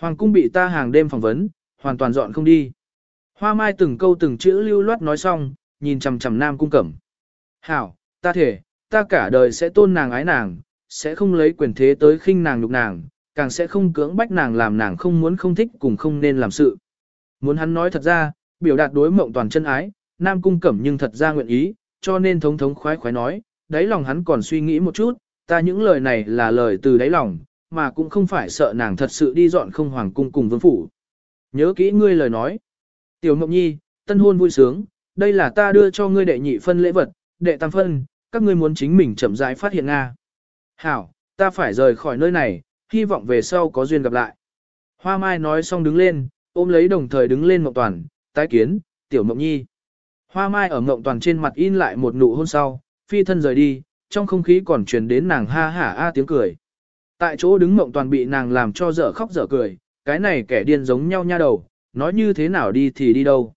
Hoàng cung bị ta hàng đêm phỏng vấn, hoàn toàn dọn không đi. Hoa mai từng câu từng chữ lưu loát nói xong, nhìn chằm chằm nam cung cẩm. Hảo, ta thể, ta cả đời sẽ tôn nàng ái nàng, sẽ không lấy quyền thế tới khinh nàng nhục nàng, càng sẽ không cưỡng bách nàng làm nàng không muốn không thích cùng không nên làm sự. Muốn hắn nói thật ra, biểu đạt đối mộng toàn chân ái, nam cung cẩm nhưng thật ra nguyện ý, cho nên thống thống khoái khoái nói, đáy lòng hắn còn suy nghĩ một chút, ta những lời này là lời từ đáy lòng, mà cũng không phải sợ nàng thật sự đi dọn không hoàng cung cùng vương phủ. Nhớ kỹ ngươi lời nói. Tiểu Ngọc Nhi, tân hôn vui sướng, đây là ta đưa cho ngươi đệ nhị phân lễ vật, đệ tam phân, các ngươi muốn chính mình chậm rãi phát hiện Nga. Hảo, ta phải rời khỏi nơi này, hy vọng về sau có duyên gặp lại. Hoa Mai nói xong đứng lên, ôm lấy đồng thời đứng lên Mộng Toàn, tái kiến, Tiểu Mộng Nhi. Hoa Mai ở Mộng Toàn trên mặt in lại một nụ hôn sau, phi thân rời đi, trong không khí còn truyền đến nàng ha hả a tiếng cười. Tại chỗ đứng Mộng Toàn bị nàng làm cho dở khóc dở cười, cái này kẻ điên giống nhau nha đầu, nói như thế nào đi thì đi đâu.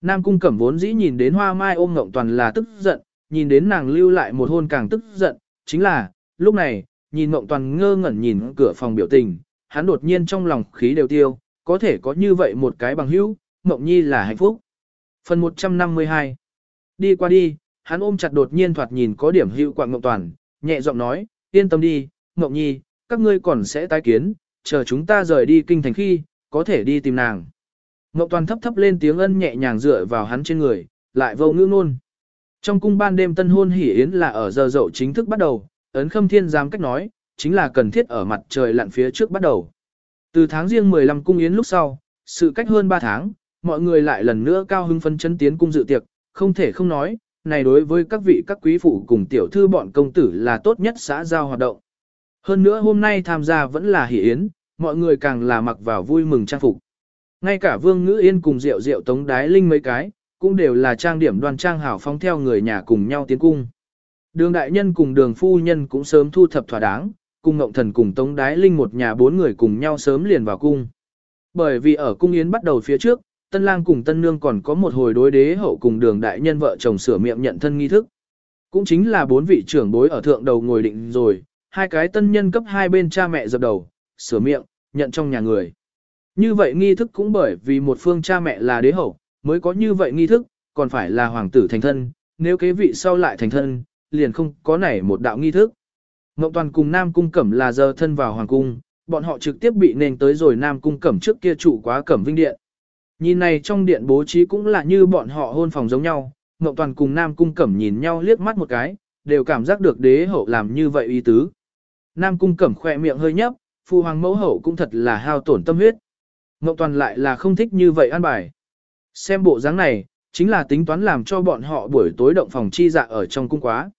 Nam Cung Cẩm vốn dĩ nhìn đến Hoa Mai ôm Mộng Toàn là tức giận, nhìn đến nàng lưu lại một hôn càng tức giận, chính là, lúc này, nhìn Mộng Toàn ngơ ngẩn nhìn cửa phòng biểu tình, hắn đột nhiên trong lòng khí đều tiêu, có thể có như vậy một cái bằng hữu, Mộng Nhi là hạnh phúc. Phần 152 Đi qua đi, hắn ôm chặt đột nhiên thoạt nhìn có điểm hữu quạng Mộng Toàn, nhẹ giọng nói, yên tâm đi, Mộng Nhi, các ngươi còn sẽ tái kiến, chờ chúng ta rời đi kinh thành khi, có thể đi tìm nàng. ngọc Toàn thấp thấp lên tiếng ân nhẹ nhàng dựa vào hắn trên người, lại vô ngữ ngôn. Trong cung ban đêm tân hôn hỉ yến là ở giờ dậu chính thức bắt đầu, ấn khâm thiên giám cách nói, chính là cần thiết ở mặt trời lặn phía trước bắt đầu. Từ tháng riêng 15 cung yến lúc sau, sự cách hơn 3 tháng, mọi người lại lần nữa cao hưng phân chấn tiến cung dự tiệc, không thể không nói, này đối với các vị các quý phụ cùng tiểu thư bọn công tử là tốt nhất xã giao hoạt động. Hơn nữa hôm nay tham gia vẫn là hỷ yến, mọi người càng là mặc vào vui mừng trang phục. Ngay cả Vương Ngữ Yên cùng Diệu Diệu Tống Đái Linh mấy cái, cũng đều là trang điểm đoan trang hảo phóng theo người nhà cùng nhau tiến cung. Đường đại nhân cùng đường phu nhân cũng sớm thu thập thỏa đáng, cùng Ngộng Thần cùng Tống Đái Linh một nhà bốn người cùng nhau sớm liền vào cung. Bởi vì ở cung yến bắt đầu phía trước, Tân Lang cùng Tân Nương còn có một hồi đối đế hậu cùng đường đại nhân vợ chồng sửa miệng nhận thân nghi thức. Cũng chính là bốn vị trưởng bối ở thượng đầu ngồi định rồi, hai cái tân nhân cấp hai bên cha mẹ dập đầu, sửa miệng, nhận trong nhà người. Như vậy nghi thức cũng bởi vì một phương cha mẹ là đế hậu, mới có như vậy nghi thức, còn phải là hoàng tử thành thân, nếu kế vị sau lại thành thân, liền không có nảy một đạo nghi thức. Ngọc Toàn cùng Nam Cung Cẩm là giờ thân vào hoàng cung, bọn họ trực tiếp bị nền tới rồi Nam Cung Cẩm trước kia trụ quá Cẩm Vinh Điện. Nhìn này trong điện bố trí cũng là như bọn họ hôn phòng giống nhau, Ngọc Toàn cùng Nam Cung Cẩm nhìn nhau liếc mắt một cái, đều cảm giác được đế hậu làm như vậy ý tứ. Nam Cung Cẩm khỏe miệng hơi nhấp, phu hoàng mẫu hậu cũng thật là hao tổn tâm huyết. Ngọc Toàn lại là không thích như vậy an bài. Xem bộ dáng này, chính là tính toán làm cho bọn họ buổi tối động phòng chi dạ ở trong cung quá.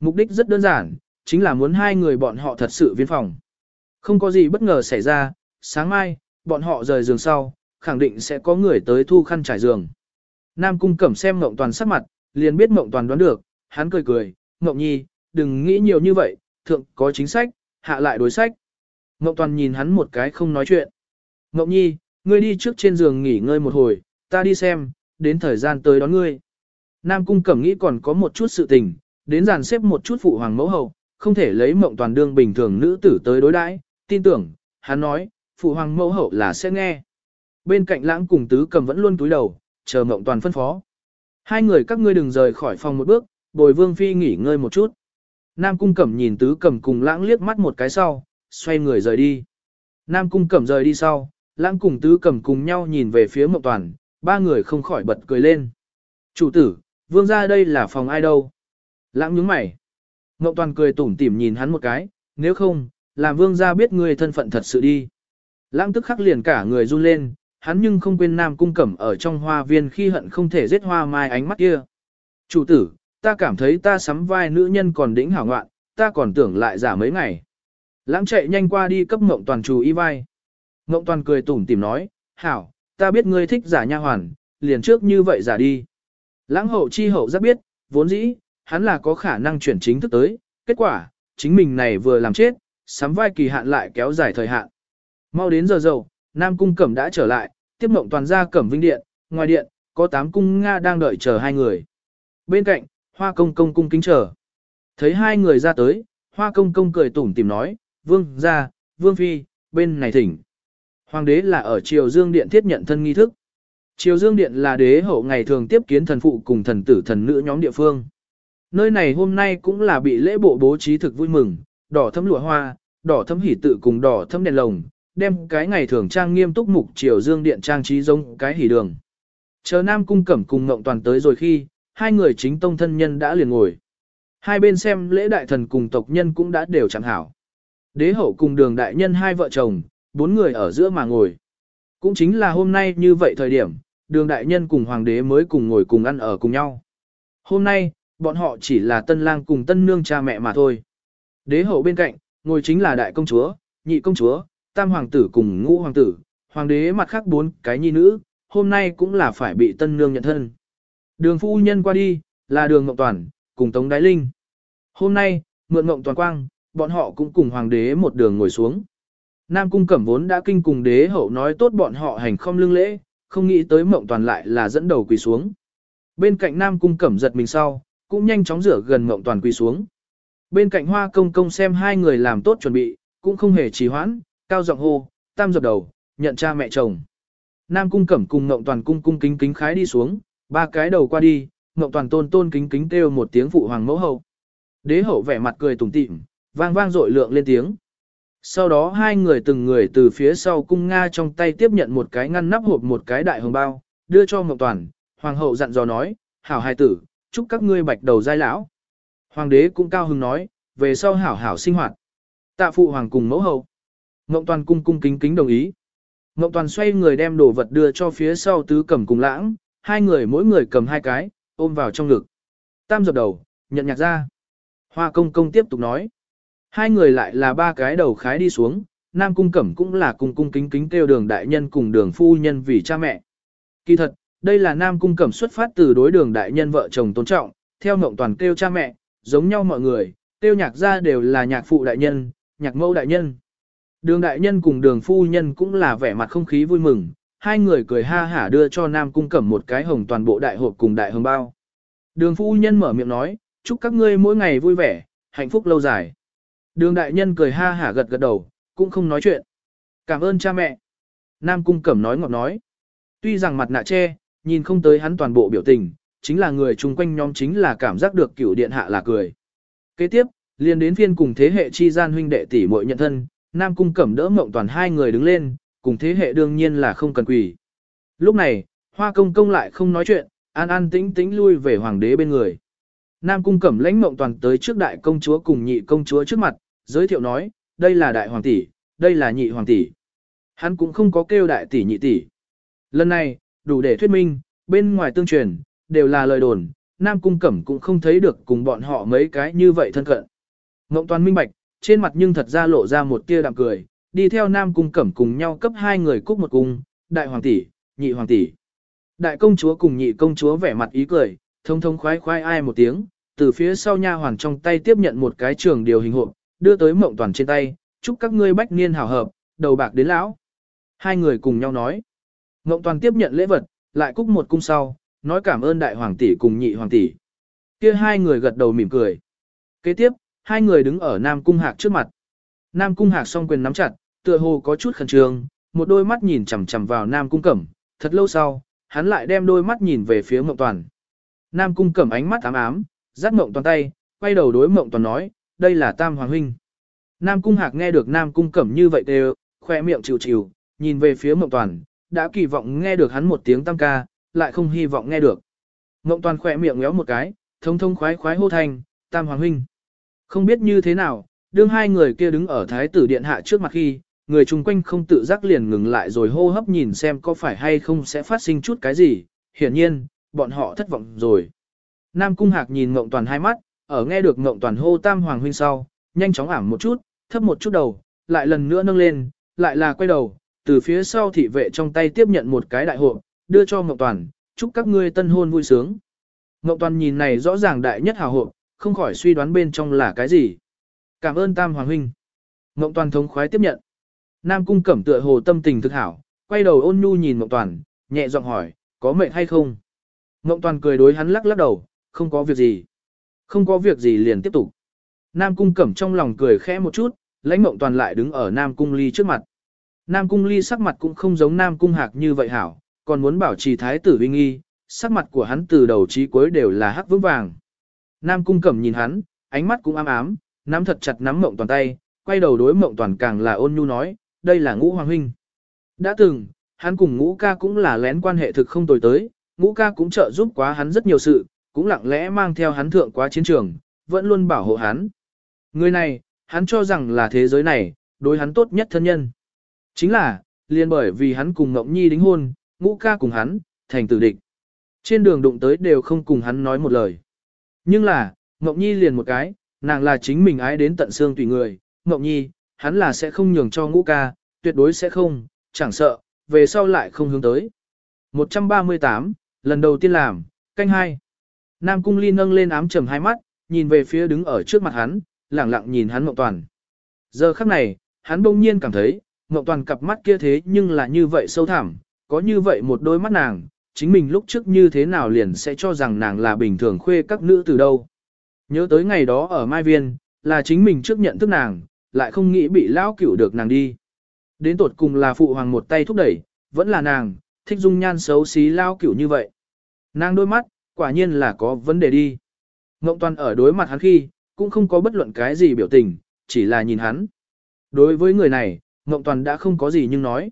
Mục đích rất đơn giản, chính là muốn hai người bọn họ thật sự viên phòng. Không có gì bất ngờ xảy ra, sáng mai, bọn họ rời giường sau, khẳng định sẽ có người tới thu khăn trải giường. Nam cung cẩm xem Mộng Toàn sắc mặt, liền biết Mộng Toàn đoán được, hắn cười cười, Mộng Nhi, đừng nghĩ nhiều như vậy, thượng có chính sách, hạ lại đối sách. ngọc Toàn nhìn hắn một cái không nói chuyện. ngọc Nhi, ngươi đi trước trên giường nghỉ ngơi một hồi, ta đi xem, đến thời gian tới đón ngươi. Nam Cung Cẩm nghĩ còn có một chút sự tình, đến dàn xếp một chút phụ hoàng mẫu hậu, không thể lấy mộng toàn đương bình thường nữ tử tới đối đãi, tin tưởng, hắn nói, phụ hoàng mẫu hậu là sẽ nghe. Bên cạnh lãng cùng tứ cầm vẫn luôn túi đầu, chờ mộng toàn phân phó. Hai người các ngươi đừng rời khỏi phòng một bước, bồi vương phi nghỉ ngơi một chút. Nam cung cẩm nhìn tứ cầm cùng lãng liếc mắt một cái sau, xoay người rời đi. Nam cung cẩm rời đi sau, lãng cùng tứ cầm cùng nhau nhìn về phía mộng toàn, ba người không khỏi bật cười lên. Chủ tử, vương ra đây là phòng ai đâu? Lãng nhướng mày. Ngộ toàn cười tủm tỉm nhìn hắn một cái, nếu không, làm vương ra biết người thân phận thật sự đi. Lãng tức khắc liền cả người run lên, hắn nhưng không quên nam cung cẩm ở trong hoa viên khi hận không thể giết hoa mai ánh mắt kia. Chủ tử, ta cảm thấy ta sắm vai nữ nhân còn đỉnh hảo ngoạn, ta còn tưởng lại giả mấy ngày. Lãng chạy nhanh qua đi cấp Ngộng toàn chú y vai. Ngộng toàn cười tủm tỉm nói, hảo, ta biết ngươi thích giả nha hoàn, liền trước như vậy giả đi. Lãng hậu chi hậu rất biết, vốn dĩ, hắn là có khả năng chuyển chính thức tới, kết quả, chính mình này vừa làm chết, sắm vai kỳ hạn lại kéo dài thời hạn. Mau đến giờ dầu, Nam Cung Cẩm đã trở lại, tiếp mộng toàn ra Cẩm Vinh Điện, ngoài điện, có tám cung Nga đang đợi chờ hai người. Bên cạnh, Hoa Công Công cung kính chờ. Thấy hai người ra tới, Hoa Công Công cười tủm tìm nói, Vương ra, Vương Phi, bên này thỉnh. Hoàng đế là ở Triều Dương Điện thiết nhận thân nghi thức. Triều Dương Điện là đế hậu ngày thường tiếp kiến thần phụ cùng thần tử thần nữ nhóm địa phương. Nơi này hôm nay cũng là bị lễ bộ bố trí thực vui mừng, đỏ thấm lụa hoa, đỏ thấm hỉ tự cùng đỏ thấm đèn lồng, đem cái ngày thường trang nghiêm túc mục Triều Dương Điện trang trí giống cái hỉ đường. Chờ Nam Cung Cẩm cùng Ngộng Toàn tới rồi khi, hai người chính tông thân nhân đã liền ngồi. Hai bên xem lễ đại thần cùng tộc nhân cũng đã đều chẳng hảo. Đế hậu cùng đường đại nhân hai vợ chồng, bốn người ở giữa mà ngồi. Cũng chính là hôm nay như vậy thời điểm, đường đại nhân cùng hoàng đế mới cùng ngồi cùng ăn ở cùng nhau. Hôm nay, bọn họ chỉ là tân lang cùng tân nương cha mẹ mà thôi. Đế hậu bên cạnh, ngồi chính là đại công chúa, nhị công chúa, tam hoàng tử cùng ngũ hoàng tử, hoàng đế mặt khác bốn cái nhi nữ, hôm nay cũng là phải bị tân nương nhận thân. Đường phu nhân qua đi, là đường Ngọc Toàn, cùng Tống Đái Linh. Hôm nay, mượn Ngọc Toàn Quang, bọn họ cũng cùng hoàng đế một đường ngồi xuống. Nam cung cẩm vốn đã kinh cùng đế hậu nói tốt bọn họ hành không lương lễ, không nghĩ tới mộng toàn lại là dẫn đầu quỳ xuống. Bên cạnh Nam cung cẩm giật mình sau, cũng nhanh chóng rửa gần mộng toàn quỳ xuống. Bên cạnh hoa công công xem hai người làm tốt chuẩn bị, cũng không hề trì hoãn, cao giọng hô, tam dập đầu, nhận cha mẹ chồng. Nam cung cẩm cùng mộng toàn cung cung kính kính khái đi xuống, ba cái đầu qua đi, ngọc toàn tôn tôn kính kính kêu một tiếng phụ hoàng mẫu hậu. Đế hậu vẻ mặt cười tủm tỉm, vang vang dội lượng lên tiếng. Sau đó hai người từng người từ phía sau cung Nga trong tay tiếp nhận một cái ngăn nắp hộp một cái đại hồng bao, đưa cho Ngọc Toàn, hoàng hậu dặn dò nói, hảo hài tử, chúc các ngươi bạch đầu giai lão. Hoàng đế cũng cao hứng nói, về sau hảo hảo sinh hoạt. Tạ phụ hoàng cùng mẫu hậu. Ngọc Toàn cung cung kính kính đồng ý. Ngọc Toàn xoay người đem đồ vật đưa cho phía sau tứ cẩm cùng lãng, hai người mỗi người cầm hai cái, ôm vào trong ngực. Tam dập đầu, nhận nhạc ra. Hoa công công tiếp tục nói. Hai người lại là ba cái đầu khái đi xuống, Nam Cung Cẩm cũng là cung cung kính kính kêu đường đại nhân cùng đường phu nhân vì cha mẹ. Kỳ thật, đây là Nam Cung Cẩm xuất phát từ đối đường đại nhân vợ chồng tôn trọng, theo mộng toàn kêu cha mẹ, giống nhau mọi người, kêu nhạc ra đều là nhạc phụ đại nhân, nhạc mẫu đại nhân. Đường đại nhân cùng đường phu nhân cũng là vẻ mặt không khí vui mừng, hai người cười ha hả đưa cho Nam Cung Cẩm một cái hồng toàn bộ đại hộp cùng đại hồng bao. Đường phu nhân mở miệng nói, chúc các ngươi mỗi ngày vui vẻ, hạnh phúc lâu dài. Đường đại nhân cười ha hả gật gật đầu, cũng không nói chuyện. Cảm ơn cha mẹ. Nam cung cẩm nói ngọt nói. Tuy rằng mặt nạ che, nhìn không tới hắn toàn bộ biểu tình, chính là người chung quanh nhóm chính là cảm giác được cửu điện hạ là cười. Kế tiếp, liền đến phiên cùng thế hệ chi gian huynh đệ tỷ muội nhận thân, Nam cung cẩm đỡ mộng toàn hai người đứng lên, cùng thế hệ đương nhiên là không cần quỳ. Lúc này, hoa công công lại không nói chuyện, an an tĩnh tĩnh lui về hoàng đế bên người. Nam cung cẩm lãnh mộng toàn tới trước đại công chúa cùng nhị công chúa trước mặt, giới thiệu nói, đây là đại hoàng tỷ, đây là nhị hoàng tỷ. Hắn cũng không có kêu đại tỷ nhị tỷ. Lần này, đủ để thuyết minh, bên ngoài tương truyền, đều là lời đồn, Nam Cung Cẩm cũng không thấy được cùng bọn họ mấy cái như vậy thân cận. Ngộng toàn minh bạch, trên mặt nhưng thật ra lộ ra một tia đạm cười, đi theo Nam Cung Cẩm cùng nhau cấp hai người cúc một cung, đại hoàng tỷ, nhị hoàng tỷ. Đại công chúa cùng nhị công chúa vẻ mặt ý cười, thông thông khoái khoái ai một tiếng, từ phía sau nha hoàng trong tay tiếp nhận một cái trường điều hình hộp, đưa tới mộng toàn trên tay, chúc các ngươi bách niên hảo hợp, đầu bạc đến lão. Hai người cùng nhau nói. Mộng toàn tiếp nhận lễ vật, lại cúc một cung sau, nói cảm ơn đại hoàng tỷ cùng nhị hoàng tỷ. Kia hai người gật đầu mỉm cười. Kế tiếp, hai người đứng ở Nam Cung Hạc trước mặt. Nam Cung Hạc song quyền nắm chặt, tựa hồ có chút khẩn trương, một đôi mắt nhìn chằm chằm vào Nam Cung Cẩm, thật lâu sau, hắn lại đem đôi mắt nhìn về phía Mộng Toàn. Nam Cung Cẩm ánh mắt ám ám, giắt Mộng Toàn tay, quay đầu đối Mộng Toàn nói, đây là Tam Hoàng Huynh. Nam Cung Hạc nghe được Nam Cung Cẩm như vậy đều, khoe miệng chịu chịu, nhìn về phía Mộng Toàn, đã kỳ vọng nghe được hắn một tiếng tam ca, lại không hy vọng nghe được. Mộng Toàn khoe miệng ngéo một cái, thông thông khoái khoái hô thành, Tam Hoàng Huynh. Không biết như thế nào, đương hai người kia đứng ở Thái tử Điện Hạ trước mặt khi, người chung quanh không tự giác liền ngừng lại rồi hô hấp nhìn xem có phải hay không sẽ phát sinh chút cái gì, hiển nhiên, bọn họ thất vọng rồi. Nam Cung Hạc nhìn Ngộng Toàn hai mắt, ở nghe được Ngộng Toàn hô Tam Hoàng huynh sau, nhanh chóng ảm một chút, thấp một chút đầu, lại lần nữa nâng lên, lại là quay đầu, từ phía sau thị vệ trong tay tiếp nhận một cái đại hộp, đưa cho Ngộng Toàn, chúc các ngươi tân hôn vui sướng. Ngộng Toàn nhìn này rõ ràng đại nhất hào hộp, không khỏi suy đoán bên trong là cái gì. Cảm ơn Tam Hoàng huynh. Ngộng Toàn thống khoái tiếp nhận. Nam Cung Cẩm tựa hồ tâm tình thực hảo, quay đầu ôn nhu nhìn Mộng Toàn, nhẹ giọng hỏi, có mệt hay không? Mộng Toàn cười đối hắn lắc lắc đầu, không có việc gì. Không có việc gì liền tiếp tục. Nam cung cẩm trong lòng cười khẽ một chút, lãnh mộng toàn lại đứng ở Nam cung ly trước mặt. Nam cung ly sắc mặt cũng không giống Nam cung hạc như vậy hảo, còn muốn bảo trì thái tử vinh nghi, sắc mặt của hắn từ đầu chí cuối đều là hắc vững vàng. Nam cung cẩm nhìn hắn, ánh mắt cũng ám ám, nắm thật chặt nắm mộng toàn tay, quay đầu đối mộng toàn càng là ôn nhu nói, đây là ngũ hoàng huynh. Đã từng, hắn cùng ngũ ca cũng là lén quan hệ thực không tồi tới, ngũ ca cũng trợ giúp quá hắn rất nhiều sự, cũng lặng lẽ mang theo hắn thượng quá chiến trường, vẫn luôn bảo hộ hắn. Người này, hắn cho rằng là thế giới này, đối hắn tốt nhất thân nhân. Chính là, liền bởi vì hắn cùng Ngọc Nhi đính hôn, ngũ ca cùng hắn, thành tử địch. Trên đường đụng tới đều không cùng hắn nói một lời. Nhưng là, Ngọc Nhi liền một cái, nàng là chính mình ái đến tận xương tùy người, Ngọc Nhi, hắn là sẽ không nhường cho ngũ ca, tuyệt đối sẽ không, chẳng sợ, về sau lại không hướng tới. 138, lần đầu tiên làm, canh hai. Nam Cung Ly nâng lên ám trầm hai mắt, nhìn về phía đứng ở trước mặt hắn, lẳng lặng nhìn hắn Mộng Toàn. Giờ khắc này, hắn bỗng nhiên cảm thấy, Mộng Toàn cặp mắt kia thế nhưng là như vậy sâu thẳm, có như vậy một đôi mắt nàng, chính mình lúc trước như thế nào liền sẽ cho rằng nàng là bình thường khuê các nữ từ đâu. Nhớ tới ngày đó ở Mai Viên, là chính mình trước nhận thức nàng, lại không nghĩ bị lão cửu được nàng đi. Đến tột cùng là phụ hoàng một tay thúc đẩy, vẫn là nàng, thích dung nhan xấu xí lao cửu như vậy. Nàng đôi mắt, quả nhiên là có vấn đề đi. Ngộng toàn ở đối mặt hắn khi, cũng không có bất luận cái gì biểu tình, chỉ là nhìn hắn. Đối với người này, Ngộng toàn đã không có gì nhưng nói.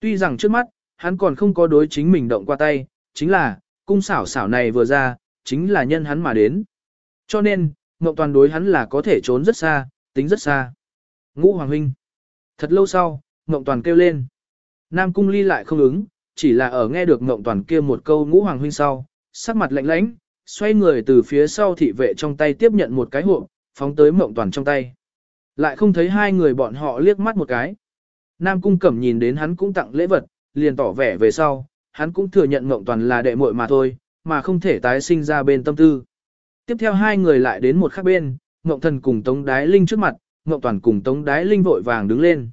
Tuy rằng trước mắt, hắn còn không có đối chính mình động qua tay, chính là, cung xảo xảo này vừa ra, chính là nhân hắn mà đến. Cho nên, Ngộng toàn đối hắn là có thể trốn rất xa, tính rất xa. Ngũ Hoàng Huynh. Thật lâu sau, Ngộng toàn kêu lên. Nam Cung Ly lại không ứng, chỉ là ở nghe được Ngộng toàn kia một câu Ngũ Hoàng Huynh sau, sắc mặt lạnh lãnh, xoay người từ phía sau thị vệ trong tay tiếp nhận một cái hộp, phóng tới Ngộng toàn trong tay. Lại không thấy hai người bọn họ liếc mắt một cái. Nam Cung Cẩm nhìn đến hắn cũng tặng lễ vật, liền tỏ vẻ về sau, hắn cũng thừa nhận Ngộng toàn là đệ muội mà thôi, mà không thể tái sinh ra bên tâm tư. Tiếp theo hai người lại đến một khác bên, Ngộng Thần cùng Tống Đái Linh trước mặt, Ngộng Toàn cùng Tống Đái Linh vội vàng đứng lên.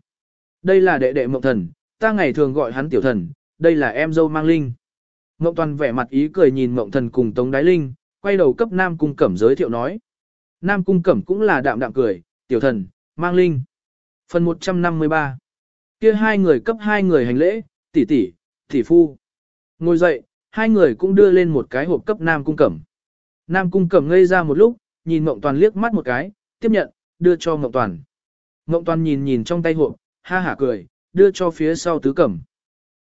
Đây là đệ đệ Ngộng Thần, ta ngày thường gọi hắn tiểu thần, đây là em dâu mang Linh. Ngộng Toàn vẻ mặt ý cười nhìn Ngộng Thần cùng Tống Đái Linh, quay đầu cấp Nam Cung Cẩm giới thiệu nói. Nam Cung Cẩm cũng là đạm đạm cười, tiểu thần, mang Linh. Phần 153 kia hai người cấp hai người hành lễ, tỷ tỷ, tỷ phu. Ngồi dậy, hai người cũng đưa lên một cái hộp cấp Nam Cung Cẩm. Nam Cung Cẩm ngây ra một lúc, nhìn Mộng Toàn liếc mắt một cái, tiếp nhận, đưa cho Mộng Toàn. Mộng Toàn nhìn nhìn trong tay hộp, ha hả cười, đưa cho phía sau tứ cẩm.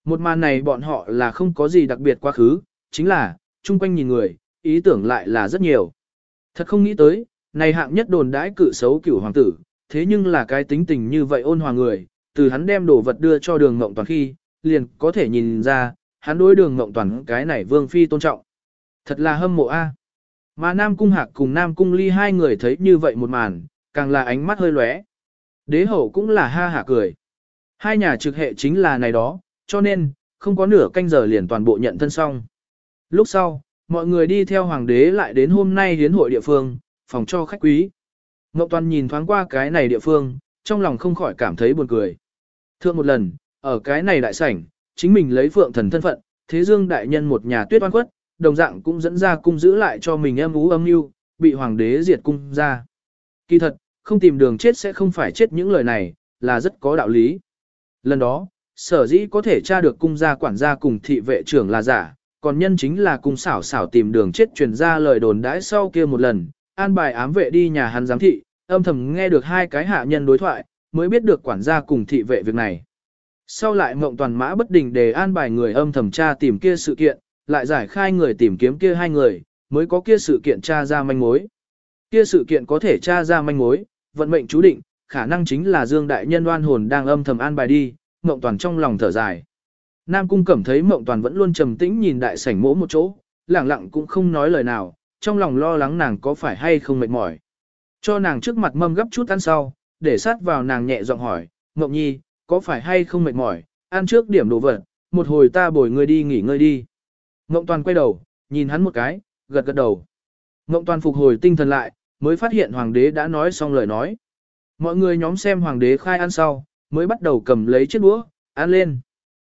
Một màn này bọn họ là không có gì đặc biệt quá khứ, chính là, chung quanh nhìn người, ý tưởng lại là rất nhiều. Thật không nghĩ tới, này hạng nhất đồn đãi cự xấu cửu hoàng tử, thế nhưng là cái tính tình như vậy ôn hòa người, từ hắn đem đồ vật đưa cho đường Ngộng Toàn khi, liền có thể nhìn ra, hắn đối đường Ngộng Toàn cái này vương phi tôn trọng. Thật là hâm mộ a. Mà Nam Cung Hạc cùng Nam Cung Ly hai người thấy như vậy một màn, càng là ánh mắt hơi lóe. Đế hậu cũng là ha hả cười. Hai nhà trực hệ chính là này đó, cho nên, không có nửa canh giờ liền toàn bộ nhận thân xong. Lúc sau, mọi người đi theo hoàng đế lại đến hôm nay hiến hội địa phương, phòng cho khách quý. Ngọc Toàn nhìn thoáng qua cái này địa phương, trong lòng không khỏi cảm thấy buồn cười. Thượng một lần, ở cái này đại sảnh, chính mình lấy phượng thần thân phận, thế dương đại nhân một nhà tuyết oan khuất, đồng dạng cũng dẫn ra cung giữ lại cho mình em ú âm mưu bị hoàng đế diệt cung ra. Kỳ thật, không tìm đường chết sẽ không phải chết những lời này, là rất có đạo lý. Lần đó, sở dĩ có thể tra được cung gia quản gia cùng thị vệ trưởng là giả, còn nhân chính là cung xảo xảo tìm đường chết truyền ra lời đồn đãi sau kia một lần, an bài ám vệ đi nhà hắn giám thị, âm thầm nghe được hai cái hạ nhân đối thoại, mới biết được quản gia cùng thị vệ việc này. Sau lại mộng toàn mã bất đình để an bài người âm thầm tra tìm kia sự kiện, lại giải khai người tìm kiếm kia hai người, mới có kia sự kiện tra ra manh mối. Kia sự kiện có thể tra ra manh mối, vận mệnh chú định, khả năng chính là Dương Đại Nhân oan hồn đang âm thầm an bài đi, Mộng Toàn trong lòng thở dài. Nam Cung Cẩm thấy Mộng Toàn vẫn luôn trầm tĩnh nhìn đại sảnh mỗ một chỗ, lặng lặng cũng không nói lời nào, trong lòng lo lắng nàng có phải hay không mệt mỏi. Cho nàng trước mặt mâm gấp chút ăn sau, để sát vào nàng nhẹ giọng hỏi, Mộng Nhi, có phải hay không mệt mỏi, ăn trước điểm đồ vật, một hồi ta bồi ngươi đi nghỉ ngơi đi. Mộng Toàn quay đầu, nhìn hắn một cái, gật gật đầu. Mộng Toàn phục hồi tinh thần lại, mới phát hiện hoàng đế đã nói xong lời nói. Mọi người nhóm xem hoàng đế khai ăn sau, mới bắt đầu cầm lấy chiếc đũa, ăn lên.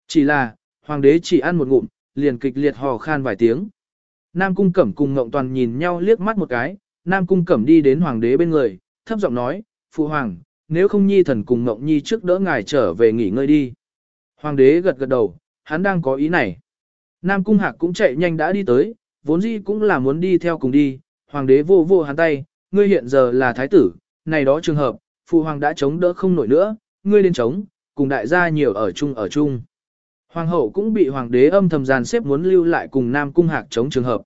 Chỉ là, hoàng đế chỉ ăn một ngụm, liền kịch liệt hò khan vài tiếng. Nam cung cẩm cùng ngộng toàn nhìn nhau liếc mắt một cái, Nam cung cẩm đi đến hoàng đế bên người, thấp giọng nói, phụ hoàng, nếu không nhi thần cùng Ngộng Nhi trước đỡ ngài trở về nghỉ ngơi đi. Hoàng đế gật gật đầu, hắn đang có ý này. Nam Cung Hạc cũng chạy nhanh đã đi tới, vốn dĩ cũng là muốn đi theo cùng đi, hoàng đế vô vô hắn tay, ngươi hiện giờ là thái tử, này đó trường hợp, phụ hoàng đã chống đỡ không nổi nữa, ngươi lên chống, cùng đại gia nhiều ở chung ở chung. Hoàng hậu cũng bị hoàng đế âm thầm giàn xếp muốn lưu lại cùng Nam Cung Hạc chống trường hợp.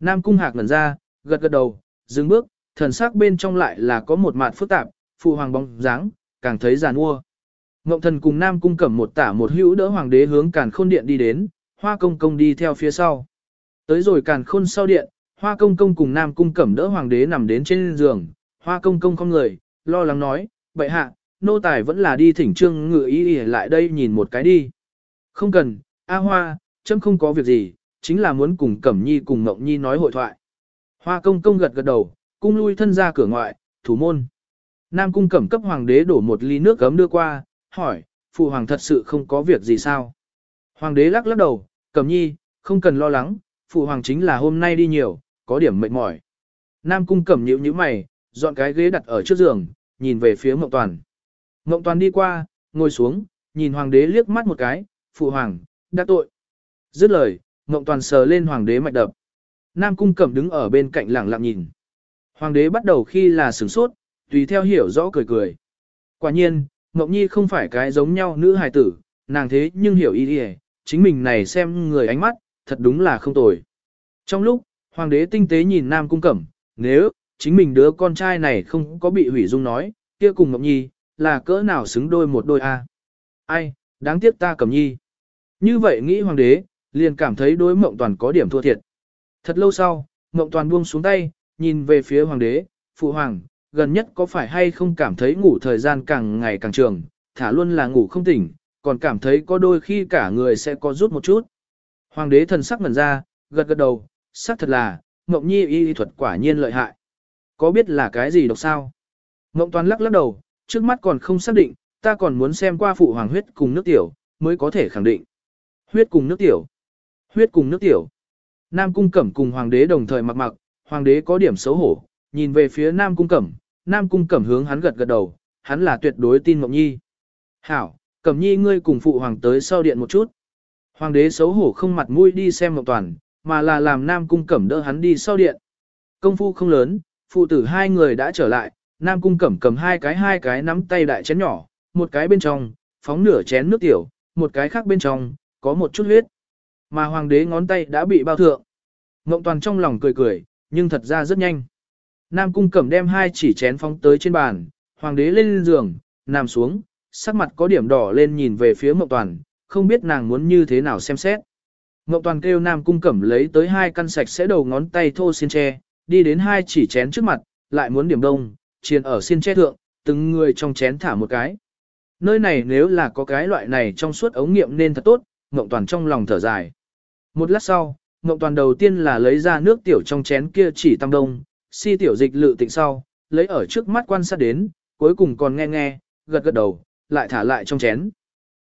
Nam Cung Hạc ngẩn ra, gật gật đầu, dừng bước, thần sắc bên trong lại là có một mặt phức tạp, phụ hoàng bóng dáng, càng thấy giàn mua. Ngộng thần cùng Nam Cung cẩm một tả một hữu đỡ hoàng đế hướng càn khôn điện đi đến, hoa công công đi theo phía sau. Tới rồi càn khôn sau điện, hoa công công cùng Nam Cung cẩm đỡ hoàng đế nằm đến trên giường, hoa công công không người, lo lắng nói, bệ hạ, nô tài vẫn là đi thỉnh trương ngự ý, ý lại đây nhìn một cái đi. Không cần, A Hoa, chấm không có việc gì, chính là muốn cùng Cẩm Nhi cùng Ngộng Nhi nói hội thoại. Hoa công công gật gật đầu, cung lui thân ra cửa ngoại, thủ môn. Nam cung cẩm cấp hoàng đế đổ một ly nước gấm đưa qua, hỏi, phụ hoàng thật sự không có việc gì sao? Hoàng đế lắc lắc đầu, Cẩm Nhi, không cần lo lắng, phụ hoàng chính là hôm nay đi nhiều, có điểm mệt mỏi. Nam cung cẩm nhíu nhíu mày, dọn cái ghế đặt ở trước giường, nhìn về phía Mộng Toàn. Mộng Toàn đi qua, ngồi xuống, nhìn hoàng đế liếc mắt một cái, phụ hoàng, đã tội. Dứt lời, Ngộng Toàn sờ lên hoàng đế mạch đập. Nam Cung Cẩm đứng ở bên cạnh lặng lặng nhìn. Hoàng đế bắt đầu khi là sửng sốt, tùy theo hiểu rõ cười cười. Quả nhiên, Ngọc Nhi không phải cái giống nhau nữ hài tử, nàng thế nhưng hiểu ý đi chính mình này xem người ánh mắt, thật đúng là không tồi. Trong lúc, hoàng đế tinh tế nhìn Nam Cung Cẩm, nếu, chính mình đứa con trai này không có bị hủy dung nói, kia cùng Ngọc Nhi, là cỡ nào xứng đôi một đôi a? Ai, đáng tiếc ta Cẩm Nhi. Như vậy nghĩ hoàng đế, liền cảm thấy đối mộng toàn có điểm thua thiệt. Thật lâu sau, mộng toàn buông xuống tay, nhìn về phía hoàng đế, phụ hoàng, gần nhất có phải hay không cảm thấy ngủ thời gian càng ngày càng trường, thả luôn là ngủ không tỉnh, còn cảm thấy có đôi khi cả người sẽ có rút một chút. Hoàng đế thần sắc ngẩn ra, gật gật đầu, xác thật là, mộng nhi y thuật quả nhiên lợi hại. Có biết là cái gì độc sao? Mộng toàn lắc lắc đầu, trước mắt còn không xác định, ta còn muốn xem qua phụ hoàng huyết cùng nước tiểu, mới có thể khẳng định. Huyết cùng nước tiểu. Huyết cùng nước tiểu. Nam cung cẩm cùng hoàng đế đồng thời mặc mặc, hoàng đế có điểm xấu hổ, nhìn về phía Nam cung cẩm, Nam cung cẩm hướng hắn gật gật đầu, hắn là tuyệt đối tin Mộng Nhi. Hảo, cẩm nhi ngươi cùng phụ hoàng tới sau điện một chút. Hoàng đế xấu hổ không mặt mũi đi xem Mộng Toàn, mà là làm Nam cung cẩm đỡ hắn đi sau điện. Công phu không lớn, phụ tử hai người đã trở lại, Nam cung cẩm cầm hai cái hai cái nắm tay đại chén nhỏ, một cái bên trong, phóng nửa chén nước tiểu, một cái khác bên trong, có một chút huyết. Mà hoàng đế ngón tay đã bị bao thượng. Ngộng toàn trong lòng cười cười, nhưng thật ra rất nhanh. Nam cung cẩm đem hai chỉ chén phóng tới trên bàn, hoàng đế lên giường, nằm xuống, sắc mặt có điểm đỏ lên nhìn về phía Ngộng toàn, không biết nàng muốn như thế nào xem xét. Ngộ toàn kêu Nam cung cẩm lấy tới hai căn sạch sẽ đầu ngón tay thô xiên tre, đi đến hai chỉ chén trước mặt, lại muốn điểm đông, chiền ở xiên tre thượng, từng người trong chén thả một cái. Nơi này nếu là có cái loại này trong suốt ống nghiệm nên thật tốt, ngộ Toàn trong lòng thở dài. Một lát sau, ngộ Toàn đầu tiên là lấy ra nước tiểu trong chén kia chỉ tam đông, si tiểu dịch lự tịnh sau, lấy ở trước mắt quan sát đến, cuối cùng còn nghe nghe, gật gật đầu, lại thả lại trong chén.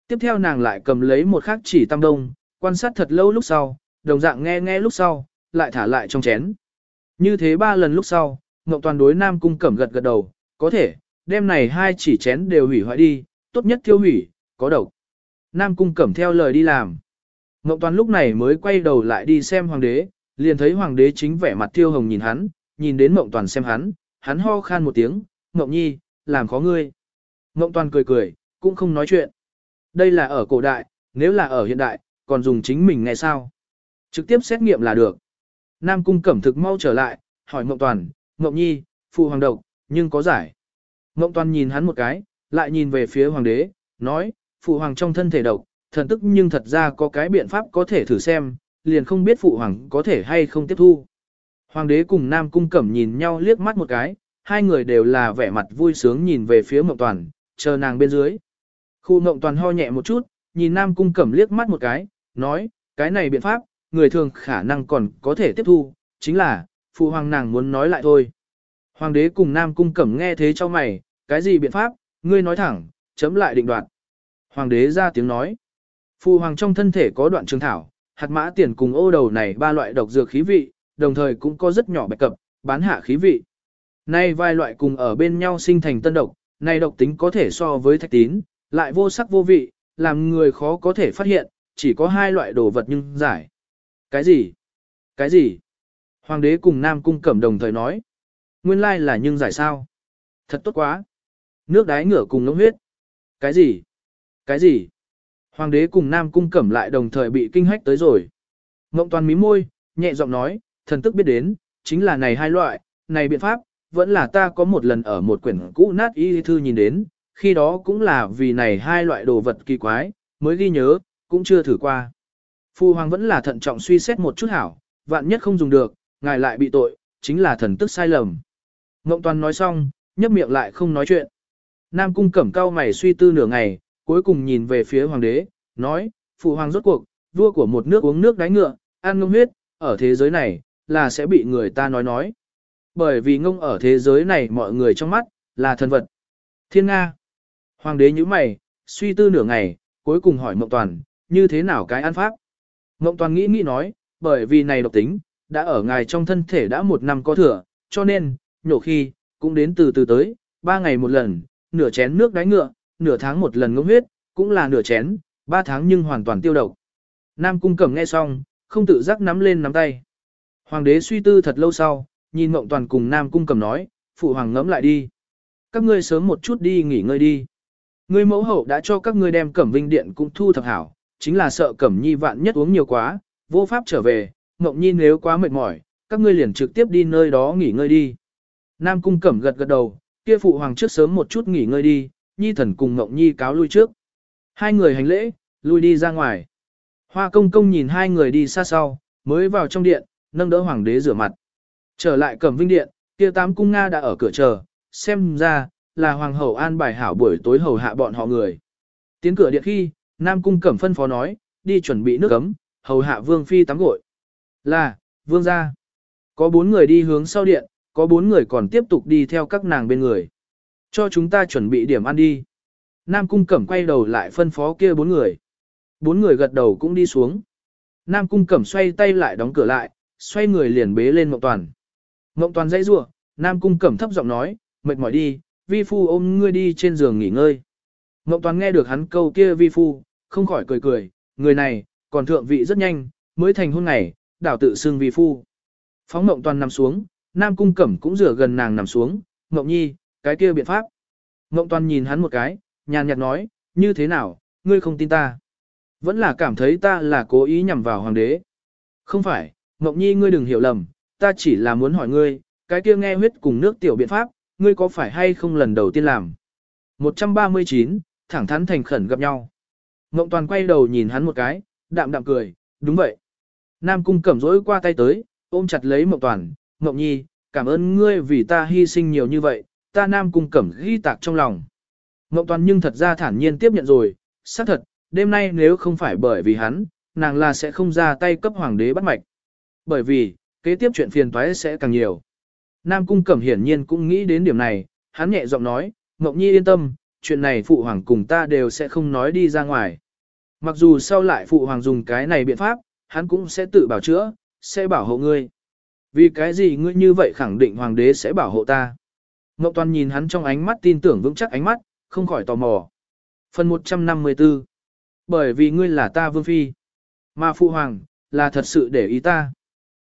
Tiếp theo nàng lại cầm lấy một khác chỉ tam đông, quan sát thật lâu lúc sau, đồng dạng nghe nghe lúc sau, lại thả lại trong chén. Như thế ba lần lúc sau, Ngọc Toàn đối Nam Cung Cẩm gật gật đầu, có thể, đêm này hai chỉ chén đều hủy hoại đi, tốt nhất thiêu hủy, có độc. Nam cung cẩm theo lời đi làm. Ngọc toàn lúc này mới quay đầu lại đi xem hoàng đế, liền thấy hoàng đế chính vẻ mặt tiêu hồng nhìn hắn, nhìn đến Ngọc toàn xem hắn, hắn ho khan một tiếng, Ngọc nhi, làm khó ngươi. Ngọc toàn cười cười, cũng không nói chuyện. Đây là ở cổ đại, nếu là ở hiện đại, còn dùng chính mình nghe sao. Trực tiếp xét nghiệm là được. Nam cung cẩm thực mau trở lại, hỏi Ngộng toàn, Ngộng nhi, phụ hoàng độc, nhưng có giải. Ngộng toàn nhìn hắn một cái, lại nhìn về phía hoàng đế, nói, phụ hoàng trong thân thể độc, thần tức nhưng thật ra có cái biện pháp có thể thử xem, liền không biết phụ hoàng có thể hay không tiếp thu. Hoàng đế cùng Nam Cung Cẩm nhìn nhau liếc mắt một cái, hai người đều là vẻ mặt vui sướng nhìn về phía Mộng Toàn, chờ nàng bên dưới. Khu Mộng Toàn ho nhẹ một chút, nhìn Nam Cung Cẩm liếc mắt một cái, nói, cái này biện pháp, người thường khả năng còn có thể tiếp thu, chính là, phụ hoàng nàng muốn nói lại thôi. Hoàng đế cùng Nam Cung Cẩm nghe thế cho mày, cái gì biện pháp, ngươi nói thẳng, chấm lại định đoạt. Hoàng đế ra tiếng nói. Phụ hoàng trong thân thể có đoạn trường thảo, hạt mã tiền cùng ô đầu này ba loại độc dược khí vị, đồng thời cũng có rất nhỏ bạch cập, bán hạ khí vị. Nay vài loại cùng ở bên nhau sinh thành tân độc, này độc tính có thể so với thạch tín, lại vô sắc vô vị, làm người khó có thể phát hiện, chỉ có hai loại đồ vật nhưng giải. Cái gì? Cái gì? Hoàng đế cùng Nam Cung Cẩm đồng thời nói. Nguyên lai là nhưng giải sao? Thật tốt quá. Nước đái ngửa cùng ngỗng huyết. Cái gì? Cái gì? Hoàng đế cùng Nam Cung Cẩm lại đồng thời bị kinh hách tới rồi. Ngộng toàn mí môi, nhẹ giọng nói, thần tức biết đến, chính là này hai loại, này biện pháp, vẫn là ta có một lần ở một quyển cũ nát y thư nhìn đến, khi đó cũng là vì này hai loại đồ vật kỳ quái, mới ghi nhớ, cũng chưa thử qua. Phu hoàng vẫn là thận trọng suy xét một chút hảo, vạn nhất không dùng được, ngài lại bị tội, chính là thần tức sai lầm. Ngộng toàn nói xong, nhấp miệng lại không nói chuyện. Nam cung cẩm cao mày suy tư nửa ngày, cuối cùng nhìn về phía hoàng đế, nói, phụ hoàng rốt cuộc, vua của một nước uống nước đáy ngựa, ăn ngông huyết, ở thế giới này, là sẽ bị người ta nói nói. Bởi vì ngông ở thế giới này mọi người trong mắt, là thần vật. Thiên Nga. Hoàng đế như mày, suy tư nửa ngày, cuối cùng hỏi Mộng Toàn, như thế nào cái ăn pháp? Ngộng Toàn nghĩ nghĩ nói, bởi vì này độc tính, đã ở ngài trong thân thể đã một năm có thừa, cho nên, nhổ khi, cũng đến từ từ tới, ba ngày một lần, nửa chén nước đáy ngựa, nửa tháng một lần ngâm huyết, cũng là nửa chén, ba tháng nhưng hoàn toàn tiêu độc. Nam cung cẩm nghe xong, không tự giác nắm lên nắm tay. Hoàng đế suy tư thật lâu sau, nhìn Ngộng toàn cùng Nam cung cẩm nói, phụ hoàng ngẫm lại đi. Các ngươi sớm một chút đi nghỉ ngơi đi. Ngươi mẫu hậu đã cho các ngươi đem cẩm vinh điện cũng thu thập hảo, chính là sợ cẩm nhi vạn nhất uống nhiều quá, vô pháp trở về, Ngộng nhi nếu quá mệt mỏi, các ngươi liền trực tiếp đi nơi đó nghỉ ngơi đi. Nam cung cẩm gật gật đầu, kia phụ hoàng trước sớm một chút nghỉ ngơi đi, nhi thần cùng Ngộng nhi cáo lui trước. Hai người hành lễ, lui đi ra ngoài. Hoa công công nhìn hai người đi xa sau, mới vào trong điện, nâng đỡ hoàng đế rửa mặt. Trở lại cẩm vinh điện, kia tám cung Nga đã ở cửa chờ, xem ra, là hoàng hậu an bài hảo buổi tối hầu hạ bọn họ người. Tiến cửa điện khi, Nam cung cẩm phân phó nói, đi chuẩn bị nước ấm, hầu hạ vương phi tắm gội. Là, vương gia. Có bốn người đi hướng sau điện, có bốn người còn tiếp tục đi theo các nàng bên người. Cho chúng ta chuẩn bị điểm ăn đi. Nam cung cẩm quay đầu lại phân phó kia bốn người. Bốn người gật đầu cũng đi xuống. Nam cung cẩm xoay tay lại đóng cửa lại, xoay người liền bế lên Mộng Toàn. Mộng Toàn dãy rủa, Nam cung cẩm thấp giọng nói, mệt mỏi đi, vi phu ôm ngươi đi trên giường nghỉ ngơi. Mộng Toàn nghe được hắn câu kia vi phu, không khỏi cười cười, người này, còn thượng vị rất nhanh, mới thành hôn ngày, đảo tự xưng vi phu. Phóng Mộng Toàn nằm xuống, Nam cung cẩm cũng rửa gần nàng nằm xuống, Mộng Nhi, cái kia biện pháp. Mộng Toàn nhìn hắn một cái, nhàn nhạt nói, như thế nào, ngươi không tin ta. Vẫn là cảm thấy ta là cố ý nhằm vào hoàng đế. Không phải, Mộng Nhi ngươi đừng hiểu lầm, ta chỉ là muốn hỏi ngươi, cái kia nghe huyết cùng nước tiểu biện pháp, ngươi có phải hay không lần đầu tiên làm. 139, thẳng thắn thành khẩn gặp nhau. Ngộng Toàn quay đầu nhìn hắn một cái, đạm đạm cười, đúng vậy. Nam Cung cẩm rỗi qua tay tới, ôm chặt lấy Ngộng Toàn, Ngộng Nhi, cảm ơn ngươi vì ta hy sinh nhiều như vậy, ta Nam Cung cẩm ghi tạc trong lòng. Ngộng toàn nhưng thật ra thản nhiên tiếp nhận rồi, xác thật, đêm nay nếu không phải bởi vì hắn, nàng là sẽ không ra tay cấp hoàng đế bắt mạch. Bởi vì, kế tiếp chuyện phiền toái sẽ càng nhiều. Nam Cung Cẩm hiển nhiên cũng nghĩ đến điểm này, hắn nhẹ giọng nói, Ngọc Nhi yên tâm, chuyện này phụ hoàng cùng ta đều sẽ không nói đi ra ngoài. Mặc dù sau lại phụ hoàng dùng cái này biện pháp, hắn cũng sẽ tự bảo chữa, sẽ bảo hộ ngươi. Vì cái gì ngươi như vậy khẳng định hoàng đế sẽ bảo hộ ta. Ngọc Toàn nhìn hắn trong ánh mắt tin tưởng vững chắc ánh mắt, không khỏi tò mò. Phần 154 Bởi vì ngươi là ta vương phi, mà phụ hoàng, là thật sự để ý ta.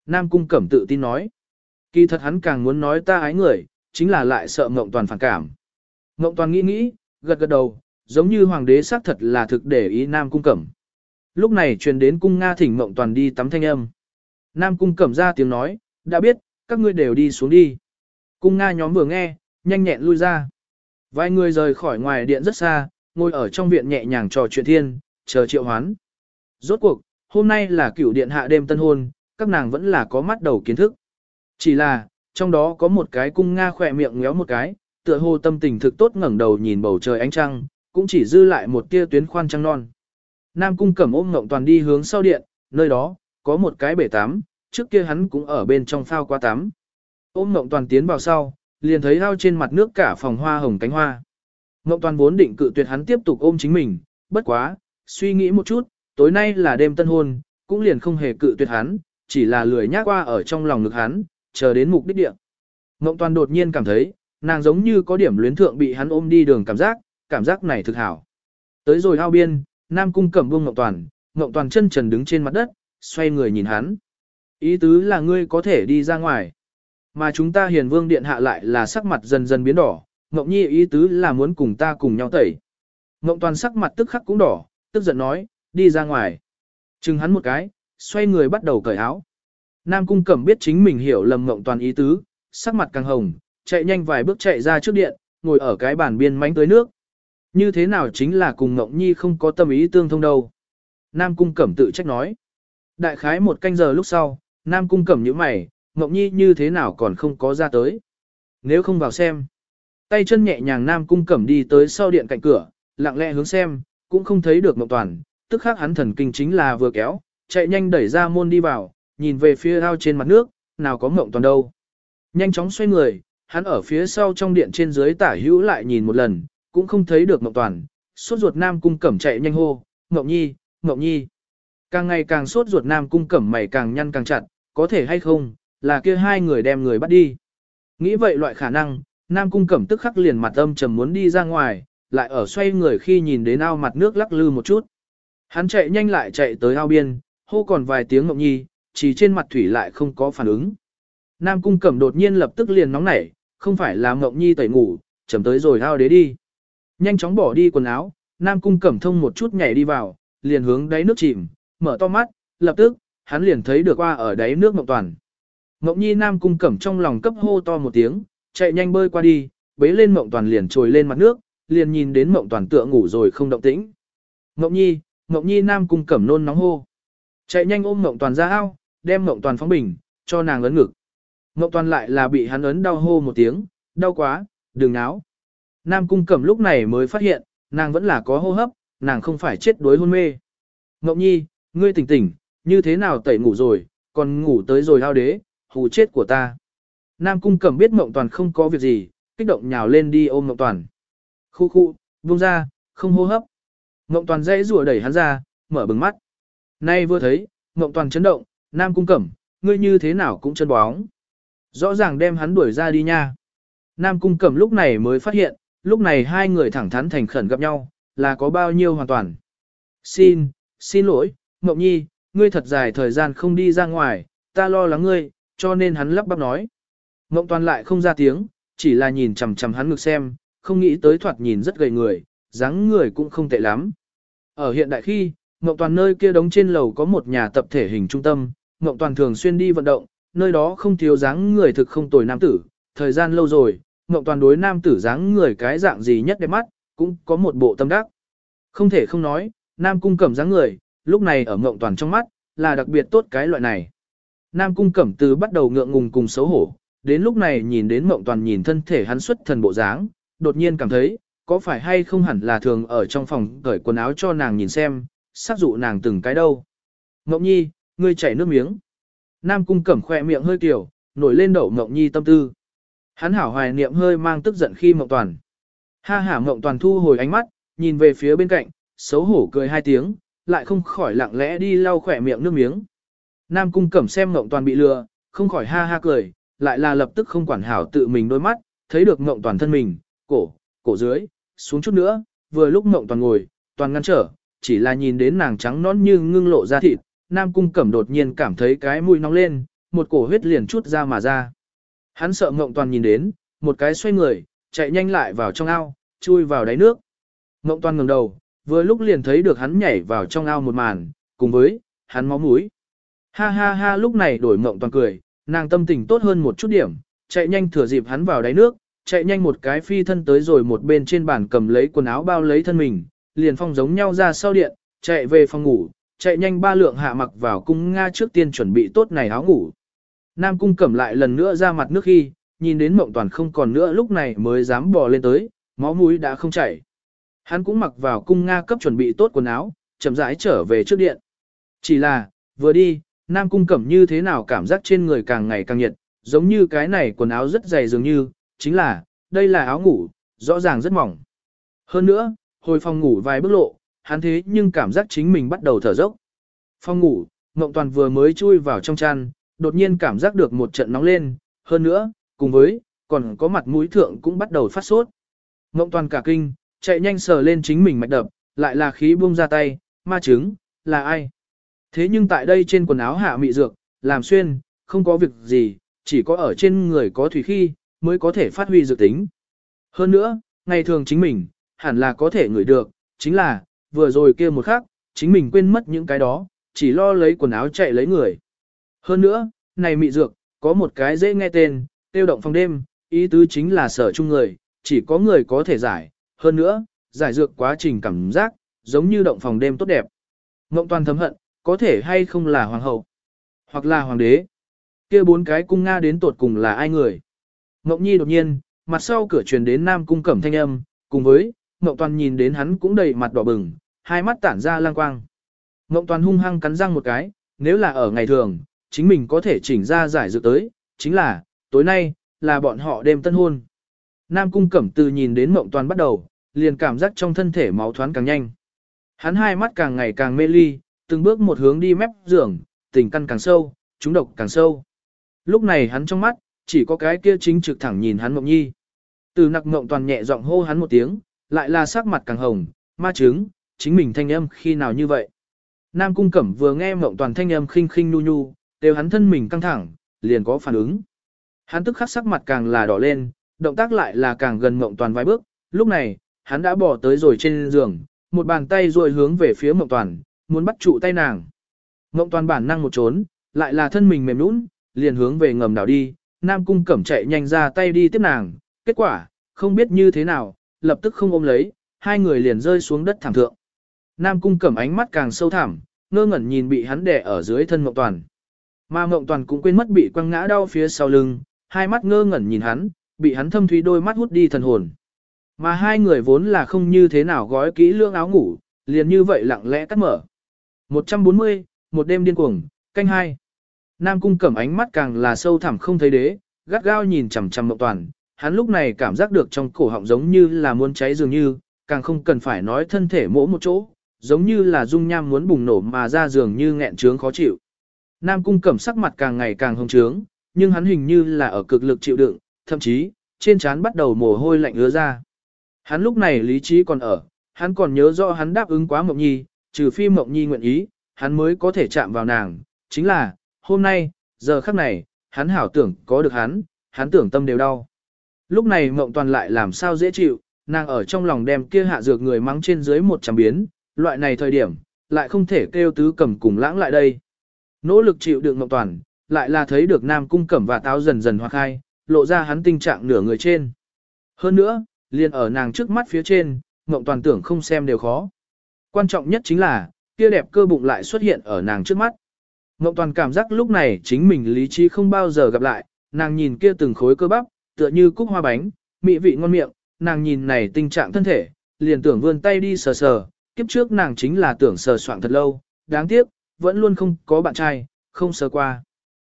Nam Cung Cẩm tự tin nói. Kỳ thật hắn càng muốn nói ta ái người, chính là lại sợ Ngộng Toàn phản cảm. Ngộng Toàn nghĩ nghĩ, gật gật đầu, giống như hoàng đế xác thật là thực để ý Nam Cung Cẩm. Lúc này truyền đến cung Nga thỉnh mộng Toàn đi tắm thanh âm. Nam Cung Cẩm ra tiếng nói, đã biết, các ngươi đều đi xuống đi. Cung Nga nhóm vừa nghe, nhanh nhẹn lui ra. Vài người rời khỏi ngoài điện rất xa, ngồi ở trong viện nhẹ nhàng trò chuyện thiên, chờ triệu hoán. Rốt cuộc, hôm nay là cửu điện hạ đêm tân hôn, các nàng vẫn là có mắt đầu kiến thức. Chỉ là, trong đó có một cái cung Nga khỏe miệng ngéo một cái, tựa hồ tâm tình thực tốt ngẩng đầu nhìn bầu trời ánh trăng, cũng chỉ dư lại một tia tuyến khoan trăng non. Nam cung cẩm ôm ngộng toàn đi hướng sau điện, nơi đó, có một cái bể tắm, trước kia hắn cũng ở bên trong phao qua tắm. Ôm ngộng toàn tiến vào sau, liền thấy ao trên mặt nước cả phòng hoa hồng cánh hoa. Ngộng toàn vốn định cự tuyệt hắn tiếp tục ôm chính mình, bất quá, suy nghĩ một chút, tối nay là đêm tân hôn, cũng liền không hề cự tuyệt hắn, chỉ là lười nhác qua ở trong lòng ngực hắn, chờ đến mục đích địa. Ngộng toàn đột nhiên cảm thấy, Nàng giống như có điểm luyến thượng bị hắn ôm đi đường cảm giác, cảm giác này thực hảo. Tới rồi ao biên, Nam Cung cẩm buông Ngọc Toàn, Ngọc Toàn chân trần đứng trên mặt đất, xoay người nhìn hắn. Ý tứ là ngươi có thể đi ra ngoài. Mà chúng ta hiền vương điện hạ lại là sắc mặt dần dần biến đỏ, Ngọc Nhi ý tứ là muốn cùng ta cùng nhau tẩy. Ngọc Toàn sắc mặt tức khắc cũng đỏ, tức giận nói, đi ra ngoài. Chừng hắn một cái, xoay người bắt đầu cởi áo. Nam Cung Cẩm biết chính mình hiểu lầm Ngọc Toàn ý tứ, sắc mặt càng hồng, chạy nhanh vài bước chạy ra trước điện, ngồi ở cái bàn biên mánh tới nước. Như thế nào chính là cùng ngọng Nhi không có tâm ý tương thông đâu. Nam Cung Cẩm tự trách nói. Đại khái một canh giờ lúc sau, Nam Cung Cẩm như mày, ngọng Nhi như thế nào còn không có ra tới. Nếu không vào xem. Tay chân nhẹ nhàng Nam Cung Cẩm đi tới sau điện cạnh cửa, lặng lẽ hướng xem, cũng không thấy được ngọng Toàn, tức khắc hắn thần kinh chính là vừa kéo, chạy nhanh đẩy ra môn đi vào, nhìn về phía ao trên mặt nước, nào có ngọng Toàn đâu. Nhanh chóng xoay người, hắn ở phía sau trong điện trên dưới tả hữu lại nhìn một lần, cũng không thấy được ngọc Toàn, sốt ruột Nam Cung Cẩm chạy nhanh hô, ngọc Nhi, ngọc Nhi. Càng ngày càng sốt ruột Nam Cung Cẩm mày càng nhăn càng chặt, có thể hay không, là kia hai người đem người bắt đi. Nghĩ vậy loại khả năng, Nam Cung Cẩm tức khắc liền mặt âm trầm muốn đi ra ngoài, lại ở xoay người khi nhìn đến ao mặt nước lắc lư một chút. Hắn chạy nhanh lại chạy tới ao biên, hô còn vài tiếng ngọc Nhi, chỉ trên mặt thủy lại không có phản ứng. Nam Cung Cẩm đột nhiên lập tức liền nóng nảy, không phải là Ngộng Nhi tẩy ngủ, chầm tới rồi ao đế đi. Nhanh chóng bỏ đi quần áo, Nam Cung Cẩm thông một chút nhảy đi vào, liền hướng đáy nước chìm, mở to mắt, lập tức, hắn liền thấy được qua ở đáy nước Ngộng Toàn. Ngộng Nhi Nam Cung Cẩm trong lòng cấp hô to một tiếng, chạy nhanh bơi qua đi, bế lên Ngộng Toàn liền trồi lên mặt nước, liền nhìn đến Ngộng Toàn tựa ngủ rồi không động tĩnh. Ngộng Nhi, Ngộng Nhi Nam Cung Cẩm nôn nóng hô. Chạy nhanh ôm Ngộng Toàn ra ao, đem Ngộng Toàn phóng bình, cho nàng ấn ngực. Ngộ Toàn lại là bị hắn ấn đau hô một tiếng, đau quá, đừng náo. Nam Cung Cẩm lúc này mới phát hiện, nàng vẫn là có hô hấp, nàng không phải chết đuối hôn mê. Ngọc Nhi, ngươi tỉnh tỉnh, như thế nào tẩy ngủ rồi, còn ngủ tới rồi hao đế, hù chết của ta. Nam Cung Cẩm biết Mộng Toàn không có việc gì, kích động nhào lên đi ôm Mộng Toàn. Khu khu, buông ra, không hô hấp. Mộng Toàn dãy rùa đẩy hắn ra, mở bừng mắt. Nay vừa thấy, Mộng Toàn chấn động, Nam Cung Cẩm, ngươi như thế nào cũng chân bóng. Rõ ràng đem hắn đuổi ra đi nha. Nam Cung Cẩm lúc này mới phát hiện, lúc này hai người thẳng thắn thành khẩn gặp nhau, là có bao nhiêu hoàn toàn. Xin, xin lỗi, Mộng Nhi, ngươi thật dài thời gian không đi ra ngoài, ta lo lắng ngươi, cho nên hắn lắp bắp nói. Mộng toàn lại không ra tiếng, chỉ là nhìn chằm chằm hắn ngực xem, không nghĩ tới thoạt nhìn rất gầy người, dáng người cũng không tệ lắm. Ở hiện đại khi, Mộng toàn nơi kia đóng trên lầu có một nhà tập thể hình trung tâm, Mộng toàn thường xuyên đi vận động, nơi đó không thiếu dáng người thực không tồi nam tử, thời gian lâu rồi, Ngộng toàn đối nam tử dáng người cái dạng gì nhất đẹp mắt, cũng có một bộ tâm đắc. Không thể không nói, nam cung cẩm dáng người, lúc này ở Ngộng toàn trong mắt, là đặc biệt tốt cái loại này. Nam cung cẩm từ bắt đầu ngượng ngùng cùng xấu hổ, đến lúc này nhìn đến Ngộng toàn nhìn thân thể hắn xuất thần bộ dáng, đột nhiên cảm thấy, có phải hay không hẳn là thường ở trong phòng cởi quần áo cho nàng nhìn xem, xác dụ nàng từng cái đâu. Ngộng nhi, ngươi chảy nước miếng. Nam cung cẩm khoe miệng hơi kiểu, nổi lên đậu Mộng nhi tâm tư. Hắn hảo hoài niệm hơi mang tức giận khi Mộng Toàn. Ha hả Mộng Toàn thu hồi ánh mắt, nhìn về phía bên cạnh, xấu hổ cười hai tiếng, lại không khỏi lặng lẽ đi lau khỏe miệng nước miếng. Nam Cung Cẩm xem Mộng Toàn bị lừa, không khỏi ha ha cười, lại là lập tức không quản hảo tự mình đôi mắt, thấy được Mộng Toàn thân mình, cổ, cổ dưới, xuống chút nữa, vừa lúc Mộng Toàn ngồi, toàn ngăn trở, chỉ là nhìn đến nàng trắng nõn như ngưng lộ ra thịt, Nam Cung Cẩm đột nhiên cảm thấy cái mũi nóng lên, một cổ huyết liền chút ra mà ra. Hắn sợ Ngộng Toàn nhìn đến, một cái xoay người, chạy nhanh lại vào trong ao, chui vào đáy nước. Ngộng Toàn ngẩng đầu, vừa lúc liền thấy được hắn nhảy vào trong ao một màn, cùng với, hắn máu mũi. Ha ha ha lúc này đổi Ngộng Toàn cười, nàng tâm tình tốt hơn một chút điểm, chạy nhanh thừa dịp hắn vào đáy nước, chạy nhanh một cái phi thân tới rồi một bên trên bàn cầm lấy quần áo bao lấy thân mình, liền phong giống nhau ra sau điện, chạy về phòng ngủ, chạy nhanh ba lượng hạ mặc vào cung Nga trước tiên chuẩn bị tốt này áo ngủ. Nam cung cẩm lại lần nữa ra mặt nước khi, nhìn đến mộng toàn không còn nữa lúc này mới dám bò lên tới, máu mũi đã không chảy. Hắn cũng mặc vào cung Nga cấp chuẩn bị tốt quần áo, chậm rãi trở về trước điện. Chỉ là, vừa đi, Nam cung cẩm như thế nào cảm giác trên người càng ngày càng nhiệt, giống như cái này quần áo rất dày dường như, chính là, đây là áo ngủ, rõ ràng rất mỏng. Hơn nữa, hồi phòng ngủ vài bước lộ, hắn thế nhưng cảm giác chính mình bắt đầu thở dốc. phong ngủ, Ngộng Toàn vừa mới chui vào trong chăn, đột nhiên cảm giác được một trận nóng lên, hơn nữa, cùng với, còn có mặt mũi thượng cũng bắt đầu phát sốt. Ngộng toàn cả kinh, chạy nhanh sờ lên chính mình mạch đập, lại là khí buông ra tay, ma chứng, là ai? Thế nhưng tại đây trên quần áo hạ mị dược, làm xuyên, không có việc gì, chỉ có ở trên người có thủy khi, mới có thể phát huy dược tính. Hơn nữa, ngày thường chính mình, hẳn là có thể ngửi được, chính là, vừa rồi kia một khắc, chính mình quên mất những cái đó, chỉ lo lấy quần áo chạy lấy người. Hơn nữa, này mị dược, có một cái dễ nghe tên, tiêu động phòng đêm, ý tứ chính là sở chung người, chỉ có người có thể giải. Hơn nữa, giải dược quá trình cảm giác, giống như động phòng đêm tốt đẹp. Ngộng toàn thấm hận, có thể hay không là hoàng hậu, hoặc là hoàng đế. kia bốn cái cung Nga đến tột cùng là ai người. Ngộng nhi đột nhiên, mặt sau cửa truyền đến nam cung cẩm thanh âm, cùng với, Ngộng toàn nhìn đến hắn cũng đầy mặt đỏ bừng, hai mắt tản ra lang quang. Ngộng toàn hung hăng cắn răng một cái, nếu là ở ngày thường, chính mình có thể chỉnh ra giải dự tới, chính là, tối nay, là bọn họ đêm tân hôn. Nam cung cẩm từ nhìn đến mộng toàn bắt đầu, liền cảm giác trong thân thể máu thoáng càng nhanh. Hắn hai mắt càng ngày càng mê ly, từng bước một hướng đi mép giường, tình căn càng sâu, trúng độc càng sâu. Lúc này hắn trong mắt, chỉ có cái kia chính trực thẳng nhìn hắn mộng nhi. Từ nặc mộng toàn nhẹ giọng hô hắn một tiếng, lại là sắc mặt càng hồng, ma trứng, chính mình thanh âm khi nào như vậy. Nam cung cẩm vừa nghe mộng toàn thanh âm khinh khinh nu nu, đều hắn thân mình căng thẳng, liền có phản ứng. Hắn tức khắc sắc mặt càng là đỏ lên, động tác lại là càng gần mộng toàn vài bước, lúc này, hắn đã bỏ tới rồi trên giường, một bàn tay rồi hướng về phía mộng toàn, muốn bắt trụ tay nàng. Mộng toàn bản năng một trốn, lại là thân mình mềm nũng, liền hướng về ngầm đảo đi, Nam Cung Cẩm chạy nhanh ra tay đi tiếp nàng, kết quả, không biết như thế nào, lập tức không ôm lấy, hai người liền rơi xuống đất thảm thượng. Nam Cung Cẩm ánh mắt càng sâu thẳm, ngơ ngẩn nhìn bị hắn đè ở dưới thân Mộng Toàn. Mà Mộng Toàn cũng quên mất bị quăng ngã đau phía sau lưng, hai mắt ngơ ngẩn nhìn hắn, bị hắn thâm thúy đôi mắt hút đi thần hồn. Mà hai người vốn là không như thế nào gói kỹ lương áo ngủ, liền như vậy lặng lẽ cắt mở. 140, một đêm điên cuồng, canh hai. Nam cung cẩm ánh mắt càng là sâu thẳm không thấy đế, gắt gao nhìn chằm chằm Mộng Toàn, hắn lúc này cảm giác được trong cổ họng giống như là muốn cháy dường như, càng không cần phải nói thân thể mỗ một chỗ, giống như là dung nham muốn bùng nổ mà ra giường như nghẹn trướng khó chịu. Nam cung cẩm sắc mặt càng ngày càng hồng trướng, nhưng hắn hình như là ở cực lực chịu đựng, thậm chí, trên trán bắt đầu mồ hôi lạnh ứa ra. Hắn lúc này lý trí còn ở, hắn còn nhớ rõ hắn đáp ứng quá Mộng Nhi, trừ phi Mộng Nhi nguyện ý, hắn mới có thể chạm vào nàng, chính là, hôm nay, giờ khắc này, hắn hảo tưởng có được hắn, hắn tưởng tâm đều đau. Lúc này Mộng Toàn lại làm sao dễ chịu, nàng ở trong lòng đem kia hạ dược người mắng trên dưới một trăm biến, loại này thời điểm, lại không thể kêu tứ cầm cùng lãng lại đây. Nỗ lực chịu đựng Mộng Toàn, lại là thấy được Nam Cung Cẩm và táo dần dần hoa khai, lộ ra hắn tình trạng nửa người trên. Hơn nữa, liền ở nàng trước mắt phía trên, mộng Toàn tưởng không xem đều khó. Quan trọng nhất chính là, kia đẹp cơ bụng lại xuất hiện ở nàng trước mắt. Mộng Toàn cảm giác lúc này chính mình lý trí không bao giờ gặp lại, nàng nhìn kia từng khối cơ bắp, tựa như cúc hoa bánh, mỹ vị ngon miệng, nàng nhìn này tình trạng thân thể, liền tưởng vươn tay đi sờ sờ, kiếp trước nàng chính là tưởng sờ soạn thật lâu, đáng tiếc, vẫn luôn không có bạn trai, không sờ qua.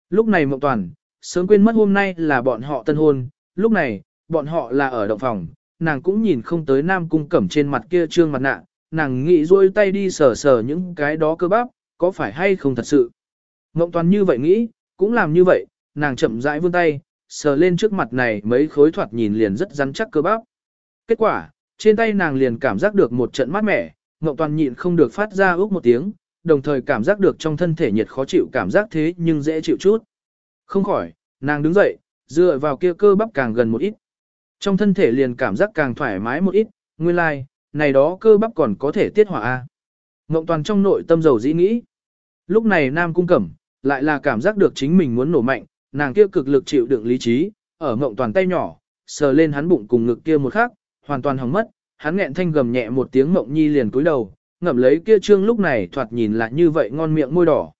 Lúc này Mộng Toàn, sớm quên mất hôm nay là bọn họ tân hôn, lúc này, bọn họ là ở động phòng, nàng cũng nhìn không tới nam cung cẩm trên mặt kia trương mặt nạ, nàng nghĩ rôi tay đi sờ sờ những cái đó cơ bắp, có phải hay không thật sự. Mộng Toàn như vậy nghĩ, cũng làm như vậy, nàng chậm rãi vươn tay, sờ lên trước mặt này mấy khối thoạt nhìn liền rất rắn chắc cơ bắp. Kết quả, trên tay nàng liền cảm giác được một trận mát mẻ, Ngộng Toàn nhịn không được phát ra ước một tiếng, đồng thời cảm giác được trong thân thể nhiệt khó chịu cảm giác thế nhưng dễ chịu chút. Không khỏi, nàng đứng dậy, dựa vào kia cơ bắp càng gần một ít. Trong thân thể liền cảm giác càng thoải mái một ít, nguyên lai, like, này đó cơ bắp còn có thể tiết hỏa A. Ngộng toàn trong nội tâm dầu dĩ nghĩ. Lúc này Nam Cung Cẩm, lại là cảm giác được chính mình muốn nổ mạnh, nàng kia cực lực chịu đựng lý trí, ở ngộng toàn tay nhỏ, sờ lên hắn bụng cùng ngực kia một khắc, hoàn toàn hỏng mất, hắn nghẹn thanh gầm nhẹ một tiếng mộng nhi liền cúi đầu, ngậm lấy kia trương lúc này thoạt nhìn lại như vậy ngon miệng môi đỏ.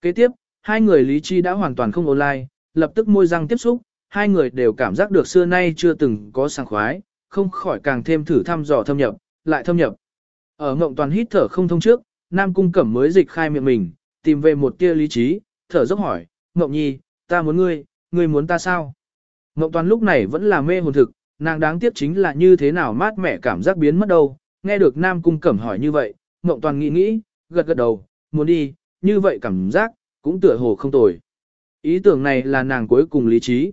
Kế tiếp, hai người lý trí đã hoàn toàn không online, lập tức môi răng tiếp xúc, hai người đều cảm giác được xưa nay chưa từng có sảng khoái, không khỏi càng thêm thử thăm dò thâm nhập, lại thâm nhập. Ở ngộng toàn hít thở không thông trước, Nam Cung Cẩm mới dịch khai miệng mình, tìm về một tia lý trí, thở dốc hỏi, Ngộng Nhi, ta muốn ngươi, ngươi muốn ta sao? Ngộng toàn lúc này vẫn là mê hồn thực, nàng đáng tiếc chính là như thế nào mát mẻ cảm giác biến mất đâu, nghe được Nam Cung Cẩm hỏi như vậy, Ngộng toàn nghĩ nghĩ, gật gật đầu, muốn đi, như vậy cảm giác, cũng tựa hồ không tồi. Ý tưởng này là nàng cuối cùng lý trí.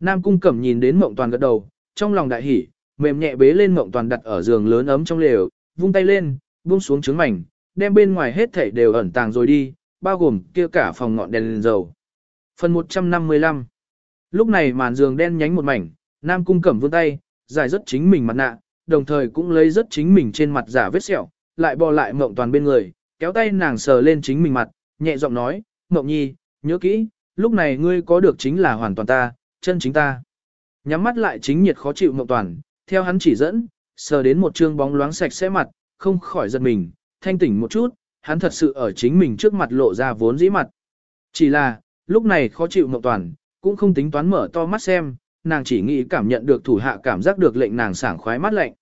Nam cung cẩm nhìn đến mộng toàn gật đầu, trong lòng đại hỉ, mềm nhẹ bế lên mộng toàn đặt ở giường lớn ấm trong lều, vung tay lên, buông xuống trứng mảnh, đem bên ngoài hết thảy đều ẩn tàng rồi đi, bao gồm kia cả phòng ngọn đèn lên dầu. Phần 155 Lúc này màn giường đen nhánh một mảnh, Nam cung cẩm vươn tay, giải rất chính mình mặt nạ, đồng thời cũng lấy rất chính mình trên mặt giả vết sẹo, lại bò lại mộng toàn bên người, kéo tay nàng sờ lên chính mình mặt, nhẹ giọng nói, mộng nhi, nhớ kỹ, lúc này ngươi có được chính là hoàn toàn ta, chân chính ta. Nhắm mắt lại chính nhiệt khó chịu mộng toàn, theo hắn chỉ dẫn, sờ đến một trương bóng loáng sạch sẽ mặt, không khỏi giật mình, thanh tỉnh một chút, hắn thật sự ở chính mình trước mặt lộ ra vốn dĩ mặt. Chỉ là, lúc này khó chịu mộng toàn, cũng không tính toán mở to mắt xem, nàng chỉ nghĩ cảm nhận được thủ hạ cảm giác được lệnh nàng sảng khoái mắt lạnh.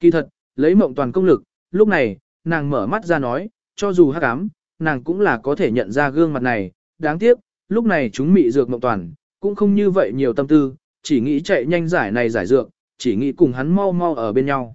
Kỳ thật, lấy mộng toàn công lực, lúc này, nàng mở mắt ra nói, cho dù hắc ám, nàng cũng là có thể nhận ra gương mặt này, đáng tiếc, lúc này chúng mị dược mộng toàn, cũng không như vậy nhiều tâm tư, chỉ nghĩ chạy nhanh giải này giải dược, chỉ nghĩ cùng hắn mau mau ở bên nhau.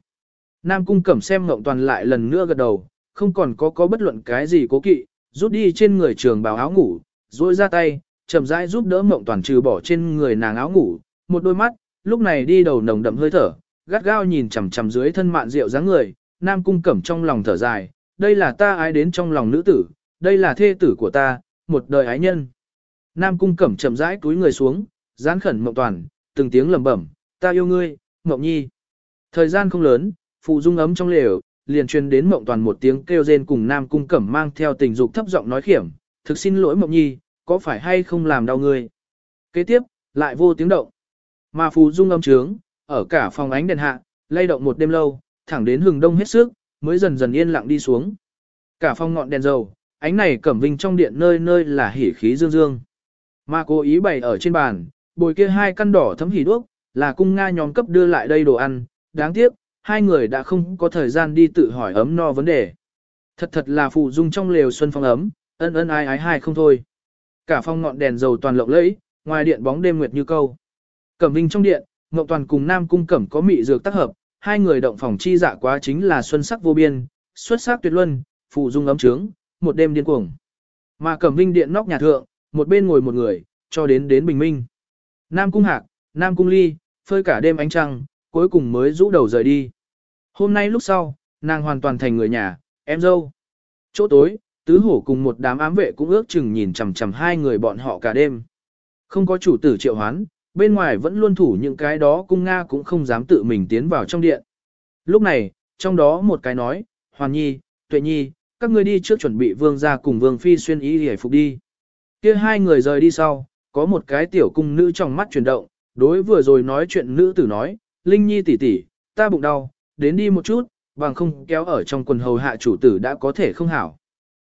Nam cung cẩm xem mộng toàn lại lần nữa gật đầu, không còn có có bất luận cái gì cố kỵ, rút đi trên người trường bào áo ngủ, rồi ra tay, chậm rãi giúp đỡ mộng toàn trừ bỏ trên người nàng áo ngủ, một đôi mắt, lúc này đi đầu nồng đậm hơi thở, gắt gao nhìn chằm chằm dưới thân mạn rượu dáng người, Nam cung cẩm trong lòng thở dài, đây là ta ái đến trong lòng nữ tử, đây là thê tử của ta, một đời ái nhân. Nam cung cẩm chậm rãi túi người xuống, gián khẩn mộng toàn, từng tiếng lẩm bẩm, ta yêu ngươi, mộng nhi. Thời gian không lớn, phụ dung ấm trong lều, liền truyền đến mộng toàn một tiếng kêu rên cùng Nam cung cẩm mang theo tình dục thấp giọng nói khiểm, thực xin lỗi mộng nhi, có phải hay không làm đau ngươi. Kế tiếp, lại vô tiếng động. Mà phù dung âm trướng, ở cả phòng ánh đèn hạ, lay động một đêm lâu, thẳng đến hừng đông hết sức, mới dần dần yên lặng đi xuống. Cả phòng ngọn đèn dầu, ánh này cẩm vinh trong điện nơi nơi là hỉ khí dương dương. Mà cố ý bày ở trên bàn, bồi kia hai căn đỏ thấm hỉ đuốc, là cung Nga nhóm cấp đưa lại đây đồ ăn, đáng tiếc, hai người đã không có thời gian đi tự hỏi ấm no vấn đề. Thật thật là phụ dung trong lều xuân phong ấm, ân ân ai ái hai không thôi. Cả phòng ngọn đèn dầu toàn lộng lẫy, ngoài điện bóng đêm nguyệt như câu. Cẩm Vinh trong điện, Ngọc Toàn cùng Nam Cung Cẩm có mị dược tác hợp, hai người động phòng chi dạ quá chính là xuân sắc vô biên, xuất sắc tuyệt luân, phụ dung ấm trướng, một đêm điên cuồng. Mà Cẩm Vinh điện nóc nhà thượng, một bên ngồi một người, cho đến đến bình minh. Nam Cung Hạc, Nam Cung Ly, phơi cả đêm ánh trăng, cuối cùng mới rũ đầu rời đi. Hôm nay lúc sau, nàng hoàn toàn thành người nhà, em dâu. Chỗ tối, tứ hổ cùng một đám ám vệ cũng ước chừng nhìn chằm chằm hai người bọn họ cả đêm. Không có chủ tử triệu hoán, bên ngoài vẫn luôn thủ những cái đó cung Nga cũng không dám tự mình tiến vào trong điện. Lúc này, trong đó một cái nói, Hoàn Nhi, Tuệ Nhi, các ngươi đi trước chuẩn bị vương ra cùng vương phi xuyên ý hề phục đi. kia hai người rời đi sau, có một cái tiểu cung nữ trong mắt chuyển động, đối vừa rồi nói chuyện nữ tử nói, Linh Nhi tỷ tỷ, ta bụng đau, đến đi một chút, bằng không kéo ở trong quần hầu hạ chủ tử đã có thể không hảo.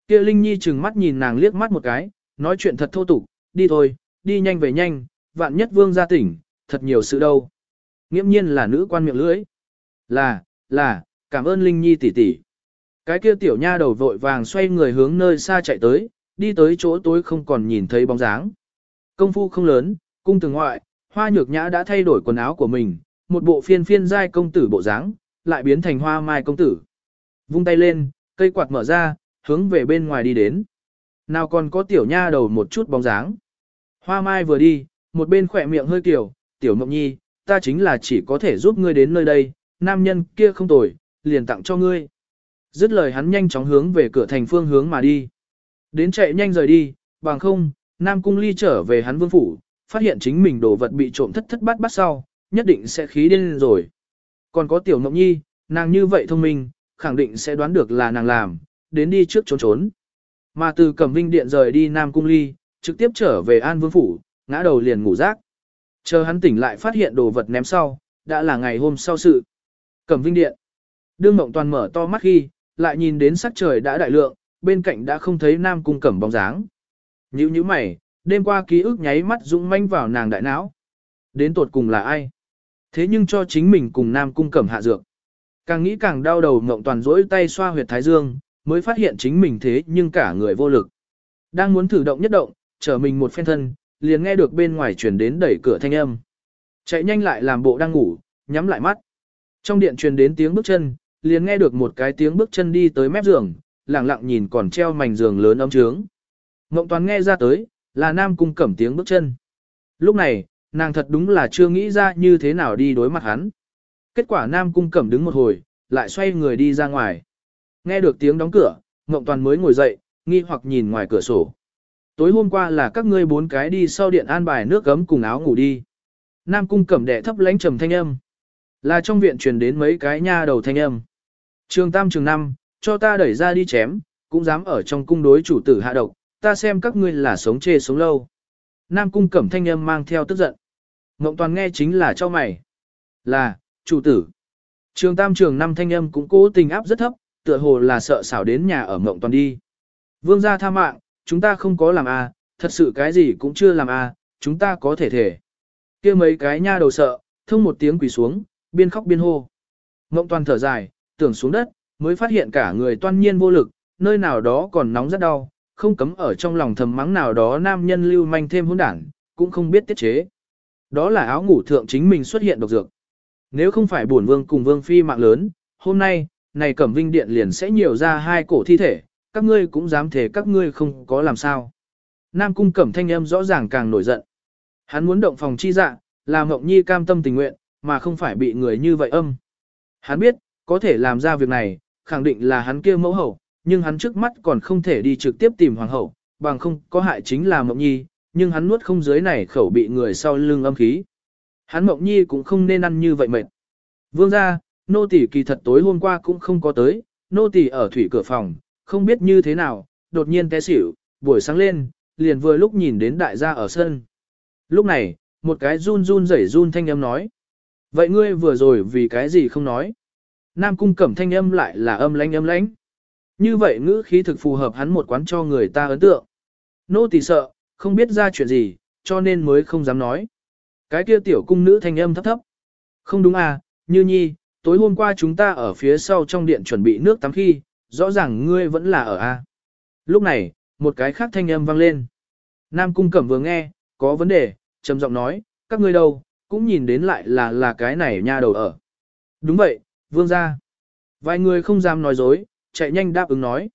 kia Linh Nhi chừng mắt nhìn nàng liếc mắt một cái, nói chuyện thật thô tục, đi thôi, đi nhanh về nhanh, vạn nhất vương gia tỉnh, thật nhiều sự đâu. Nghiễm nhiên là nữ quan miệng lưỡi. Là, là, cảm ơn Linh Nhi tỷ tỷ. Cái kia tiểu nha đầu vội vàng xoay người hướng nơi xa chạy tới, đi tới chỗ tối không còn nhìn thấy bóng dáng. Công phu không lớn, cung từ ngoại, hoa nhược nhã đã thay đổi quần áo của mình, một bộ phiên phiên giai công tử bộ dáng, lại biến thành hoa mai công tử. Vung tay lên, cây quạt mở ra, hướng về bên ngoài đi đến. Nào còn có tiểu nha đầu một chút bóng dáng. Hoa mai vừa đi, một bên khỏe miệng hơi kiểu, tiểu mộng nhi, ta chính là chỉ có thể giúp ngươi đến nơi đây, nam nhân kia không tồi, liền tặng cho ngươi. Dứt lời hắn nhanh chóng hướng về cửa thành phương hướng mà đi. Đến chạy nhanh rời đi, bằng không, nam cung ly trở về hắn vương phủ, phát hiện chính mình đồ vật bị trộm thất thất bát bát sau, nhất định sẽ khí điên rồi. Còn có tiểu mộng nhi, nàng như vậy thông minh, khẳng định sẽ đoán được là nàng làm, đến đi trước trốn trốn. Mà từ Cẩm Vinh Điện rời đi Nam Cung Ly, trực tiếp trở về An Vương Phủ, ngã đầu liền ngủ rác. Chờ hắn tỉnh lại phát hiện đồ vật ném sau, đã là ngày hôm sau sự. Cẩm Vinh Điện. Đương Mộng Toàn mở to mắt khi, lại nhìn đến sắc trời đã đại lượng, bên cạnh đã không thấy Nam Cung Cẩm bóng dáng. Nhữ như mày, đêm qua ký ức nháy mắt dũng manh vào nàng đại não. Đến tột cùng là ai? Thế nhưng cho chính mình cùng Nam Cung Cẩm hạ dược. Càng nghĩ càng đau đầu Mộng Toàn rỗi tay xoa huyệt thái dương, mới phát hiện chính mình thế nhưng cả người vô lực. Đang muốn thử động nhất động, trở mình một phen thân, liền nghe được bên ngoài truyền đến đẩy cửa thanh âm. Chạy nhanh lại làm bộ đang ngủ, nhắm lại mắt. Trong điện truyền đến tiếng bước chân, liền nghe được một cái tiếng bước chân đi tới mép giường, lặng lặng nhìn còn treo mảnh giường lớn ấm trướng. Ngộng toàn nghe ra tới, là nam cung cẩm tiếng bước chân. Lúc này, nàng thật đúng là chưa nghĩ ra như thế nào đi đối mặt hắn. Kết quả Nam Cung Cẩm đứng một hồi, lại xoay người đi ra ngoài. Nghe được tiếng đóng cửa, Ngộng Toàn mới ngồi dậy, nghi hoặc nhìn ngoài cửa sổ. Tối hôm qua là các ngươi bốn cái đi sau điện an bài nước gấm cùng áo ngủ đi. Nam Cung Cẩm đệ thấp lãnh trầm thanh âm. Là trong viện truyền đến mấy cái nha đầu thanh âm. Trường Tam trường Năm, cho ta đẩy ra đi chém, cũng dám ở trong cung đối chủ tử hạ độc, ta xem các ngươi là sống chê sống lâu. Nam Cung Cẩm thanh âm mang theo tức giận. Ngộng Toàn nghe chính là cho mày. Là, chủ tử. Trường tam trường năm thanh âm cũng cố tình áp rất thấp, tựa hồ là sợ xảo đến nhà ở Ngộng Toàn đi. Vương gia tha mạng, chúng ta không có làm a, à, thật sự cái gì cũng chưa làm a, à, chúng ta có thể thể. kia mấy cái nha đầu sợ, thông một tiếng quỳ xuống, biên khóc biên hô. Ngộng Toàn thở dài, tưởng xuống đất, mới phát hiện cả người toan nhiên vô lực, nơi nào đó còn nóng rất đau, không cấm ở trong lòng thầm mắng nào đó nam nhân lưu manh thêm hỗn đản, cũng không biết tiết chế. Đó là áo ngủ thượng chính mình xuất hiện độc dược. Nếu không phải bổn vương cùng vương phi mạng lớn, hôm nay, này cẩm vinh điện liền sẽ nhiều ra hai cổ thi thể, các ngươi cũng dám thể các ngươi không có làm sao. Nam cung cẩm thanh âm rõ ràng càng nổi giận. Hắn muốn động phòng chi dạ, làm Ngọc Nhi cam tâm tình nguyện, mà không phải bị người như vậy âm. Hắn biết, có thể làm ra việc này, khẳng định là hắn kia mẫu hậu, nhưng hắn trước mắt còn không thể đi trực tiếp tìm hoàng hậu, bằng không có hại chính là Mộng Nhi, nhưng hắn nuốt không dưới này khẩu bị người sau lưng âm khí. Hắn Mộng Nhi cũng không nên ăn như vậy mệt. Vương ra, nô tỷ kỳ thật tối hôm qua cũng không có tới, nô tỷ ở thủy cửa phòng, không biết như thế nào, đột nhiên té xỉu, buổi sáng lên, liền vừa lúc nhìn đến đại gia ở sân. Lúc này, một cái run run rẩy run thanh âm nói. Vậy ngươi vừa rồi vì cái gì không nói? Nam cung cẩm thanh âm lại là âm lãnh âm lãnh. Như vậy ngữ khí thực phù hợp hắn một quán cho người ta ấn tượng. Nô tỳ sợ, không biết ra chuyện gì, cho nên mới không dám nói. Cái kia tiểu cung nữ thanh âm thấp thấp. Không đúng à, như nhi, tối hôm qua chúng ta ở phía sau trong điện chuẩn bị nước tắm khi, rõ ràng ngươi vẫn là ở a. Lúc này, một cái khác thanh âm vang lên. Nam cung cẩm vừa nghe, có vấn đề, trầm giọng nói, các ngươi đâu, cũng nhìn đến lại là là cái này nha đầu ở. Đúng vậy, vương gia. Vài người không dám nói dối, chạy nhanh đáp ứng nói.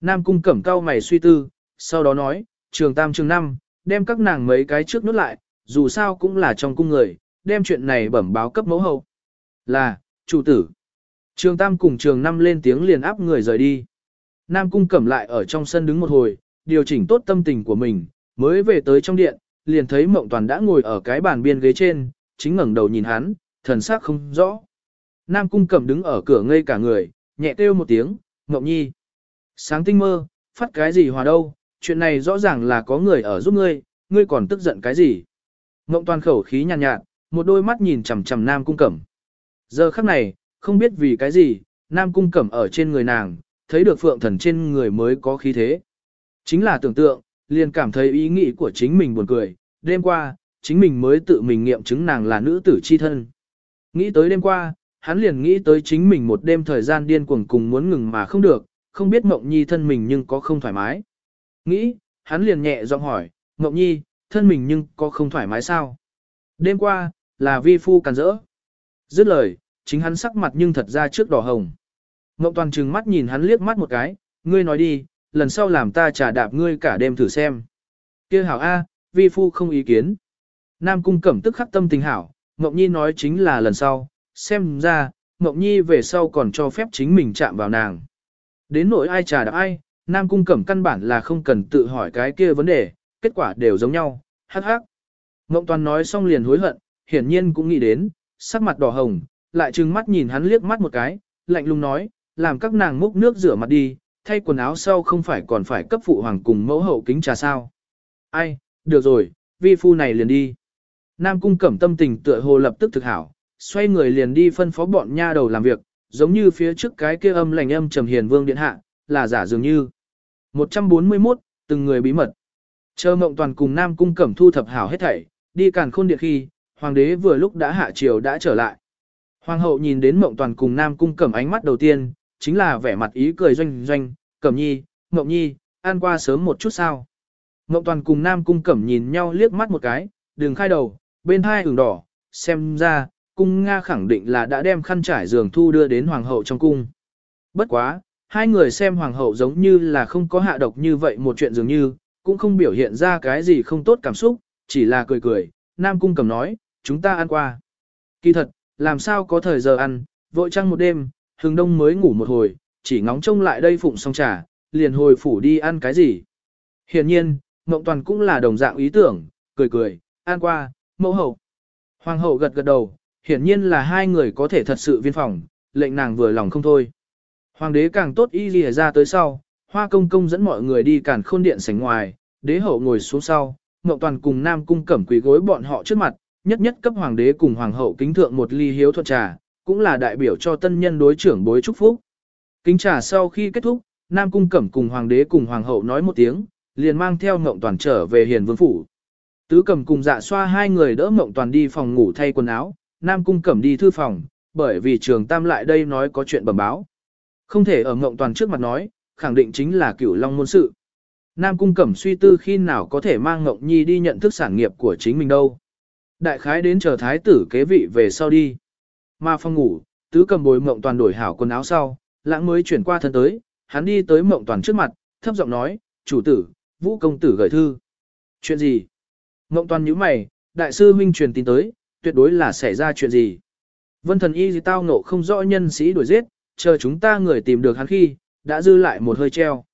Nam cung cẩm cao mày suy tư, sau đó nói, trường tam trường năm, đem các nàng mấy cái trước nút lại, dù sao cũng là trong cung người, đem chuyện này bẩm báo cấp mẫu hậu. Là, chủ tử. Trường tam cùng trường năm lên tiếng liền áp người rời đi. Nam cung cẩm lại ở trong sân đứng một hồi, điều chỉnh tốt tâm tình của mình, mới về tới trong điện, liền thấy mộng toàn đã ngồi ở cái bàn biên ghế trên, chính ngẩng đầu nhìn hắn, thần sắc không rõ. Nam cung cẩm đứng ở cửa ngây cả người, nhẹ kêu một tiếng, Mộng Nhi. Sáng tinh mơ, phát cái gì hòa đâu, chuyện này rõ ràng là có người ở giúp ngươi, ngươi còn tức giận cái gì. Mộng toàn khẩu khí nhàn nhạt, nhạt, một đôi mắt nhìn chằm chằm Nam Cung Cẩm. Giờ khắc này, không biết vì cái gì, Nam Cung Cẩm ở trên người nàng, thấy được phượng thần trên người mới có khí thế. Chính là tưởng tượng, liền cảm thấy ý nghĩ của chính mình buồn cười, đêm qua, chính mình mới tự mình nghiệm chứng nàng là nữ tử chi thân. Nghĩ tới đêm qua, hắn liền nghĩ tới chính mình một đêm thời gian điên cuồng cùng muốn ngừng mà không được, không biết Mộng Nhi thân mình nhưng có không thoải mái. Nghĩ, hắn liền nhẹ giọng hỏi, Mộng Nhi, thân mình nhưng có không thoải mái sao? Đêm qua, là vi phu càn rỡ. Dứt lời, chính hắn sắc mặt nhưng thật ra trước đỏ hồng. Ngộng toàn trừng mắt nhìn hắn liếc mắt một cái, ngươi nói đi, lần sau làm ta trả đạp ngươi cả đêm thử xem. kia hảo A, vi phu không ý kiến. Nam cung cẩm tức khắc tâm tình hảo, Ngộng Nhi nói chính là lần sau, xem ra, Ngộng Nhi về sau còn cho phép chính mình chạm vào nàng. Đến nỗi ai trà đạp ai, Nam Cung Cẩm căn bản là không cần tự hỏi cái kia vấn đề, kết quả đều giống nhau, hắc hắc. Ngộng Toàn nói xong liền hối hận, hiển nhiên cũng nghĩ đến, sắc mặt đỏ hồng, lại trừng mắt nhìn hắn liếc mắt một cái, lạnh lùng nói, làm các nàng múc nước rửa mặt đi, thay quần áo sau không phải còn phải cấp phụ hoàng cùng mẫu hậu kính trà sao. Ai, được rồi, vi phu này liền đi. Nam Cung Cẩm tâm tình tựa hồ lập tức thực hảo, xoay người liền đi phân phó bọn nha đầu làm việc, giống như phía trước cái kia âm lành âm trầm hiền vương điện hạ, là giả dường như. 141, từng người bí mật. Chờ mộng toàn cùng Nam Cung Cẩm thu thập hảo hết thảy, đi càn khôn điện khi, hoàng đế vừa lúc đã hạ triều đã trở lại. Hoàng hậu nhìn đến mộng toàn cùng Nam Cung Cẩm ánh mắt đầu tiên, chính là vẻ mặt ý cười doanh doanh, Cẩm nhi, mộng nhi, ăn qua sớm một chút sao. Mộng toàn cùng Nam Cung Cẩm nhìn nhau liếc mắt một cái, đường khai đầu, bên hai ửng đỏ, xem ra, cung Nga khẳng định là đã đem khăn trải giường thu đưa đến hoàng hậu trong cung. Bất quá, hai người xem hoàng hậu giống như là không có hạ độc như vậy một chuyện dường như, cũng không biểu hiện ra cái gì không tốt cảm xúc, chỉ là cười cười, Nam Cung Cẩm nói, chúng ta ăn qua. Kỳ thật, làm sao có thời giờ ăn, vội trăng một đêm, hừng đông mới ngủ một hồi, chỉ ngóng trông lại đây phụng xong trà, liền hồi phủ đi ăn cái gì. Hiển nhiên, mộng Toàn cũng là đồng dạng ý tưởng, cười cười, ăn qua, mẫu hậu. Hoàng hậu gật gật đầu, hiển nhiên là hai người có thể thật sự viên phòng, lệnh nàng vừa lòng không thôi. Hoàng đế càng tốt y lìa ra tới sau, hoa công công dẫn mọi người đi cản khôn điện sảnh ngoài, đế hậu ngồi xuống sau, mộng Toàn cùng Nam Cung cẩm quỳ gối bọn họ trước mặt, nhất nhất cấp hoàng đế cùng hoàng hậu kính thượng một ly hiếu thuận trà, cũng là đại biểu cho tân nhân đối trưởng bối chúc phúc. Kính trà sau khi kết thúc, Nam Cung Cẩm cùng Hoàng đế cùng Hoàng hậu nói một tiếng, liền mang theo Ngộng Toàn trở về Hiền Vương Phủ. Tứ Cẩm cùng dạ xoa hai người đỡ Ngộng Toàn đi phòng ngủ thay quần áo, Nam Cung Cẩm đi thư phòng, bởi vì trường Tam lại đây nói có chuyện bẩm báo. Không thể ở Ngộng Toàn trước mặt nói, khẳng định chính là cửu long môn sự. Nam Cung Cẩm suy tư khi nào có thể mang Ngộng Nhi đi nhận thức sản nghiệp của chính mình đâu. Đại khái đến chờ thái tử kế vị về sau đi. Mà phòng ngủ, tứ cầm bồi Mộng Toàn đổi hảo quần áo sau, lãng mới chuyển qua thân tới, hắn đi tới mộng toàn trước mặt, thấp giọng nói, chủ tử, vũ công tử gửi thư. Chuyện gì? Mộng toàn nhíu mày, đại sư huynh truyền tin tới, tuyệt đối là xảy ra chuyện gì? Vân thần y gì tao ngộ không rõ nhân sĩ đuổi giết, chờ chúng ta người tìm được hắn khi, đã dư lại một hơi treo.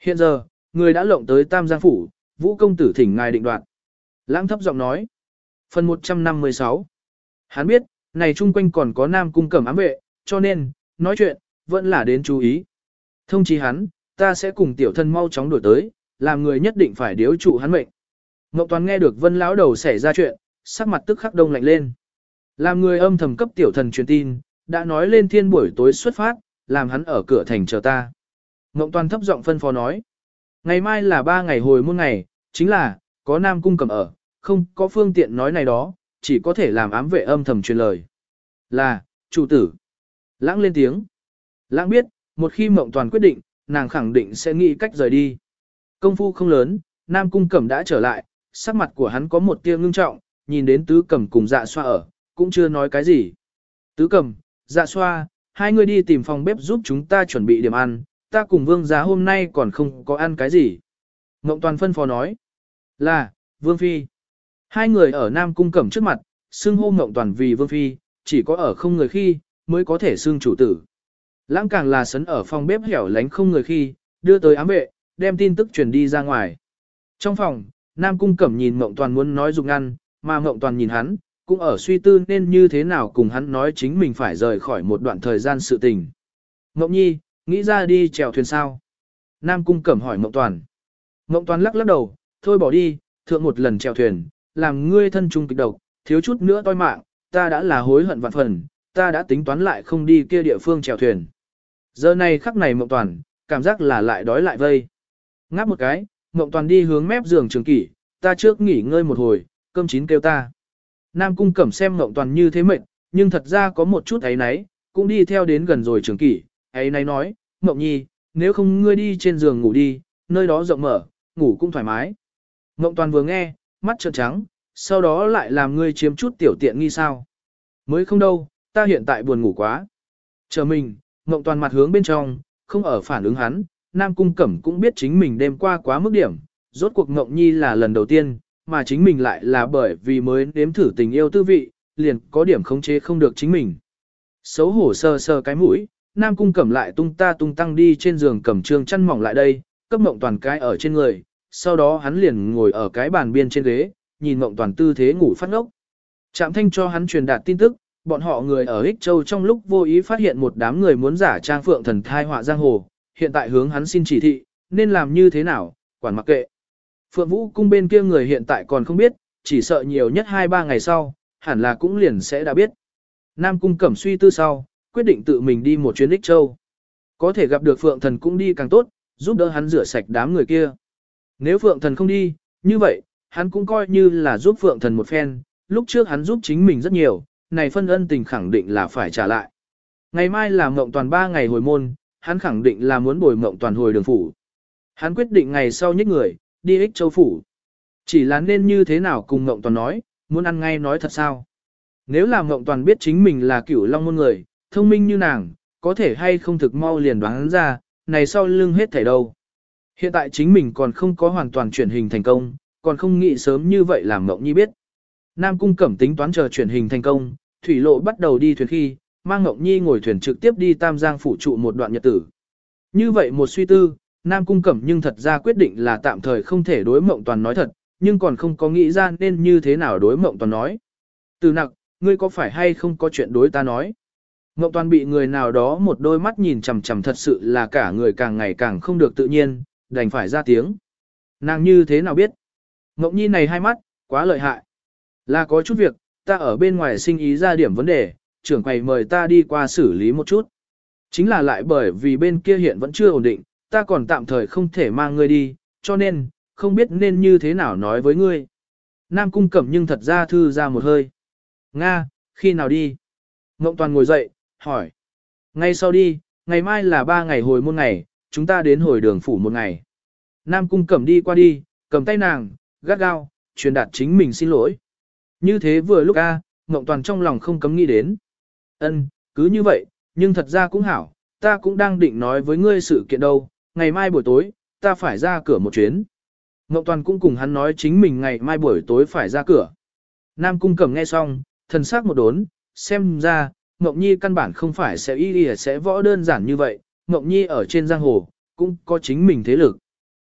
Hiện giờ, người đã lộng tới Tam Giang Phủ, vũ công tử thỉnh ngài định đoạt. Lãng thấp giọng nói. Phần 156 Hắn biết, này chung quanh còn có nam cung cẩm ám vệ, cho nên, nói chuyện, vẫn là đến chú ý. Thông chí hắn, ta sẽ cùng tiểu thân mau chóng đổi tới, làm người nhất định phải điếu trụ hắn mệnh. Ngọc Toàn nghe được vân lão đầu xảy ra chuyện, sắc mặt tức khắc đông lạnh lên. Làm người âm thầm cấp tiểu thần truyền tin, đã nói lên thiên buổi tối xuất phát, làm hắn ở cửa thành chờ ta. Ngọc Toàn thấp giọng phân phó nói. Ngày mai là ba ngày hồi môn ngày, chính là, có nam cung cầm ở, không có phương tiện nói này đó, chỉ có thể làm ám vệ âm thầm truyền lời. Là, chủ tử. Lãng lên tiếng. Lãng biết, một khi mộng toàn quyết định, nàng khẳng định sẽ nghĩ cách rời đi. Công phu không lớn, Nam Cung Cẩm đã trở lại, sắc mặt của hắn có một tia ngưng trọng, nhìn đến Tứ Cẩm cùng dạ xoa ở, cũng chưa nói cái gì. Tứ Cẩm, dạ xoa, hai người đi tìm phòng bếp giúp chúng ta chuẩn bị điểm ăn, ta cùng vương giá hôm nay còn không có ăn cái gì. Ngộng toàn phân phó nói, là, vương phi. Hai người ở Nam Cung Cẩm trước mặt, xưng hô Ngộng toàn vì vương phi, chỉ có ở không người khi, mới có thể xưng chủ tử. Lãng càng là sấn ở phòng bếp hẻo lánh không người khi, đưa tới ám vệ, đem tin tức truyền đi ra ngoài. Trong phòng, Nam Cung Cẩm nhìn Mộng Toàn muốn nói dùng ngăn, mà Mộng Toàn nhìn hắn, cũng ở suy tư nên như thế nào cùng hắn nói chính mình phải rời khỏi một đoạn thời gian sự tình. Mộng Nhi, nghĩ ra đi chèo thuyền sao? Nam Cung Cẩm hỏi Mộng Toàn. Mộng Toàn lắc lắc đầu, thôi bỏ đi, thượng một lần chèo thuyền, làm ngươi thân trung kịch độc, thiếu chút nữa toi mạng, ta đã là hối hận vạn phần, ta đã tính toán lại không đi kia địa phương chèo thuyền. Giờ này khắc này Mộng Toàn, cảm giác là lại đói lại vây. Ngáp một cái, Mộng Toàn đi hướng mép giường trường kỷ, ta trước nghỉ ngơi một hồi, cơm chín kêu ta. Nam Cung Cẩm xem Mộng Toàn như thế mệt, nhưng thật ra có một chút ấy náy, cũng đi theo đến gần rồi trường kỷ, ấy náy nói, Mộng Nhi, nếu không ngươi đi trên giường ngủ đi, nơi đó rộng mở, ngủ cũng thoải mái. Mộng Toàn vừa nghe, mắt trợn trắng, sau đó lại làm ngươi chiếm chút tiểu tiện nghi sao. Mới không đâu, ta hiện tại buồn ngủ quá. Chờ mình, mộng toàn mặt hướng bên trong, không ở phản ứng hắn, Nam Cung Cẩm cũng biết chính mình đêm qua quá mức điểm, rốt cuộc mộng Nhi là lần đầu tiên, mà chính mình lại là bởi vì mới nếm thử tình yêu tư vị, liền có điểm khống chế không được chính mình. Xấu hổ sơ sơ cái mũi, Nam Cung Cẩm lại tung ta tung tăng đi trên giường cầm trương chăn mỏng lại đây, cấp mộng toàn cái ở trên người, sau đó hắn liền ngồi ở cái bàn biên trên ghế, nhìn Ngộng toàn tư thế ngủ phát ngốc. Trạm thanh cho hắn truyền đạt tin tức, bọn họ người ở Hích Châu trong lúc vô ý phát hiện một đám người muốn giả trang phượng thần thai họa giang hồ, hiện tại hướng hắn xin chỉ thị, nên làm như thế nào, quản mặc kệ. Phượng Vũ cung bên kia người hiện tại còn không biết, chỉ sợ nhiều nhất 2-3 ngày sau, hẳn là cũng liền sẽ đã biết. Nam cung cẩm suy tư sau, quyết định tự mình đi một chuyến Hích Châu. Có thể gặp được Phượng thần cũng đi càng tốt, giúp đỡ hắn rửa sạch đám người kia. Nếu Phượng thần không đi, như vậy, hắn cũng coi như là giúp Phượng thần một phen, lúc trước hắn giúp chính mình rất nhiều, này phân ân tình khẳng định là phải trả lại. Ngày mai là mộng toàn 3 ngày hồi môn, hắn khẳng định là muốn bồi mộng toàn hồi đường phủ. Hắn quyết định ngày sau nhích người, đi ích châu phủ. Chỉ là nên như thế nào cùng mộng toàn nói, muốn ăn ngay nói thật sao. Nếu là mộng toàn biết chính mình là cửu long môn người, thông minh như nàng, có thể hay không thực mau liền đoán ra, này sau lưng hết thảy đâu. Hiện tại chính mình còn không có hoàn toàn chuyển hình thành công, còn không nghĩ sớm như vậy làm mộng nhi biết. Nam Cung Cẩm tính toán chờ chuyển hình thành công, thủy lộ bắt đầu đi thuyền khi, mang Ngọc Nhi ngồi thuyền trực tiếp đi Tam Giang phủ trụ một đoạn nhật tử. Như vậy một suy tư, Nam Cung Cẩm nhưng thật ra quyết định là tạm thời không thể đối mộng toàn nói thật, nhưng còn không có nghĩ ra nên như thế nào đối mộng toàn nói. Từ nặc, ngươi có phải hay không có chuyện đối ta nói? Mộng toàn bị người nào đó một đôi mắt nhìn chằm chằm thật sự là cả người càng ngày càng không được tự nhiên, đành phải ra tiếng. Nàng như thế nào biết? Ngộng nhi này hai mắt, quá lợi hại. Là có chút việc, ta ở bên ngoài sinh ý ra điểm vấn đề, trưởng quầy mời ta đi qua xử lý một chút. Chính là lại bởi vì bên kia hiện vẫn chưa ổn định, ta còn tạm thời không thể mang ngươi đi, cho nên, không biết nên như thế nào nói với ngươi. Nam cung cẩm nhưng thật ra thư ra một hơi. Nga, khi nào đi? Ngộng toàn ngồi dậy, hỏi. Ngay sau đi, ngày mai là ba ngày hồi môn ngày, chúng ta đến hồi đường phủ một ngày. Nam cung cẩm đi qua đi, cầm tay nàng, gắt gao, truyền đạt chính mình xin lỗi. Như thế vừa lúc a, Ngộng toàn trong lòng không cấm nghĩ đến. Ân, cứ như vậy, nhưng thật ra cũng hảo, ta cũng đang định nói với ngươi sự kiện đâu, ngày mai buổi tối, ta phải ra cửa một chuyến. Ngộng toàn cũng cùng hắn nói chính mình ngày mai buổi tối phải ra cửa. Nam cung cẩm nghe xong, thần sắc một đốn, xem ra, Ngộng Nhi căn bản không phải sẽ y y sẽ võ đơn giản như vậy, Ngộng Nhi ở trên giang hồ, cũng có chính mình thế lực.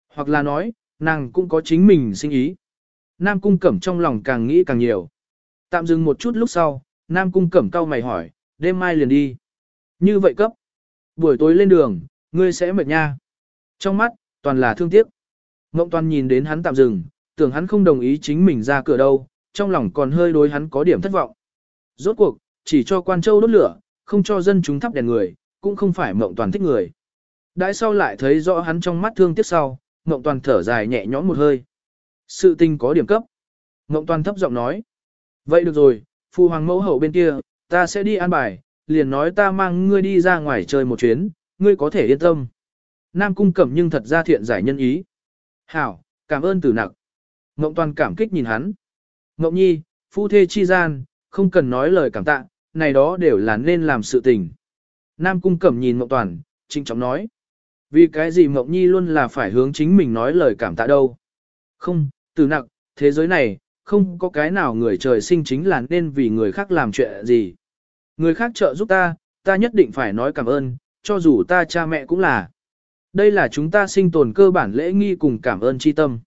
Hoặc là nói, nàng cũng có chính mình sinh ý. Nam Cung Cẩm trong lòng càng nghĩ càng nhiều. Tạm dừng một chút lúc sau, Nam Cung Cẩm cau mày hỏi, đêm mai liền đi. Như vậy cấp. Buổi tối lên đường, ngươi sẽ mệt nha. Trong mắt, toàn là thương tiếc. Ngộng toàn nhìn đến hắn tạm dừng, tưởng hắn không đồng ý chính mình ra cửa đâu, trong lòng còn hơi đối hắn có điểm thất vọng. Rốt cuộc, chỉ cho quan châu đốt lửa, không cho dân chúng thắp đèn người, cũng không phải mộng toàn thích người. Đãi sau lại thấy rõ hắn trong mắt thương tiếc sau, mộng toàn thở dài nhẹ nhõm một hơi. Sự tình có điểm cấp. Mộng toàn thấp giọng nói. Vậy được rồi, phu hoàng mẫu hậu bên kia, ta sẽ đi an bài, liền nói ta mang ngươi đi ra ngoài chơi một chuyến, ngươi có thể yên tâm. Nam cung cẩm nhưng thật ra thiện giải nhân ý. Hảo, cảm ơn tử nặc. Mộng toàn cảm kích nhìn hắn. Mộng nhi, phu thê chi gian, không cần nói lời cảm tạ, này đó đều là nên làm sự tình. Nam cung cẩm nhìn mộng toàn, trinh trọng nói. Vì cái gì mộng nhi luôn là phải hướng chính mình nói lời cảm tạ đâu. Không, từ nặc, thế giới này, không có cái nào người trời sinh chính là nên vì người khác làm chuyện gì. Người khác trợ giúp ta, ta nhất định phải nói cảm ơn, cho dù ta cha mẹ cũng là. Đây là chúng ta sinh tồn cơ bản lễ nghi cùng cảm ơn chi tâm.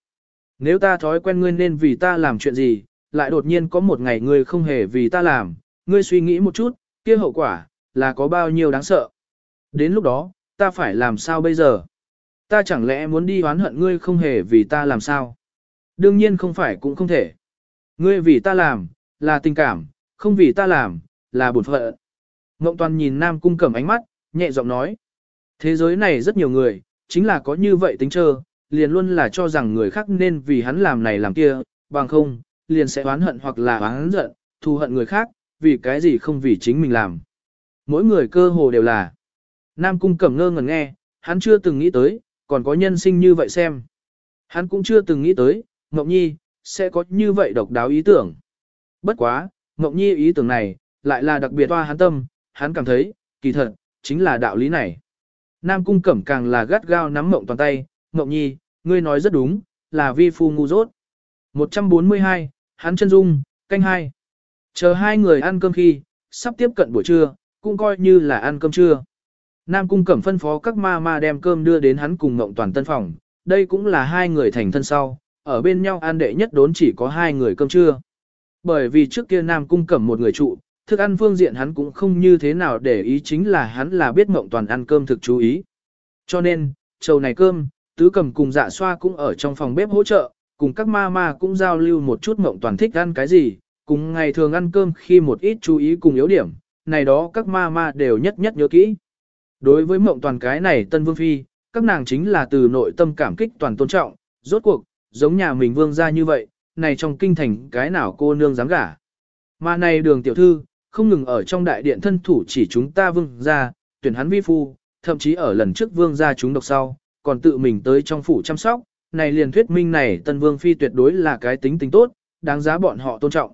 Nếu ta thói quen ngươi nên vì ta làm chuyện gì, lại đột nhiên có một ngày ngươi không hề vì ta làm, ngươi suy nghĩ một chút, kia hậu quả, là có bao nhiêu đáng sợ. Đến lúc đó, ta phải làm sao bây giờ? Ta chẳng lẽ muốn đi oán hận ngươi không hề vì ta làm sao? Đương nhiên không phải cũng không thể. Ngươi vì ta làm, là tình cảm, không vì ta làm, là buồn phận. Ngộng toàn nhìn Nam Cung cẩm ánh mắt, nhẹ giọng nói. Thế giới này rất nhiều người, chính là có như vậy tính trơ, liền luôn là cho rằng người khác nên vì hắn làm này làm kia, bằng không, liền sẽ oán hận hoặc là oán giận, thù hận người khác, vì cái gì không vì chính mình làm. Mỗi người cơ hồ đều là. Nam Cung cẩm ngơ ngẩn nghe, hắn chưa từng nghĩ tới, còn có nhân sinh như vậy xem. Hắn cũng chưa từng nghĩ tới, Ngọc Nhi, sẽ có như vậy độc đáo ý tưởng. Bất quá, Ngọc Nhi ý tưởng này, lại là đặc biệt hoa hắn tâm, hắn cảm thấy, kỳ thật, chính là đạo lý này. Nam cung cẩm càng là gắt gao nắm mộng toàn tay, Ngọc nhi, ngươi nói rất đúng, là vi phu ngu dốt. 142, hắn chân dung, canh hai. Chờ hai người ăn cơm khi, sắp tiếp cận buổi trưa, cũng coi như là ăn cơm trưa. Nam cung cẩm phân phó các ma ma đem cơm đưa đến hắn cùng Ngộng toàn tân phòng, đây cũng là hai người thành thân sau, ở bên nhau ăn đệ nhất đốn chỉ có hai người cơm trưa. Bởi vì trước kia Nam cung cẩm một người trụ, thức ăn phương diện hắn cũng không như thế nào để ý chính là hắn là biết Ngộng toàn ăn cơm thực chú ý. Cho nên, trầu này cơm, tứ cẩm cùng dạ xoa cũng ở trong phòng bếp hỗ trợ, cùng các ma ma cũng giao lưu một chút Ngộng toàn thích ăn cái gì, cùng ngày thường ăn cơm khi một ít chú ý cùng yếu điểm, này đó các ma ma đều nhất nhất nhớ kỹ. Đối với mộng toàn cái này tân vương phi, các nàng chính là từ nội tâm cảm kích toàn tôn trọng, rốt cuộc, giống nhà mình vương ra như vậy, này trong kinh thành cái nào cô nương dám gả. Mà này đường tiểu thư, không ngừng ở trong đại điện thân thủ chỉ chúng ta vương ra, tuyển hắn vi phu, thậm chí ở lần trước vương ra chúng độc sau, còn tự mình tới trong phủ chăm sóc, này liền thuyết minh này tân vương phi tuyệt đối là cái tính tính tốt, đáng giá bọn họ tôn trọng.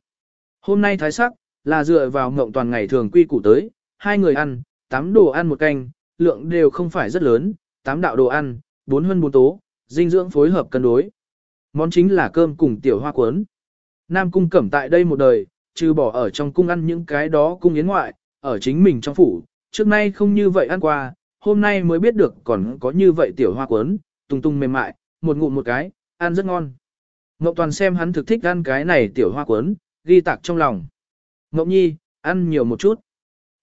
Hôm nay thái sắc, là dựa vào ngộng toàn ngày thường quy củ tới, hai người ăn, tám đồ ăn một canh, lượng đều không phải rất lớn, tám đạo đồ ăn, bốn hơn bốn tố, dinh dưỡng phối hợp cân đối. Món chính là cơm cùng tiểu hoa cuốn. Nam cung cẩm tại đây một đời, trừ bỏ ở trong cung ăn những cái đó cung yến ngoại, ở chính mình trong phủ, trước nay không như vậy ăn qua, hôm nay mới biết được còn có như vậy tiểu hoa cuốn, tung tung mềm mại, một ngụm một cái, ăn rất ngon. Ngọc Toàn xem hắn thực thích ăn cái này tiểu hoa cuốn, ghi tạc trong lòng. Ngọc Nhi, ăn nhiều một chút.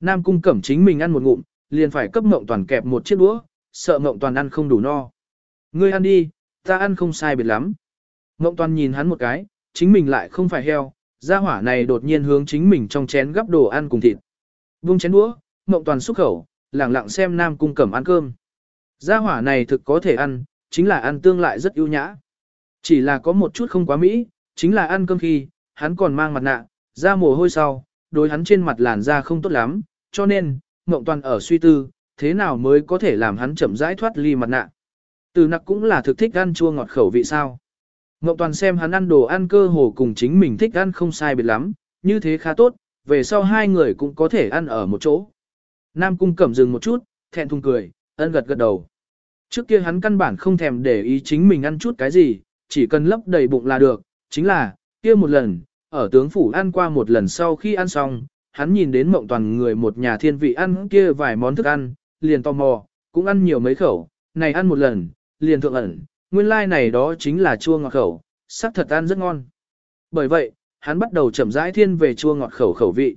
Nam cung cẩm chính mình ăn một ngụm, liền phải cấp Ngọc Toàn kẹp một chiếc đũa, sợ Ngọc Toàn ăn không đủ no. Ngươi ăn đi, ta ăn không sai biệt lắm. Ngọc Toàn nhìn hắn một cái, chính mình lại không phải heo, gia hỏa này đột nhiên hướng chính mình trong chén gắp đồ ăn cùng thịt. Vung chén đũa, Ngọc Toàn xúc khẩu, lẳng lặng xem Nam cung cẩm ăn cơm. Gia hỏa này thực có thể ăn, chính là ăn tương lại rất ưu nhã. Chỉ là có một chút không quá mỹ, chính là ăn cơm khi, hắn còn mang mặt nạ, da mồ hôi sau, đối hắn trên mặt làn da không tốt lắm, cho nên, Ngộng Toàn ở suy tư, thế nào mới có thể làm hắn chậm rãi thoát ly mặt nạ. Từ nặc cũng là thực thích ăn chua ngọt khẩu vị sao. Ngộng Toàn xem hắn ăn đồ ăn cơ hồ cùng chính mình thích ăn không sai biệt lắm, như thế khá tốt, về sau hai người cũng có thể ăn ở một chỗ. Nam Cung cẩm dừng một chút, thẹn thùng cười, ân gật gật đầu. Trước kia hắn căn bản không thèm để ý chính mình ăn chút cái gì, chỉ cần lấp đầy bụng là được, chính là, kia một lần, ở tướng phủ ăn qua một lần sau khi ăn xong, hắn nhìn đến mộng toàn người một nhà thiên vị ăn kia vài món thức ăn, liền tò mò, cũng ăn nhiều mấy khẩu, này ăn một lần, liền thượng ẩn, nguyên lai like này đó chính là chua ngọt khẩu, sắc thật ăn rất ngon. Bởi vậy, hắn bắt đầu chậm rãi thiên về chua ngọt khẩu khẩu vị.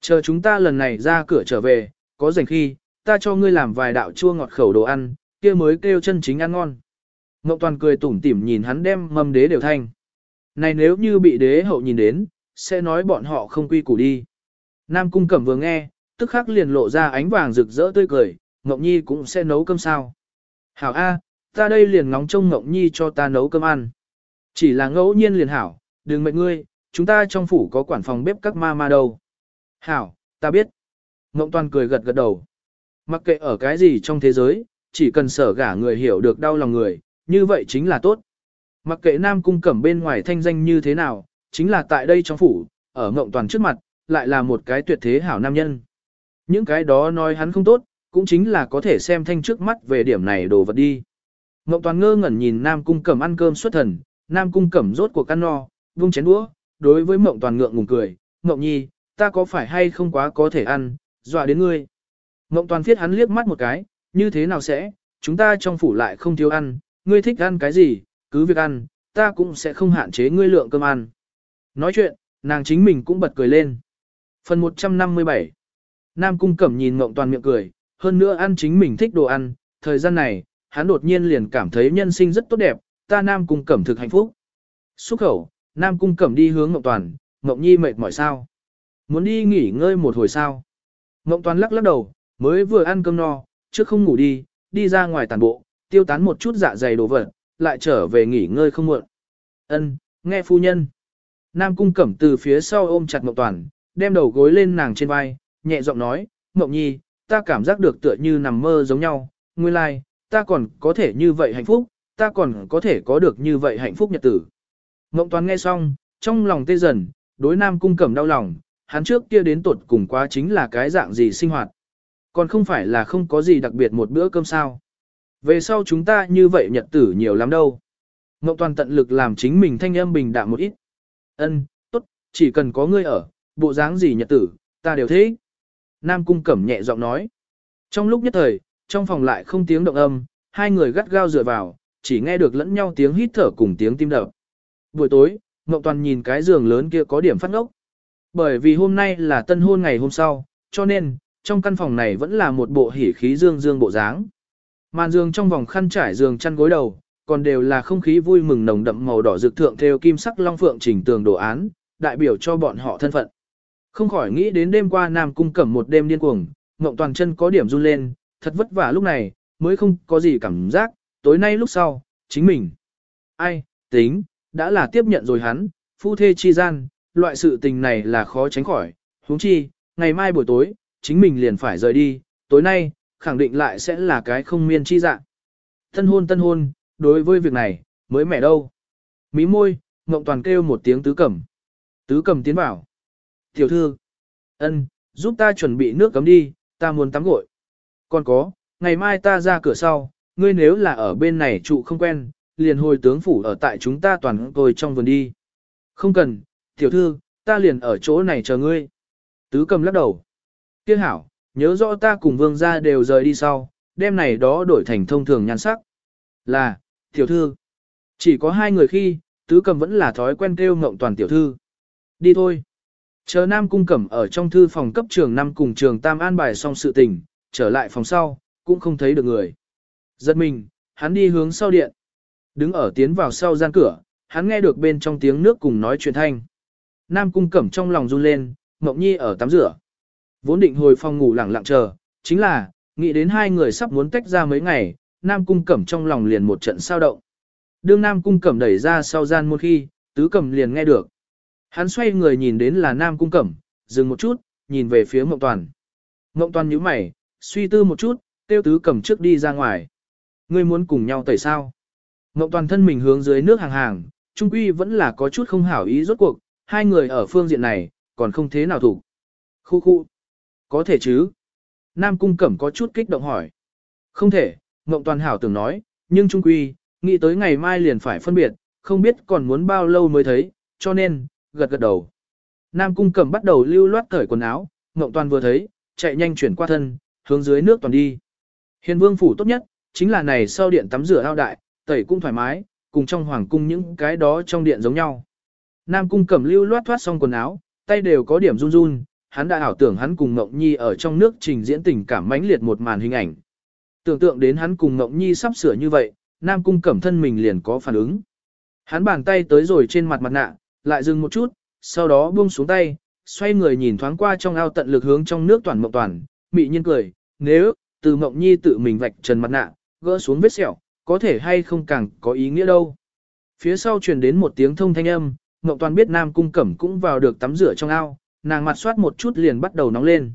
Chờ chúng ta lần này ra cửa trở về, có rảnh khi, ta cho ngươi làm vài đạo chua ngọt khẩu đồ ăn, kia mới kêu chân chính ăn ngon. ngọc toàn cười tủm tỉm nhìn hắn đem mâm đế đều thanh. Này nếu như bị đế hậu nhìn đến, sẽ nói bọn họ không quy củ đi. Nam cung cẩm vừa nghe, tức khắc liền lộ ra ánh vàng rực rỡ tươi cười, Ngọc Nhi cũng sẽ nấu cơm sao. Hảo A, ta đây liền ngóng trông Ngọc Nhi cho ta nấu cơm ăn. Chỉ là ngẫu nhiên liền hảo, đừng mệnh ngươi, chúng ta trong phủ có quản phòng bếp các ma ma đâu. Hảo, ta biết. Ngộng toàn cười gật gật đầu. Mặc kệ ở cái gì trong thế giới, chỉ cần sở gả người hiểu được đau lòng người, như vậy chính là tốt. Mặc kệ Nam Cung Cẩm bên ngoài thanh danh như thế nào, chính là tại đây trong phủ, ở Ngộng Toàn trước mặt, lại là một cái tuyệt thế hảo nam nhân. Những cái đó nói hắn không tốt, cũng chính là có thể xem thanh trước mắt về điểm này đồ vật đi. Ngộng Toàn ngơ ngẩn nhìn Nam Cung Cẩm ăn cơm xuất thần, Nam Cung Cẩm rốt cuộc ăn no, vung chén đũa, đối với Ngộng Toàn ngượng ngùng cười, Ngộng Nhi, ta có phải hay không quá có thể ăn, dọa đến ngươi. Ngộng Toàn thiết hắn liếc mắt một cái, như thế nào sẽ, chúng ta trong phủ lại không thiếu ăn, ngươi thích ăn cái gì, cứ việc ăn, ta cũng sẽ không hạn chế ngươi lượng cơm ăn. Nói chuyện, nàng chính mình cũng bật cười lên. Phần 157 Nam Cung Cẩm nhìn Ngộng Toàn miệng cười, hơn nữa ăn chính mình thích đồ ăn, thời gian này, hắn đột nhiên liền cảm thấy nhân sinh rất tốt đẹp, ta Nam Cung Cẩm thực hạnh phúc. Xúc khẩu, Nam Cung Cẩm đi hướng Ngộng Toàn, Ngộng Nhi mệt mỏi sao? Muốn đi nghỉ ngơi một hồi sao? Ngộng Toàn lắc lắc đầu, mới vừa ăn cơm no, trước không ngủ đi, đi ra ngoài tàn bộ, tiêu tán một chút dạ dày đồ vật, lại trở về nghỉ ngơi không muộn. Ân, nghe phu nhân. Nam cung cẩm từ phía sau ôm chặt Ngọc Toàn, đem đầu gối lên nàng trên vai, nhẹ giọng nói, Ngọc Nhi, ta cảm giác được tựa như nằm mơ giống nhau, nguyên lai, like, ta còn có thể như vậy hạnh phúc, ta còn có thể có được như vậy hạnh phúc nhật tử. Ngọc Toàn nghe xong, trong lòng tê dần, đối Nam cung cẩm đau lòng, hắn trước kia đến tột cùng quá chính là cái dạng gì sinh hoạt. Còn không phải là không có gì đặc biệt một bữa cơm sao. Về sau chúng ta như vậy nhật tử nhiều lắm đâu. Ngọc Toàn tận lực làm chính mình thanh âm bình đạm một ít. Ân, tốt, chỉ cần có ngươi ở, bộ dáng gì nhật tử, ta đều thế. Nam Cung Cẩm nhẹ giọng nói. Trong lúc nhất thời, trong phòng lại không tiếng động âm, hai người gắt gao dựa vào, chỉ nghe được lẫn nhau tiếng hít thở cùng tiếng tim đập. Buổi tối, Ngọc Toàn nhìn cái giường lớn kia có điểm phát ngốc. Bởi vì hôm nay là tân hôn ngày hôm sau, cho nên, trong căn phòng này vẫn là một bộ hỉ khí dương dương bộ dáng. Màn giường trong vòng khăn trải giường chăn gối đầu, còn đều là không khí vui mừng nồng đậm màu đỏ rực thượng theo kim sắc long phượng chỉnh tường đồ án, đại biểu cho bọn họ thân phận. Không khỏi nghĩ đến đêm qua Nam Cung Cẩm một đêm điên cuồng, ngộng toàn chân có điểm run lên, thật vất vả lúc này, mới không có gì cảm giác, tối nay lúc sau, chính mình. Ai, tính, đã là tiếp nhận rồi hắn, phu thê chi gian, loại sự tình này là khó tránh khỏi, huống chi, ngày mai buổi tối, chính mình liền phải rời đi, tối nay, khẳng định lại sẽ là cái không miên chi dạng. Tân hôn tân hôn, đối với việc này, mới mẻ đâu. Mí môi, Ngộng Toàn kêu một tiếng tứ cẩm. Tứ cẩm tiến vào. Tiểu thư, ân, giúp ta chuẩn bị nước cấm đi, ta muốn tắm gội. Còn có, ngày mai ta ra cửa sau, ngươi nếu là ở bên này trụ không quen, liền hồi tướng phủ ở tại chúng ta toàn tôi trong vườn đi. Không cần, Tiểu thư, ta liền ở chỗ này chờ ngươi. Tứ cầm lắc đầu. Tiếc hảo, nhớ rõ ta cùng vương gia đều rời đi sau, đêm này đó đổi thành thông thường nhan sắc. Là, tiểu thư. Chỉ có hai người khi, tứ cầm vẫn là thói quen kêu ngộng toàn tiểu thư. Đi thôi. Chờ Nam Cung Cẩm ở trong thư phòng cấp trường năm cùng trường Tam an bài xong sự tình, trở lại phòng sau, cũng không thấy được người. Giật mình, hắn đi hướng sau điện. Đứng ở tiến vào sau gian cửa, hắn nghe được bên trong tiếng nước cùng nói chuyện thanh. Nam Cung Cẩm trong lòng run lên, Ngọc Nhi ở tắm rửa. Vốn định hồi phòng ngủ lặng lặng chờ, chính là, nghĩ đến hai người sắp muốn tách ra mấy ngày, Nam Cung Cẩm trong lòng liền một trận sao động. Đương Nam Cung Cẩm đẩy ra sau gian một khi, Tứ Cẩm liền nghe được. Hắn xoay người nhìn đến là Nam Cung Cẩm, dừng một chút, nhìn về phía Mộng Toàn. Mộng Toàn nhíu mày, suy tư một chút, tiêu Tứ Cẩm trước đi ra ngoài. Ngươi muốn cùng nhau tẩy sao? Mộng Toàn thân mình hướng dưới nước hàng hàng, trung quy vẫn là có chút không hảo ý rốt cuộc, hai người ở phương diện này, còn không thế nào thủ. Khu khu. Có thể chứ? Nam Cung Cẩm có chút kích động hỏi. Không thể, Ngộng Toàn hảo tưởng nói, nhưng trung quy, nghĩ tới ngày mai liền phải phân biệt, không biết còn muốn bao lâu mới thấy, cho nên, gật gật đầu. Nam Cung Cẩm bắt đầu lưu loát cởi quần áo, Ngộng Toàn vừa thấy, chạy nhanh chuyển qua thân, hướng dưới nước toàn đi. Hiền Vương phủ tốt nhất, chính là này sau điện tắm rửa ao đại, tẩy cũng thoải mái, cùng trong hoàng cung những cái đó trong điện giống nhau. Nam Cung Cẩm lưu loát thoát xong quần áo, tay đều có điểm run run, hắn đã ảo tưởng hắn cùng Ngọc Nhi ở trong nước trình diễn tình cảm mãnh liệt một màn hình ảnh. Tưởng tượng đến hắn cùng Ngọc Nhi sắp sửa như vậy, Nam Cung Cẩm thân mình liền có phản ứng. Hắn bàn tay tới rồi trên mặt mặt nạ, lại dừng một chút, sau đó buông xuống tay, xoay người nhìn thoáng qua trong ao tận lực hướng trong nước toàn mộng toàn, mị nhiên cười, nếu, từ mộng nhi tự mình vạch trần mặt nạ, gỡ xuống vết sẹo, có thể hay không càng có ý nghĩa đâu. Phía sau truyền đến một tiếng thông thanh âm, mộng toàn biết nam cung cẩm cũng vào được tắm rửa trong ao, nàng mặt soát một chút liền bắt đầu nóng lên.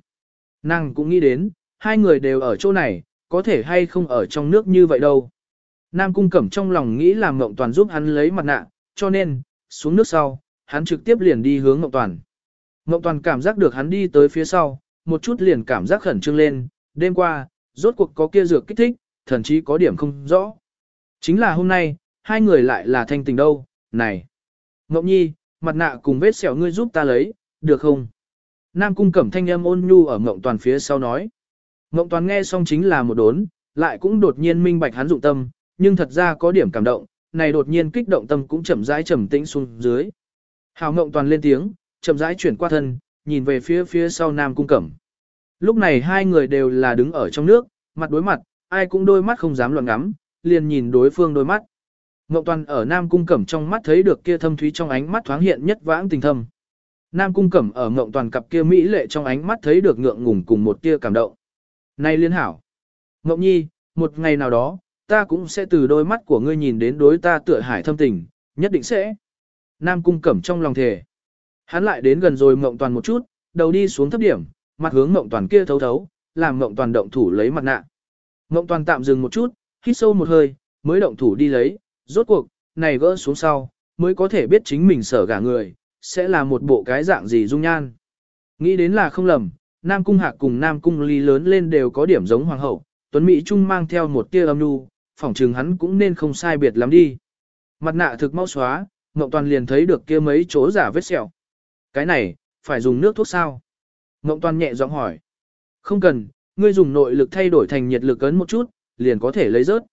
Nàng cũng nghĩ đến, hai người đều ở chỗ này, có thể hay không ở trong nước như vậy đâu. Nam cung cẩm trong lòng nghĩ là Ngộng toàn giúp hắn lấy mặt nạ, cho nên, xuống nước sau, hắn trực tiếp liền đi hướng Ngọc Toàn. Ngọc Toàn cảm giác được hắn đi tới phía sau, một chút liền cảm giác khẩn trương lên, đêm qua, rốt cuộc có kia dược kích thích, thậm chí có điểm không rõ. Chính là hôm nay, hai người lại là thanh tình đâu, này. Ngọc Nhi, mặt nạ cùng vết sẹo ngươi giúp ta lấy, được không? Nam cung cẩm thanh âm ôn nhu ở Ngộng Toàn phía sau nói. Ngộng Toàn nghe xong chính là một đốn, lại cũng đột nhiên minh bạch hắn dụng tâm, nhưng thật ra có điểm cảm động, này đột nhiên kích động tâm cũng chậm rãi trầm tĩnh xuống dưới. Hào Ngộng toàn lên tiếng, chậm rãi chuyển qua thân, nhìn về phía phía sau Nam Cung Cẩm. Lúc này hai người đều là đứng ở trong nước, mặt đối mặt, ai cũng đôi mắt không dám loạn ngắm, liền nhìn đối phương đôi mắt. Ngộng toàn ở Nam Cung Cẩm trong mắt thấy được kia thâm thúy trong ánh mắt thoáng hiện nhất vãng tình thâm. Nam Cung Cẩm ở Ngộng toàn cặp kia mỹ lệ trong ánh mắt thấy được ngượng ngùng cùng một tia cảm động. Này liên hảo! Ngộng nhi, một ngày nào đó, ta cũng sẽ từ đôi mắt của ngươi nhìn đến đối ta tựa hải thâm tình, nhất định sẽ. Nam cung cẩm trong lòng thề. Hắn lại đến gần rồi Ngộng toàn một chút, đầu đi xuống thấp điểm, mặt hướng Ngộng toàn kia thấu thấu, làm Ngộng toàn động thủ lấy mặt nạ. Ngộng toàn tạm dừng một chút, hít sâu một hơi, mới động thủ đi lấy, rốt cuộc, này gỡ xuống sau, mới có thể biết chính mình sở gả người, sẽ là một bộ cái dạng gì dung nhan. Nghĩ đến là không lầm, Nam Cung Hạc cùng Nam Cung Ly lớn lên đều có điểm giống hoàng hậu, Tuấn Mỹ Trung mang theo một tia âm nhu, phỏng trừng hắn cũng nên không sai biệt lắm đi. Mặt nạ thực mau xóa, Ngộng Toàn liền thấy được kia mấy chỗ giả vết sẹo. Cái này, phải dùng nước thuốc sao? Ngộng Toàn nhẹ giọng hỏi. Không cần, ngươi dùng nội lực thay đổi thành nhiệt lực ấn một chút, liền có thể lấy rớt.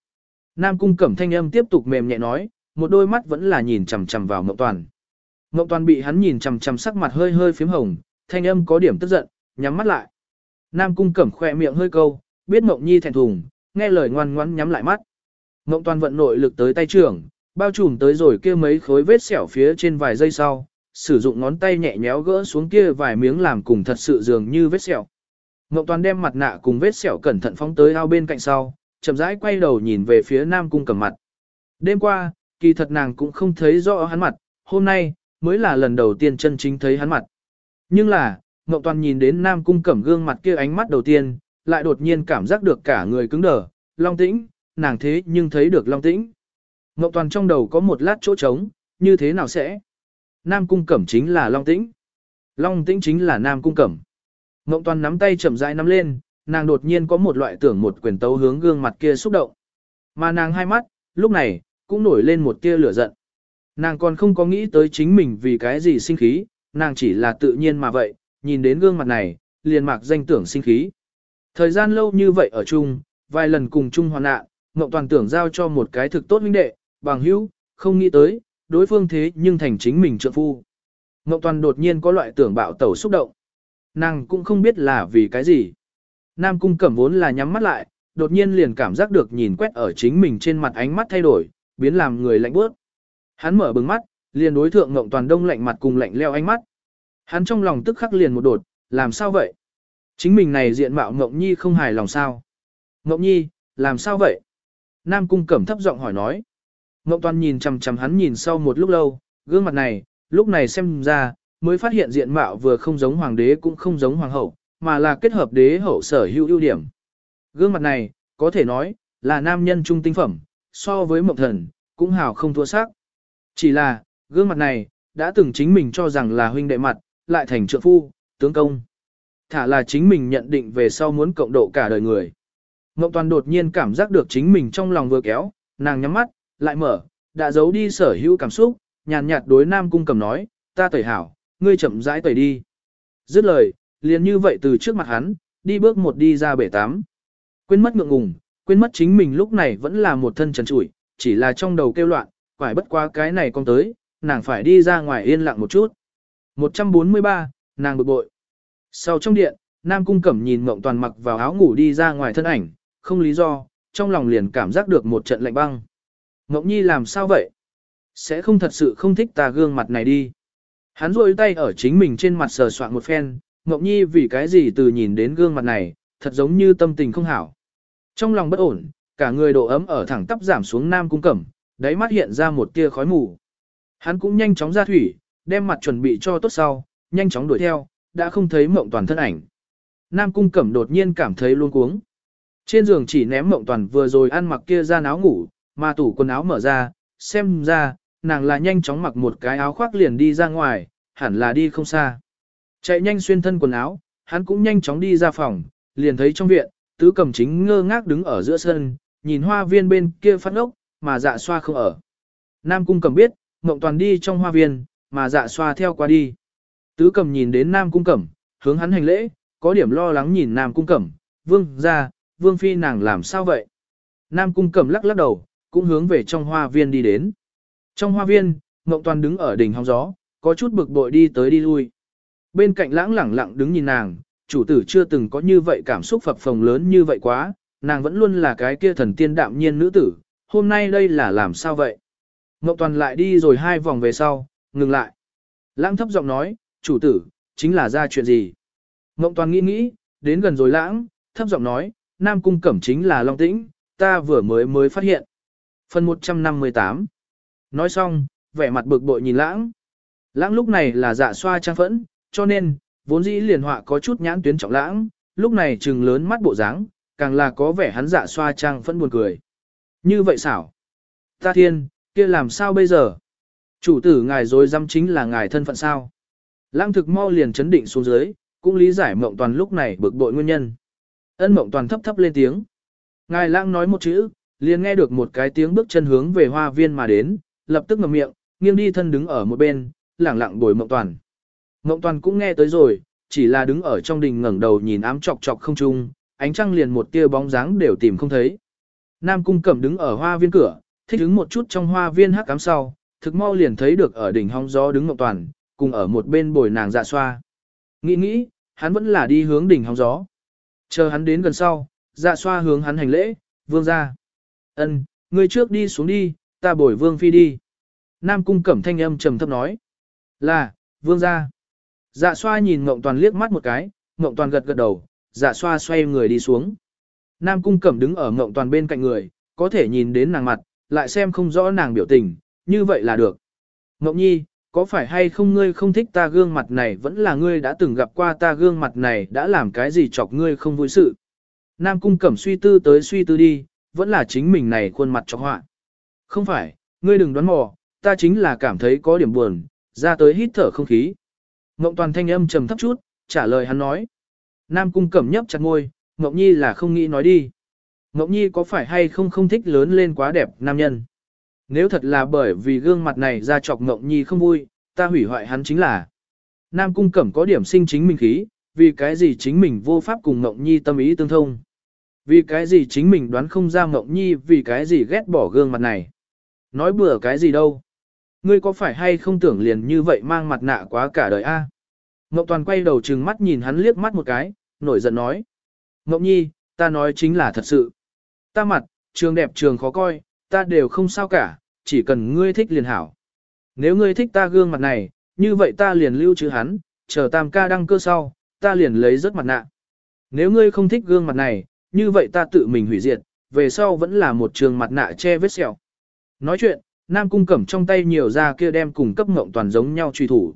Nam Cung Cẩm thanh âm tiếp tục mềm nhẹ nói, một đôi mắt vẫn là nhìn chằm chằm vào Ngộng Toàn. Ngộng Toàn bị hắn nhìn chằm chằm sắc mặt hơi hơi phím hồng, thanh âm có điểm tức giận, nhắm mắt lại. Nam Cung Cẩm khỏe miệng hơi câu, biết Ngộng Nhi thẹn thùng, nghe lời ngoan ngoãn nhắm lại mắt. Ngộng Toàn vận nội lực tới tay trưởng, bao trùm tới rồi kia mấy khối vết sẹo phía trên vài giây sau, sử dụng ngón tay nhẹ nhéo gỡ xuống kia vài miếng làm cùng thật sự dường như vết sẹo. Ngộng Toàn đem mặt nạ cùng vết sẹo cẩn thận phóng tới ao bên cạnh sau, chậm rãi quay đầu nhìn về phía Nam Cung cẩm mặt. Đêm qua, kỳ thật nàng cũng không thấy rõ hắn mặt, hôm nay, mới là lần đầu tiên chân chính thấy hắn mặt. Nhưng là, ngọc Toàn nhìn đến Nam Cung cẩm gương mặt kia ánh mắt đầu tiên, lại đột nhiên cảm giác được cả người cứng đờ, long tĩnh, nàng thế nhưng thấy được long tĩnh. Ngọc Toàn trong đầu có một lát chỗ trống, như thế nào sẽ? Nam Cung Cẩm chính là Long Tĩnh. Long Tĩnh chính là Nam Cung Cẩm. Ngọc Toàn nắm tay chậm rãi nắm lên, nàng đột nhiên có một loại tưởng một quyền tấu hướng gương mặt kia xúc động. Mà nàng hai mắt, lúc này, cũng nổi lên một tia lửa giận. Nàng còn không có nghĩ tới chính mình vì cái gì sinh khí, nàng chỉ là tự nhiên mà vậy, nhìn đến gương mặt này, liền mạc danh tưởng sinh khí. Thời gian lâu như vậy ở chung, vài lần cùng chung hoàn nạn, Ngọc Toàn tưởng giao cho một cái thực tốt huynh đệ, bằng hữu, không nghĩ tới, đối phương thế nhưng thành chính mình trợ phu. Ngọc Toàn đột nhiên có loại tưởng bạo tẩu xúc động. Nàng cũng không biết là vì cái gì. Nam Cung Cẩm vốn là nhắm mắt lại, đột nhiên liền cảm giác được nhìn quét ở chính mình trên mặt ánh mắt thay đổi, biến làm người lạnh bước. Hắn mở bừng mắt, liền đối thượng Ngộng Toàn đông lạnh mặt cùng lạnh leo ánh mắt. Hắn trong lòng tức khắc liền một đột, làm sao vậy? Chính mình này diện mạo Ngộng Nhi không hài lòng sao? Ngộng Nhi, làm sao vậy? Nam Cung Cẩm thấp giọng hỏi nói. Ngộng Toàn nhìn chằm chằm hắn nhìn sau một lúc lâu, gương mặt này, lúc này xem ra, mới phát hiện diện mạo vừa không giống hoàng đế cũng không giống hoàng hậu, mà là kết hợp đế hậu sở hữu ưu điểm. Gương mặt này, có thể nói, là nam nhân trung tinh phẩm, so với mộng thần, cũng hào không thua sắc. Chỉ là, gương mặt này, đã từng chính mình cho rằng là huynh đệ mặt, lại thành trượng phu, tướng công. Thả là chính mình nhận định về sau muốn cộng độ cả đời người. ngọc toàn đột nhiên cảm giác được chính mình trong lòng vừa kéo, nàng nhắm mắt, lại mở, đã giấu đi sở hữu cảm xúc, nhàn nhạt đối nam cung cầm nói, ta tẩy hảo, ngươi chậm rãi tẩy đi. Dứt lời, liền như vậy từ trước mặt hắn, đi bước một đi ra bể tắm. Quên mất ngượng ngùng, quên mất chính mình lúc này vẫn là một thân trần trụi, chỉ là trong đầu kêu loạn, phải bất qua cái này con tới, nàng phải đi ra ngoài yên lặng một chút. 143, nàng bực bội. Sau trong điện, Nam Cung Cẩm nhìn Mộng Toàn mặc vào áo ngủ đi ra ngoài thân ảnh, không lý do, trong lòng liền cảm giác được một trận lạnh băng. Mộng Nhi làm sao vậy? Sẽ không thật sự không thích ta gương mặt này đi. Hắn rôi tay ở chính mình trên mặt sờ soạn một phen, Mộng Nhi vì cái gì từ nhìn đến gương mặt này, thật giống như tâm tình không hảo. Trong lòng bất ổn, cả người độ ấm ở thẳng tắp giảm xuống Nam Cung Cẩm, đáy mắt hiện ra một tia khói mù. Hắn cũng nhanh chóng ra thủy, đem mặt chuẩn bị cho tốt sau, nhanh chóng đuổi theo, đã không thấy mộng toàn thân ảnh. Nam Cung Cẩm đột nhiên cảm thấy luôn cuống. Trên giường chỉ ném mộng toàn vừa rồi ăn mặc kia ra áo ngủ, mà tủ quần áo mở ra, xem ra, nàng là nhanh chóng mặc một cái áo khoác liền đi ra ngoài, hẳn là đi không xa. Chạy nhanh xuyên thân quần áo, hắn cũng nhanh chóng đi ra phòng, liền thấy trong viện, tứ cầm chính ngơ ngác đứng ở giữa sân, nhìn hoa viên bên kia phát ốc, mà dạ xoa không ở. Nam cung cầm biết, mộng toàn đi trong hoa viên, mà dạ xoa theo qua đi. Tứ cầm nhìn đến Nam cung cẩm, hướng hắn hành lễ, có điểm lo lắng nhìn Nam cung cẩm, vương ra, vương phi nàng làm sao vậy? Nam cung cẩm lắc lắc đầu, cũng hướng về trong hoa viên đi đến. Trong hoa viên, mộng toàn đứng ở đỉnh hóng gió, có chút bực bội đi tới đi lui. Bên cạnh lãng lẳng lặng đứng nhìn nàng, chủ tử chưa từng có như vậy cảm xúc phập phồng lớn như vậy quá, nàng vẫn luôn là cái kia thần tiên đạm nhiên nữ tử, hôm nay đây là làm sao vậy? Ngọc Toàn lại đi rồi hai vòng về sau, ngừng lại. Lãng thấp giọng nói, chủ tử, chính là ra chuyện gì? Ngọc Toàn nghĩ nghĩ, đến gần rồi lãng, thấp giọng nói, Nam Cung Cẩm chính là Long Tĩnh, ta vừa mới mới phát hiện. Phần 158 Nói xong, vẻ mặt bực bội nhìn lãng. Lãng lúc này là dạ xoa trang phẫn, cho nên, vốn dĩ liền họa có chút nhãn tuyến trọng lãng, lúc này trừng lớn mắt bộ dáng, càng là có vẻ hắn dạ xoa trang phẫn buồn cười. Như vậy xảo. Ta thiên, kia làm sao bây giờ? Chủ tử ngài dối dăm chính là ngài thân phận sao? Lăng thực mau liền chấn định xuống dưới, cũng lý giải mộng toàn lúc này bực bội nguyên nhân. Ân mộng toàn thấp thấp lên tiếng. Ngài lãng nói một chữ, liền nghe được một cái tiếng bước chân hướng về hoa viên mà đến, lập tức ngậm miệng, nghiêng đi thân đứng ở một bên, lẳng lặng bồi mộng toàn. Mộng toàn cũng nghe tới rồi, chỉ là đứng ở trong đình ngẩng đầu nhìn ám chọc chọc không trung, ánh trăng liền một tia bóng dáng đều tìm không thấy. Nam cung cẩm đứng ở hoa viên cửa, thích đứng một chút trong hoa viên hắc cám sau, thực mau liền thấy được ở đỉnh hóng gió đứng Ngọc toàn, cùng ở một bên bồi nàng dạ xoa. Nghĩ nghĩ, hắn vẫn là đi hướng đỉnh hóng gió. Chờ hắn đến gần sau, dạ xoa hướng hắn hành lễ, vương ra. ân ngươi trước đi xuống đi, ta bồi vương phi đi. Nam cung cẩm thanh âm trầm thấp nói. Là, vương ra. Dạ xoa nhìn Ngộng Toàn liếc mắt một cái, Ngộng Toàn gật gật đầu, dạ xoa xoay người đi xuống. Nam cung cẩm đứng ở Ngộng Toàn bên cạnh người, có thể nhìn đến nàng mặt, lại xem không rõ nàng biểu tình, như vậy là được. Ngộng nhi, có phải hay không ngươi không thích ta gương mặt này vẫn là ngươi đã từng gặp qua ta gương mặt này đã làm cái gì chọc ngươi không vui sự. Nam cung cẩm suy tư tới suy tư đi, vẫn là chính mình này khuôn mặt chọc họa. Không phải, ngươi đừng đoán mò, ta chính là cảm thấy có điểm buồn, ra tới hít thở không khí. Ngộng toàn thanh âm trầm thấp chút, trả lời hắn nói. Nam cung cẩm nhấp chặt ngôi, Ngọc nhi là không nghĩ nói đi. Ngọc nhi có phải hay không không thích lớn lên quá đẹp nam nhân. Nếu thật là bởi vì gương mặt này ra chọc Ngọc Nhi không vui, ta hủy hoại hắn chính là. Nam Cung Cẩm có điểm sinh chính mình khí, vì cái gì chính mình vô pháp cùng Ngọc Nhi tâm ý tương thông. Vì cái gì chính mình đoán không ra Ngọc Nhi vì cái gì ghét bỏ gương mặt này. Nói bừa cái gì đâu. Ngươi có phải hay không tưởng liền như vậy mang mặt nạ quá cả đời a? Ngọc Toàn quay đầu trừng mắt nhìn hắn liếc mắt một cái, nổi giận nói. Ngộng Nhi, ta nói chính là thật sự. Ta mặt, trường đẹp trường khó coi, ta đều không sao cả, chỉ cần ngươi thích liền hảo. Nếu ngươi thích ta gương mặt này, như vậy ta liền lưu trữ hắn, chờ tam ca đăng cơ sau, ta liền lấy rất mặt nạ. Nếu ngươi không thích gương mặt này, như vậy ta tự mình hủy diệt, về sau vẫn là một trường mặt nạ che vết sẹo. Nói chuyện, Nam Cung Cẩm trong tay nhiều ra kia đem cùng cấp ngộng toàn giống nhau truy thủ.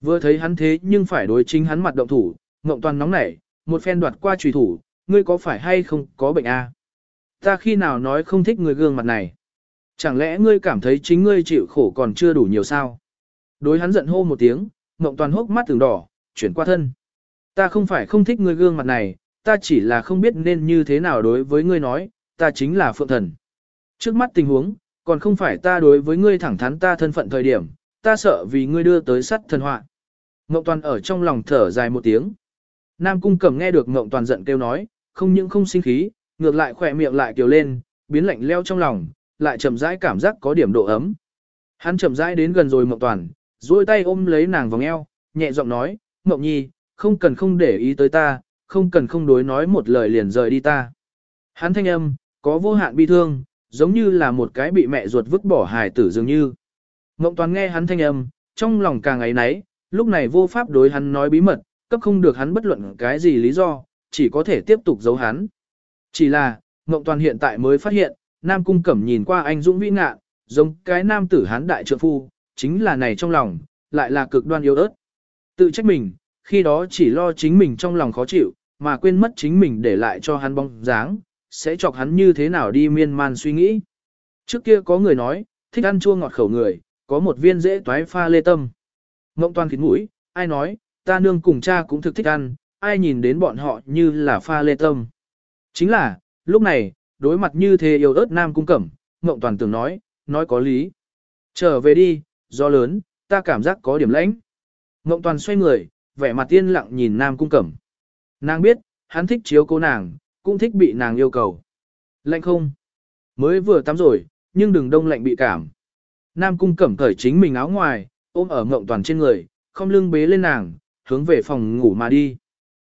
Vừa thấy hắn thế nhưng phải đối chính hắn mặt động thủ, ngộng toàn nóng nảy, một phen đoạt qua trùy thủ, ngươi có phải hay không có bệnh a? Ta khi nào nói không thích người gương mặt này? Chẳng lẽ ngươi cảm thấy chính ngươi chịu khổ còn chưa đủ nhiều sao? Đối hắn giận hô một tiếng, mộng Toàn hốc mắt từng đỏ, chuyển qua thân. Ta không phải không thích ngươi gương mặt này, ta chỉ là không biết nên như thế nào đối với ngươi nói, ta chính là phượng thần. Trước mắt tình huống, còn không phải ta đối với ngươi thẳng thắn ta thân phận thời điểm, ta sợ vì ngươi đưa tới sắt thần họa. Mộng Toàn ở trong lòng thở dài một tiếng. Nam Cung Cẩm nghe được Ngộng Toàn giận kêu nói, không những không sinh khí, ngược lại khỏe miệng lại kiều lên, biến lạnh leo trong lòng, lại chậm rãi cảm giác có điểm độ ấm. Hắn chậm rãi đến gần rồi Ngộng Toàn, duỗi tay ôm lấy nàng vòng eo, nhẹ giọng nói, Ngộng Nhi, không cần không để ý tới ta, không cần không đối nói một lời liền rời đi ta. Hắn thanh âm, có vô hạn bi thương, giống như là một cái bị mẹ ruột vứt bỏ hài tử dường như. Ngộng Toàn nghe hắn thanh âm, trong lòng càng ấy náy, lúc này vô pháp đối hắn nói bí mật, cấp không được hắn bất luận cái gì lý do, chỉ có thể tiếp tục giấu hắn. Chỉ là, Ngộng Toàn hiện tại mới phát hiện, Nam Cung Cẩm nhìn qua anh Dũng vĩ ngạ, giống cái nam tử hán đại trượng phu, chính là này trong lòng, lại là cực đoan yếu ớt. Tự trách mình, khi đó chỉ lo chính mình trong lòng khó chịu, mà quên mất chính mình để lại cho hắn bóng dáng, sẽ chọc hắn như thế nào đi miên man suy nghĩ. Trước kia có người nói, thích ăn chua ngọt khẩu người, có một viên dễ toái pha lê tâm. Ngộng toàn khiến mũi, ai nói, ta nương cùng cha cũng thực thích ăn, ai nhìn đến bọn họ như là pha lê tâm. Chính là, lúc này, đối mặt như thế yêu ớt nam cung cẩm, Ngộng Toàn tưởng nói, nói có lý. Trở về đi, do lớn, ta cảm giác có điểm lãnh. Ngộng Toàn xoay người, vẻ mặt tiên lặng nhìn nam cung cẩm. Nàng biết, hắn thích chiếu cô nàng, cũng thích bị nàng yêu cầu. Lạnh không? Mới vừa tắm rồi, nhưng đừng đông lạnh bị cảm. Nam cung cẩm cởi chính mình áo ngoài, ôm ở Ngộng Toàn trên người, không lưng bế lên nàng, hướng về phòng ngủ mà đi.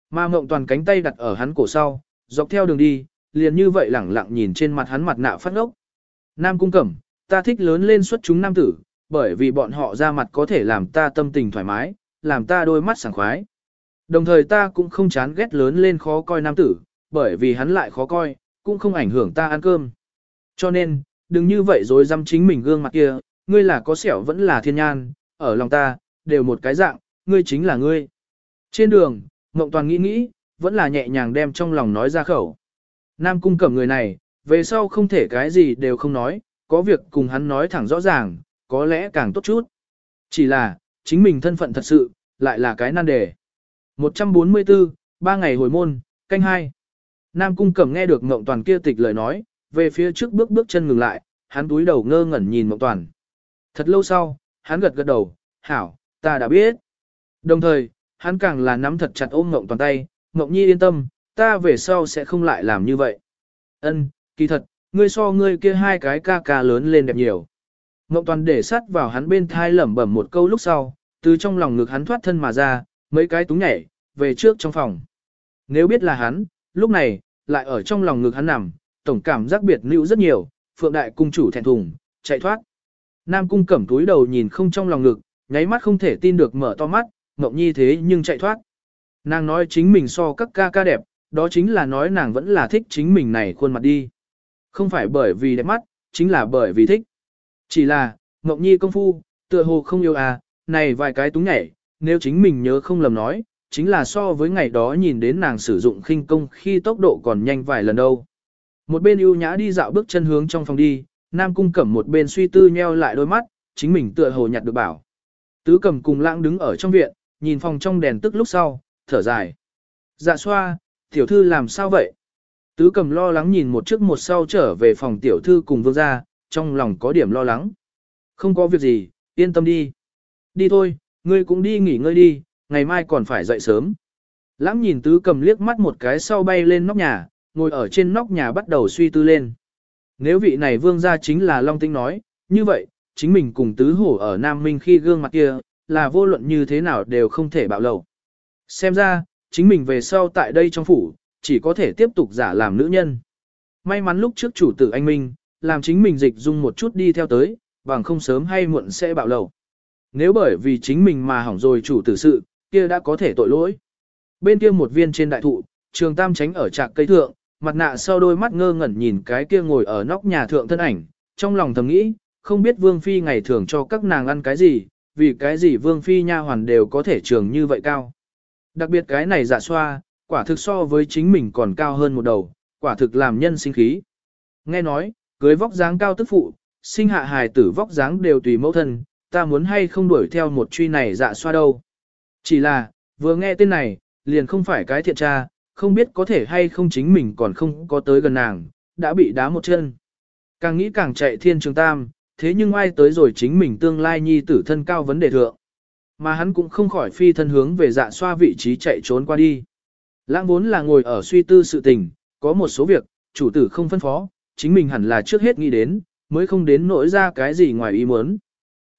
Ma mộng Toàn cánh tay đặt ở hắn cổ sau, dọc theo đường đi, liền như vậy lẳng lặng nhìn trên mặt hắn mặt nạ phát ngốc. Nam cung cẩm, ta thích lớn lên xuất chúng nam tử, bởi vì bọn họ ra mặt có thể làm ta tâm tình thoải mái, làm ta đôi mắt sảng khoái. Đồng thời ta cũng không chán ghét lớn lên khó coi nam tử, bởi vì hắn lại khó coi, cũng không ảnh hưởng ta ăn cơm. Cho nên, đừng như vậy rồi dăm chính mình gương mặt kia, ngươi là có sẹo vẫn là thiên nhan, ở lòng ta, đều một cái dạng, ngươi chính là ngươi. Trên đường, Ngộng Toàn nghĩ nghĩ, vẫn là nhẹ nhàng đem trong lòng nói ra khẩu. Nam cung cẩm người này, về sau không thể cái gì đều không nói, có việc cùng hắn nói thẳng rõ ràng, có lẽ càng tốt chút. Chỉ là, chính mình thân phận thật sự, lại là cái nan đề. 144, ba ngày hồi môn, canh hai. Nam cung cẩm nghe được Ngộng Toàn kia tịch lời nói, về phía trước bước bước chân ngừng lại, hắn túi đầu ngơ ngẩn nhìn Ngộng Toàn. Thật lâu sau, hắn gật gật đầu, hảo, ta đã biết. Đồng thời, hắn càng là nắm thật chặt ôm Ngộng Toàn tay, Ngộng Nhi yên tâm, ta về sau sẽ không lại làm như vậy. Ân, kỳ thật, ngươi so ngươi kia hai cái ca ca lớn lên đẹp nhiều. Ngộng toàn để sát vào hắn bên thai lẩm bẩm một câu lúc sau, từ trong lòng ngực hắn thoát thân mà ra, mấy cái túng nhảy, về trước trong phòng. Nếu biết là hắn, lúc này, lại ở trong lòng ngực hắn nằm, tổng cảm giác biệt nữ rất nhiều, phượng đại cung chủ thẹn thùng, chạy thoát. Nam cung cẩm túi đầu nhìn không trong lòng ngực, nháy mắt không thể tin được mở to mắt, Ngọc Nhi thế nhưng chạy thoát. Nàng nói chính mình so các ca ca đẹp, đó chính là nói nàng vẫn là thích chính mình này khuôn mặt đi. Không phải bởi vì đẹp mắt, chính là bởi vì thích. Chỉ là, Ngọc Nhi công phu, tựa hồ không yêu à, này vài cái túng nhảy, nếu chính mình nhớ không lầm nói, chính là so với ngày đó nhìn đến nàng sử dụng khinh công khi tốc độ còn nhanh vài lần đâu. Một bên ưu nhã đi dạo bước chân hướng trong phòng đi, Nam Cung Cẩm một bên suy tư nheo lại đôi mắt, chính mình tựa hồ nhặt được bảo. Tứ Cẩm cùng lãng đứng ở trong viện, nhìn phòng trong đèn tức lúc sau, thở dài. Dạ xoa, Tiểu thư làm sao vậy? Tứ cầm lo lắng nhìn một trước một sau trở về phòng tiểu thư cùng vương gia, trong lòng có điểm lo lắng. Không có việc gì, yên tâm đi. Đi thôi, ngươi cũng đi nghỉ ngơi đi, ngày mai còn phải dậy sớm. Lãng nhìn tứ cầm liếc mắt một cái sau bay lên nóc nhà, ngồi ở trên nóc nhà bắt đầu suy tư lên. Nếu vị này vương gia chính là Long Tinh nói, như vậy, chính mình cùng tứ hổ ở Nam Minh khi gương mặt kia, là vô luận như thế nào đều không thể bạo lầu. Xem ra, chính mình về sau tại đây trong phủ, chỉ có thể tiếp tục giả làm nữ nhân. May mắn lúc trước chủ tử anh Minh, làm chính mình dịch dung một chút đi theo tới, bằng không sớm hay muộn sẽ bạo lầu. Nếu bởi vì chính mình mà hỏng rồi chủ tử sự, kia đã có thể tội lỗi. Bên kia một viên trên đại thụ, trường tam tránh ở trạc cây thượng, mặt nạ sau đôi mắt ngơ ngẩn nhìn cái kia ngồi ở nóc nhà thượng thân ảnh, trong lòng thầm nghĩ, không biết vương phi ngày thường cho các nàng ăn cái gì, vì cái gì vương phi nha hoàn đều có thể trường như vậy cao. Đặc biệt cái này dạ xoa, quả thực so với chính mình còn cao hơn một đầu, quả thực làm nhân sinh khí. Nghe nói, cưới vóc dáng cao tức phụ, sinh hạ hài tử vóc dáng đều tùy mẫu thân, ta muốn hay không đuổi theo một truy này dạ xoa đâu. Chỉ là, vừa nghe tên này, liền không phải cái thiện tra, không biết có thể hay không chính mình còn không có tới gần nàng, đã bị đá một chân. Càng nghĩ càng chạy thiên trường tam, thế nhưng ai tới rồi chính mình tương lai nhi tử thân cao vấn đề thượng. Mà hắn cũng không khỏi phi thân hướng về dạ xoa vị trí chạy trốn qua đi. Lãng vốn là ngồi ở suy tư sự tình, có một số việc, chủ tử không phân phó, chính mình hẳn là trước hết nghĩ đến, mới không đến nỗi ra cái gì ngoài ý muốn.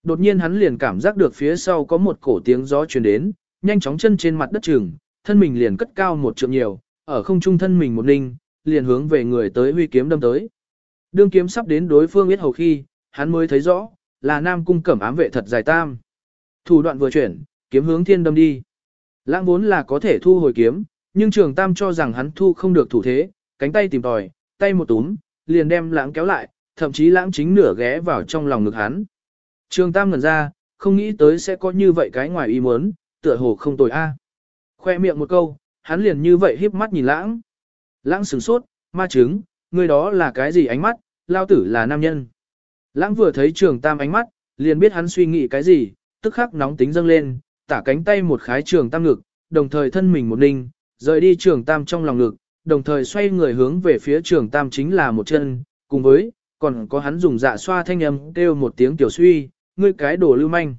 Đột nhiên hắn liền cảm giác được phía sau có một cổ tiếng gió truyền đến, nhanh chóng chân trên mặt đất trường, thân mình liền cất cao một trượng nhiều, ở không trung thân mình một ninh, liền hướng về người tới huy kiếm đâm tới. Đương kiếm sắp đến đối phương biết hầu khi, hắn mới thấy rõ, là nam cung cẩm ám vệ thật dài tam. Thủ đoạn vừa chuyển, kiếm hướng thiên đâm đi. Lãng vốn là có thể thu hồi kiếm, nhưng trường tam cho rằng hắn thu không được thủ thế, cánh tay tìm tòi, tay một túm, liền đem lãng kéo lại, thậm chí lãng chính nửa ghé vào trong lòng ngực hắn. Trường tam ngẩn ra, không nghĩ tới sẽ có như vậy cái ngoài ý muốn, tựa hồ không tồi a. À. Khoe miệng một câu, hắn liền như vậy híp mắt nhìn lãng. Lãng sửng sốt, ma chứng, người đó là cái gì ánh mắt, lao tử là nam nhân. Lãng vừa thấy trường tam ánh mắt, liền biết hắn suy nghĩ cái gì, tức khắc nóng tính dâng lên, tả cánh tay một khái trường tam ngực, đồng thời thân mình một ninh, rời đi trường tam trong lòng ngực, đồng thời xoay người hướng về phía trường tam chính là một chân, cùng với, còn có hắn dùng dạ xoa thanh âm kêu một tiếng tiểu suy, ngươi cái đồ lưu manh.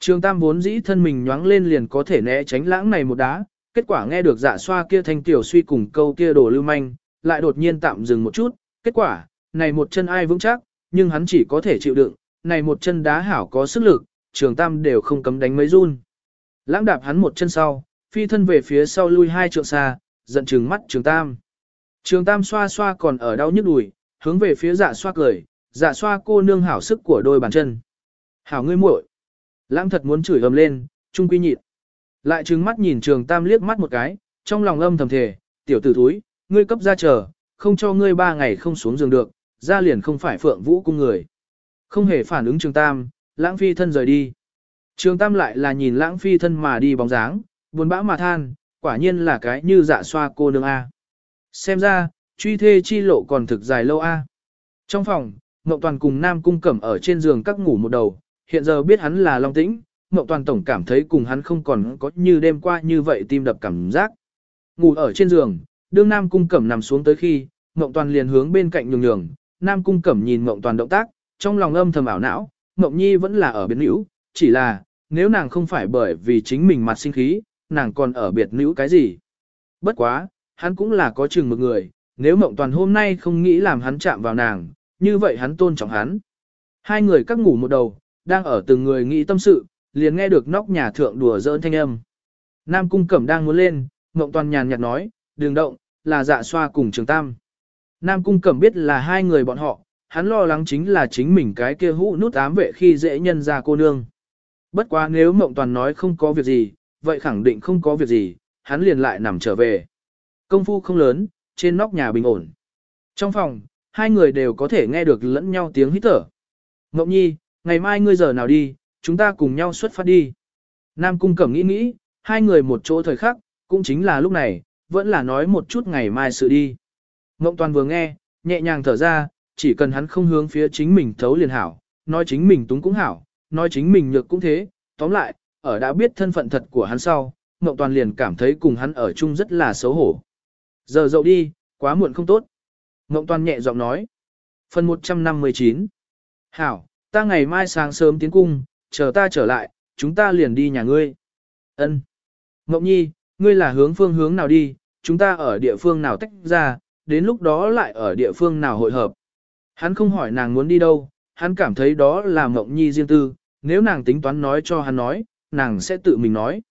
Trường tam vốn dĩ thân mình nhoáng lên liền có thể né tránh lãng này một đá, kết quả nghe được dạ xoa kia thanh tiểu suy cùng câu kia đồ lưu manh, lại đột nhiên tạm dừng một chút, kết quả, này một chân ai vững chắc, nhưng hắn chỉ có thể chịu đựng, này một chân đá hảo có sức lực, trường tam đều không cấm đánh mấy run. Lãng đạp hắn một chân sau, phi thân về phía sau lui hai trượng xa, giận trừng mắt trường tam. Trường tam xoa xoa còn ở đau nhức đùi, hướng về phía dạ xoa cười, dạ xoa cô nương hảo sức của đôi bàn chân. Hảo ngươi muội. Lãng thật muốn chửi ầm lên, trung quy nhịn. Lại trừng mắt nhìn trường tam liếc mắt một cái, trong lòng âm thầm thề, tiểu tử thúi, ngươi cấp ra chờ, không cho ngươi ba ngày không xuống giường được, ra liền không phải phượng vũ cung người. Không hề phản ứng trường tam, lãng phi thân rời đi. Trường tam lại là nhìn lãng phi thân mà đi bóng dáng, buồn bã mà than, quả nhiên là cái như dạ xoa cô nương A. Xem ra, truy thê chi lộ còn thực dài lâu A. Trong phòng, Ngọc Toàn cùng Nam Cung Cẩm ở trên giường các ngủ một đầu, hiện giờ biết hắn là Long Tĩnh, Ngọc Toàn tổng cảm thấy cùng hắn không còn có như đêm qua như vậy tim đập cảm giác. Ngủ ở trên giường, đương Nam Cung Cẩm nằm xuống tới khi, Ngọc Toàn liền hướng bên cạnh nhường nhường, Nam Cung Cẩm nhìn Mộng Toàn động tác, trong lòng âm thầm ảo não, Mộng Nhi vẫn là ở biệt nữ, chỉ là, nếu nàng không phải bởi vì chính mình mặt sinh khí, nàng còn ở biệt nữ cái gì. Bất quá, hắn cũng là có chừng một người, nếu Mộng Toàn hôm nay không nghĩ làm hắn chạm vào nàng, như vậy hắn tôn trọng hắn. Hai người các ngủ một đầu, đang ở từng người nghĩ tâm sự, liền nghe được nóc nhà thượng đùa giỡn thanh âm. Nam Cung Cẩm đang muốn lên, Mộng Toàn nhàn nhạt nói, đừng động, là dạ xoa cùng trường tam. Nam Cung Cẩm biết là hai người bọn họ, hắn lo lắng chính là chính mình cái kia hũ nút ám vệ khi dễ nhân ra cô nương. Bất quá nếu Mộng Toàn nói không có việc gì, vậy khẳng định không có việc gì, hắn liền lại nằm trở về. Công phu không lớn, trên nóc nhà bình ổn. Trong phòng, hai người đều có thể nghe được lẫn nhau tiếng hít thở. Mộng Nhi, ngày mai ngươi giờ nào đi, chúng ta cùng nhau xuất phát đi. Nam Cung Cẩm nghĩ nghĩ, hai người một chỗ thời khắc, cũng chính là lúc này, vẫn là nói một chút ngày mai sự đi. Ngộng Toàn vừa nghe, nhẹ nhàng thở ra, chỉ cần hắn không hướng phía chính mình thấu liền hảo, nói chính mình túng cũng hảo, nói chính mình nhược cũng thế, tóm lại, ở đã biết thân phận thật của hắn sau, Ngộng Toàn liền cảm thấy cùng hắn ở chung rất là xấu hổ. Giờ dậu đi, quá muộn không tốt. Ngộng Toàn nhẹ giọng nói. Phần 159 Hảo, ta ngày mai sáng sớm tiến cung, chờ ta trở lại, chúng ta liền đi nhà ngươi. Ân. Ngộng Nhi, ngươi là hướng phương hướng nào đi, chúng ta ở địa phương nào tách ra, đến lúc đó lại ở địa phương nào hội hợp. Hắn không hỏi nàng muốn đi đâu, hắn cảm thấy đó là mộng Nhi riêng tư, nếu nàng tính toán nói cho hắn nói, nàng sẽ tự mình nói.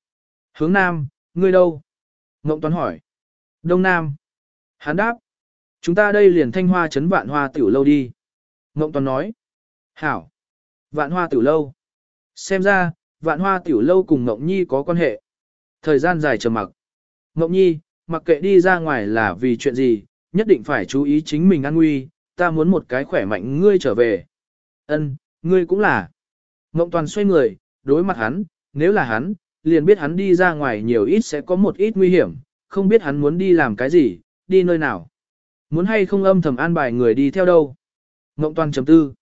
Hướng Nam, ngươi đâu? Mộng Toán hỏi. Đông Nam. Hắn đáp. Chúng ta đây liền thanh hoa chấn vạn hoa tiểu lâu đi. Mộng Toán nói. Hảo. Vạn hoa tiểu lâu. Xem ra, vạn hoa tiểu lâu cùng Mộng Nhi có quan hệ. Thời gian dài chờ mặc. Mộng Nhi, mặc kệ đi ra ngoài là vì chuyện gì, nhất định phải chú ý chính mình an nguy, ta muốn một cái khỏe mạnh ngươi trở về. Ân, ngươi cũng là. Ngộng toàn xoay người, đối mặt hắn, nếu là hắn, liền biết hắn đi ra ngoài nhiều ít sẽ có một ít nguy hiểm, không biết hắn muốn đi làm cái gì, đi nơi nào. Muốn hay không âm thầm an bài người đi theo đâu. Ngộng toàn chấm tư.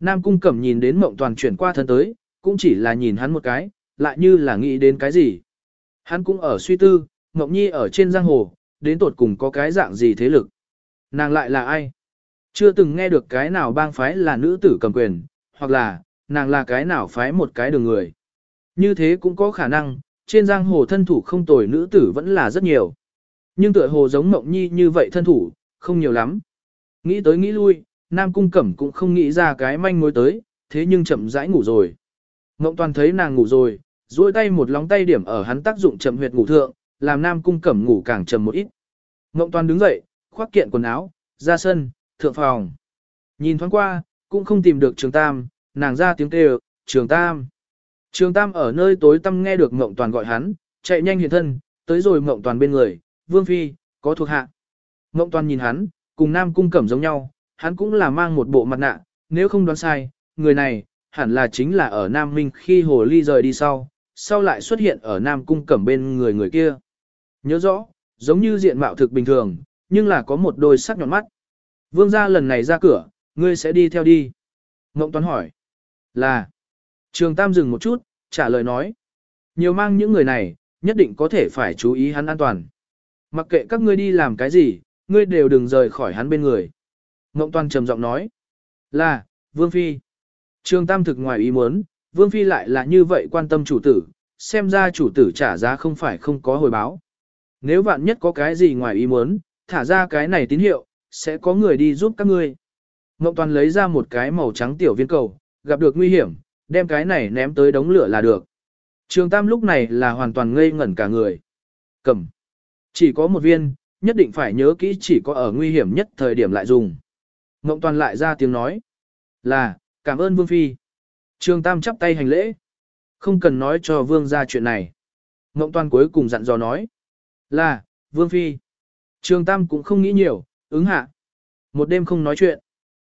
Nam cung cẩm nhìn đến mộng toàn chuyển qua thân tới, cũng chỉ là nhìn hắn một cái, lại như là nghĩ đến cái gì. Hắn cũng ở suy tư, Ngọc Nhi ở trên giang hồ, đến tột cùng có cái dạng gì thế lực. Nàng lại là ai? Chưa từng nghe được cái nào bang phái là nữ tử cầm quyền, hoặc là, nàng là cái nào phái một cái đường người. Như thế cũng có khả năng, trên giang hồ thân thủ không tồi nữ tử vẫn là rất nhiều. Nhưng tựa hồ giống Mộng Nhi như vậy thân thủ, không nhiều lắm. Nghĩ tới nghĩ lui, Nam Cung Cẩm cũng không nghĩ ra cái manh mối tới, thế nhưng chậm rãi ngủ rồi. Mộng Toàn thấy nàng ngủ rồi, duỗi tay một lóng tay điểm ở hắn tác dụng chậm huyệt ngủ thượng, làm Nam Cung Cẩm ngủ càng trầm một ít. Ngộng Toàn đứng dậy, khoác kiện quần áo, ra sân, thượng phòng. Nhìn thoáng qua, cũng không tìm được Trường Tam, nàng ra tiếng kêu, Trường Tam. Trường Tam ở nơi tối tăm nghe được ngộng Toàn gọi hắn, chạy nhanh hiện thân, tới rồi ngộng Toàn bên người, Vương Phi, có thuộc hạ. Ngộng Toàn nhìn hắn, cùng Nam Cung Cẩm giống nhau, hắn cũng là mang một bộ mặt nạ, nếu không đoán sai, người này, hẳn là chính là ở Nam Minh khi Hồ Ly rời đi sau, sau lại xuất hiện ở Nam Cung Cẩm bên người người kia. Nhớ rõ, giống như diện mạo thực bình thường, nhưng là có một đôi sắc nhọn mắt. Vương gia lần này ra cửa, ngươi sẽ đi theo đi. Ngộng Toán hỏi. Là. Trường Tam dừng một chút, trả lời nói. Nhiều mang những người này, nhất định có thể phải chú ý hắn an toàn. Mặc kệ các ngươi đi làm cái gì, ngươi đều đừng rời khỏi hắn bên người. Ngộng Toàn trầm giọng nói. Là, Vương Phi. Trường Tam thực ngoài ý muốn, Vương Phi lại là như vậy quan tâm chủ tử, xem ra chủ tử trả giá không phải không có hồi báo. Nếu vạn nhất có cái gì ngoài ý muốn, thả ra cái này tín hiệu, sẽ có người đi giúp các ngươi. Ngộng Toàn lấy ra một cái màu trắng tiểu viên cầu, gặp được nguy hiểm, đem cái này ném tới đống lửa là được. Trường Tam lúc này là hoàn toàn ngây ngẩn cả người. Cầm. Chỉ có một viên, nhất định phải nhớ kỹ chỉ có ở nguy hiểm nhất thời điểm lại dùng. Ngộng Toàn lại ra tiếng nói. Là, cảm ơn Vương Phi. Trường Tam chắp tay hành lễ. Không cần nói cho Vương ra chuyện này. Ngộng Toàn cuối cùng dặn dò nói. Là, Vương Phi. Trường Tam cũng không nghĩ nhiều, ứng hạ. Một đêm không nói chuyện.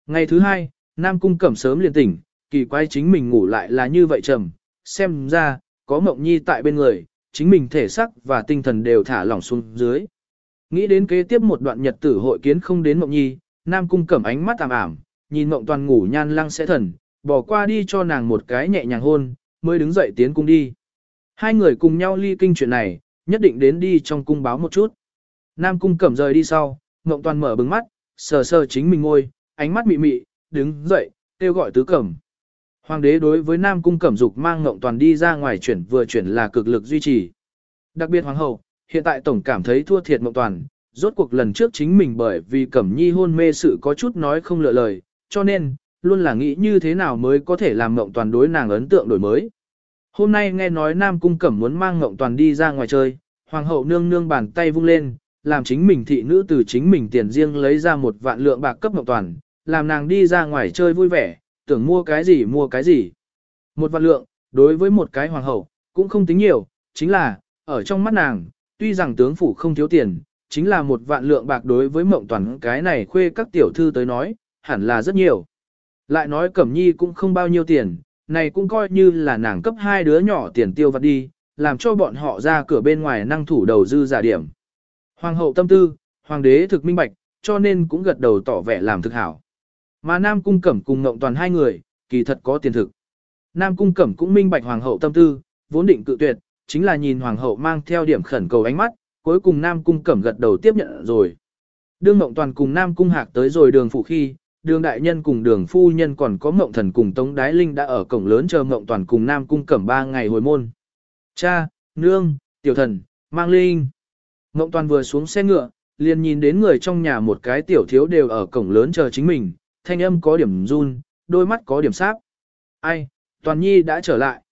Ngày thứ hai, Nam Cung Cẩm sớm liền tỉnh, kỳ quái chính mình ngủ lại là như vậy trầm. Xem ra, có Mộng Nhi tại bên người, chính mình thể sắc và tinh thần đều thả lỏng xuống dưới. Nghĩ đến kế tiếp một đoạn nhật tử hội kiến không đến Mộng Nhi, Nam Cung Cẩm ánh mắt tạm ảm, nhìn Mộng Toàn ngủ nhan lăng sẽ thần, bỏ qua đi cho nàng một cái nhẹ nhàng hôn, mới đứng dậy tiến cung đi. Hai người cùng nhau ly kinh chuyện này, nhất định đến đi trong cung báo một chút. Nam cung cẩm rời đi sau, Ngộng Toàn mở bừng mắt, sờ sờ chính mình ngôi, ánh mắt mị mị, đứng dậy, kêu gọi tứ cẩm. Hoàng đế đối với Nam cung cẩm dục mang Ngộng Toàn đi ra ngoài chuyển vừa chuyển là cực lực duy trì. Đặc biệt hoàng hậu, hiện tại tổng cảm thấy thua thiệt Ngộng Toàn, rốt cuộc lần trước chính mình bởi vì cẩm nhi hôn mê sự có chút nói không lựa lời, cho nên, luôn là nghĩ như thế nào mới có thể làm Ngộng Toàn đối nàng ấn tượng đổi mới. Hôm nay nghe nói Nam Cung Cẩm muốn mang Ngộng Toàn đi ra ngoài chơi, Hoàng hậu nương nương bàn tay vung lên, làm chính mình thị nữ từ chính mình tiền riêng lấy ra một vạn lượng bạc cấp Ngộng Toàn, làm nàng đi ra ngoài chơi vui vẻ, tưởng mua cái gì mua cái gì. Một vạn lượng, đối với một cái hoàng hậu, cũng không tính nhiều, chính là, ở trong mắt nàng, tuy rằng tướng phủ không thiếu tiền, chính là một vạn lượng bạc đối với Ngộng toàn cái này khuê các tiểu thư tới nói, hẳn là rất nhiều. Lại nói Cẩm Nhi cũng không bao nhiêu tiền, này cũng coi như là nàng cấp hai đứa nhỏ tiền tiêu vặt đi, làm cho bọn họ ra cửa bên ngoài năng thủ đầu dư giả điểm. Hoàng hậu tâm tư, hoàng đế thực minh bạch, cho nên cũng gật đầu tỏ vẻ làm thực hảo. Mà Nam Cung Cẩm cùng Ngộng Toàn hai người, kỳ thật có tiền thực. Nam Cung Cẩm cũng minh bạch hoàng hậu tâm tư, vốn định cự tuyệt, chính là nhìn hoàng hậu mang theo điểm khẩn cầu ánh mắt, cuối cùng Nam Cung Cẩm gật đầu tiếp nhận rồi. Đương Ngộng Toàn cùng Nam Cung Hạc tới rồi đường phủ khi, đường đại nhân cùng đường phu nhân còn có mộng thần cùng Tống Đái Linh đã ở cổng lớn chờ mộng toàn cùng Nam Cung cẩm ba ngày hồi môn. Cha, nương, tiểu thần, mang linh. Mộng toàn vừa xuống xe ngựa, liền nhìn đến người trong nhà một cái tiểu thiếu đều ở cổng lớn chờ chính mình, thanh âm có điểm run, đôi mắt có điểm sáp. Ai, toàn nhi đã trở lại.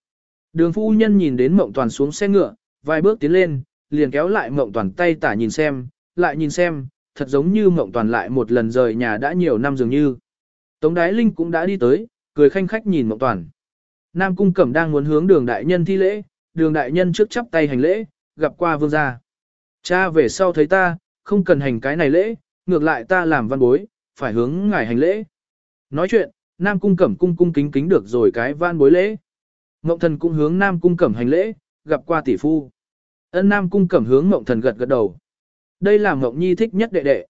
Đường phu nhân nhìn đến mộng toàn xuống xe ngựa, vài bước tiến lên, liền kéo lại mộng toàn tay tả nhìn xem, lại nhìn xem, thật giống như mộng toàn lại một lần rời nhà đã nhiều năm dường như. Tống Đái Linh cũng đã đi tới, cười khanh khách nhìn mộng toàn. Nam Cung Cẩm đang muốn hướng đường đại nhân thi lễ, đường đại nhân trước chắp tay hành lễ, gặp qua vương gia. Cha về sau thấy ta, không cần hành cái này lễ, ngược lại ta làm văn bối, phải hướng ngài hành lễ. Nói chuyện, Nam Cung Cẩm cung cung kính kính được rồi cái văn bối lễ. Ngộng thần cũng hướng Nam Cung Cẩm hành lễ, gặp qua tỷ phu. Ân Nam Cung Cẩm hướng Ngộng thần gật gật đầu. Đây là ngọc Nhi thích nhất đệ đệ.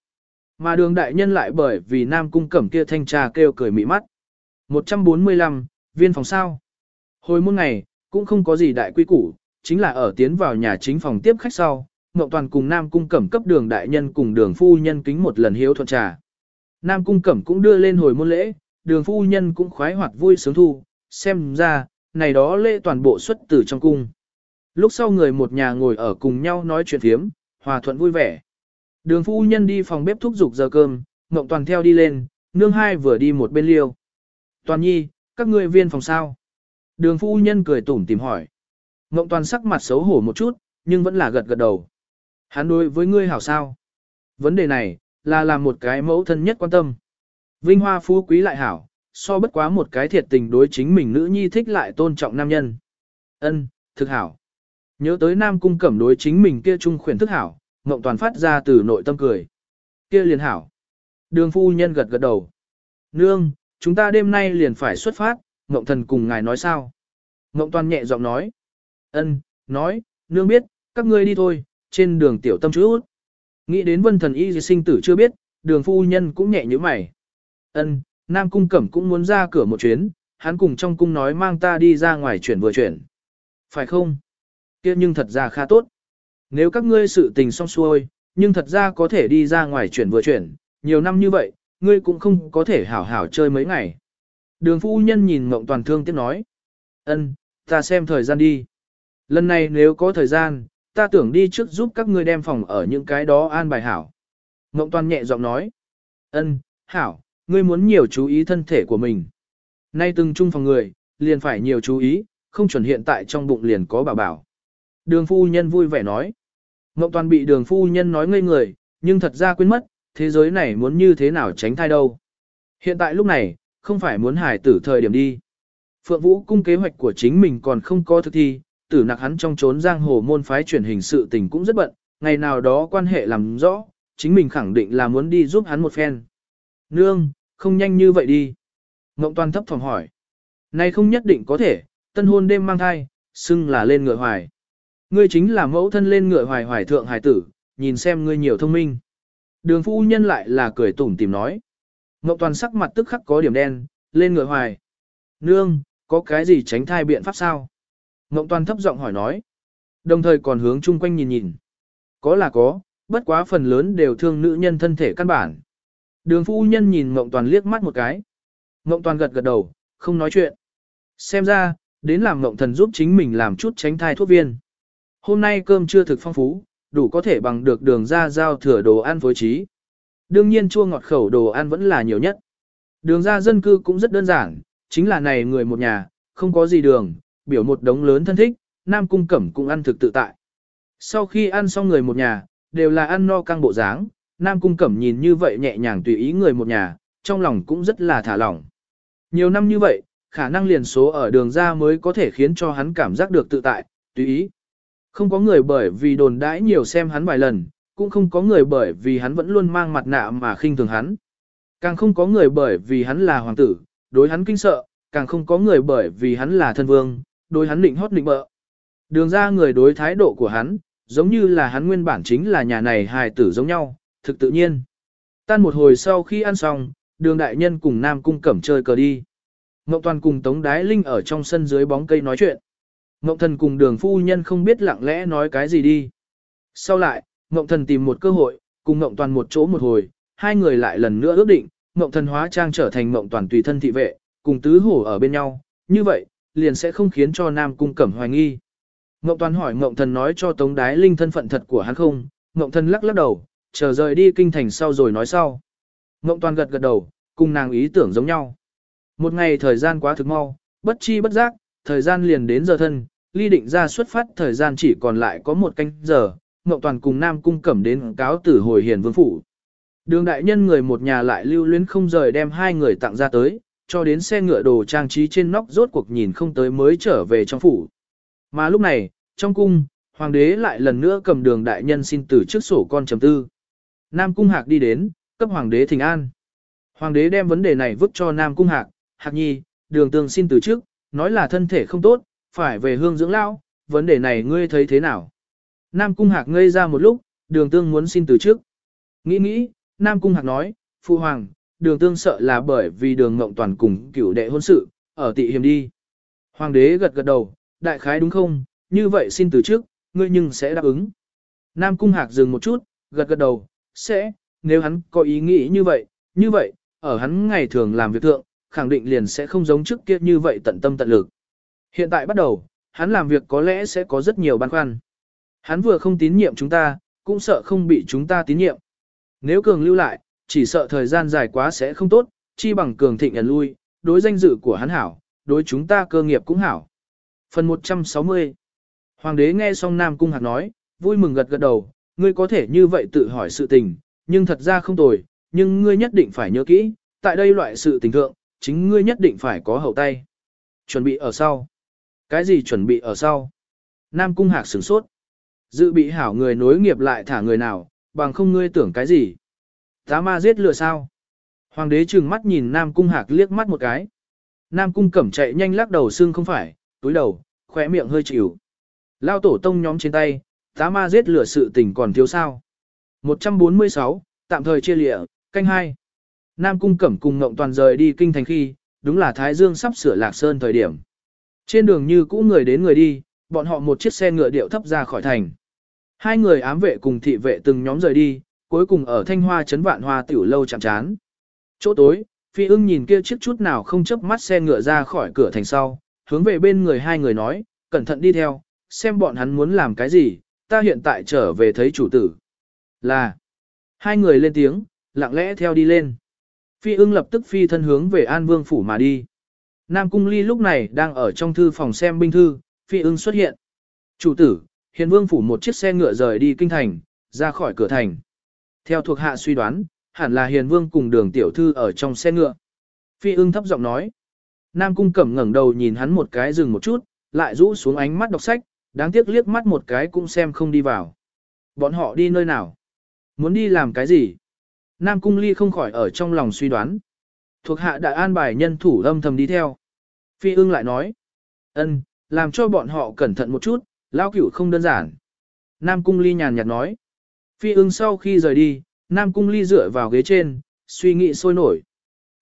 Mà đường đại nhân lại bởi vì Nam Cung Cẩm kia thanh trà kêu cười mị mắt. 145, viên phòng sao. Hồi môn ngày, cũng không có gì đại quy củ, chính là ở tiến vào nhà chính phòng tiếp khách sau, Ngọc Toàn cùng Nam Cung Cẩm cấp đường đại nhân cùng đường phu nhân kính một lần hiếu thuận trà. Nam Cung Cẩm cũng đưa lên hồi môn lễ, đường phu nhân cũng khoái hoạt vui sướng thu, xem ra, này đó lễ toàn bộ xuất từ trong cung. Lúc sau người một nhà ngồi ở cùng nhau nói chuyện thiếm, hòa thuận vui vẻ. Đường phu nhân đi phòng bếp thúc giục giờ cơm, Ngộng Toàn theo đi lên, nương hai vừa đi một bên liêu. Toàn nhi, các ngươi viên phòng sao? Đường phu nhân cười tủm tìm hỏi. Ngộng Toàn sắc mặt xấu hổ một chút, nhưng vẫn là gật gật đầu. Hắn đối với ngươi hảo sao? Vấn đề này, là làm một cái mẫu thân nhất quan tâm. Vinh hoa phú quý lại hảo, so bất quá một cái thiệt tình đối chính mình nữ nhi thích lại tôn trọng nam nhân. Ân, thực hảo. Nhớ tới nam cung cẩm đối chính mình kia trung khuyển thức hảo, Ngộng Toàn phát ra từ nội tâm cười. Kia liền hảo. Đường phu nhân gật gật đầu. Nương, chúng ta đêm nay liền phải xuất phát, Ngộng Thần cùng ngài nói sao? Ngộng Toàn nhẹ giọng nói. Ân, nói, nương biết, các ngươi đi thôi, trên đường tiểu tâm chút. Nghĩ đến vân thần y sinh tử chưa biết, đường phu nhân cũng nhẹ như mày. Ân, Nam Cung Cẩm cũng muốn ra cửa một chuyến, hắn cùng trong cung nói mang ta đi ra ngoài chuyển vừa chuyển. Phải không? Kia nhưng thật ra khá tốt. Nếu các ngươi sự tình xong xuôi, nhưng thật ra có thể đi ra ngoài chuyển vừa chuyển, nhiều năm như vậy, ngươi cũng không có thể hảo hảo chơi mấy ngày. Đường phu nhân nhìn Ngộng toàn thương tiếp nói. ân, ta xem thời gian đi. Lần này nếu có thời gian, ta tưởng đi trước giúp các ngươi đem phòng ở những cái đó an bài hảo. Ngộng toàn nhẹ giọng nói. ân, hảo, ngươi muốn nhiều chú ý thân thể của mình. Nay từng chung phòng người, liền phải nhiều chú ý, không chuẩn hiện tại trong bụng liền có bảo bảo. Đường phu nhân vui vẻ nói. Ngộng toàn bị đường phu nhân nói ngây người, nhưng thật ra quên mất, thế giới này muốn như thế nào tránh thai đâu. Hiện tại lúc này, không phải muốn hài tử thời điểm đi. Phượng Vũ cung kế hoạch của chính mình còn không có thực thi, tử nặc hắn trong trốn giang hồ môn phái chuyển hình sự tình cũng rất bận, ngày nào đó quan hệ làm rõ, chính mình khẳng định là muốn đi giúp hắn một phen. Nương, không nhanh như vậy đi. Ngộng toàn thấp phòng hỏi. Này không nhất định có thể, tân hôn đêm mang thai, xưng là lên ngựa hoài. Ngươi chính là mẫu thân lên ngựa hoài hoài thượng hải tử, nhìn xem ngươi nhiều thông minh. Đường phu nhân lại là cười tủm tìm nói. Ngọc toàn sắc mặt tức khắc có điểm đen, lên ngựa hoài. Nương, có cái gì tránh thai biện pháp sao? Ngọc toàn thấp giọng hỏi nói. Đồng thời còn hướng chung quanh nhìn nhìn. Có là có, bất quá phần lớn đều thương nữ nhân thân thể căn bản. Đường phu nhân nhìn Ngọc toàn liếc mắt một cái. Ngọc toàn gật gật đầu, không nói chuyện. Xem ra, đến làm Ngọc thần giúp chính mình làm chút tránh thai thuốc viên. Hôm nay cơm chưa thực phong phú, đủ có thể bằng được đường ra giao thừa đồ ăn phối trí. Đương nhiên chua ngọt khẩu đồ ăn vẫn là nhiều nhất. Đường ra dân cư cũng rất đơn giản, chính là này người một nhà, không có gì đường, biểu một đống lớn thân thích, Nam Cung Cẩm cũng ăn thực tự tại. Sau khi ăn xong người một nhà, đều là ăn no căng bộ dáng, Nam Cung Cẩm nhìn như vậy nhẹ nhàng tùy ý người một nhà, trong lòng cũng rất là thả lỏng. Nhiều năm như vậy, khả năng liền số ở đường ra mới có thể khiến cho hắn cảm giác được tự tại, tùy ý. Không có người bởi vì đồn đãi nhiều xem hắn vài lần, cũng không có người bởi vì hắn vẫn luôn mang mặt nạ mà khinh thường hắn. Càng không có người bởi vì hắn là hoàng tử, đối hắn kinh sợ, càng không có người bởi vì hắn là thân vương, đối hắn định hót định bợ. Đường ra người đối thái độ của hắn, giống như là hắn nguyên bản chính là nhà này hài tử giống nhau, thực tự nhiên. Tan một hồi sau khi ăn xong, đường đại nhân cùng Nam Cung Cẩm chơi cờ đi. Ngọc Toàn cùng Tống Đái Linh ở trong sân dưới bóng cây nói chuyện. Ngộng thần cùng đường phu nhân không biết lặng lẽ nói cái gì đi. Sau lại, Ngộng thần tìm một cơ hội, cùng Ngộng toàn một chỗ một hồi, hai người lại lần nữa ước định, Ngộng thần hóa trang trở thành Ngộng toàn tùy thân thị vệ, cùng tứ hổ ở bên nhau, như vậy, liền sẽ không khiến cho Nam Cung Cẩm hoài nghi. Ngộng toàn hỏi Ngộng thần nói cho Tống Đái Linh thân phận thật của hắn không, Ngộng thần lắc lắc đầu, chờ rời đi kinh thành sau rồi nói sau. Ngộng toàn gật gật đầu, cùng nàng ý tưởng giống nhau. Một ngày thời gian quá thực mau, bất chi bất giác, thời gian liền đến giờ thân, ly định ra xuất phát thời gian chỉ còn lại có một canh giờ, Ngộ Toàn cùng Nam Cung Cẩm đến cáo tử hồi hiền vương phủ. Đường đại nhân người một nhà lại lưu luyến không rời đem hai người tặng ra tới, cho đến xe ngựa đồ trang trí trên nóc rốt cuộc nhìn không tới mới trở về trong phủ. Mà lúc này, trong cung, hoàng đế lại lần nữa cầm đường đại nhân xin từ trước sổ con chấm tư. Nam Cung Hạc đi đến, cấp hoàng đế thỉnh an. Hoàng đế đem vấn đề này vứt cho Nam Cung Hạc, Hạc nhi, đường tương xin từ trước, nói là thân thể không tốt, phải về hương dưỡng lao, vấn đề này ngươi thấy thế nào? Nam Cung Hạc ngây ra một lúc, đường tương muốn xin từ trước. Nghĩ nghĩ, Nam Cung Hạc nói, Phu Hoàng, đường tương sợ là bởi vì đường ngộng toàn cùng cửu đệ hôn sự, ở tị hiểm đi. Hoàng đế gật gật đầu, đại khái đúng không, như vậy xin từ trước, ngươi nhưng sẽ đáp ứng. Nam Cung Hạc dừng một chút, gật gật đầu, sẽ, nếu hắn có ý nghĩ như vậy, như vậy, ở hắn ngày thường làm việc thượng, khẳng định liền sẽ không giống trước kia như vậy tận tâm tận lực. Hiện tại bắt đầu, hắn làm việc có lẽ sẽ có rất nhiều băn khoăn. Hắn vừa không tín nhiệm chúng ta, cũng sợ không bị chúng ta tín nhiệm. Nếu cường lưu lại, chỉ sợ thời gian dài quá sẽ không tốt, chi bằng cường thịnh ẩn lui, đối danh dự của hắn hảo, đối chúng ta cơ nghiệp cũng hảo. Phần 160 Hoàng đế nghe xong Nam Cung Hạc nói, vui mừng gật gật đầu, ngươi có thể như vậy tự hỏi sự tình, nhưng thật ra không tồi, nhưng ngươi nhất định phải nhớ kỹ, tại đây loại sự tình thượng, chính ngươi nhất định phải có hậu tay. Chuẩn bị ở sau. Cái gì chuẩn bị ở sau? Nam Cung Hạc sửng sốt. Dự bị hảo người nối nghiệp lại thả người nào, bằng không ngươi tưởng cái gì? Tá ma giết lừa sao? Hoàng đế trừng mắt nhìn Nam Cung Hạc liếc mắt một cái. Nam Cung cẩm chạy nhanh lắc đầu xương không phải, túi đầu, khỏe miệng hơi chịu. Lao tổ tông nhóm trên tay, tá ma giết lửa sự tình còn thiếu sao. 146, tạm thời chia lịa, canh hai. Nam Cung Cẩm cùng Ngộng Toàn rời đi kinh thành khi, đúng là Thái Dương sắp sửa lạc sơn thời điểm. Trên đường như cũ người đến người đi, bọn họ một chiếc xe ngựa điệu thấp ra khỏi thành. Hai người ám vệ cùng thị vệ từng nhóm rời đi, cuối cùng ở thanh hoa chấn vạn hoa tiểu lâu chạm chán. Chỗ tối, phi ưng nhìn kia chiếc chút nào không chớp mắt xe ngựa ra khỏi cửa thành sau, hướng về bên người hai người nói, cẩn thận đi theo, xem bọn hắn muốn làm cái gì, ta hiện tại trở về thấy chủ tử. Là, hai người lên tiếng, lặng lẽ theo đi lên. Phi ưng lập tức phi thân hướng về An Vương Phủ mà đi. Nam Cung Ly lúc này đang ở trong thư phòng xem binh thư, phi ưng xuất hiện. Chủ tử, Hiền Vương Phủ một chiếc xe ngựa rời đi kinh thành, ra khỏi cửa thành. Theo thuộc hạ suy đoán, hẳn là Hiền Vương cùng đường tiểu thư ở trong xe ngựa. Phi ưng thấp giọng nói. Nam Cung Cẩm ngẩng đầu nhìn hắn một cái dừng một chút, lại rũ xuống ánh mắt đọc sách, đáng tiếc liếc mắt một cái cũng xem không đi vào. Bọn họ đi nơi nào? Muốn đi làm cái gì? Nam Cung Ly không khỏi ở trong lòng suy đoán. Thuộc hạ đã an bài nhân thủ âm thầm đi theo. Phi ưng lại nói. ân, làm cho bọn họ cẩn thận một chút, lao cửu không đơn giản. Nam Cung Ly nhàn nhạt nói. Phi ưng sau khi rời đi, Nam Cung Ly dựa vào ghế trên, suy nghĩ sôi nổi.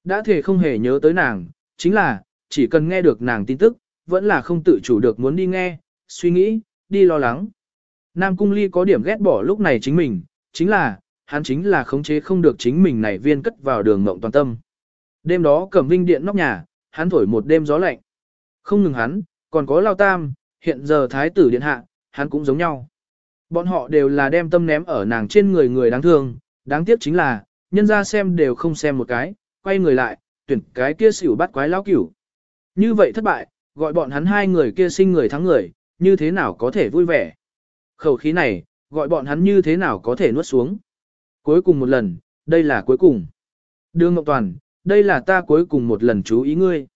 Đã thể không hề nhớ tới nàng, chính là, chỉ cần nghe được nàng tin tức, vẫn là không tự chủ được muốn đi nghe, suy nghĩ, đi lo lắng. Nam Cung Ly có điểm ghét bỏ lúc này chính mình, chính là, hắn chính là khống chế không được chính mình này viên cất vào đường mộng toàn tâm. Đêm đó cẩm vinh điện nóc nhà, hắn thổi một đêm gió lạnh. Không ngừng hắn, còn có Lao Tam, hiện giờ Thái tử điện hạ, hắn cũng giống nhau. Bọn họ đều là đem tâm ném ở nàng trên người người đáng thương, đáng tiếc chính là, nhân ra xem đều không xem một cái, quay người lại, tuyển cái kia xỉu bắt quái lão cửu. Như vậy thất bại, gọi bọn hắn hai người kia sinh người thắng người, như thế nào có thể vui vẻ. Khẩu khí này, gọi bọn hắn như thế nào có thể nuốt xuống. Cuối cùng một lần, đây là cuối cùng. Đường Ngọc Toàn, đây là ta cuối cùng một lần chú ý ngươi.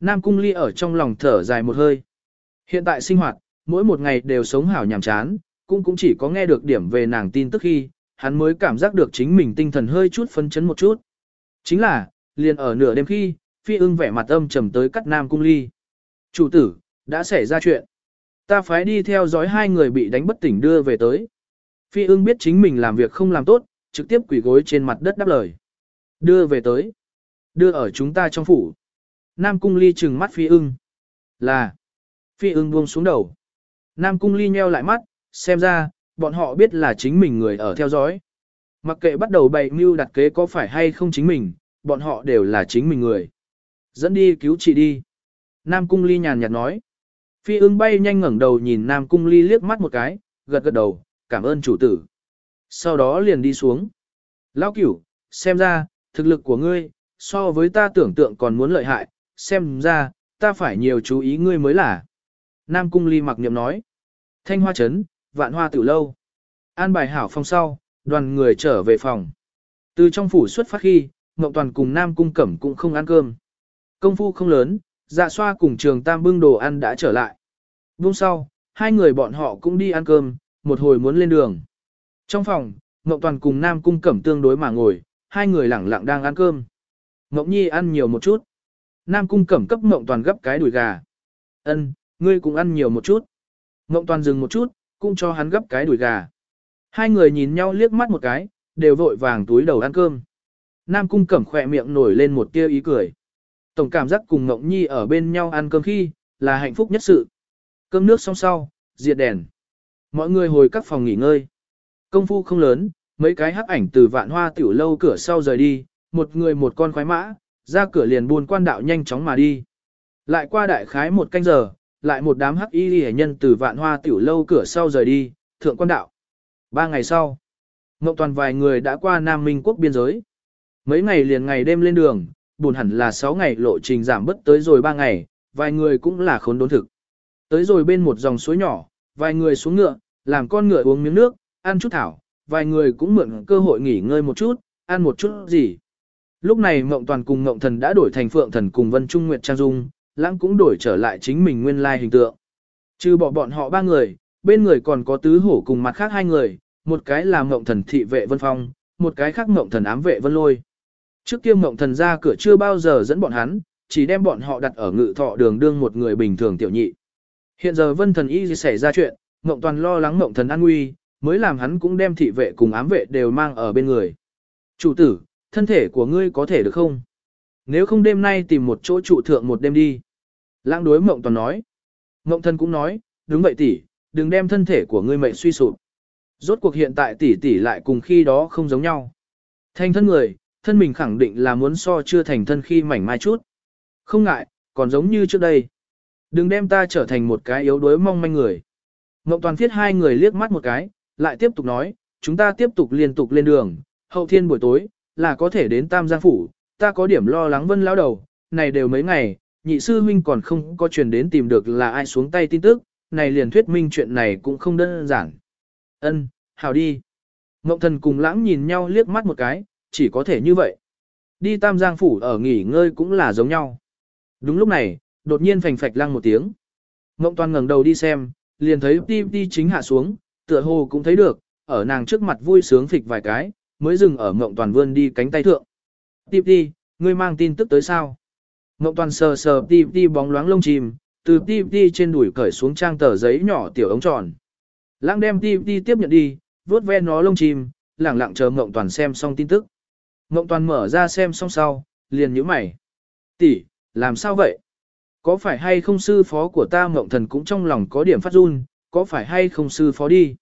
Nam Cung Ly ở trong lòng thở dài một hơi. Hiện tại sinh hoạt, mỗi một ngày đều sống hảo nhàm chán, cũng cũng chỉ có nghe được điểm về nàng tin tức khi, hắn mới cảm giác được chính mình tinh thần hơi chút phấn chấn một chút. Chính là, liền ở nửa đêm khi, phi ưng vẻ mặt âm trầm tới cắt Nam Cung Ly. Chủ tử, đã xảy ra chuyện. Ta phải đi theo dõi hai người bị đánh bất tỉnh đưa về tới. Phi ưng biết chính mình làm việc không làm tốt, trực tiếp quỳ gối trên mặt đất đáp lời. Đưa về tới. Đưa ở chúng ta trong phủ. Nam cung ly trừng mắt phi ưng. Là. Phi ưng buông xuống đầu. Nam cung ly nheo lại mắt, xem ra, bọn họ biết là chính mình người ở theo dõi. Mặc kệ bắt đầu bày mưu đặt kế có phải hay không chính mình, bọn họ đều là chính mình người. Dẫn đi cứu chị đi. Nam Cung Ly nhàn nhạt nói. Phi ưng bay nhanh ngẩng đầu nhìn Nam Cung Ly liếc mắt một cái, gật gật đầu, cảm ơn chủ tử. Sau đó liền đi xuống. Lão cửu, xem ra, thực lực của ngươi, so với ta tưởng tượng còn muốn lợi hại, xem ra, ta phải nhiều chú ý ngươi mới là. Nam Cung Ly mặc niệm nói. Thanh hoa chấn, vạn hoa tử lâu. An bài hảo phòng sau, đoàn người trở về phòng. Từ trong phủ xuất phát khi, Ngọc Toàn cùng Nam Cung Cẩm cũng không ăn cơm. Công phu không lớn, dạ xoa cùng trường tam bưng đồ ăn đã trở lại. Vung sau, hai người bọn họ cũng đi ăn cơm, một hồi muốn lên đường. Trong phòng, Ngọc Toàn cùng Nam Cung Cẩm tương đối mà ngồi, hai người lẳng lặng đang ăn cơm. Ngọc Nhi ăn nhiều một chút. Nam Cung Cẩm cấp Ngộng Toàn gấp cái đùi gà. Ân, ngươi cũng ăn nhiều một chút. Ngộng Toàn dừng một chút, cũng cho hắn gấp cái đùi gà. Hai người nhìn nhau liếc mắt một cái, đều vội vàng túi đầu ăn cơm. Nam Cung Cẩm khỏe miệng nổi lên một tia ý cười. Tổng cảm giác cùng Ngọc Nhi ở bên nhau ăn cơm khi, là hạnh phúc nhất sự. Cơm nước xong sau, diệt đèn. Mọi người hồi các phòng nghỉ ngơi. Công phu không lớn, mấy cái hắc ảnh từ vạn hoa tiểu lâu cửa sau rời đi, một người một con khoái mã, ra cửa liền buôn quan đạo nhanh chóng mà đi. Lại qua đại khái một canh giờ, lại một đám hắc y hệ nhân từ vạn hoa tiểu lâu cửa sau rời đi, thượng quan đạo. Ba ngày sau, Ngọc Toàn vài người đã qua Nam Minh quốc biên giới. Mấy ngày liền ngày đêm lên đường, buồn hẳn là 6 ngày lộ trình giảm bất tới rồi 3 ngày, vài người cũng là khốn đốn thực. Tới rồi bên một dòng suối nhỏ, vài người xuống ngựa, làm con ngựa uống miếng nước, ăn chút thảo, vài người cũng mượn cơ hội nghỉ ngơi một chút, ăn một chút gì. Lúc này Mộng Toàn cùng Mộng Thần đã đổi thành Phượng Thần cùng Vân Trung Nguyệt Trang Dung, lãng cũng đổi trở lại chính mình nguyên lai hình tượng. Trừ bỏ bọn họ ba người, bên người còn có tứ hổ cùng mặt khác hai người, một cái là Mộng Thần thị vệ Vân Phong, một cái khác Mộng Thần ám vệ Vân Lôi. Trước kia Mộng Thần ra cửa chưa bao giờ dẫn bọn hắn, chỉ đem bọn họ đặt ở ngự thọ đường đương một người bình thường tiểu nhị. Hiện giờ Vân Thần y xảy ra chuyện, Mộng Toàn lo lắng Mộng Thần an nguy, mới làm hắn cũng đem thị vệ cùng ám vệ đều mang ở bên người. Chủ tử, thân thể của ngươi có thể được không? Nếu không đêm nay tìm một chỗ trụ thượng một đêm đi. Lãng đối Mộng Toàn nói. Mộng Thân cũng nói, đúng vậy tỷ, đừng đem thân thể của ngươi mệnh suy sụp. Rốt cuộc hiện tại tỷ tỷ lại cùng khi đó không giống nhau. Thành thân người, thân mình khẳng định là muốn so chưa thành thân khi mảnh mai chút. Không ngại, còn giống như trước đây. Đừng đem ta trở thành một cái yếu đuối mong manh người. Ngộng toàn thiết hai người liếc mắt một cái, lại tiếp tục nói, chúng ta tiếp tục liên tục lên đường, hậu thiên buổi tối, là có thể đến Tam Giang Phủ, ta có điểm lo lắng vân lão đầu, này đều mấy ngày, nhị sư huynh còn không có truyền đến tìm được là ai xuống tay tin tức, này liền thuyết minh chuyện này cũng không đơn giản. Ân, hào đi. Ngộng thần cùng lãng nhìn nhau liếc mắt một cái, chỉ có thể như vậy. Đi Tam Giang Phủ ở nghỉ ngơi cũng là giống nhau. Đúng lúc này, đột nhiên phành phạch lăng một tiếng. Ngộng toàn ngẩng đầu đi xem, liền thấy đi đi chính hạ xuống, tựa hồ cũng thấy được, ở nàng trước mặt vui sướng phịch vài cái, mới dừng ở Ngộng toàn vươn đi cánh tay thượng. Tiếp ti, ngươi mang tin tức tới sao? Ngộng toàn sờ sờ tiếp ti bóng loáng lông chim, từ tiếp ti trên đùi cởi xuống trang tờ giấy nhỏ tiểu ống tròn. Lãng đem tiếp ti tiếp nhận đi, vuốt ve nó lông chim, lẳng lặng chờ Ngộng toàn xem xong tin tức. Ngộng toàn mở ra xem xong sau, liền nhíu mày. Tỷ, làm sao vậy? Có phải hay không sư phó của ta Ngộng thần cũng trong lòng có điểm phát run, có phải hay không sư phó đi?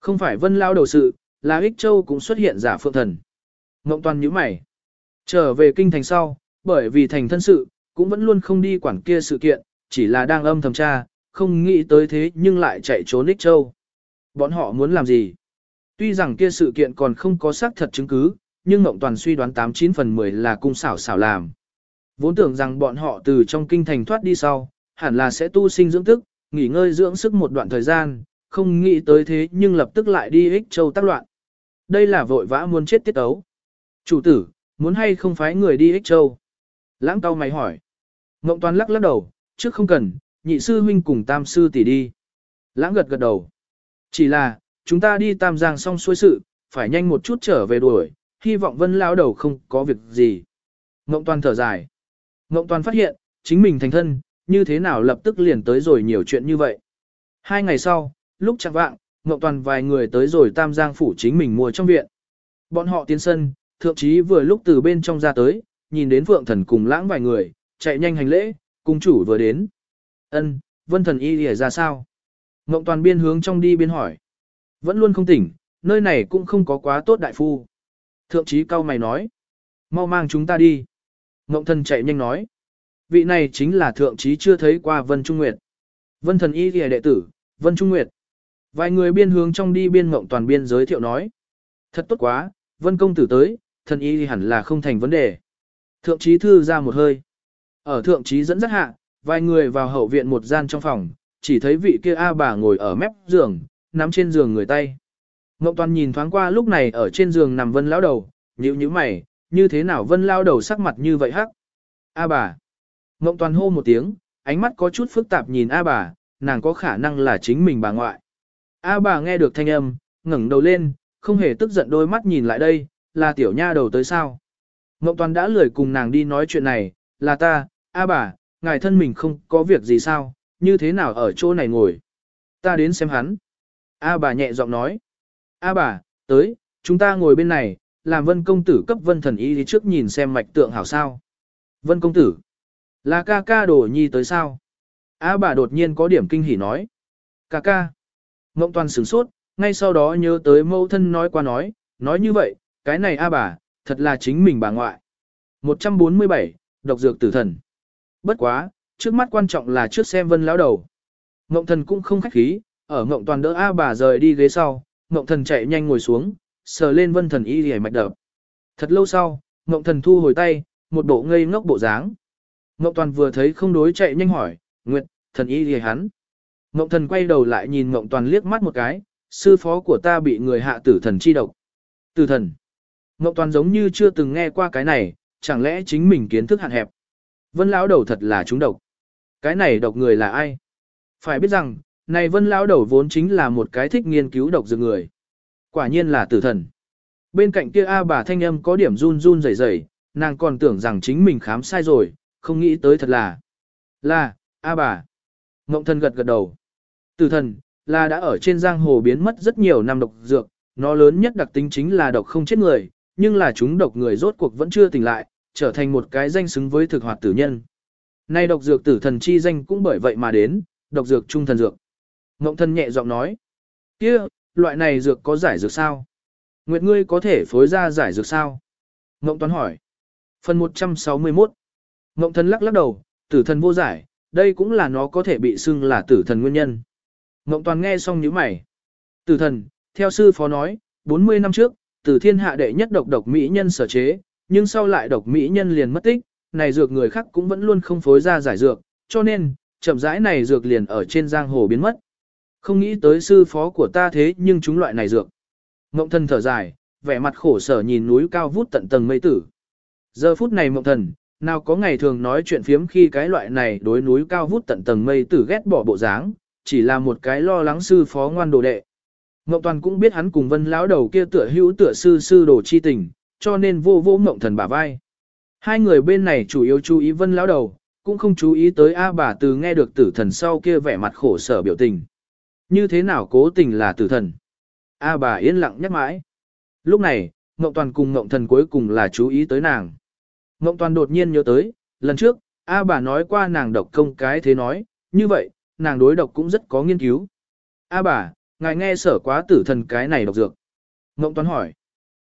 Không phải vân lao đầu sự, là ích châu cũng xuất hiện giả phượng thần. Ngộng toàn nhíu mày. Trở về kinh thành sau, bởi vì thành thân sự, cũng vẫn luôn không đi quản kia sự kiện, chỉ là đang âm thầm tra, không nghĩ tới thế nhưng lại chạy trốn ích châu. Bọn họ muốn làm gì? Tuy rằng kia sự kiện còn không có xác thật chứng cứ, nhưng Ngộng Toàn suy đoán 89 phần 10 là cung xảo xảo làm. Vốn tưởng rằng bọn họ từ trong kinh thành thoát đi sau, hẳn là sẽ tu sinh dưỡng tức, nghỉ ngơi dưỡng sức một đoạn thời gian, không nghĩ tới thế nhưng lập tức lại đi ích châu tác loạn. Đây là vội vã muốn chết tiết ấu. Chủ tử, muốn hay không phái người đi ích châu? Lãng tao mày hỏi. Ngộng toàn lắc lắc đầu, trước không cần, nhị sư huynh cùng tam sư tỷ đi. Lãng gật gật đầu. Chỉ là, chúng ta đi tam giang xong xuôi sự, phải nhanh một chút trở về đuổi, hy vọng vân lao đầu không có việc gì. Ngộng toàn thở dài. Ngộng toàn phát hiện, chính mình thành thân, như thế nào lập tức liền tới rồi nhiều chuyện như vậy. Hai ngày sau, lúc chẳng vạng, Ngộ toàn vài người tới rồi tam giang phủ chính mình mua trong viện. Bọn họ tiến sân, thượng chí vừa lúc từ bên trong ra tới, nhìn đến phượng thần cùng lãng vài người, chạy nhanh hành lễ, cung chủ vừa đến. ân vân thần y lìa ra sao? Ngộng toàn biên hướng trong đi biên hỏi. Vẫn luôn không tỉnh, nơi này cũng không có quá tốt đại phu. Thượng trí cao mày nói. Mau mang chúng ta đi. Ngộng thần chạy nhanh nói. Vị này chính là thượng trí chưa thấy qua Vân Trung Nguyệt. Vân thần y lìa đệ tử, Vân Trung Nguyệt. Vài người biên hướng trong đi biên ngộng toàn biên giới thiệu nói. Thật tốt quá, Vân công tử tới, thần y hẳn là không thành vấn đề. Thượng trí thư ra một hơi. Ở thượng trí dẫn dắt hạ, vài người vào hậu viện một gian trong phòng, chỉ thấy vị kia A bà ngồi ở mép giường, nắm trên giường người tay. Ngộng toàn nhìn thoáng qua lúc này ở trên giường nằm vân lão đầu, nhíu nhíu mày, như thế nào vân lao đầu sắc mặt như vậy hắc. A bà. Ngộng toàn hô một tiếng, ánh mắt có chút phức tạp nhìn A bà, nàng có khả năng là chính mình bà ngoại. A bà nghe được thanh âm, ngẩng đầu lên, không hề tức giận đôi mắt nhìn lại đây, là tiểu nha đầu tới sao. Mộng toàn đã lười cùng nàng đi nói chuyện này, là ta, A bà, ngài thân mình không có việc gì sao, như thế nào ở chỗ này ngồi. Ta đến xem hắn. A bà nhẹ giọng nói. A bà, tới, chúng ta ngồi bên này, làm vân công tử cấp vân thần y đi trước nhìn xem mạch tượng hảo sao. Vân công tử, là ca ca đổ nhi tới sao? A bà đột nhiên có điểm kinh hỉ nói. Ca ca. Ngộng toàn sửng sốt, ngay sau đó nhớ tới mẫu thân nói qua nói, nói như vậy, cái này A bà, thật là chính mình bà ngoại. 147, độc dược tử thần. Bất quá, trước mắt quan trọng là trước xem vân lão đầu. Ngộng thần cũng không khách khí, ở ngộng toàn đỡ A bà rời đi ghế sau, ngộng thần chạy nhanh ngồi xuống, sờ lên vân thần y hề mạch đập. Thật lâu sau, ngộng thần thu hồi tay, một bộ ngây ngốc bộ dáng. Ngộng toàn vừa thấy không đối chạy nhanh hỏi, Nguyệt, thần y hề hắn. Ngộng thần quay đầu lại nhìn ngộng toàn liếc mắt một cái, sư phó của ta bị người hạ tử thần chi độc. Tử thần. Ngộng toàn giống như chưa từng nghe qua cái này, chẳng lẽ chính mình kiến thức hạn hẹp. Vân lão đầu thật là chúng độc. Cái này độc người là ai? Phải biết rằng, này vân lão đầu vốn chính là một cái thích nghiên cứu độc dược người. Quả nhiên là tử thần. Bên cạnh kia A bà thanh âm có điểm run run rẩy rẩy, nàng còn tưởng rằng chính mình khám sai rồi, không nghĩ tới thật là. Là, A bà. Ngộng thần gật gật đầu. Tử thần, là đã ở trên giang hồ biến mất rất nhiều năm độc dược, nó lớn nhất đặc tính chính là độc không chết người, nhưng là chúng độc người rốt cuộc vẫn chưa tỉnh lại, trở thành một cái danh xứng với thực hoạt tử nhân. Nay độc dược tử thần chi danh cũng bởi vậy mà đến, độc dược trung thần dược. Ngộng thần nhẹ giọng nói, kia, loại này dược có giải dược sao? Nguyệt ngươi có thể phối ra giải dược sao? Ngộng toán hỏi. Phần 161. Ngộng thần lắc lắc đầu, tử thần vô giải, đây cũng là nó có thể bị xưng là tử thần nguyên nhân. Ngộng toàn nghe xong nhíu mày. Tử thần, theo sư phó nói, 40 năm trước, tử thiên hạ đệ nhất độc độc mỹ nhân sở chế, nhưng sau lại độc mỹ nhân liền mất tích, này dược người khác cũng vẫn luôn không phối ra giải dược, cho nên, chậm rãi này dược liền ở trên giang hồ biến mất. Không nghĩ tới sư phó của ta thế nhưng chúng loại này dược. Ngộng thần thở dài, vẻ mặt khổ sở nhìn núi cao vút tận tầng mây tử. Giờ phút này mộng thần, nào có ngày thường nói chuyện phiếm khi cái loại này đối núi cao vút tận tầng mây tử ghét bỏ bộ dáng, chỉ là một cái lo lắng sư phó ngoan đồ đệ. Ngộng toàn cũng biết hắn cùng vân lão đầu kia tựa hữu tựa sư sư đồ chi tình, cho nên vô vô mộng thần bả vai. Hai người bên này chủ yếu chú ý vân lão đầu, cũng không chú ý tới A bà từ nghe được tử thần sau kia vẻ mặt khổ sở biểu tình. Như thế nào cố tình là tử thần? A bà yên lặng nhắc mãi. Lúc này, Ngộng Toàn cùng Ngộng Thần cuối cùng là chú ý tới nàng. Ngộng Toàn đột nhiên nhớ tới, lần trước, A bà nói qua nàng độc công cái thế nói, như vậy, nàng đối độc cũng rất có nghiên cứu. A bà, ngài nghe sở quá tử thần cái này độc dược. Ngộng Toàn hỏi.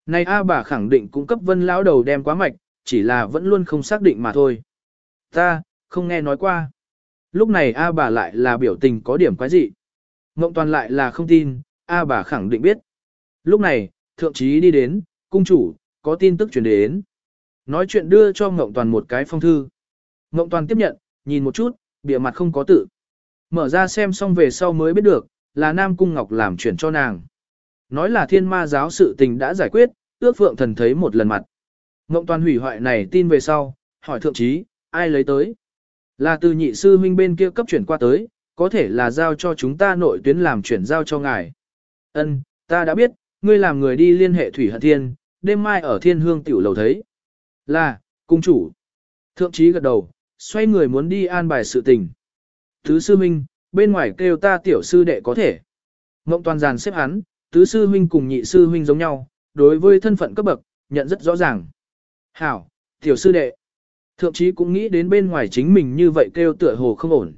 Này A bà khẳng định cũng cấp vân lão đầu đem quá mạch, chỉ là vẫn luôn không xác định mà thôi. Ta, không nghe nói qua. Lúc này A bà lại là biểu tình có điểm quái dị. Ngộng toàn lại là không tin, A bà khẳng định biết. Lúc này, thượng trí đi đến, cung chủ, có tin tức truyền đến. Nói chuyện đưa cho Ngộng toàn một cái phong thư. Ngộng toàn tiếp nhận, nhìn một chút, bìa mặt không có tự. Mở ra xem xong về sau mới biết được, là Nam Cung Ngọc làm chuyển cho nàng. Nói là thiên ma giáo sự tình đã giải quyết, ước phượng thần thấy một lần mặt. Ngộng toàn hủy hoại này tin về sau, hỏi thượng trí, ai lấy tới? Là từ nhị sư huynh bên kia cấp chuyển qua tới, có thể là giao cho chúng ta nội tuyến làm chuyển giao cho ngài. Ân, ta đã biết, ngươi làm người đi liên hệ Thủy Hận Thiên, đêm mai ở Thiên Hương tiểu lầu thấy. Là, cung chủ. Thượng trí gật đầu, xoay người muốn đi an bài sự tình. Thứ sư huynh bên ngoài kêu ta tiểu sư đệ có thể. Ngộng toàn giàn xếp hắn, tứ sư huynh cùng nhị sư huynh giống nhau, đối với thân phận cấp bậc, nhận rất rõ ràng. Hảo, tiểu sư đệ. Thượng trí cũng nghĩ đến bên ngoài chính mình như vậy kêu tựa hồ không ổn.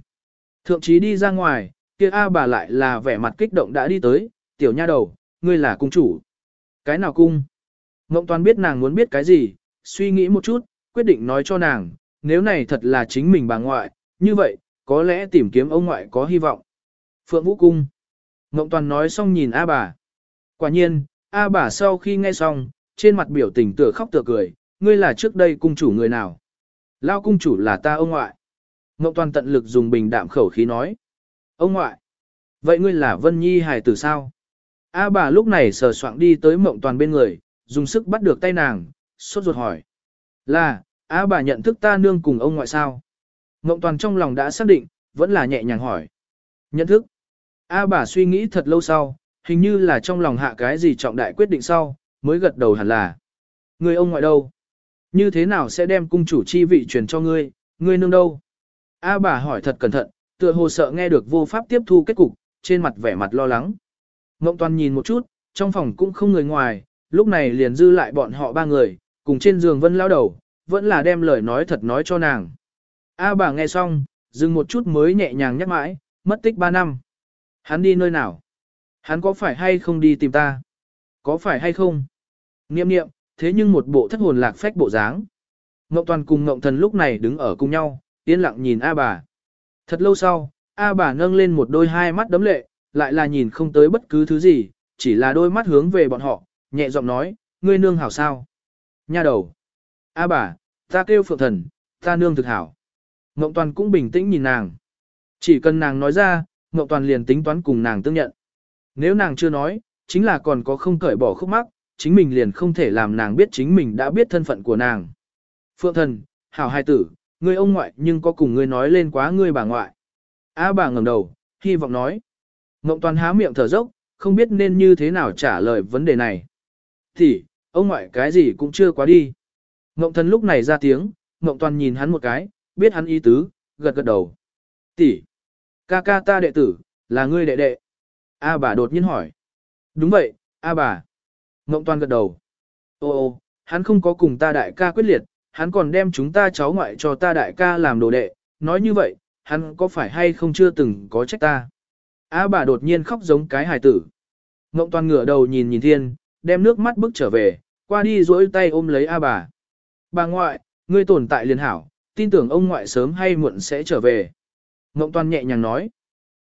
Thượng trí đi ra ngoài, kia A bà lại là vẻ mặt kích động đã đi tới, tiểu nha đầu, ngươi là cung chủ. Cái nào cung? Ngộng toàn biết nàng muốn biết cái gì, suy nghĩ một chút, quyết định nói cho nàng, nếu này thật là chính mình bà ngoại, như vậy, có lẽ tìm kiếm ông ngoại có hy vọng. Phượng Vũ Cung. Ngộng Toàn nói xong nhìn A bà. Quả nhiên, A bà sau khi nghe xong, trên mặt biểu tình tựa khóc tựa cười, ngươi là trước đây cung chủ người nào? Lao cung chủ là ta ông ngoại. Ngộng Toàn tận lực dùng bình đạm khẩu khí nói. Ông ngoại. Vậy ngươi là Vân Nhi hài tử sao? A bà lúc này sờ soạng đi tới Mộng Toàn bên người, dùng sức bắt được tay nàng, sốt ruột hỏi. Là, A bà nhận thức ta nương cùng ông ngoại sao? Ngộng Toàn trong lòng đã xác định, vẫn là nhẹ nhàng hỏi. Nhận thức. A bà suy nghĩ thật lâu sau, hình như là trong lòng hạ cái gì trọng đại quyết định sau, mới gật đầu hẳn là. Người ông ngoại đâu? Như thế nào sẽ đem cung chủ chi vị truyền cho ngươi, ngươi nương đâu? A bà hỏi thật cẩn thận, tựa hồ sợ nghe được vô pháp tiếp thu kết cục, trên mặt vẻ mặt lo lắng. Ngộng toàn nhìn một chút, trong phòng cũng không người ngoài, lúc này liền dư lại bọn họ ba người, cùng trên giường vân lao đầu, vẫn là đem lời nói thật nói cho nàng. A bà nghe xong, dừng một chút mới nhẹ nhàng nhắc mãi, mất tích ba năm. Hắn đi nơi nào? Hắn có phải hay không đi tìm ta? Có phải hay không? Niệm niệm, thế nhưng một bộ thất hồn lạc phách bộ dáng. Ngộng toàn cùng ngộng thần lúc này đứng ở cùng nhau, yên lặng nhìn A bà. Thật lâu sau, A bà nâng lên một đôi hai mắt đấm lệ, lại là nhìn không tới bất cứ thứ gì, chỉ là đôi mắt hướng về bọn họ, nhẹ giọng nói, ngươi nương hảo sao? Nha đầu. A bà, ta kêu phượng thần, ta nương thực hảo. Ngộng toàn cũng bình tĩnh nhìn nàng. Chỉ cần nàng nói ra, Ngộng toàn liền tính toán cùng nàng tương nhận. Nếu nàng chưa nói, chính là còn có không cởi bỏ khúc mắc, chính mình liền không thể làm nàng biết chính mình đã biết thân phận của nàng. Phượng thần, hảo hai tử, ngươi ông ngoại nhưng có cùng ngươi nói lên quá ngươi bà ngoại. A bà ngẩng đầu, hy vọng nói. Ngộng toàn há miệng thở dốc, không biết nên như thế nào trả lời vấn đề này. Thì, ông ngoại cái gì cũng chưa quá đi. Ngộng thần lúc này ra tiếng, Ngộng toàn nhìn hắn một cái, biết hắn ý tứ, gật gật đầu. Tỷ, ca ca ta đệ tử, là ngươi đệ đệ. A bà đột nhiên hỏi. Đúng vậy, A bà. Ngộng toàn gật đầu. Ô ô, hắn không có cùng ta đại ca quyết liệt, hắn còn đem chúng ta cháu ngoại cho ta đại ca làm đồ đệ. Nói như vậy, hắn có phải hay không chưa từng có trách ta. A bà đột nhiên khóc giống cái hài tử. Ngộng toàn ngửa đầu nhìn nhìn thiên, đem nước mắt bước trở về, qua đi duỗi tay ôm lấy A bà. Bà ngoại, ngươi tồn tại liền hảo, tin tưởng ông ngoại sớm hay muộn sẽ trở về. Ngộng toàn nhẹ nhàng nói.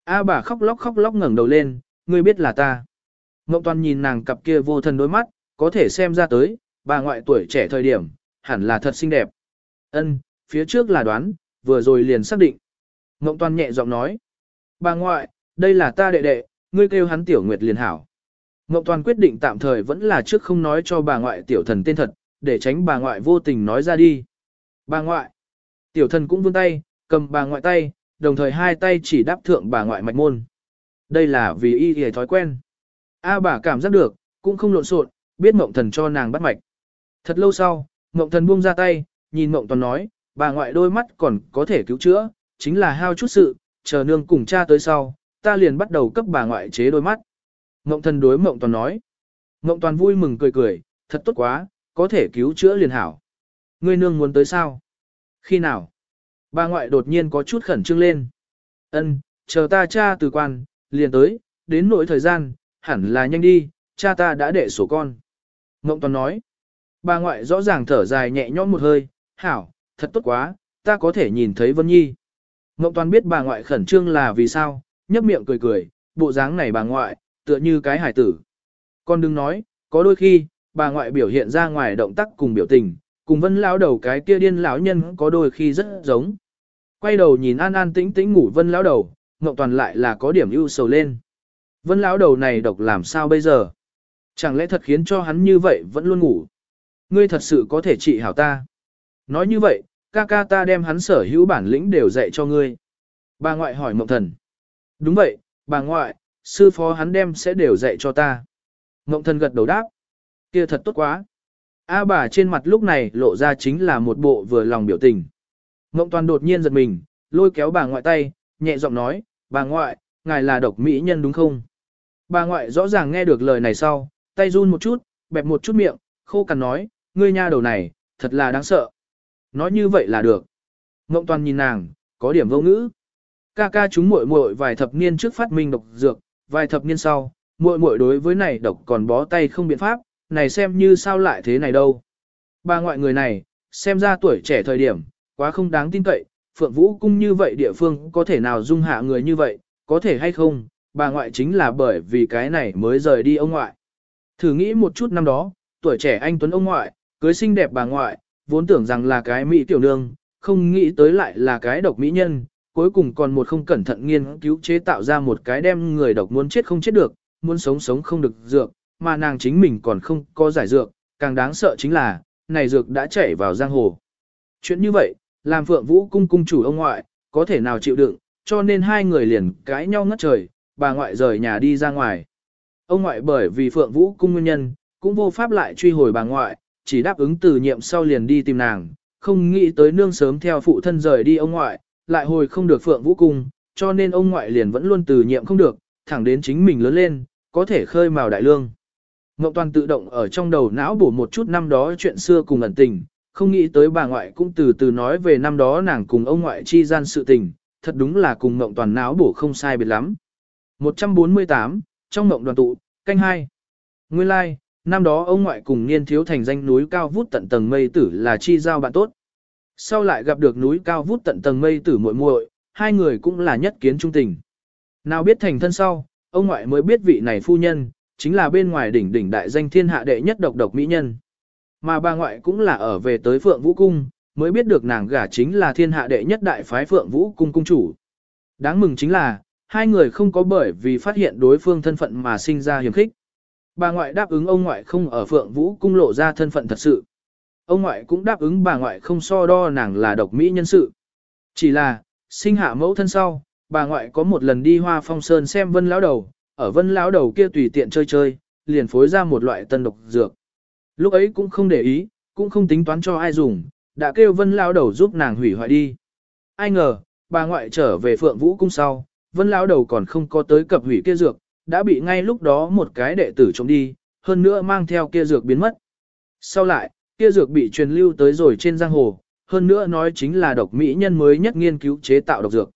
A bà khóc lóc khóc lóc ngẩng đầu lên, ngươi biết là ta. Ngộng toàn nhìn nàng cặp kia vô thần đôi mắt, có thể xem ra tới, bà ngoại tuổi trẻ thời điểm, hẳn là thật xinh đẹp. Ân, phía trước là đoán, vừa rồi liền xác định. Ngộng toàn nhẹ giọng nói. Bà ngoại, đây là ta đệ đệ, ngươi kêu hắn tiểu nguyệt liền hảo. Ngộng toàn quyết định tạm thời vẫn là trước không nói cho bà ngoại tiểu thần tên thật, để tránh bà ngoại vô tình nói ra đi. Bà ngoại. Tiểu thần cũng vươn tay, cầm bà ngoại tay, đồng thời hai tay chỉ đáp thượng bà ngoại mạch môn. Đây là vì y hề thói quen. A bà cảm giác được, cũng không lộn xộn, biết mộng thần cho nàng bắt mạch. Thật lâu sau, mộng thần buông ra tay, nhìn mộng toàn nói, bà ngoại đôi mắt còn có thể cứu chữa, chính là hao chút sự, chờ nương cùng cha tới sau, ta liền bắt đầu cấp bà ngoại chế đôi mắt. Mộng thần đối mộng toàn nói. Mộng toàn vui mừng cười cười, thật tốt quá, có thể cứu chữa liền hảo. Ngươi nương muốn tới sao? Khi nào? Bà ngoại đột nhiên có chút khẩn trương lên. Ân, chờ ta cha từ quan, liền tới, đến nỗi thời gian, hẳn là nhanh đi, cha ta đã để sổ con. Ngộng toàn nói. Bà ngoại rõ ràng thở dài nhẹ nhõm một hơi, hảo, thật tốt quá, ta có thể nhìn thấy Vân Nhi. Ngộng toàn biết bà ngoại khẩn trương là vì sao, nhấp miệng cười cười, bộ dáng này bà ngoại, tựa như cái hải tử. Con đừng nói, có đôi khi, bà ngoại biểu hiện ra ngoài động tác cùng biểu tình, cùng vân lão đầu cái kia điên lão nhân có đôi khi rất giống. Quay đầu nhìn an an tĩnh tĩnh ngủ vân lão đầu, ngọc toàn lại là có điểm ưu sầu lên. Vân lão đầu này độc làm sao bây giờ? Chẳng lẽ thật khiến cho hắn như vậy vẫn luôn ngủ? Ngươi thật sự có thể trị hảo ta. Nói như vậy, ca ca ta đem hắn sở hữu bản lĩnh đều dạy cho ngươi. Bà ngoại hỏi mộng thần. Đúng vậy, bà ngoại, sư phó hắn đem sẽ đều dạy cho ta. Mộng thần gật đầu đáp. kia thật tốt quá. A bà trên mặt lúc này lộ ra chính là một bộ vừa lòng biểu tình. Ngộng toàn đột nhiên giật mình, lôi kéo bà ngoại tay, nhẹ giọng nói, bà ngoại, ngài là độc mỹ nhân đúng không? Bà ngoại rõ ràng nghe được lời này sau, tay run một chút, bẹp một chút miệng, khô cằn nói, ngươi nha đầu này, thật là đáng sợ. Nói như vậy là được. Ngộng toàn nhìn nàng, có điểm vô ngữ. Ca ca chúng muội muội vài thập niên trước phát minh độc dược, vài thập niên sau, muội muội đối với này độc còn bó tay không biện pháp, này xem như sao lại thế này đâu. Bà ngoại người này, xem ra tuổi trẻ thời điểm, quá không đáng tin cậy, Phượng Vũ cung như vậy địa phương có thể nào dung hạ người như vậy, có thể hay không, bà ngoại chính là bởi vì cái này mới rời đi ông ngoại. Thử nghĩ một chút năm đó, tuổi trẻ anh Tuấn ông ngoại, cưới xinh đẹp bà ngoại, vốn tưởng rằng là cái mỹ tiểu nương, không nghĩ tới lại là cái độc mỹ nhân, cuối cùng còn một không cẩn thận nghiên cứu chế tạo ra một cái đem người độc muốn chết không chết được, muốn sống sống không được dược, mà nàng chính mình còn không có giải dược, càng đáng sợ chính là, này dược đã chảy vào giang hồ. Chuyện như vậy, làm Phượng Vũ cung cung chủ ông ngoại, có thể nào chịu đựng, cho nên hai người liền cãi nhau ngất trời, bà ngoại rời nhà đi ra ngoài. Ông ngoại bởi vì Phượng Vũ cung nguyên nhân, cũng vô pháp lại truy hồi bà ngoại, chỉ đáp ứng từ nhiệm sau liền đi tìm nàng, không nghĩ tới nương sớm theo phụ thân rời đi ông ngoại, lại hồi không được Phượng Vũ cung, cho nên ông ngoại liền vẫn luôn từ nhiệm không được, thẳng đến chính mình lớn lên, có thể khơi mào đại lương. Ngộng Toàn tự động ở trong đầu não bổ một chút năm đó chuyện xưa cùng ẩn tình, không nghĩ tới bà ngoại cũng từ từ nói về năm đó nàng cùng ông ngoại chi gian sự tình, thật đúng là cùng ngộng Toàn não bổ không sai biệt lắm. 148, trong ngộng Đoàn tụ, canh hai. Nguyên lai, like, năm đó ông ngoại cùng niên thiếu thành danh núi cao vút tận tầng mây tử là chi giao bạn tốt. Sau lại gặp được núi cao vút tận tầng mây tử muội muội, hai người cũng là nhất kiến trung tình. Nào biết thành thân sau, ông ngoại mới biết vị này phu nhân, chính là bên ngoài đỉnh đỉnh đại danh thiên hạ đệ nhất độc độc mỹ nhân. Mà bà ngoại cũng là ở về tới Phượng Vũ Cung, mới biết được nàng gả chính là thiên hạ đệ nhất đại phái Phượng Vũ Cung cung chủ. Đáng mừng chính là, hai người không có bởi vì phát hiện đối phương thân phận mà sinh ra hiểm khích. Bà ngoại đáp ứng ông ngoại không ở Phượng Vũ Cung lộ ra thân phận thật sự. Ông ngoại cũng đáp ứng bà ngoại không so đo nàng là độc mỹ nhân sự. Chỉ là, sinh hạ mẫu thân sau, bà ngoại có một lần đi hoa phong sơn xem vân lão đầu, ở vân lão đầu kia tùy tiện chơi chơi, liền phối ra một loại tân độc dược. Lúc ấy cũng không để ý, cũng không tính toán cho ai dùng, đã kêu vân lão đầu giúp nàng hủy hoại đi. Ai ngờ, bà ngoại trở về phượng vũ cung sau, vân lão đầu còn không có tới cập hủy kia dược, đã bị ngay lúc đó một cái đệ tử trộm đi, hơn nữa mang theo kia dược biến mất. Sau lại, kia dược bị truyền lưu tới rồi trên giang hồ, hơn nữa nói chính là độc mỹ nhân mới nhất nghiên cứu chế tạo độc dược.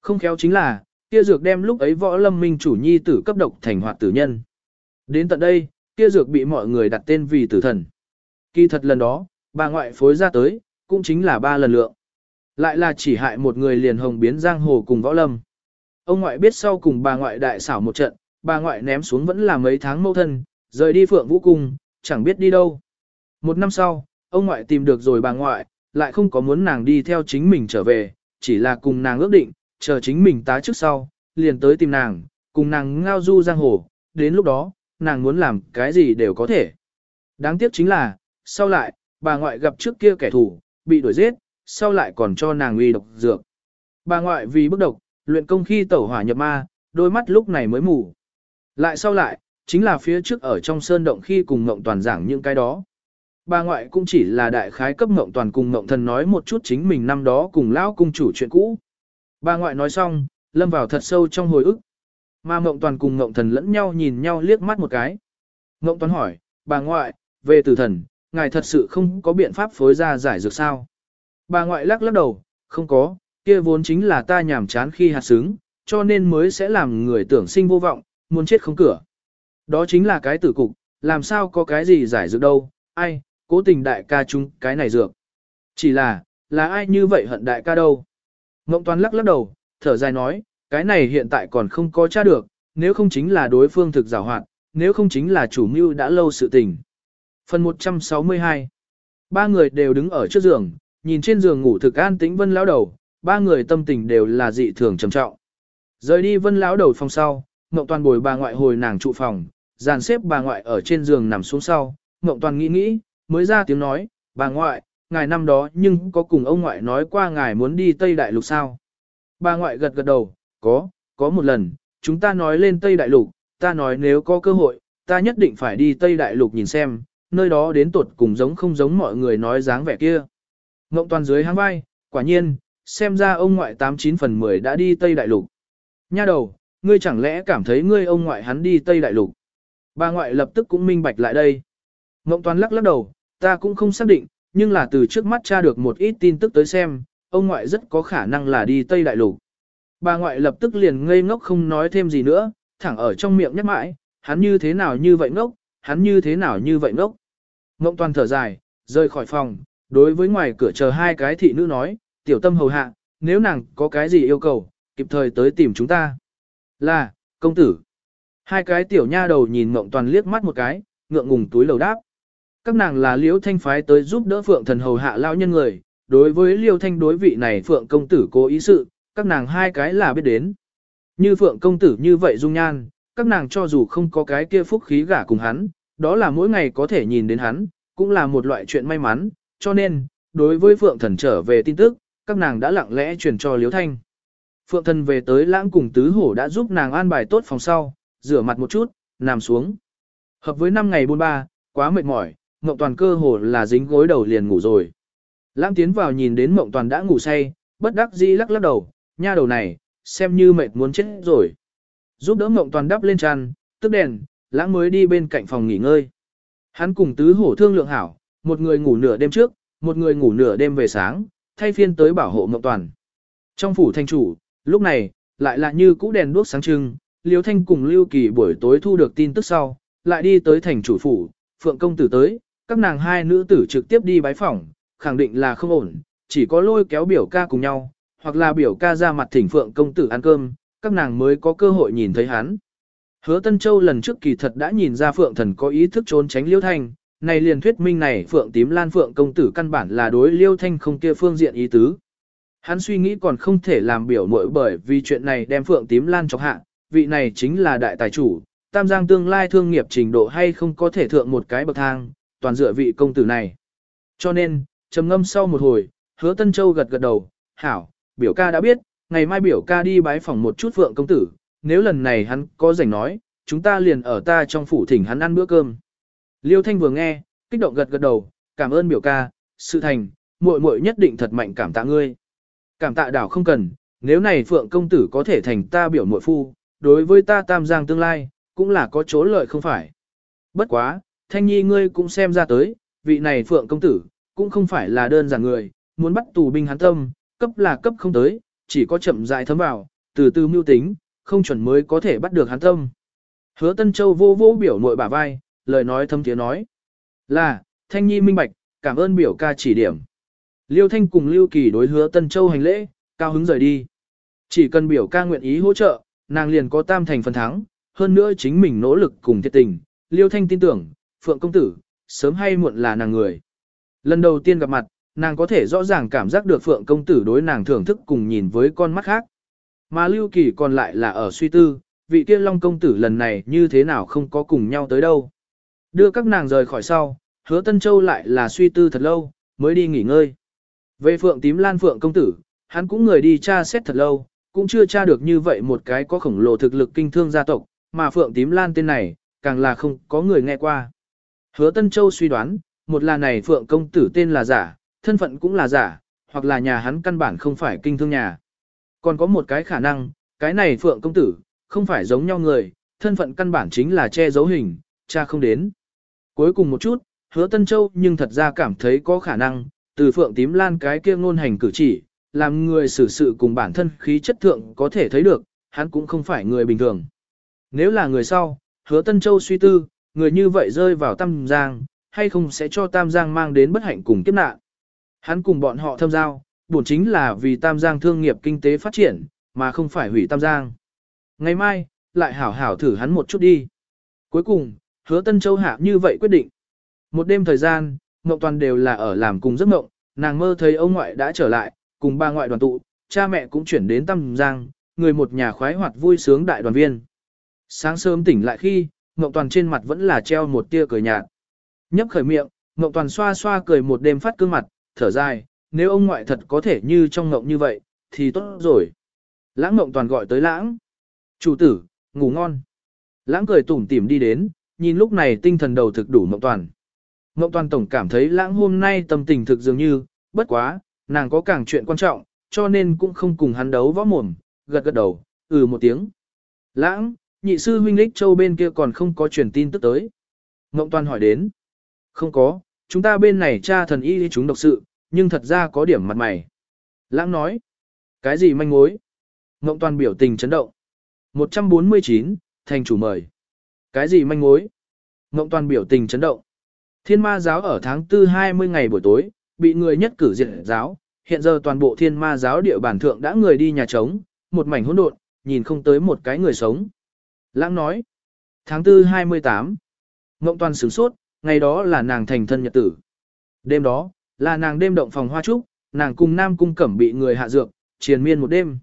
Không khéo chính là, kia dược đem lúc ấy võ lâm minh chủ nhi tử cấp độc thành hoạt tử nhân. Đến tận đây, kia dược bị mọi người đặt tên vì tử thần. Kỳ thật lần đó, bà ngoại phối ra tới, cũng chính là ba lần lượng. Lại là chỉ hại một người liền hồng biến giang hồ cùng võ lâm. Ông ngoại biết sau cùng bà ngoại đại xảo một trận, bà ngoại ném xuống vẫn là mấy tháng mâu thân, rời đi phượng vũ cung, chẳng biết đi đâu. Một năm sau, ông ngoại tìm được rồi bà ngoại, lại không có muốn nàng đi theo chính mình trở về, chỉ là cùng nàng ước định, chờ chính mình tá trước sau, liền tới tìm nàng, cùng nàng ngao du giang hồ, đến lúc đó, nàng muốn làm cái gì đều có thể. Đáng tiếc chính là, sau lại, bà ngoại gặp trước kia kẻ thù, bị đuổi giết, sau lại còn cho nàng uy độc dược. Bà ngoại vì bức độc, luyện công khi tẩu hỏa nhập ma, đôi mắt lúc này mới mù. Lại sau lại, chính là phía trước ở trong sơn động khi cùng Ngộng Toàn giảng những cái đó. Bà ngoại cũng chỉ là đại khái cấp Ngộng Toàn cùng Ngộng Thần nói một chút chính mình năm đó cùng lão cung chủ chuyện cũ. Bà ngoại nói xong, lâm vào thật sâu trong hồi ức. Mà Ngộng Toàn cùng Ngộng Thần lẫn nhau nhìn nhau liếc mắt một cái. Ngộng Toàn hỏi, bà ngoại, về tử thần, ngài thật sự không có biện pháp phối ra giải dược sao? Bà ngoại lắc lắc đầu, không có, kia vốn chính là ta nhảm chán khi hạt xứng, cho nên mới sẽ làm người tưởng sinh vô vọng, muốn chết không cửa. Đó chính là cái tử cục, làm sao có cái gì giải dược đâu, ai, cố tình đại ca chúng cái này dược. Chỉ là, là ai như vậy hận đại ca đâu. Ngộng toàn lắc lắc đầu, thở dài nói, cái này hiện tại còn không có tra được, nếu không chính là đối phương thực giảo hoạt, nếu không chính là chủ mưu đã lâu sự tình. Phần 162 Ba người đều đứng ở trước giường, nhìn trên giường ngủ thực an tĩnh vân lão đầu, ba người tâm tình đều là dị thường trầm trọng. Rời đi vân lão đầu phòng sau, Ngộng Toàn bồi bà ngoại hồi nàng trụ phòng, dàn xếp bà ngoại ở trên giường nằm xuống sau, Ngộng Toàn nghĩ nghĩ, mới ra tiếng nói, bà ngoại, ngài năm đó nhưng có cùng ông ngoại nói qua ngài muốn đi Tây Đại Lục sao? Bà ngoại gật gật đầu, có, có một lần, chúng ta nói lên Tây Đại Lục, ta nói nếu có cơ hội, ta nhất định phải đi Tây Đại Lục nhìn xem, nơi đó đến tuột cùng giống không giống mọi người nói dáng vẻ kia. Ngộng toàn dưới háng vai, quả nhiên, xem ra ông ngoại 89 phần 10 đã đi Tây Đại Lục. Nha đầu, ngươi chẳng lẽ cảm thấy ngươi ông ngoại hắn đi Tây Đại Lục. Bà ngoại lập tức cũng minh bạch lại đây. Ngộng toàn lắc lắc đầu, ta cũng không xác định, nhưng là từ trước mắt tra được một ít tin tức tới xem, ông ngoại rất có khả năng là đi Tây Đại Lục. Bà ngoại lập tức liền ngây ngốc không nói thêm gì nữa, thẳng ở trong miệng nhắc mãi, hắn như thế nào như vậy ngốc, hắn như thế nào như vậy ngốc. Ngộng toàn thở dài, Rời khỏi phòng, đối với ngoài cửa chờ hai cái thị nữ nói, tiểu tâm hầu hạ, nếu nàng có cái gì yêu cầu, kịp thời tới tìm chúng ta. Là, công tử. Hai cái tiểu nha đầu nhìn Ngộng Toàn liếc mắt một cái, ngượng ngùng túi lầu đáp. Các nàng là Liễu Thanh phái tới giúp đỡ Phượng Thần hầu hạ lao nhân người, đối với Liêu Thanh đối vị này Phượng công tử cố ý sự, các nàng hai cái là biết đến. Như Phượng công tử như vậy dung nhan, các nàng cho dù không có cái kia phúc khí gả cùng hắn, đó là mỗi ngày có thể nhìn đến hắn, cũng là một loại chuyện may mắn, cho nên, đối với Phượng Thần trở về tin tức, các nàng đã lặng lẽ truyền cho Liễu Thanh. Phượng Thần về tới lãng cùng tứ hổ đã giúp nàng an bài tốt phòng sau, rửa mặt một chút, nằm xuống. Hợp với 5 ngày buôn ba, quá mệt mỏi, Mộng Toàn cơ hồ là dính gối đầu liền ngủ rồi. Lãng tiến vào nhìn đến Mộng Toàn đã ngủ say, bất đắc dĩ lắc lắc đầu, nha đầu này, xem như mệt muốn chết rồi. Giúp đỡ Mộng Toàn đắp lên tràn, tức đèn, lãng mới đi bên cạnh phòng nghỉ ngơi. Hắn cùng tứ hổ thương lượng hảo, một người ngủ nửa đêm trước, một người ngủ nửa đêm về sáng, thay phiên tới bảo hộ Mộng Toàn. Trong phủ thanh chủ, lúc này, lại là như cũ đèn đuốc sáng trưng, Liêu Thanh cùng Lưu Kỳ buổi tối thu được tin tức sau, lại đi tới thành chủ phủ, Phượng công tử tới, các nàng hai nữ tử trực tiếp đi bái phỏng, khẳng định là không ổn, chỉ có lôi kéo biểu ca cùng nhau, hoặc là biểu ca ra mặt thỉnh Phượng công tử ăn cơm, các nàng mới có cơ hội nhìn thấy hắn. Hứa Tân Châu lần trước kỳ thật đã nhìn ra Phượng thần có ý thức trốn tránh Liêu Thanh, này liền thuyết minh này Phượng tím lan Phượng công tử căn bản là đối Liêu Thanh không kia phương diện ý tứ. Hắn suy nghĩ còn không thể làm biểu mội bởi vì chuyện này đem Phượng tím lan chọc hạ, vị này chính là đại tài chủ, tam giang tương lai thương nghiệp trình độ hay không có thể thượng một cái bậc thang, toàn dựa vị công tử này. Cho nên, trầm ngâm sau một hồi, hứa Tân Châu gật gật đầu, hảo, biểu ca đã biết, ngày mai biểu ca đi bái phòng một chút Phượng công tử, nếu lần này hắn có rảnh nói, chúng ta liền ở ta trong phủ thỉnh hắn ăn bữa cơm. Liêu Thanh vừa nghe, kích động gật gật đầu, cảm ơn biểu ca, sự thành, muội muội nhất định thật mạnh cảm tạ ngươi. Cảm tạ đảo không cần, nếu này Phượng công tử có thể thành ta biểu muội phu, đối với ta tam giang tương lai, cũng là có chỗ lợi không phải. Bất quá, thanh nhi ngươi cũng xem ra tới, vị này Phượng công tử, cũng không phải là đơn giản người, muốn bắt tù binh hắn tâm, cấp là cấp không tới, chỉ có chậm rãi thấm vào, từ từ mưu tính, không chuẩn mới có thể bắt được hắn tâm. Hứa Tân Châu vô vô biểu muội bả vai, lời nói thâm tiếng nói. Là, Thanh Nhi minh bạch, cảm ơn biểu ca chỉ điểm. Liêu Thanh cùng Lưu Kỳ đối hứa Tân Châu hành lễ, cao hứng rời đi. Chỉ cần biểu ca nguyện ý hỗ trợ, nàng liền có tam thành phần thắng, hơn nữa chính mình nỗ lực cùng thiệt tình. Liêu Thanh tin tưởng, Phượng Công Tử, sớm hay muộn là nàng người. Lần đầu tiên gặp mặt, nàng có thể rõ ràng cảm giác được Phượng Công Tử đối nàng thưởng thức cùng nhìn với con mắt khác. Mà Lưu Kỳ còn lại là ở suy tư, vị kia Long Công Tử lần này như thế nào không có cùng nhau tới đâu. Đưa các nàng rời khỏi sau, hứa Tân Châu lại là suy tư thật lâu, mới đi nghỉ ngơi. Về Phượng Tím Lan Phượng Công Tử, hắn cũng người đi tra xét thật lâu, cũng chưa tra được như vậy một cái có khổng lồ thực lực kinh thương gia tộc, mà Phượng Tím Lan tên này, càng là không có người nghe qua. Hứa Tân Châu suy đoán, một là này Phượng Công Tử tên là giả, thân phận cũng là giả, hoặc là nhà hắn căn bản không phải kinh thương nhà. Còn có một cái khả năng, cái này Phượng Công Tử, không phải giống nhau người, thân phận căn bản chính là che giấu hình, cha không đến. Cuối cùng một chút, hứa Tân Châu nhưng thật ra cảm thấy có khả năng, từ Phượng Tím Lan cái kia ngôn hành cử chỉ, làm người xử sự cùng bản thân khí chất thượng có thể thấy được, hắn cũng không phải người bình thường. Nếu là người sau, hứa Tân Châu suy tư, người như vậy rơi vào Tam Giang, hay không sẽ cho Tam Giang mang đến bất hạnh cùng kiếp nạn. Hắn cùng bọn họ thâm giao, bổn chính là vì Tam Giang thương nghiệp kinh tế phát triển, mà không phải hủy Tam Giang. Ngày mai, lại hảo hảo thử hắn một chút đi. Cuối cùng, hứa Tân Châu hạ như vậy quyết định. Một đêm thời gian, Ngọc Toàn đều là ở làm cùng giấc mộng, nàng mơ thấy ông ngoại đã trở lại, cùng ba ngoại đoàn tụ, cha mẹ cũng chuyển đến Tam Giang, người một nhà khoái hoạt vui sướng đại đoàn viên. Sáng sớm tỉnh lại khi, Ngộng Toàn trên mặt vẫn là treo một tia cười nhạt. Nhấp khởi miệng, Ngộng Toàn xoa xoa cười một đêm phát cương mặt, thở dài, nếu ông ngoại thật có thể như trong ngộng như vậy, thì tốt rồi. Lãng Ngộng Toàn gọi tới Lãng. Chủ tử, ngủ ngon. Lãng cười tủm tỉm đi đến, nhìn lúc này tinh thần đầu thực đủ Ngộng Toàn. Ngộng Toàn tổng cảm thấy Lãng hôm nay tâm tình thực dường như, bất quá, nàng có càng chuyện quan trọng, cho nên cũng không cùng hắn đấu võ mồm, gật gật đầu, ừ một tiếng. Lãng, nhị sư huynh lích châu bên kia còn không có truyền tin tức tới. Ngộng toàn hỏi đến. Không có, chúng ta bên này cha thần y chúng độc sự, nhưng thật ra có điểm mặt mày. Lãng nói. Cái gì manh mối? Ngộng toàn biểu tình chấn động. 149, thành chủ mời. Cái gì manh mối? Ngộng toàn biểu tình chấn động. Thiên ma giáo ở tháng 4 20 ngày buổi tối, bị người nhất cử diệt giáo, hiện giờ toàn bộ thiên ma giáo địa bản thượng đã người đi nhà trống, một mảnh hỗn độn, nhìn không tới một cái người sống. Lãng nói, tháng 4 28, Ngộng Toàn sửng sốt, ngày đó là nàng thành thân nhật tử. Đêm đó, là nàng đêm động phòng hoa trúc, nàng cùng nam cung cẩm bị người hạ dược, triền miên một đêm.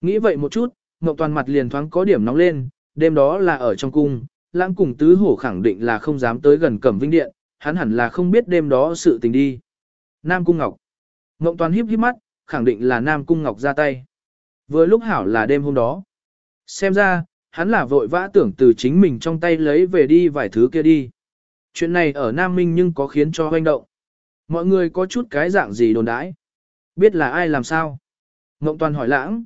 Nghĩ vậy một chút, Ngộng Toàn mặt liền thoáng có điểm nóng lên, đêm đó là ở trong cung, lãng cùng tứ hổ khẳng định là không dám tới gần cẩm vinh điện, hắn hẳn là không biết đêm đó sự tình đi. Nam cung ngọc. Ngộng Toàn híp híp mắt, khẳng định là Nam cung ngọc ra tay. Vừa lúc hảo là đêm hôm đó. Xem ra, hắn là vội vã tưởng từ chính mình trong tay lấy về đi vài thứ kia đi. Chuyện này ở Nam Minh nhưng có khiến cho hoành động. Mọi người có chút cái dạng gì đồn đãi. Biết là ai làm sao? Ngộng Toàn hỏi lãng.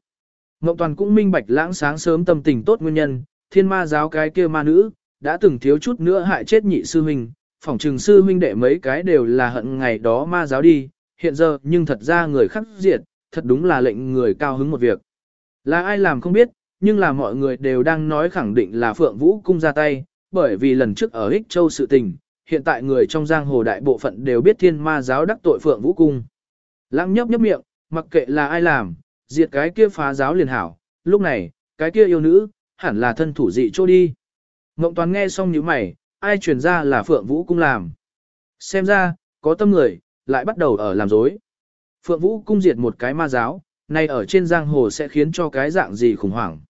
Ngộng Toàn cũng minh bạch lãng sáng sớm tâm tình tốt nguyên nhân, thiên ma giáo cái kia ma nữ, đã từng thiếu chút nữa hại chết nhị sư huynh, phỏng trừng sư huynh đệ mấy cái đều là hận ngày đó ma giáo đi, hiện giờ nhưng thật ra người khắc diệt, thật đúng là lệnh người cao hứng một việc. Là ai làm không biết, nhưng là mọi người đều đang nói khẳng định là Phượng Vũ Cung ra tay, bởi vì lần trước ở hích Châu sự tình, hiện tại người trong giang hồ đại bộ phận đều biết thiên ma giáo đắc tội Phượng Vũ Cung. Lãng nhấp nhấp miệng, mặc kệ là ai làm, diệt cái kia phá giáo liền hảo, lúc này, cái kia yêu nữ, hẳn là thân thủ dị chỗ đi. Ngộng Toàn nghe xong như mày, ai truyền ra là Phượng Vũ Cung làm. Xem ra, có tâm người, lại bắt đầu ở làm dối. Phượng Vũ Cung diệt một cái ma giáo, nay ở trên giang hồ sẽ khiến cho cái dạng gì khủng hoảng.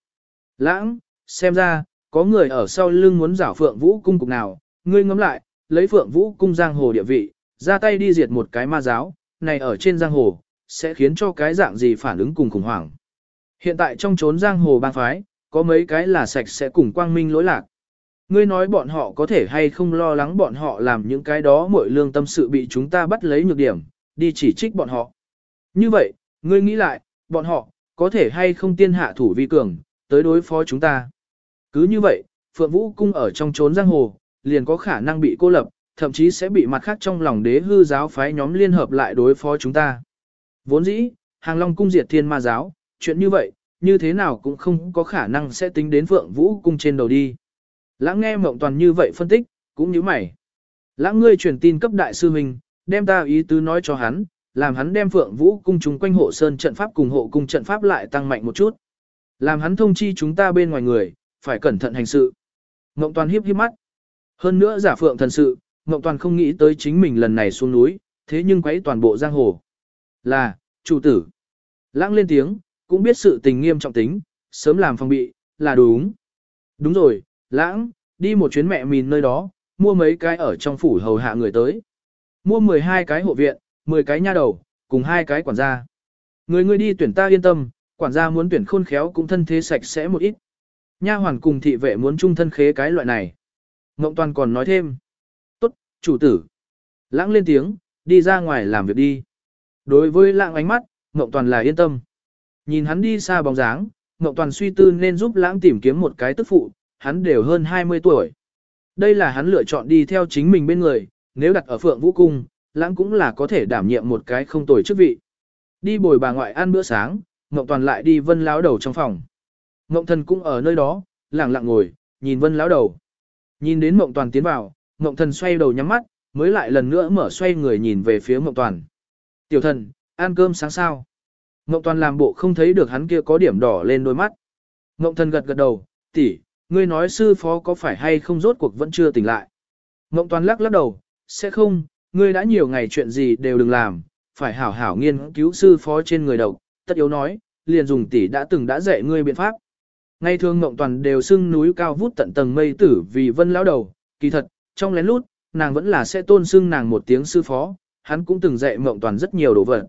Lãng, xem ra, có người ở sau lưng muốn giảo Phượng Vũ Cung cục nào, ngươi ngẫm lại, lấy Phượng Vũ Cung giang hồ địa vị, ra tay đi diệt một cái ma giáo, này ở trên giang hồ, sẽ khiến cho cái dạng gì phản ứng cùng khủng hoảng. Hiện tại trong chốn giang hồ bang phái, có mấy cái là sạch sẽ cùng quang minh lỗi lạc. Ngươi nói bọn họ có thể hay không lo lắng bọn họ làm những cái đó mỗi lương tâm sự bị chúng ta bắt lấy nhược điểm, đi chỉ trích bọn họ. Như vậy, ngươi nghĩ lại, bọn họ, có thể hay không tiên hạ thủ vi cường, tới đối phó chúng ta. Cứ như vậy, Phượng Vũ Cung ở trong trốn giang hồ, liền có khả năng bị cô lập, thậm chí sẽ bị mặt khác trong lòng đế hư giáo phái nhóm liên hợp lại đối phó chúng ta. Vốn dĩ, Hàng Long Cung diệt thiên ma giáo, chuyện như vậy, như thế nào cũng không có khả năng sẽ tính đến Phượng Vũ Cung trên đầu đi. Lãng nghe mộng toàn như vậy phân tích, cũng như mày. Lãng ngươi truyền tin cấp đại sư huynh, đem ta ý tứ nói cho hắn, làm hắn đem Phượng Vũ cung chúng quanh hộ sơn trận pháp cùng hộ cung trận pháp lại tăng mạnh một chút. Làm hắn thông chi chúng ta bên ngoài người, phải cẩn thận hành sự. Ngộng Toàn hiếp hiếp mắt. Hơn nữa giả Phượng thần sự, Ngộng Toàn không nghĩ tới chính mình lần này xuống núi, thế nhưng quấy toàn bộ giang hồ. Là, chủ tử. Lãng lên tiếng, cũng biết sự tình nghiêm trọng tính, sớm làm phòng bị, là đúng. Đúng rồi, lãng, đi một chuyến mẹ mìn nơi đó, mua mấy cái ở trong phủ hầu hạ người tới. Mua 12 cái hộ viện, 10 cái nha đầu, cùng hai cái quản gia. Người người đi tuyển ta yên tâm, quản gia muốn tuyển khôn khéo cũng thân thế sạch sẽ một ít. Nha hoàn cùng thị vệ muốn chung thân khế cái loại này. Ngộng toàn còn nói thêm. Tốt, chủ tử. Lãng lên tiếng, đi ra ngoài làm việc đi. Đối với lãng ánh mắt, Ngộng toàn là yên tâm. Nhìn hắn đi xa bóng dáng, Ngộng toàn suy tư nên giúp lãng tìm kiếm một cái tức phụ, hắn đều hơn 20 tuổi. Đây là hắn lựa chọn đi theo chính mình bên người, nếu đặt ở Phượng Vũ Cung, lãng cũng là có thể đảm nhiệm một cái không tồi chức vị. Đi bồi bà ngoại ăn bữa sáng, Ngộng Toàn lại đi vân lão đầu trong phòng. Ngộng Thần cũng ở nơi đó, lặng lặng ngồi, nhìn vân lão đầu. Nhìn đến Ngộng Toàn tiến vào, Ngộng Thần xoay đầu nhắm mắt, mới lại lần nữa mở xoay người nhìn về phía Ngộng Toàn. Tiểu thần, ăn cơm sáng sao? Ngộng Toàn làm bộ không thấy được hắn kia có điểm đỏ lên đôi mắt. Ngộng Thần gật gật đầu, tỷ, ngươi nói sư phó có phải hay không rốt cuộc vẫn chưa tỉnh lại. Ngộng Toàn lắc lắc đầu, sẽ không, ngươi đã nhiều ngày chuyện gì đều đừng làm, phải hảo hảo nghiên cứu sư phó trên người độc, tất yếu nói, liền dùng tỷ đã từng đã dạy ngươi biện pháp. Ngày thường Ngộng Toàn đều xưng núi cao vút tận tầng mây tử vì vân lão đầu, kỳ thật, trong lén lút, nàng vẫn là sẽ tôn xưng nàng một tiếng sư phó, hắn cũng từng dạy Ngộng Toàn rất nhiều đồ vật.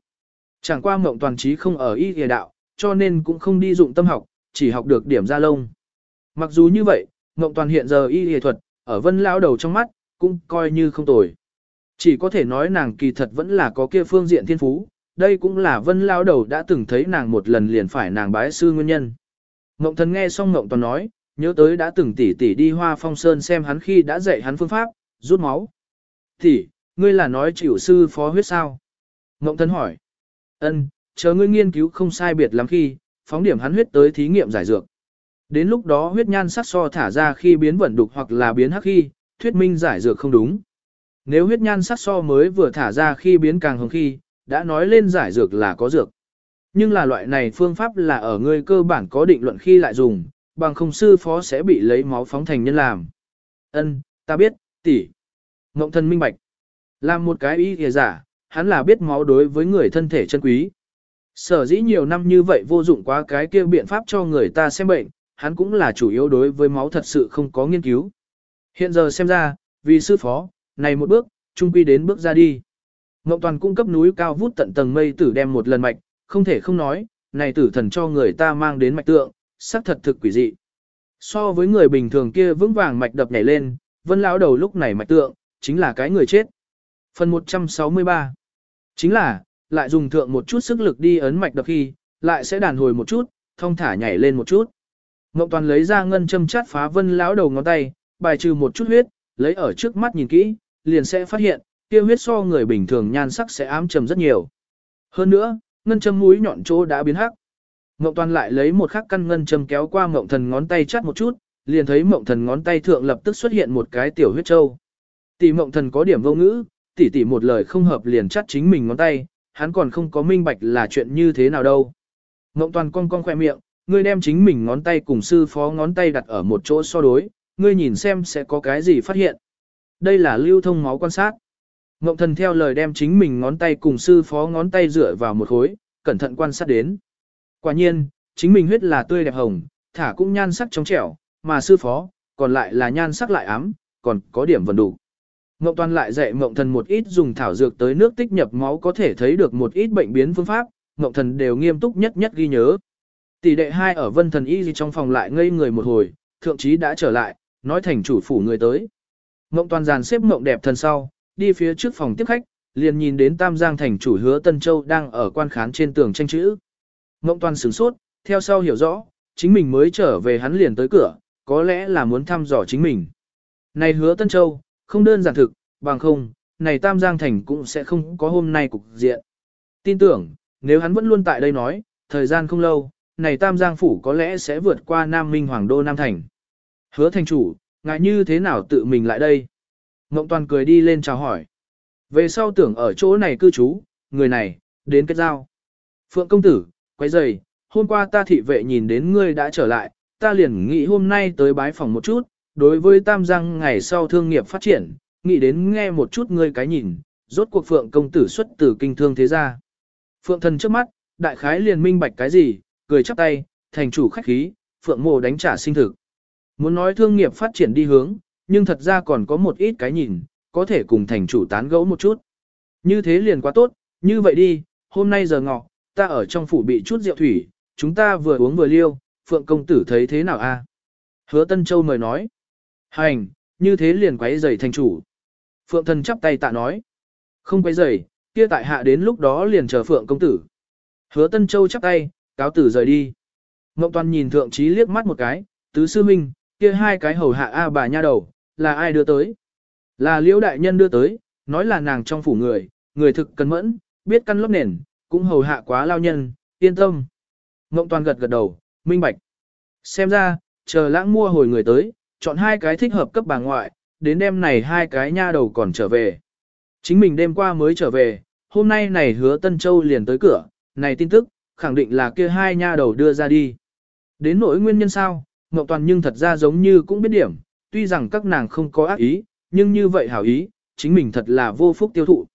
Chẳng qua Ngộng Toàn trí không ở y địa đạo, cho nên cũng không đi dụng tâm học, chỉ học được điểm ra lông. Mặc dù như vậy, Ngộng Toàn hiện giờ y y thuật, ở vân lão đầu trong mắt, cũng coi như không tồi. Chỉ có thể nói nàng kỳ thật vẫn là có kia phương diện thiên phú, đây cũng là vân lao đầu đã từng thấy nàng một lần liền phải nàng bái sư nguyên nhân. Ngộng thần nghe xong Ngộng Toàn nói, nhớ tới đã từng tỉ tỉ đi hoa phong sơn xem hắn khi đã dạy hắn phương pháp, rút máu. Tỉ, ngươi là nói chịu sư phó huyết sao? Ngộng thần hỏi. Ân, chờ ngươi nghiên cứu không sai biệt lắm khi, phóng điểm hắn huyết tới thí nghiệm giải dược. Đến lúc đó huyết nhan sắc so thả ra khi biến vẩn đục hoặc là biến hắc khi, thuyết minh giải dược không đúng. nếu huyết nhan sắc so mới vừa thả ra khi biến càng hồng khi, đã nói lên giải dược là có dược. Nhưng là loại này phương pháp là ở người cơ bản có định luận khi lại dùng, bằng không sư phó sẽ bị lấy máu phóng thành nhân làm. Ân, ta biết, tỷ. Ngộng thần minh bạch. Làm một cái ý kìa giả, hắn là biết máu đối với người thân thể chân quý. Sở dĩ nhiều năm như vậy vô dụng quá cái kia biện pháp cho người ta xem bệnh, hắn cũng là chủ yếu đối với máu thật sự không có nghiên cứu. Hiện giờ xem ra, vì sư phó, này một bước, trung quy đến bước ra đi. Ngộng toàn cung cấp núi cao vút tận tầng mây tử đem một lần mạch, không thể không nói, này tử thần cho người ta mang đến mạch tượng, sắc thật thực quỷ dị. So với người bình thường kia vững vàng mạch đập nhảy lên, vân lão đầu lúc này mạch tượng, chính là cái người chết. Phần 163 Chính là, lại dùng thượng một chút sức lực đi ấn mạch đập khi, lại sẽ đàn hồi một chút, thông thả nhảy lên một chút. Ngộng toàn lấy ra ngân châm chát phá vân lão đầu ngón tay, bài trừ một chút huyết, lấy ở trước mắt nhìn kỹ, liền sẽ phát hiện, kia huyết so người bình thường nhan sắc sẽ ám trầm rất nhiều. Hơn nữa, ngân châm mũi nhọn chỗ đã biến hắc. Ngộng toàn lại lấy một khắc căn ngân châm kéo qua ngộng thần ngón tay chắt một chút, liền thấy ngộng thần ngón tay thượng lập tức xuất hiện một cái tiểu huyết châu. Tỷ ngộng thần có điểm vô ngữ, tỷ tỷ một lời không hợp liền chắt chính mình ngón tay, hắn còn không có minh bạch là chuyện như thế nào đâu. Ngộng toàn cong cong khoe miệng, ngươi đem chính mình ngón tay cùng sư phó ngón tay đặt ở một chỗ so đối, ngươi nhìn xem sẽ có cái gì phát hiện. Đây là lưu thông máu quan sát. Ngộng thần theo lời đem chính mình ngón tay cùng sư phó ngón tay rửa vào một khối, cẩn thận quan sát đến. Quả nhiên, chính mình huyết là tươi đẹp hồng, thả cũng nhan sắc trong trẻo, mà sư phó, còn lại là nhan sắc lại ám, còn có điểm vần đủ. Ngộng toàn lại dạy Ngộng thần một ít dùng thảo dược tới nước tích nhập máu có thể thấy được một ít bệnh biến phương pháp, Ngộng thần đều nghiêm túc nhất nhất ghi nhớ. Tỷ đệ hai ở vân thần y gì trong phòng lại ngây người một hồi, thượng trí đã trở lại, nói thành chủ phủ người tới. Ngộng toàn giàn xếp Ngộng đẹp thần sau, đi phía trước phòng tiếp khách, liền nhìn đến Tam Giang thành chủ hứa Tân Châu đang ở quan khán trên tường tranh chữ. Ngộng toàn sửng sốt, theo sau hiểu rõ, chính mình mới trở về hắn liền tới cửa, có lẽ là muốn thăm dò chính mình. Này hứa Tân Châu, không đơn giản thực, bằng không, này Tam Giang Thành cũng sẽ không có hôm nay cục diện. Tin tưởng, nếu hắn vẫn luôn tại đây nói, thời gian không lâu, này Tam Giang Phủ có lẽ sẽ vượt qua Nam Minh Hoàng Đô Nam Thành. Hứa thành chủ, ngại như thế nào tự mình lại đây? Ngộng toàn cười đi lên chào hỏi. Về sau tưởng ở chỗ này cư trú, người này, đến kết giao. Phượng công tử, quay giày, hôm qua ta thị vệ nhìn đến ngươi đã trở lại, ta liền nghĩ hôm nay tới bái phòng một chút, đối với Tam Giang ngày sau thương nghiệp phát triển, nghĩ đến nghe một chút ngươi cái nhìn, rốt cuộc Phượng công tử xuất từ kinh thương thế gia. Phượng thần trước mắt, đại khái liền minh bạch cái gì, cười chắp tay, thành chủ khách khí, Phượng mồ đánh trả sinh thực. Muốn nói thương nghiệp phát triển đi hướng, nhưng thật ra còn có một ít cái nhìn, có thể cùng thành chủ tán gẫu một chút. Như thế liền quá tốt, như vậy đi, hôm nay giờ ngọ, ta ở trong phủ bị chút rượu thủy, chúng ta vừa uống vừa liêu, Phượng công tử thấy thế nào a? Hứa Tân Châu mời nói. Hành, như thế liền quấy rầy thành chủ. Phượng thần chắp tay tạ nói. Không quấy rầy, kia tại hạ đến lúc đó liền chờ Phượng công tử. Hứa Tân Châu chắp tay, cáo tử rời đi. Ngộng Toàn nhìn thượng trí liếc mắt một cái, tứ sư minh, kia hai cái hầu hạ A bà nha đầu, là ai đưa tới? Là liễu đại nhân đưa tới, nói là nàng trong phủ người, người thực cẩn mẫn, biết căn lót nền, cũng hầu hạ quá lao nhân, yên tâm. Ngộng Toàn gật gật đầu, minh bạch. Xem ra, chờ lãng mua hồi người tới, chọn hai cái thích hợp cấp bà ngoại, đến đêm này hai cái nha đầu còn trở về. Chính mình đêm qua mới trở về, hôm nay này hứa Tân Châu liền tới cửa, này tin tức, khẳng định là kia hai nha đầu đưa ra đi. Đến nỗi nguyên nhân sao, Ngọc Toàn nhưng thật ra giống như cũng biết điểm, tuy rằng các nàng không có ác ý, nhưng như vậy hảo ý, chính mình thật là vô phúc tiêu thụ.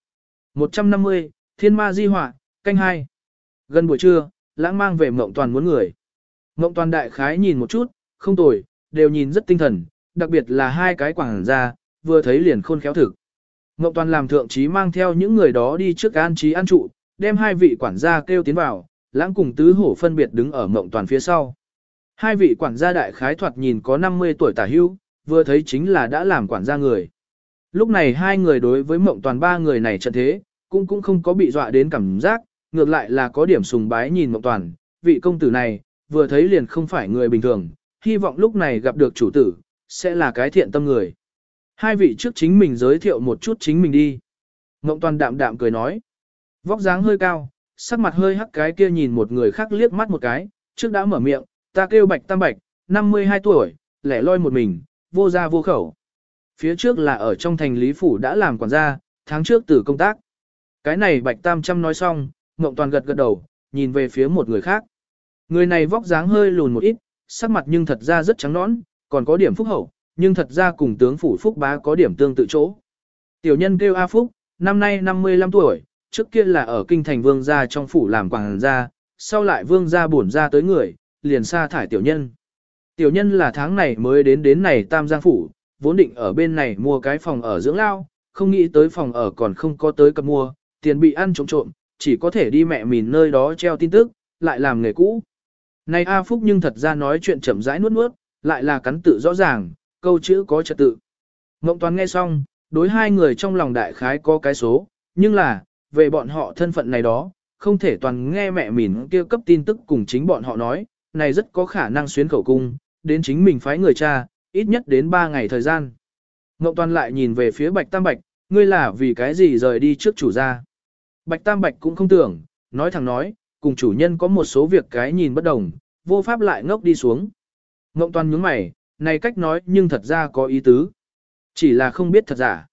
150, Thiên Ma Di Họa, canh hai. Gần buổi trưa, lãng mang về Mộng Toàn muốn người. Mộng Toàn đại khái nhìn một chút, không tồi, đều nhìn rất tinh thần, đặc biệt là hai cái quảng ra, vừa thấy liền khôn khéo thực. mộng Toàn làm thượng trí mang theo những người đó đi trước an trí an trụ, đem hai vị quản gia kêu tiến vào, lãng cùng tứ hổ phân biệt đứng ở mộng Toàn phía sau. Hai vị quản gia đại khái thoạt nhìn có 50 tuổi tả hưu, vừa thấy chính là đã làm quản gia người. Lúc này hai người đối với Mộng Toàn ba người này trận thế, cũng cũng không có bị dọa đến cảm giác, ngược lại là có điểm sùng bái nhìn Mộng Toàn, vị công tử này, vừa thấy liền không phải người bình thường, hy vọng lúc này gặp được chủ tử, sẽ là cái thiện tâm người. Hai vị trước chính mình giới thiệu một chút chính mình đi. mộng toàn đạm đạm cười nói. Vóc dáng hơi cao, sắc mặt hơi hắc cái kia nhìn một người khác liếc mắt một cái, trước đã mở miệng, ta kêu bạch tam bạch, 52 tuổi, lẻ loi một mình, vô gia vô khẩu. Phía trước là ở trong thành lý phủ đã làm quản gia, tháng trước từ công tác. Cái này Bạch Tam Trăm nói xong, Ngộng Toàn gật gật đầu, nhìn về phía một người khác. Người này vóc dáng hơi lùn một ít, sắc mặt nhưng thật ra rất trắng nõn, còn có điểm phúc hậu, nhưng thật ra cùng tướng phủ phúc bá có điểm tương tự chỗ. Tiểu nhân kêu A Phúc, năm nay 55 tuổi, trước kia là ở kinh thành vương gia trong phủ làm quảng gia, sau lại vương gia bổn ra tới người, liền sa thải tiểu nhân. Tiểu nhân là tháng này mới đến đến này Tam Giang phủ, vốn định ở bên này mua cái phòng ở dưỡng lao, không nghĩ tới phòng ở còn không có tới cập mua, tiền bị ăn trộm trộm, chỉ có thể đi mẹ mìn nơi đó treo tin tức, lại làm nghề cũ. Này A Phúc nhưng thật ra nói chuyện chậm rãi nuốt nuốt, lại là cắn tự rõ ràng, câu chữ có trật tự. Ngộng Toán nghe xong, đối hai người trong lòng đại khái có cái số, nhưng là, về bọn họ thân phận này đó, không thể toàn nghe mẹ mìn kia cấp tin tức cùng chính bọn họ nói, này rất có khả năng xuyến khẩu cung, đến chính mình phái người cha, ít nhất đến 3 ngày thời gian. Ngộng Toàn lại nhìn về phía Bạch Tam Bạch, ngươi là vì cái gì rời đi trước chủ gia. Bạch Tam Bạch cũng không tưởng, nói thẳng nói, cùng chủ nhân có một số việc cái nhìn bất đồng, vô pháp lại ngốc đi xuống. Ngộng Toàn nhướng mày, này cách nói nhưng thật ra có ý tứ. Chỉ là không biết thật giả.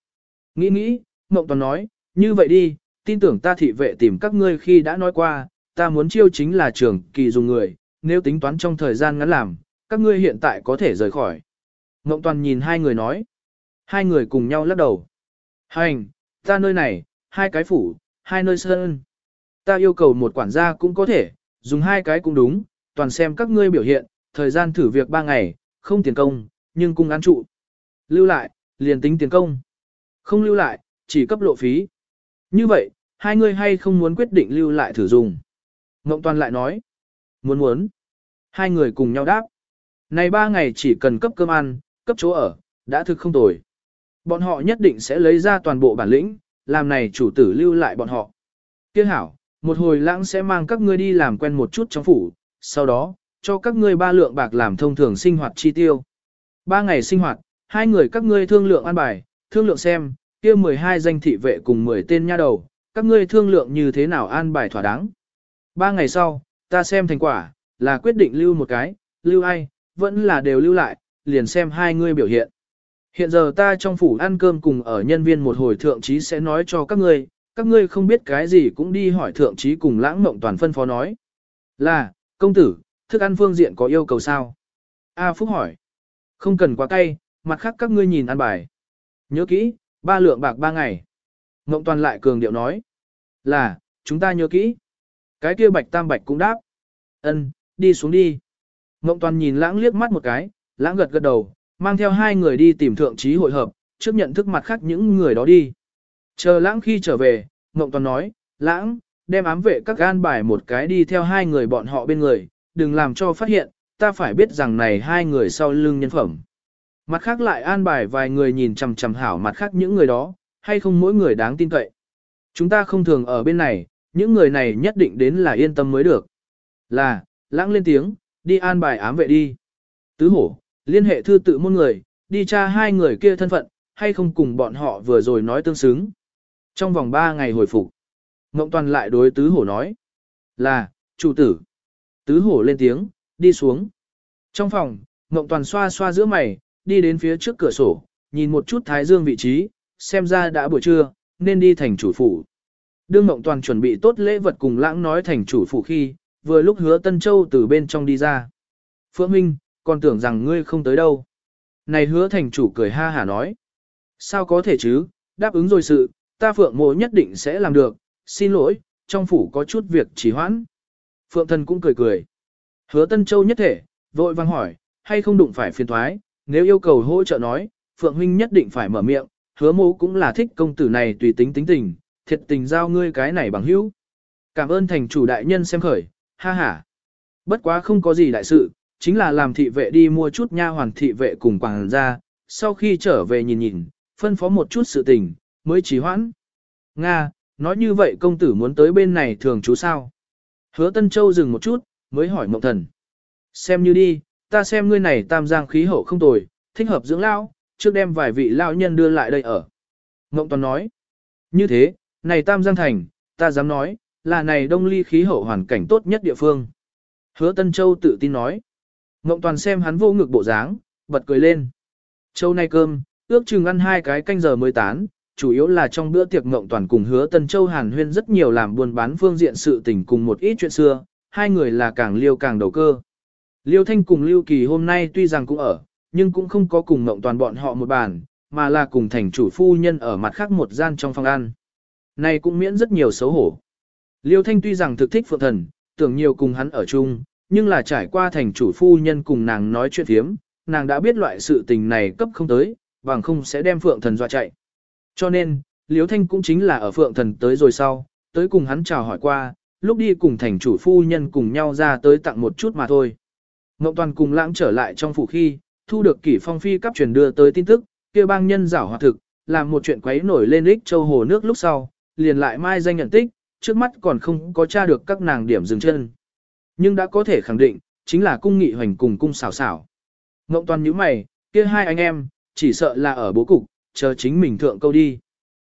Nghĩ nghĩ, Ngộng Toàn nói, như vậy đi, tin tưởng ta thị vệ tìm các ngươi khi đã nói qua, ta muốn chiêu chính là trưởng kỳ dùng người, nếu tính toán trong thời gian ngắn làm, các ngươi hiện tại có thể rời khỏi. Ngộng Toàn nhìn hai người nói. Hai người cùng nhau lắc đầu. Hành, ta nơi này, hai cái phủ, hai nơi sơn. Ta yêu cầu một quản gia cũng có thể, dùng hai cái cũng đúng, toàn xem các ngươi biểu hiện, thời gian thử việc ba ngày, không tiền công, nhưng cung án trụ. Lưu lại, liền tính tiền công. Không lưu lại, chỉ cấp lộ phí. Như vậy, hai người hay không muốn quyết định lưu lại thử dùng. Ngộng Toàn lại nói. Muốn muốn. Hai người cùng nhau đáp. Này ba ngày chỉ cần cấp cơm ăn, cấp chỗ ở, đã thực không tồi. Bọn họ nhất định sẽ lấy ra toàn bộ bản lĩnh, làm này chủ tử lưu lại bọn họ. Tiếc hảo, một hồi lãng sẽ mang các ngươi đi làm quen một chút trong phủ, sau đó, cho các ngươi ba lượng bạc làm thông thường sinh hoạt chi tiêu. Ba ngày sinh hoạt, hai người các ngươi thương lượng an bài, thương lượng xem, kia 12 danh thị vệ cùng 10 tên nha đầu, các ngươi thương lượng như thế nào an bài thỏa đáng. Ba ngày sau, ta xem thành quả, là quyết định lưu một cái, lưu ai, vẫn là đều lưu lại, liền xem hai ngươi biểu hiện. Hiện giờ ta trong phủ ăn cơm cùng ở nhân viên một hồi thượng trí sẽ nói cho các ngươi, các ngươi không biết cái gì cũng đi hỏi thượng trí cùng lãng mộng toàn phân phó nói. Là, công tử, thức ăn phương diện có yêu cầu sao? A Phúc hỏi. Không cần quá cay, mặt khác các ngươi nhìn ăn bài. Nhớ kỹ, ba lượng bạc ba ngày. Mộng toàn lại cường điệu nói. Là, chúng ta nhớ kỹ. Cái kia bạch tam bạch cũng đáp. Ân, đi xuống đi. Ngộng toàn nhìn lãng liếc mắt một cái, lãng gật gật đầu, mang theo hai người đi tìm thượng trí hội hợp, trước nhận thức mặt khác những người đó đi. Chờ lãng khi trở về, Ngộng toàn nói, lãng, đem ám vệ các gan bài một cái đi theo hai người bọn họ bên người, đừng làm cho phát hiện, ta phải biết rằng này hai người sau lưng nhân phẩm. Mặt khác lại an bài vài người nhìn chằm chằm hảo mặt khác những người đó, hay không mỗi người đáng tin cậy. Chúng ta không thường ở bên này, những người này nhất định đến là yên tâm mới được. Là, lãng lên tiếng, đi an bài ám vệ đi. Tứ hổ, liên hệ thư tự môn người, đi tra hai người kia thân phận, hay không cùng bọn họ vừa rồi nói tương xứng. Trong vòng ba ngày hồi phục, Ngộng Toàn lại đối tứ hổ nói. Là, chủ tử. Tứ hổ lên tiếng, đi xuống. Trong phòng, Ngộng Toàn xoa xoa giữa mày, đi đến phía trước cửa sổ, nhìn một chút thái dương vị trí, xem ra đã buổi trưa, nên đi thành chủ phủ. Đương Ngộng Toàn chuẩn bị tốt lễ vật cùng lãng nói thành chủ phủ khi, vừa lúc hứa Tân Châu từ bên trong đi ra. Phượng Minh, còn tưởng rằng ngươi không tới đâu. Này hứa thành chủ cười ha hả nói. Sao có thể chứ, đáp ứng rồi sự, ta Phượng mộ nhất định sẽ làm được, xin lỗi, trong phủ có chút việc trì hoãn. Phượng thần cũng cười cười. Hứa Tân Châu nhất thể, vội vang hỏi, hay không đụng phải phiền thoái, nếu yêu cầu hỗ trợ nói, Phượng huynh nhất định phải mở miệng, hứa mô cũng là thích công tử này tùy tính tính tình, thiệt tình giao ngươi cái này bằng hữu. Cảm ơn thành chủ đại nhân xem khởi, ha ha. Bất quá không có gì đại sự, chính là làm thị vệ đi mua chút nha hoàn thị vệ cùng quảng ra, sau khi trở về nhìn nhìn, phân phó một chút sự tình, mới trì hoãn. Nga, nói như vậy công tử muốn tới bên này thường chú sao? Hứa Tân Châu dừng một chút, mới hỏi Mộng Thần. Xem như đi, ta xem ngươi này tam giang khí hậu không tồi, thích hợp dưỡng lao, trước đem vài vị lao nhân đưa lại đây ở. Mộng Toàn nói. Như thế, này tam giang thành, ta dám nói, là này đông ly khí hậu hoàn cảnh tốt nhất địa phương. Hứa Tân Châu tự tin nói. Ngộng Toàn xem hắn vô ngực bộ dáng, bật cười lên. Châu nay cơm, ước chừng ăn hai cái canh giờ mới tán, chủ yếu là trong bữa tiệc ngộng toàn cùng hứa Tân Châu Hàn Huyên rất nhiều làm buôn bán phương diện sự tình cùng một ít chuyện xưa, hai người là càng liêu càng đầu cơ. Liêu Thanh cùng Liêu Kỳ hôm nay tuy rằng cũng ở, nhưng cũng không có cùng ngộng toàn bọn họ một bàn, mà là cùng thành chủ phu nhân ở mặt khác một gian trong phòng ăn. Này cũng miễn rất nhiều xấu hổ. Liêu Thanh tuy rằng thực thích phượng thần, tưởng nhiều cùng hắn ở chung, nhưng là trải qua thành chủ phu nhân cùng nàng nói chuyện thiếm, nàng đã biết loại sự tình này cấp không tới, bằng không sẽ đem phượng thần dọa chạy. Cho nên, Liêu Thanh cũng chính là ở phượng thần tới rồi sau, tới cùng hắn chào hỏi qua, lúc đi cùng thành chủ phu nhân cùng nhau ra tới tặng một chút mà thôi. Ngộng toàn cùng lãng trở lại trong phủ khi, thu được kỷ phong phi cấp truyền đưa tới tin tức, kia bang nhân giảo hòa thực, làm một chuyện quấy nổi lên ích châu hồ nước lúc sau, liền lại mai danh nhận tích, trước mắt còn không có tra được các nàng điểm dừng chân. Nhưng đã có thể khẳng định, chính là cung nghị hoành cùng cung xảo xảo. Ngộng toàn nhíu mày, kia hai anh em, chỉ sợ là ở bố cục, chờ chính mình thượng câu đi.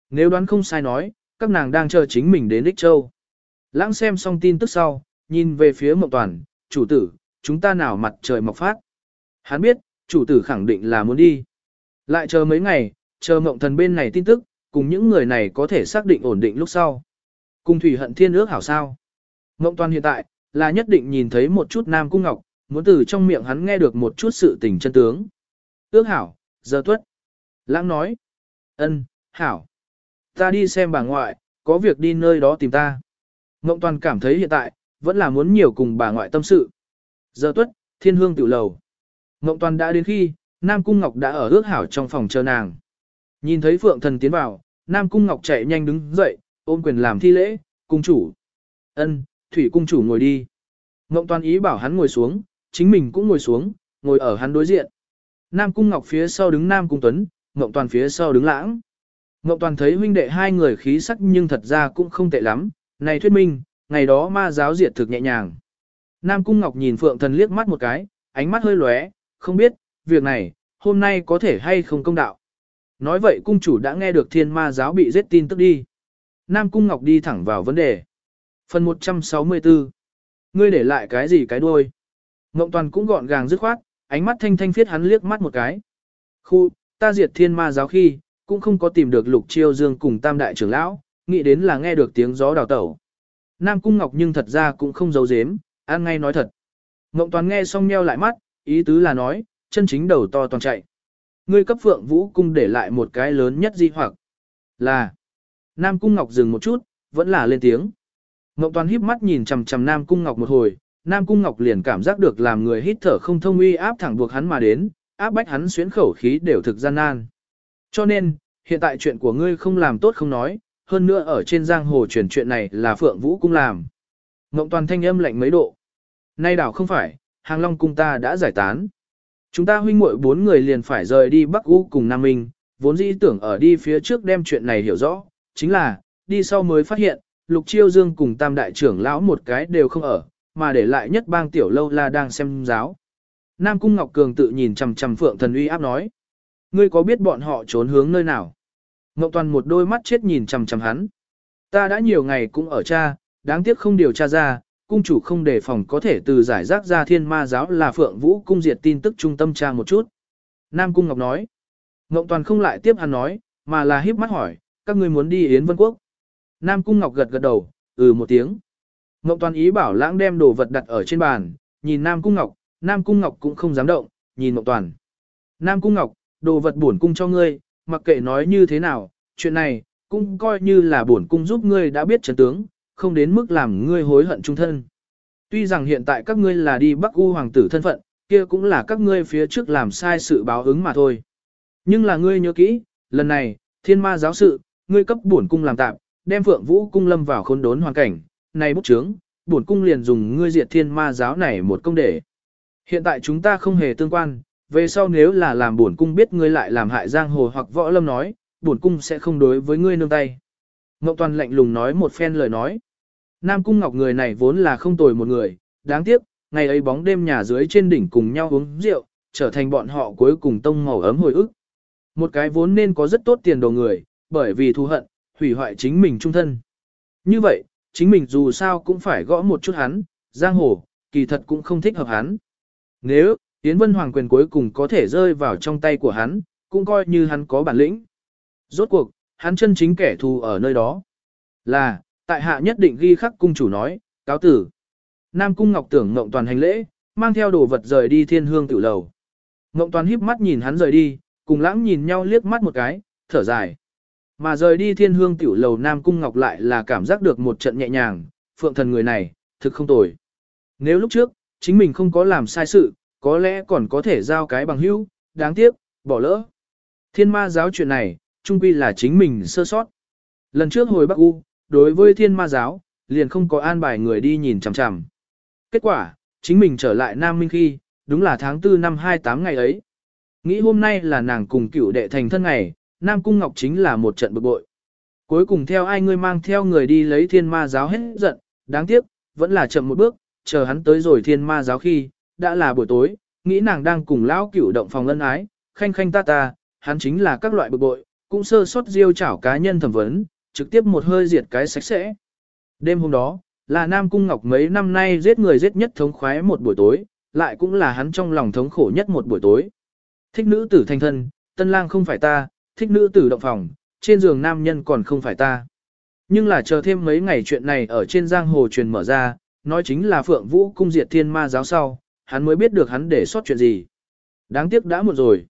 Nếu đoán không sai nói, các nàng đang chờ chính mình đến ích châu. Lãng xem xong tin tức sau, nhìn về phía mộng toàn, chủ tử, chúng ta nào mặt trời mọc phát. Hắn biết, chủ tử khẳng định là muốn đi. Lại chờ mấy ngày, chờ mộng thần bên này tin tức, cùng những người này có thể xác định ổn định lúc sau. Cùng Thủy Hận Thiên ước hảo sao. Mộng toàn hiện tại, là nhất định nhìn thấy một chút Nam Cung Ngọc, muốn từ trong miệng hắn nghe được một chút sự tình chân tướng. Ước hảo, giờ tuất. Lãng nói. ân, hảo. Ta đi xem bà ngoại, có việc đi nơi đó tìm ta. Mộng toàn cảm thấy hiện tại, vẫn là muốn nhiều cùng bà ngoại tâm sự. Giờ tuất, thiên hương tiểu lầu. Ngộng toàn đã đến khi, Nam Cung Ngọc đã ở ước hảo trong phòng chờ nàng. Nhìn thấy Phượng Thần tiến vào, Nam Cung Ngọc chạy nhanh đứng dậy, ôm quyền làm thi lễ, cung chủ. ân thủy cung chủ ngồi đi. Ngộng toàn ý bảo hắn ngồi xuống, chính mình cũng ngồi xuống, ngồi ở hắn đối diện. Nam Cung Ngọc phía sau đứng Nam Cung Tuấn, Ngộng toàn phía sau đứng lãng. Ngộng toàn thấy huynh đệ hai người khí sắc nhưng thật ra cũng không tệ lắm, này thuyết minh, ngày đó ma giáo diệt thực nhẹ nhàng. Nam Cung Ngọc nhìn Phượng Thần liếc mắt một cái, ánh mắt hơi lóe, không biết, việc này, hôm nay có thể hay không công đạo. Nói vậy cung chủ đã nghe được thiên ma giáo bị giết tin tức đi. Nam Cung Ngọc đi thẳng vào vấn đề. Phần 164. Ngươi để lại cái gì cái đuôi? Ngộng Toàn cũng gọn gàng dứt khoát, ánh mắt thanh thanh phiết hắn liếc mắt một cái. Khu, ta diệt thiên ma giáo khi, cũng không có tìm được lục chiêu dương cùng tam đại trưởng lão, nghĩ đến là nghe được tiếng gió đào tẩu. Nam Cung Ngọc nhưng thật ra cũng không giấu giếm, ăn ngay nói thật. Ngộng Toàn nghe xong nheo lại mắt, ý tứ là nói, chân chính đầu to toàn chạy. Ngươi cấp phượng vũ cung để lại một cái lớn nhất di hoặc là Nam Cung Ngọc dừng một chút, vẫn là lên tiếng. Ngọc Toàn híp mắt nhìn chằm chằm Nam Cung Ngọc một hồi, Nam Cung Ngọc liền cảm giác được làm người hít thở không thông uy áp thẳng buộc hắn mà đến, áp bách hắn xuyến khẩu khí đều thực gian nan. Cho nên, hiện tại chuyện của ngươi không làm tốt không nói, hơn nữa ở trên giang hồ truyền chuyện này là Phượng Vũ cung làm. Ngọc Toàn thanh âm lạnh mấy độ. Nay đảo không phải, Hàng Long cung ta đã giải tán. Chúng ta huynh muội bốn người liền phải rời đi Bắc U cùng Nam Minh, vốn dĩ tưởng ở đi phía trước đem chuyện này hiểu rõ, chính là, đi sau mới phát hiện, Lục Chiêu Dương cùng Tam Đại trưởng lão một cái đều không ở, mà để lại nhất bang tiểu lâu la đang xem giáo. Nam Cung Ngọc Cường tự nhìn chằm chằm Phượng Thần uy áp nói. Ngươi có biết bọn họ trốn hướng nơi nào? Ngọc Toàn một đôi mắt chết nhìn chằm chằm hắn. Ta đã nhiều ngày cũng ở cha, đáng tiếc không điều tra ra, cung chủ không đề phòng có thể từ giải rác ra thiên ma giáo là phượng vũ cung diệt tin tức trung tâm tra một chút. Nam Cung Ngọc nói. Ngộng Toàn không lại tiếp hắn nói, mà là híp mắt hỏi, các ngươi muốn đi Yến Vân Quốc. Nam Cung Ngọc gật gật đầu, ừ một tiếng. Ngọc Toàn ý bảo lãng đem đồ vật đặt ở trên bàn, nhìn Nam Cung Ngọc, Nam Cung Ngọc cũng không dám động, nhìn Ngọc Toàn. Nam Cung Ngọc, đồ vật bổn cung cho ngươi, mặc kệ nói như thế nào, chuyện này, cũng coi như là bổn cung giúp ngươi đã biết trận tướng, không đến mức làm ngươi hối hận trung thân. Tuy rằng hiện tại các ngươi là đi Bắc U hoàng tử thân phận, kia cũng là các ngươi phía trước làm sai sự báo ứng mà thôi. Nhưng là ngươi nhớ kỹ, lần này, thiên ma giáo sự, ngươi cấp bổn cung làm tạm, đem phượng vũ cung lâm vào khốn đốn hoàn cảnh, này bút chướng, bổn cung liền dùng ngươi diệt thiên ma giáo này một công để. Hiện tại chúng ta không hề tương quan, về sau nếu là làm bổn cung biết ngươi lại làm hại giang hồ hoặc võ lâm nói, bổn cung sẽ không đối với ngươi nương tay. Ngọc Toàn lạnh lùng nói một phen lời nói. Nam Cung Ngọc người này vốn là không tồi một người, đáng tiếc, ngày ấy bóng đêm nhà dưới trên đỉnh cùng nhau uống rượu, trở thành bọn họ cuối cùng tông màu ấm hồi ức. Một cái vốn nên có rất tốt tiền đồ người, bởi vì thù hận, hủy hoại chính mình trung thân. Như vậy, chính mình dù sao cũng phải gõ một chút hắn, giang hồ, kỳ thật cũng không thích hợp hắn. Nếu, Yến Vân Hoàng quyền cuối cùng có thể rơi vào trong tay của hắn, cũng coi như hắn có bản lĩnh. Rốt cuộc, hắn chân chính kẻ thù ở nơi đó. Là, tại hạ nhất định ghi khắc cung chủ nói, cáo tử. Nam cung ngọc tưởng ngộng toàn hành lễ, mang theo đồ vật rời đi thiên hương tiểu lầu. Ngộng toàn híp mắt nhìn hắn rời đi, cùng lãng nhìn nhau liếc mắt một cái, thở dài. Mà rời đi thiên hương tiểu lầu Nam cung ngọc lại là cảm giác được một trận nhẹ nhàng, phượng thần người này, thực không tồi. Nếu lúc trước, chính mình không có làm sai sự, có lẽ còn có thể giao cái bằng hữu, đáng tiếc, bỏ lỡ. Thiên ma giáo chuyện này, trung quy là chính mình sơ sót. Lần trước hồi Bắc U, đối với thiên ma giáo, liền không có an bài người đi nhìn chằm chằm. Kết quả, chính mình trở lại Nam Minh khi, đúng là tháng 4 năm 28 ngày ấy. Nghĩ hôm nay là nàng cùng cựu đệ thành thân ngày, Nam Cung Ngọc chính là một trận bực bội. Cuối cùng theo ai ngươi mang theo người đi lấy thiên ma giáo hết giận, đáng tiếc, vẫn là chậm một bước, chờ hắn tới rồi thiên ma giáo khi, đã là buổi tối, nghĩ nàng đang cùng lão cửu động phòng ân ái, khanh khanh ta ta, hắn chính là các loại bực bội, cũng sơ sót diêu chảo cá nhân thẩm vấn, trực tiếp một hơi diệt cái sạch sẽ. Đêm hôm đó, là Nam Cung Ngọc mấy năm nay giết người giết nhất thống khoái một buổi tối, lại cũng là hắn trong lòng thống khổ nhất một buổi tối. Thích nữ tử thanh thân, tân lang không phải ta, thích nữ tử động phòng, trên giường nam nhân còn không phải ta. Nhưng là chờ thêm mấy ngày chuyện này ở trên giang hồ truyền mở ra, nói chính là Phượng Vũ cung diệt thiên ma giáo sau, hắn mới biết được hắn để sót chuyện gì. Đáng tiếc đã một rồi.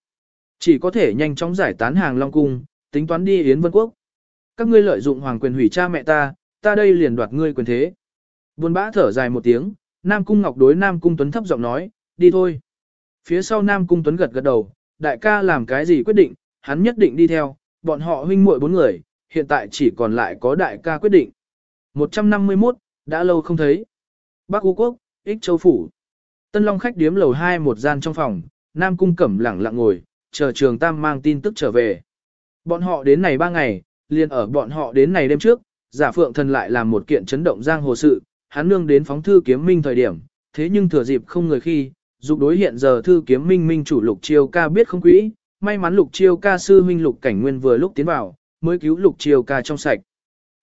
Chỉ có thể nhanh chóng giải tán hàng Long Cung, tính toán đi Yến Vân Quốc. Các ngươi lợi dụng hoàng quyền hủy cha mẹ ta, ta đây liền đoạt ngươi quyền thế. Buồn bã thở dài một tiếng, Nam Cung Ngọc đối Nam Cung Tuấn thấp giọng nói, đi thôi. Phía sau Nam Cung Tuấn gật gật đầu, đại ca làm cái gì quyết định, hắn nhất định đi theo, bọn họ huynh muội bốn người, hiện tại chỉ còn lại có đại ca quyết định. 151, đã lâu không thấy. Bắc U Quốc, Ích Châu Phủ. Tân Long khách điếm lầu 2 một gian trong phòng, Nam Cung Cẩm lẳng lặng ngồi, chờ Trường Tam mang tin tức trở về. Bọn họ đến này ba ngày, liền ở bọn họ đến này đêm trước, giả phượng thần lại làm một kiện chấn động giang hồ sự, hắn nương đến phóng thư kiếm minh thời điểm, thế nhưng thừa dịp không người khi, dục đối hiện giờ thư kiếm minh minh chủ lục chiêu ca biết không quỹ, may mắn lục chiêu ca sư huynh lục cảnh nguyên vừa lúc tiến vào, mới cứu lục chiêu ca trong sạch.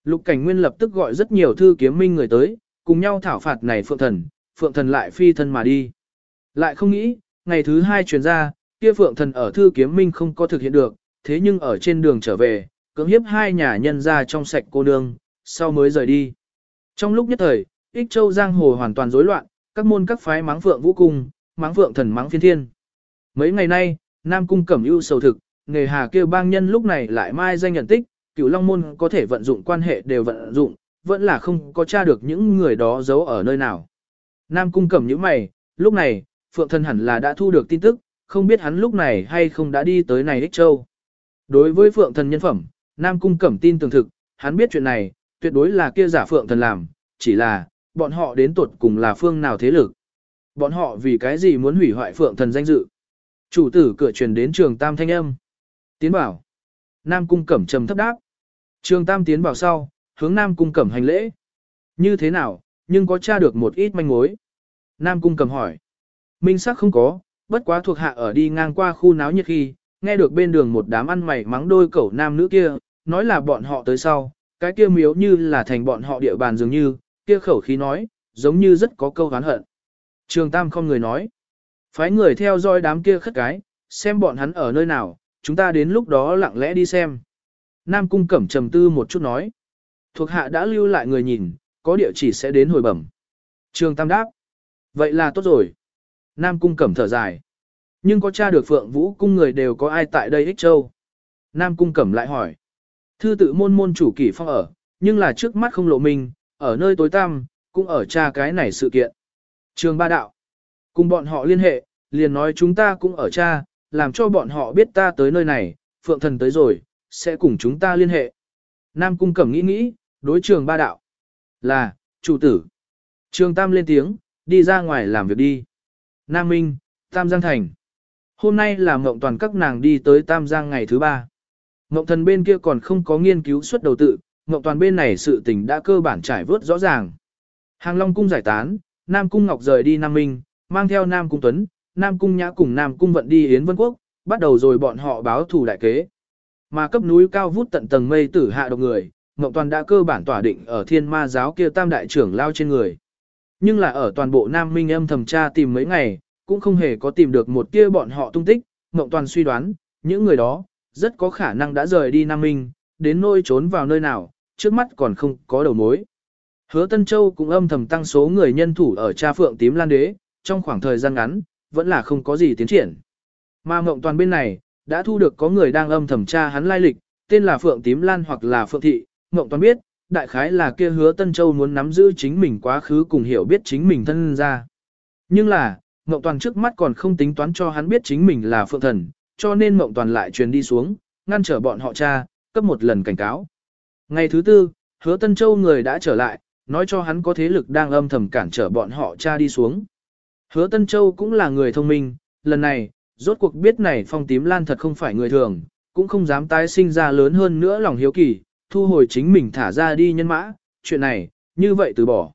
Lục cảnh nguyên lập tức gọi rất nhiều thư kiếm minh người tới, cùng nhau thảo phạt này phượng thần, phượng thần lại phi thân mà đi. Lại không nghĩ, ngày thứ hai truyền ra, kia phượng thần ở thư kiếm minh không có thực hiện được, thế nhưng ở trên đường trở về, cưỡng hiếp hai nhà nhân ra trong sạch cô nương, sau mới rời đi. Trong lúc nhất thời, ích châu giang hồ hoàn toàn rối loạn, các môn các phái mắng phượng vũ cung, mắng phượng thần mắng phiên thiên. Mấy ngày nay, Nam cung cẩm ưu sầu thực, nghề hà kêu bang nhân lúc này lại mai danh nhận tích, cửu long môn có thể vận dụng quan hệ đều vận dụng, vẫn là không có tra được những người đó giấu ở nơi nào. Nam cung cẩm những mày, lúc này, phượng thần hẳn là đã thu được tin tức, không biết hắn lúc này hay không đã đi tới này ích châu. Đối với phượng thần nhân phẩm, Nam cung cẩm tin tường thực, hắn biết chuyện này, tuyệt đối là kia giả phượng thần làm, chỉ là, bọn họ đến tuột cùng là phương nào thế lực. Bọn họ vì cái gì muốn hủy hoại phượng thần danh dự. Chủ tử cửa truyền đến trường tam thanh âm. Tiến bảo. Nam cung cẩm trầm thấp đáp. Trường tam tiến bảo sau, hướng Nam cung cẩm hành lễ. Như thế nào, nhưng có tra được một ít manh mối. Nam cung cẩm hỏi. Minh sắc không có, bất quá thuộc hạ ở đi ngang qua khu náo nhiệt khi, nghe được bên đường một đám ăn mày mắng đôi cẩu nam nữ kia, nói là bọn họ tới sau, cái kia miếu như là thành bọn họ địa bàn dường như, kia khẩu khí nói, giống như rất có câu hán hận. Trường Tam không người nói, phái người theo dõi đám kia khất cái, xem bọn hắn ở nơi nào, chúng ta đến lúc đó lặng lẽ đi xem. Nam Cung Cẩm trầm tư một chút nói, thuộc hạ đã lưu lại người nhìn, có địa chỉ sẽ đến hồi bẩm. Trường Tam đáp, vậy là tốt rồi. Nam Cung Cẩm thở dài. Nhưng có cha được Phượng Vũ Cung người đều có ai tại đây Ích Châu? Nam Cung Cẩm lại hỏi. Thư tự môn môn chủ kỷ phong ở, nhưng là trước mắt không lộ mình, ở nơi tối tăm, cũng ở tra cái này sự kiện. Trường ba đạo. Cùng bọn họ liên hệ, liền nói chúng ta cũng ở cha, làm cho bọn họ biết ta tới nơi này, phượng thần tới rồi, sẽ cùng chúng ta liên hệ. Nam cung cẩm nghĩ nghĩ, đối trường ba đạo. Là, chủ tử. Trường tam lên tiếng, đi ra ngoài làm việc đi. Nam Minh, Tam Giang Thành. Hôm nay là mộng toàn các nàng đi tới Tam Giang ngày thứ ba. Mộng thần bên kia còn không có nghiên cứu xuất đầu tự, mộng toàn bên này sự tình đã cơ bản trải vớt rõ ràng. Hàng Long cung giải tán, Nam cung Ngọc rời đi Nam Minh, mang theo Nam cung Tuấn, Nam cung Nhã cùng Nam cung vận đi Yến Vân Quốc, bắt đầu rồi bọn họ báo thủ đại kế. Mà cấp núi cao vút tận tầng mây tử hạ độc người, Ngọc Toàn đã cơ bản tỏa định ở thiên ma giáo kia tam đại trưởng lao trên người. Nhưng là ở toàn bộ Nam Minh âm thầm tra tìm mấy ngày, cũng không hề có tìm được một tia bọn họ tung tích, Ngọc Toàn suy đoán, Những người đó, rất có khả năng đã rời đi Nam Minh, đến nơi trốn vào nơi nào, trước mắt còn không có đầu mối. Hứa Tân Châu cũng âm thầm tăng số người nhân thủ ở cha phượng tím lan đế, trong khoảng thời gian ngắn, vẫn là không có gì tiến triển. Mà Ngộng Toàn bên này, đã thu được có người đang âm thầm tra hắn lai lịch, tên là Phượng Tím Lan hoặc là Phượng Thị, Ngộng Toàn biết, đại khái là kia hứa Tân Châu muốn nắm giữ chính mình quá khứ cùng hiểu biết chính mình thân ra. Nhưng là, Ngộng Toàn trước mắt còn không tính toán cho hắn biết chính mình là Phượng Thần, cho nên Ngộng Toàn lại truyền đi xuống, ngăn trở bọn họ cha, cấp một lần cảnh cáo. Ngày thứ tư, hứa Tân Châu người đã trở lại, nói cho hắn có thế lực đang âm thầm cản trở bọn họ cha đi xuống. Hứa Tân Châu cũng là người thông minh, lần này, rốt cuộc biết này phong tím lan thật không phải người thường, cũng không dám tái sinh ra lớn hơn nữa lòng hiếu kỳ, thu hồi chính mình thả ra đi nhân mã, chuyện này, như vậy từ bỏ.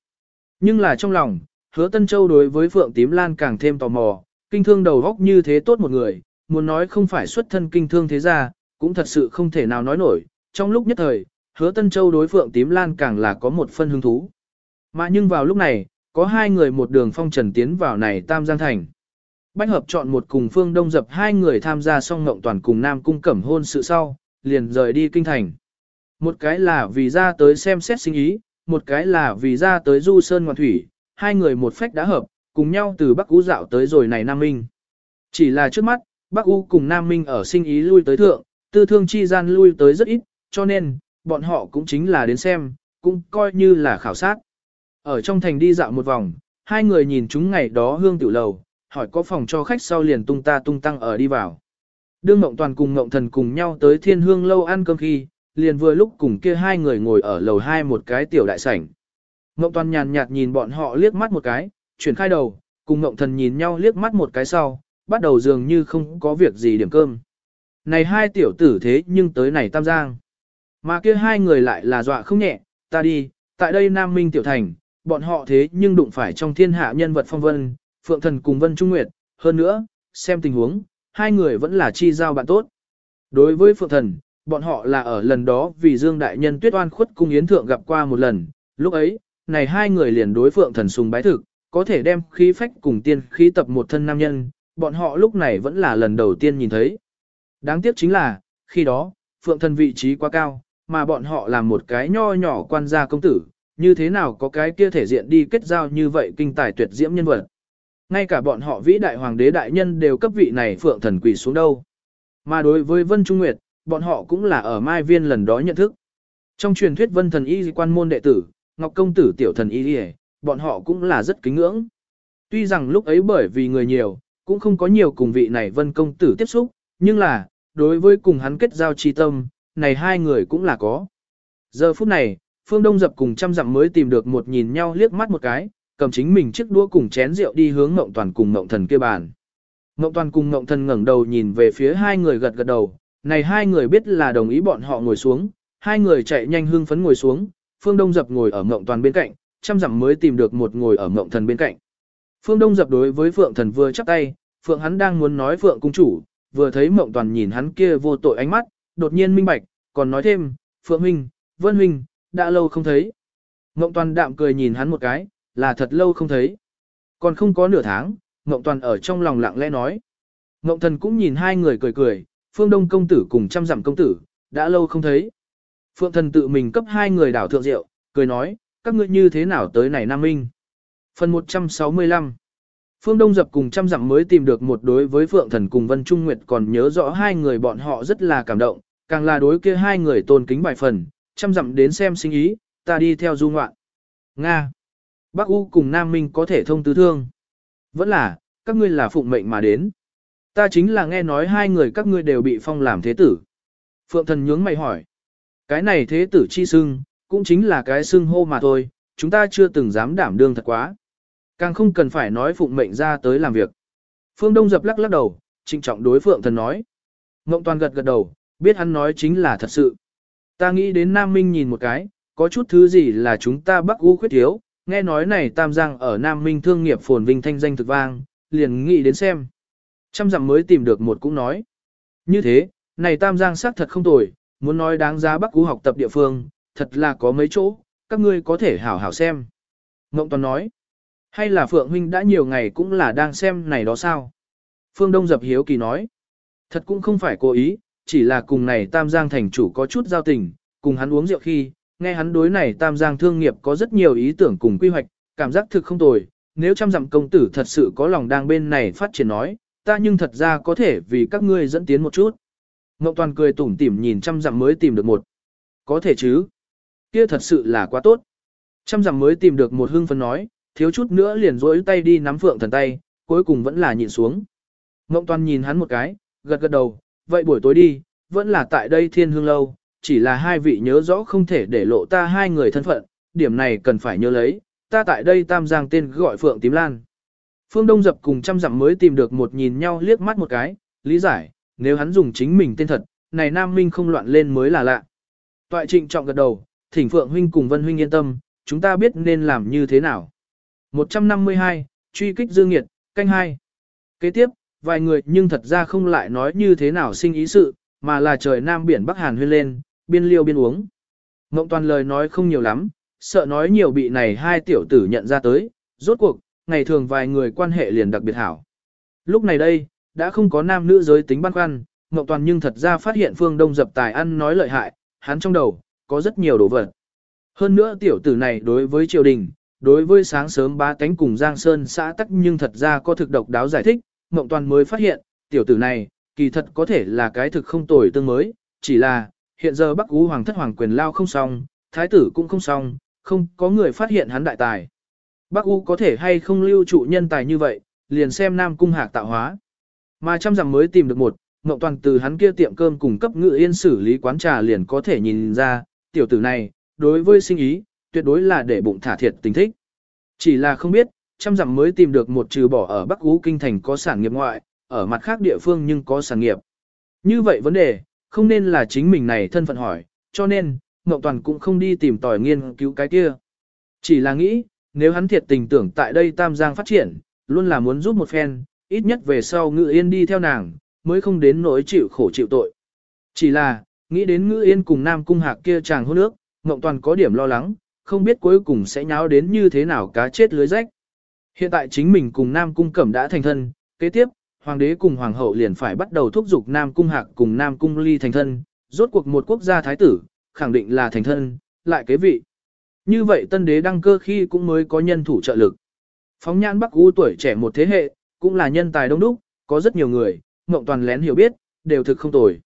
Nhưng là trong lòng, hứa Tân Châu đối với Phượng Tím Lan càng thêm tò mò, kinh thương đầu góc như thế tốt một người, muốn nói không phải xuất thân kinh thương thế ra, cũng thật sự không thể nào nói nổi, trong lúc nhất thời, hứa Tân Châu đối Phượng Tím Lan càng là có một phân hứng thú. Mà nhưng vào lúc này, có hai người một đường phong trần tiến vào này Tam Giang Thành. Bách hợp chọn một cùng phương đông dập hai người tham gia song ngộng toàn cùng Nam Cung cẩm hôn sự sau, liền rời đi kinh thành. Một cái là vì ra tới xem xét sinh ý, một cái là vì ra tới du sơn ngoạn thủy, hai người một phách đã hợp, cùng nhau từ Bắc U dạo tới rồi này Nam Minh. Chỉ là trước mắt, Bắc U cùng Nam Minh ở sinh ý lui tới thượng, tư thương chi gian lui tới rất ít, cho nên, bọn họ cũng chính là đến xem, cũng coi như là khảo sát. Ở trong thành đi dạo một vòng, hai người nhìn chúng ngày đó hương tiểu lầu, hỏi có phòng cho khách sau liền tung ta tung tăng ở đi vào. Đương Ngộng Toàn cùng Ngộng Thần cùng nhau tới thiên hương lâu ăn cơm khi, liền vừa lúc cùng kia hai người ngồi ở lầu hai một cái tiểu đại sảnh. Ngộng Toàn nhàn nhạt nhìn bọn họ liếc mắt một cái, chuyển khai đầu, cùng Ngộng Thần nhìn nhau liếc mắt một cái sau, bắt đầu dường như không có việc gì điểm cơm. Này hai tiểu tử thế nhưng tới này Tam Giang. Mà kia hai người lại là dọa không nhẹ, ta đi, tại đây Nam Minh tiểu thành, bọn họ thế nhưng đụng phải trong thiên hạ nhân vật phong vân, Phượng Thần cùng Vân Trung Nguyệt, hơn nữa, xem tình huống, hai người vẫn là chi giao bạn tốt. Đối với Phượng Thần, bọn họ là ở lần đó vì Dương Đại Nhân tuyết oan khuất cung yến thượng gặp qua một lần, lúc ấy, này hai người liền đối Phượng Thần sùng bái thực, có thể đem khí phách cùng tiên khí tập một thân nam nhân, bọn họ lúc này vẫn là lần đầu tiên nhìn thấy. Đáng tiếc chính là, khi đó, Phượng Thần vị trí quá cao, mà bọn họ là một cái nho nhỏ quan gia công tử, như thế nào có cái kia thể diện đi kết giao như vậy kinh tài tuyệt diễm nhân vật. Ngay cả bọn họ vĩ đại hoàng đế đại nhân đều cấp vị này phượng thần quỷ xuống đâu. Mà đối với Vân Trung Nguyệt, bọn họ cũng là ở Mai Viên lần đó nhận thức. Trong truyền thuyết Vân thần y quan môn đệ tử, Ngọc công tử tiểu thần y bọn họ cũng là rất kính ngưỡng. Tuy rằng lúc ấy bởi vì người nhiều, cũng không có nhiều cùng vị này Vân công tử tiếp xúc, nhưng là, đối với cùng hắn kết giao chi tâm, này hai người cũng là có. Giờ phút này, Phương Đông dập cùng trăm dặm mới tìm được một nhìn nhau liếc mắt một cái, cầm chính mình chiếc đũa cùng chén rượu đi hướng Ngộng Toàn cùng Ngộng Thần kia bàn. Ngộng Toàn cùng Ngộng Thần ngẩng đầu nhìn về phía hai người gật gật đầu, này hai người biết là đồng ý bọn họ ngồi xuống, hai người chạy nhanh hưng phấn ngồi xuống, Phương Đông dập ngồi ở Ngộng Toàn bên cạnh, trăm dặm mới tìm được một ngồi ở Ngộng Thần bên cạnh. Phương Đông dập đối với Phượng Thần vừa chắp tay, Phượng hắn đang muốn nói Phượng cung chủ, vừa thấy Ngộng Toàn nhìn hắn kia vô tội ánh mắt, đột nhiên minh bạch, còn nói thêm, Phượng huynh, Vân huynh, đã lâu không thấy. Ngộng Toàn đạm cười nhìn hắn một cái, là thật lâu không thấy. Còn không có nửa tháng, Ngộng Toàn ở trong lòng lặng lẽ nói. Ngộng Thần cũng nhìn hai người cười cười, Phương Đông công tử cùng trăm dặm công tử, đã lâu không thấy. Phượng Thần tự mình cấp hai người đảo thượng rượu, cười nói, các ngươi như thế nào tới này Nam Minh. Phần 165 Phương Đông dập cùng trăm dặm mới tìm được một đối với Phượng Thần cùng Vân Trung Nguyệt còn nhớ rõ hai người bọn họ rất là cảm động, càng là đối kia hai người tôn kính bài phần, trăm dặm đến xem sinh ý, ta đi theo du ngoạn. Nga Bắc U cùng Nam Minh có thể thông tứ thương. Vẫn là, các ngươi là phụng mệnh mà đến. Ta chính là nghe nói hai người các ngươi đều bị phong làm thế tử. Phượng thần nhướng mày hỏi. Cái này thế tử chi xưng, cũng chính là cái xưng hô mà thôi, chúng ta chưa từng dám đảm đương thật quá. Càng không cần phải nói phụng mệnh ra tới làm việc. Phương Đông dập lắc lắc đầu, trịnh trọng đối Phượng thần nói. Ngộng toàn gật gật đầu, biết hắn nói chính là thật sự. Ta nghĩ đến Nam Minh nhìn một cái, có chút thứ gì là chúng ta Bắc U khuyết thiếu, nghe nói này Tam Giang ở Nam Minh thương nghiệp phồn vinh thanh danh thực vang, liền nghĩ đến xem. Trăm dặm mới tìm được một cũng nói. Như thế, này Tam Giang xác thật không tồi, muốn nói đáng giá Bắc U học tập địa phương, thật là có mấy chỗ, các ngươi có thể hảo hảo xem. Ngộng Toàn nói, hay là Phượng Huynh đã nhiều ngày cũng là đang xem này đó sao? Phương Đông Dập Hiếu Kỳ nói, Thật cũng không phải cố ý, chỉ là cùng này Tam Giang thành chủ có chút giao tình, cùng hắn uống rượu khi, nghe hắn đối này Tam Giang thương nghiệp có rất nhiều ý tưởng cùng quy hoạch, cảm giác thực không tồi, nếu trăm dặm công tử thật sự có lòng đang bên này phát triển nói, ta nhưng thật ra có thể vì các ngươi dẫn tiến một chút. Ngọc Toàn cười tủm tỉm nhìn trăm dặm mới tìm được một. Có thể chứ. Kia thật sự là quá tốt. Trăm dặm mới tìm được một hương phấn nói, thiếu chút nữa liền rỗi tay đi nắm phượng thần tay, cuối cùng vẫn là nhìn xuống. Ngộng Toàn nhìn hắn một cái, gật gật đầu, vậy buổi tối đi, vẫn là tại đây thiên hương lâu, chỉ là hai vị nhớ rõ không thể để lộ ta hai người thân phận, điểm này cần phải nhớ lấy, ta tại đây tam giang tên gọi Phượng Tím Lan. Phương Đông dập cùng trăm dặm mới tìm được một nhìn nhau liếc mắt một cái, lý giải, nếu hắn dùng chính mình tên thật, này Nam Minh không loạn lên mới là lạ. Toại trịnh trọng gật đầu, thỉnh Phượng huynh cùng Vân huynh yên tâm, chúng ta biết nên làm như thế nào. 152, truy kích dương nghiệt, canh hai. Kế tiếp, vài người nhưng thật ra không lại nói như thế nào sinh ý sự, mà là trời Nam biển Bắc Hàn huyên lên, biên liêu biên uống. Ngộng toàn lời nói không nhiều lắm, sợ nói nhiều bị này hai tiểu tử nhận ra tới, rốt cuộc, ngày thường vài người quan hệ liền đặc biệt hảo. Lúc này đây, đã không có nam nữ giới tính băn khoăn, Ngọc Toàn nhưng thật ra phát hiện Phương Đông dập tài ăn nói lợi hại, hắn trong đầu, có rất nhiều đồ vật. Hơn nữa tiểu tử này đối với triều đình, đối với sáng sớm ba cánh cùng Giang Sơn xã tắc nhưng thật ra có thực độc đáo giải thích, Mộng Toàn mới phát hiện, tiểu tử này, kỳ thật có thể là cái thực không tồi tương mới, chỉ là, hiện giờ Bắc Ú Hoàng thất hoàng quyền lao không xong, thái tử cũng không xong, không có người phát hiện hắn đại tài. Bắc U có thể hay không lưu trụ nhân tài như vậy, liền xem Nam Cung Hạc tạo hóa. Mà trăm rằng mới tìm được một, Ngọc Toàn từ hắn kia tiệm cơm cùng cấp ngự yên xử lý quán trà liền có thể nhìn ra, tiểu tử này, đối với sinh ý, tuyệt đối là để bụng thả thiệt tình thích. Chỉ là không biết, trăm dặm mới tìm được một trừ bỏ ở Bắc Ú Kinh Thành có sản nghiệp ngoại, ở mặt khác địa phương nhưng có sản nghiệp. Như vậy vấn đề, không nên là chính mình này thân phận hỏi, cho nên, Ngọc Toàn cũng không đi tìm tòi nghiên cứu cái kia. Chỉ là nghĩ, nếu hắn thiệt tình tưởng tại đây Tam Giang phát triển, luôn là muốn giúp một phen, ít nhất về sau ngự yên đi theo nàng, mới không đến nỗi chịu khổ chịu tội. Chỉ là, nghĩ đến ngự yên cùng Nam Cung Hạc kia chàng hôn nước, Ngọc Toàn có điểm lo lắng, không biết cuối cùng sẽ nháo đến như thế nào cá chết lưới rách. Hiện tại chính mình cùng Nam Cung Cẩm đã thành thân, kế tiếp, Hoàng đế cùng Hoàng hậu liền phải bắt đầu thúc giục Nam Cung Hạc cùng Nam Cung Ly thành thân, rốt cuộc một quốc gia thái tử, khẳng định là thành thân, lại kế vị. Như vậy tân đế đăng cơ khi cũng mới có nhân thủ trợ lực. Phóng nhãn Bắc U tuổi trẻ một thế hệ, cũng là nhân tài đông đúc, có rất nhiều người, Ngộng Toàn lén hiểu biết, đều thực không tồi.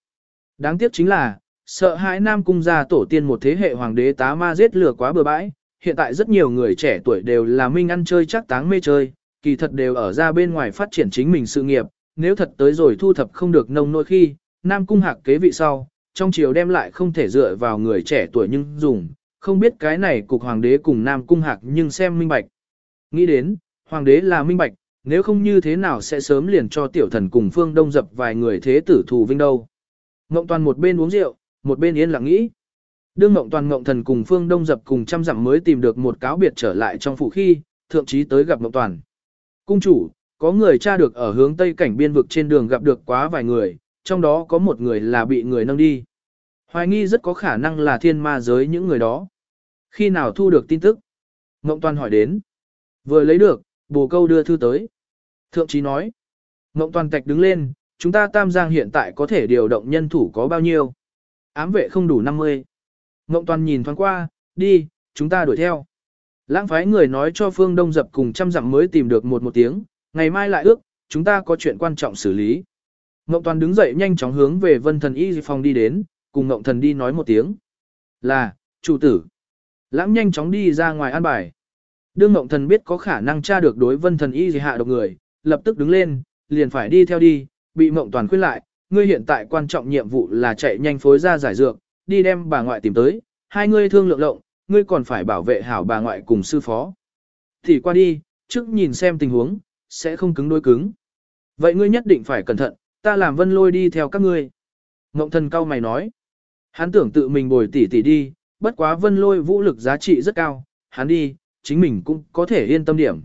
Đáng tiếc chính là, sợ hãi Nam Cung gia tổ tiên một thế hệ hoàng đế tá ma giết lửa quá bừa bãi, hiện tại rất nhiều người trẻ tuổi đều là minh ăn chơi chắc táng mê chơi, kỳ thật đều ở ra bên ngoài phát triển chính mình sự nghiệp, nếu thật tới rồi thu thập không được nông nỗi khi, Nam Cung hạc kế vị sau, trong chiều đem lại không thể dựa vào người trẻ tuổi nhưng dùng, không biết cái này cục hoàng đế cùng Nam Cung Hạc nhưng xem minh bạch. Nghĩ đến, hoàng đế là minh bạch, nếu không như thế nào sẽ sớm liền cho tiểu thần cùng phương đông dập vài người thế tử thù vinh đâu. Ngộng toàn một bên uống rượu, một bên yên lặng nghĩ. Đương Ngộng toàn Ngộng thần cùng phương đông dập cùng trăm dặm mới tìm được một cáo biệt trở lại trong phủ khi, thượng trí tới gặp Ngộng toàn. Cung chủ, có người tra được ở hướng tây cảnh biên vực trên đường gặp được quá vài người, trong đó có một người là bị người nâng đi. Hoài nghi rất có khả năng là thiên ma giới những người đó. Khi nào thu được tin tức? Ngộng Toàn hỏi đến. Vừa lấy được, bồ câu đưa thư tới. Thượng trí nói. Ngộng Toàn tạch đứng lên, chúng ta Tam Giang hiện tại có thể điều động nhân thủ có bao nhiêu? Ám vệ không đủ 50. Ngộng Toàn nhìn thoáng qua, đi, chúng ta đuổi theo. Lãng phái người nói cho Phương Đông dập cùng trăm dặm mới tìm được một một tiếng, ngày mai lại ước, chúng ta có chuyện quan trọng xử lý. Ngộng Toàn đứng dậy nhanh chóng hướng về vân thần y phòng đi đến, cùng Ngộng Thần đi nói một tiếng. Là, chủ tử. Lãng nhanh chóng đi ra ngoài an bài. Đương Ngộng Thần biết có khả năng tra được đối vân thần y gì hạ độc người, lập tức đứng lên, liền phải đi theo đi, bị Ngộng Toàn khuyên lại, ngươi hiện tại quan trọng nhiệm vụ là chạy nhanh phối ra giải dược, đi đem bà ngoại tìm tới, hai ngươi thương lượng lộng, ngươi còn phải bảo vệ hảo bà ngoại cùng sư phó. Thì qua đi, trước nhìn xem tình huống, sẽ không cứng đối cứng. Vậy ngươi nhất định phải cẩn thận, ta làm vân lôi đi theo các ngươi. Ngộng thần cao mày nói. Hắn tưởng tự mình bồi tỉ tỉ đi, bất quá vân lôi vũ lực giá trị rất cao, hắn đi, chính mình cũng có thể yên tâm điểm.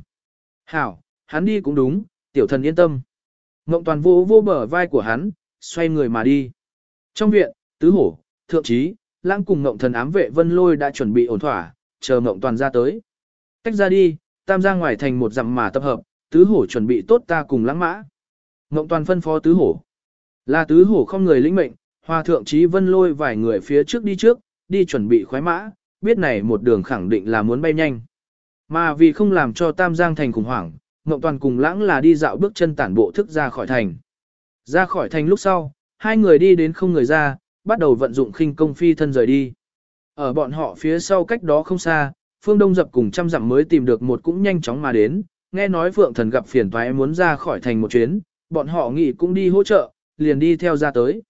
Hảo, hắn đi cũng đúng, tiểu thần yên tâm. Ngộng toàn vô vô bờ vai của hắn, xoay người mà đi. Trong viện, tứ hổ, thượng trí, lãng cùng ngộng thần ám vệ vân lôi đã chuẩn bị ổn thỏa, chờ ngộng toàn ra tới. Tách ra đi, tam ra ngoài thành một dặm mà tập hợp, tứ hổ chuẩn bị tốt ta cùng lãng mã. Ngộng toàn phân phó tứ hổ. Là tứ hổ không người lĩnh mệnh, hòa thượng trí vân lôi vài người phía trước đi trước, đi chuẩn bị khoái mã, biết này một đường khẳng định là muốn bay nhanh. Mà vì không làm cho Tam Giang thành khủng hoảng, Ngộng Toàn cùng lãng là đi dạo bước chân tản bộ thức ra khỏi thành. Ra khỏi thành lúc sau, hai người đi đến không người ra, bắt đầu vận dụng khinh công phi thân rời đi. Ở bọn họ phía sau cách đó không xa, Phương Đông dập cùng trăm dặm mới tìm được một cũng nhanh chóng mà đến, nghe nói Phượng Thần gặp phiền toái muốn ra khỏi thành một chuyến, bọn họ nghĩ cũng đi hỗ trợ, liền đi theo ra tới.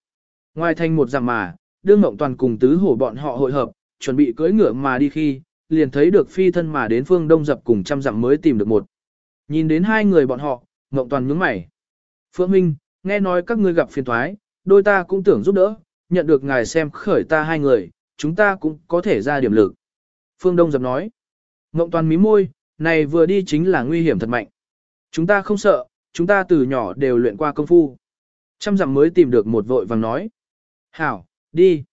Ngoài thành một dặm mà, đương mộng toàn cùng tứ hổ bọn họ hội hợp, chuẩn bị cưỡi ngựa mà đi khi, liền thấy được phi thân mà đến phương đông dập cùng trăm dặm mới tìm được một. Nhìn đến hai người bọn họ, mộng toàn nhướng mày. Phượng Minh, nghe nói các ngươi gặp phiền toái, đôi ta cũng tưởng giúp đỡ, nhận được ngài xem khởi ta hai người, chúng ta cũng có thể ra điểm lực. Phương Đông dập nói. Ngộng toàn mí môi, này vừa đi chính là nguy hiểm thật mạnh. Chúng ta không sợ, chúng ta từ nhỏ đều luyện qua công phu. Trăm dặm mới tìm được một vội vàng nói. Hảo, đi.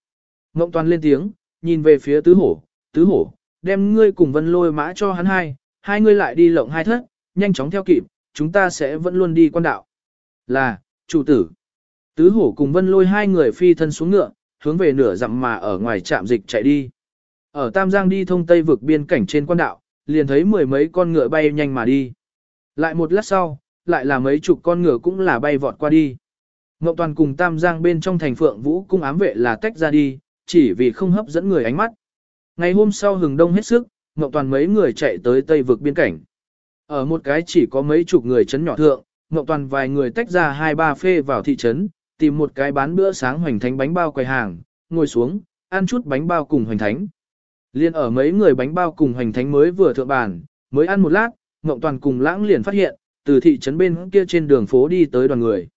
Ngộng toàn lên tiếng, nhìn về phía tứ hổ, tứ hổ, đem ngươi cùng vân lôi mã cho hắn hai, hai ngươi lại đi lộng hai thất, nhanh chóng theo kịp, chúng ta sẽ vẫn luôn đi quan đạo. Là, chủ tử. Tứ hổ cùng vân lôi hai người phi thân xuống ngựa, hướng về nửa dặm mà ở ngoài trạm dịch chạy đi. Ở Tam Giang đi thông Tây vực biên cảnh trên quan đạo, liền thấy mười mấy con ngựa bay nhanh mà đi. Lại một lát sau, lại là mấy chục con ngựa cũng là bay vọt qua đi. Ngộ Toàn cùng Tam Giang bên trong thành phượng vũ cung ám vệ là tách ra đi, chỉ vì không hấp dẫn người ánh mắt. Ngày hôm sau hừng đông hết sức, Ngộ Toàn mấy người chạy tới Tây vực biên cảnh. Ở một cái chỉ có mấy chục người chấn nhỏ thượng, Ngộ Toàn vài người tách ra hai ba phê vào thị trấn, tìm một cái bán bữa sáng hoành thánh bánh bao quầy hàng, ngồi xuống, ăn chút bánh bao cùng hoành thánh. Liên ở mấy người bánh bao cùng hoành thánh mới vừa thượng bàn, mới ăn một lát, Ngộng Toàn cùng lãng liền phát hiện, từ thị trấn bên kia trên đường phố đi tới đoàn người.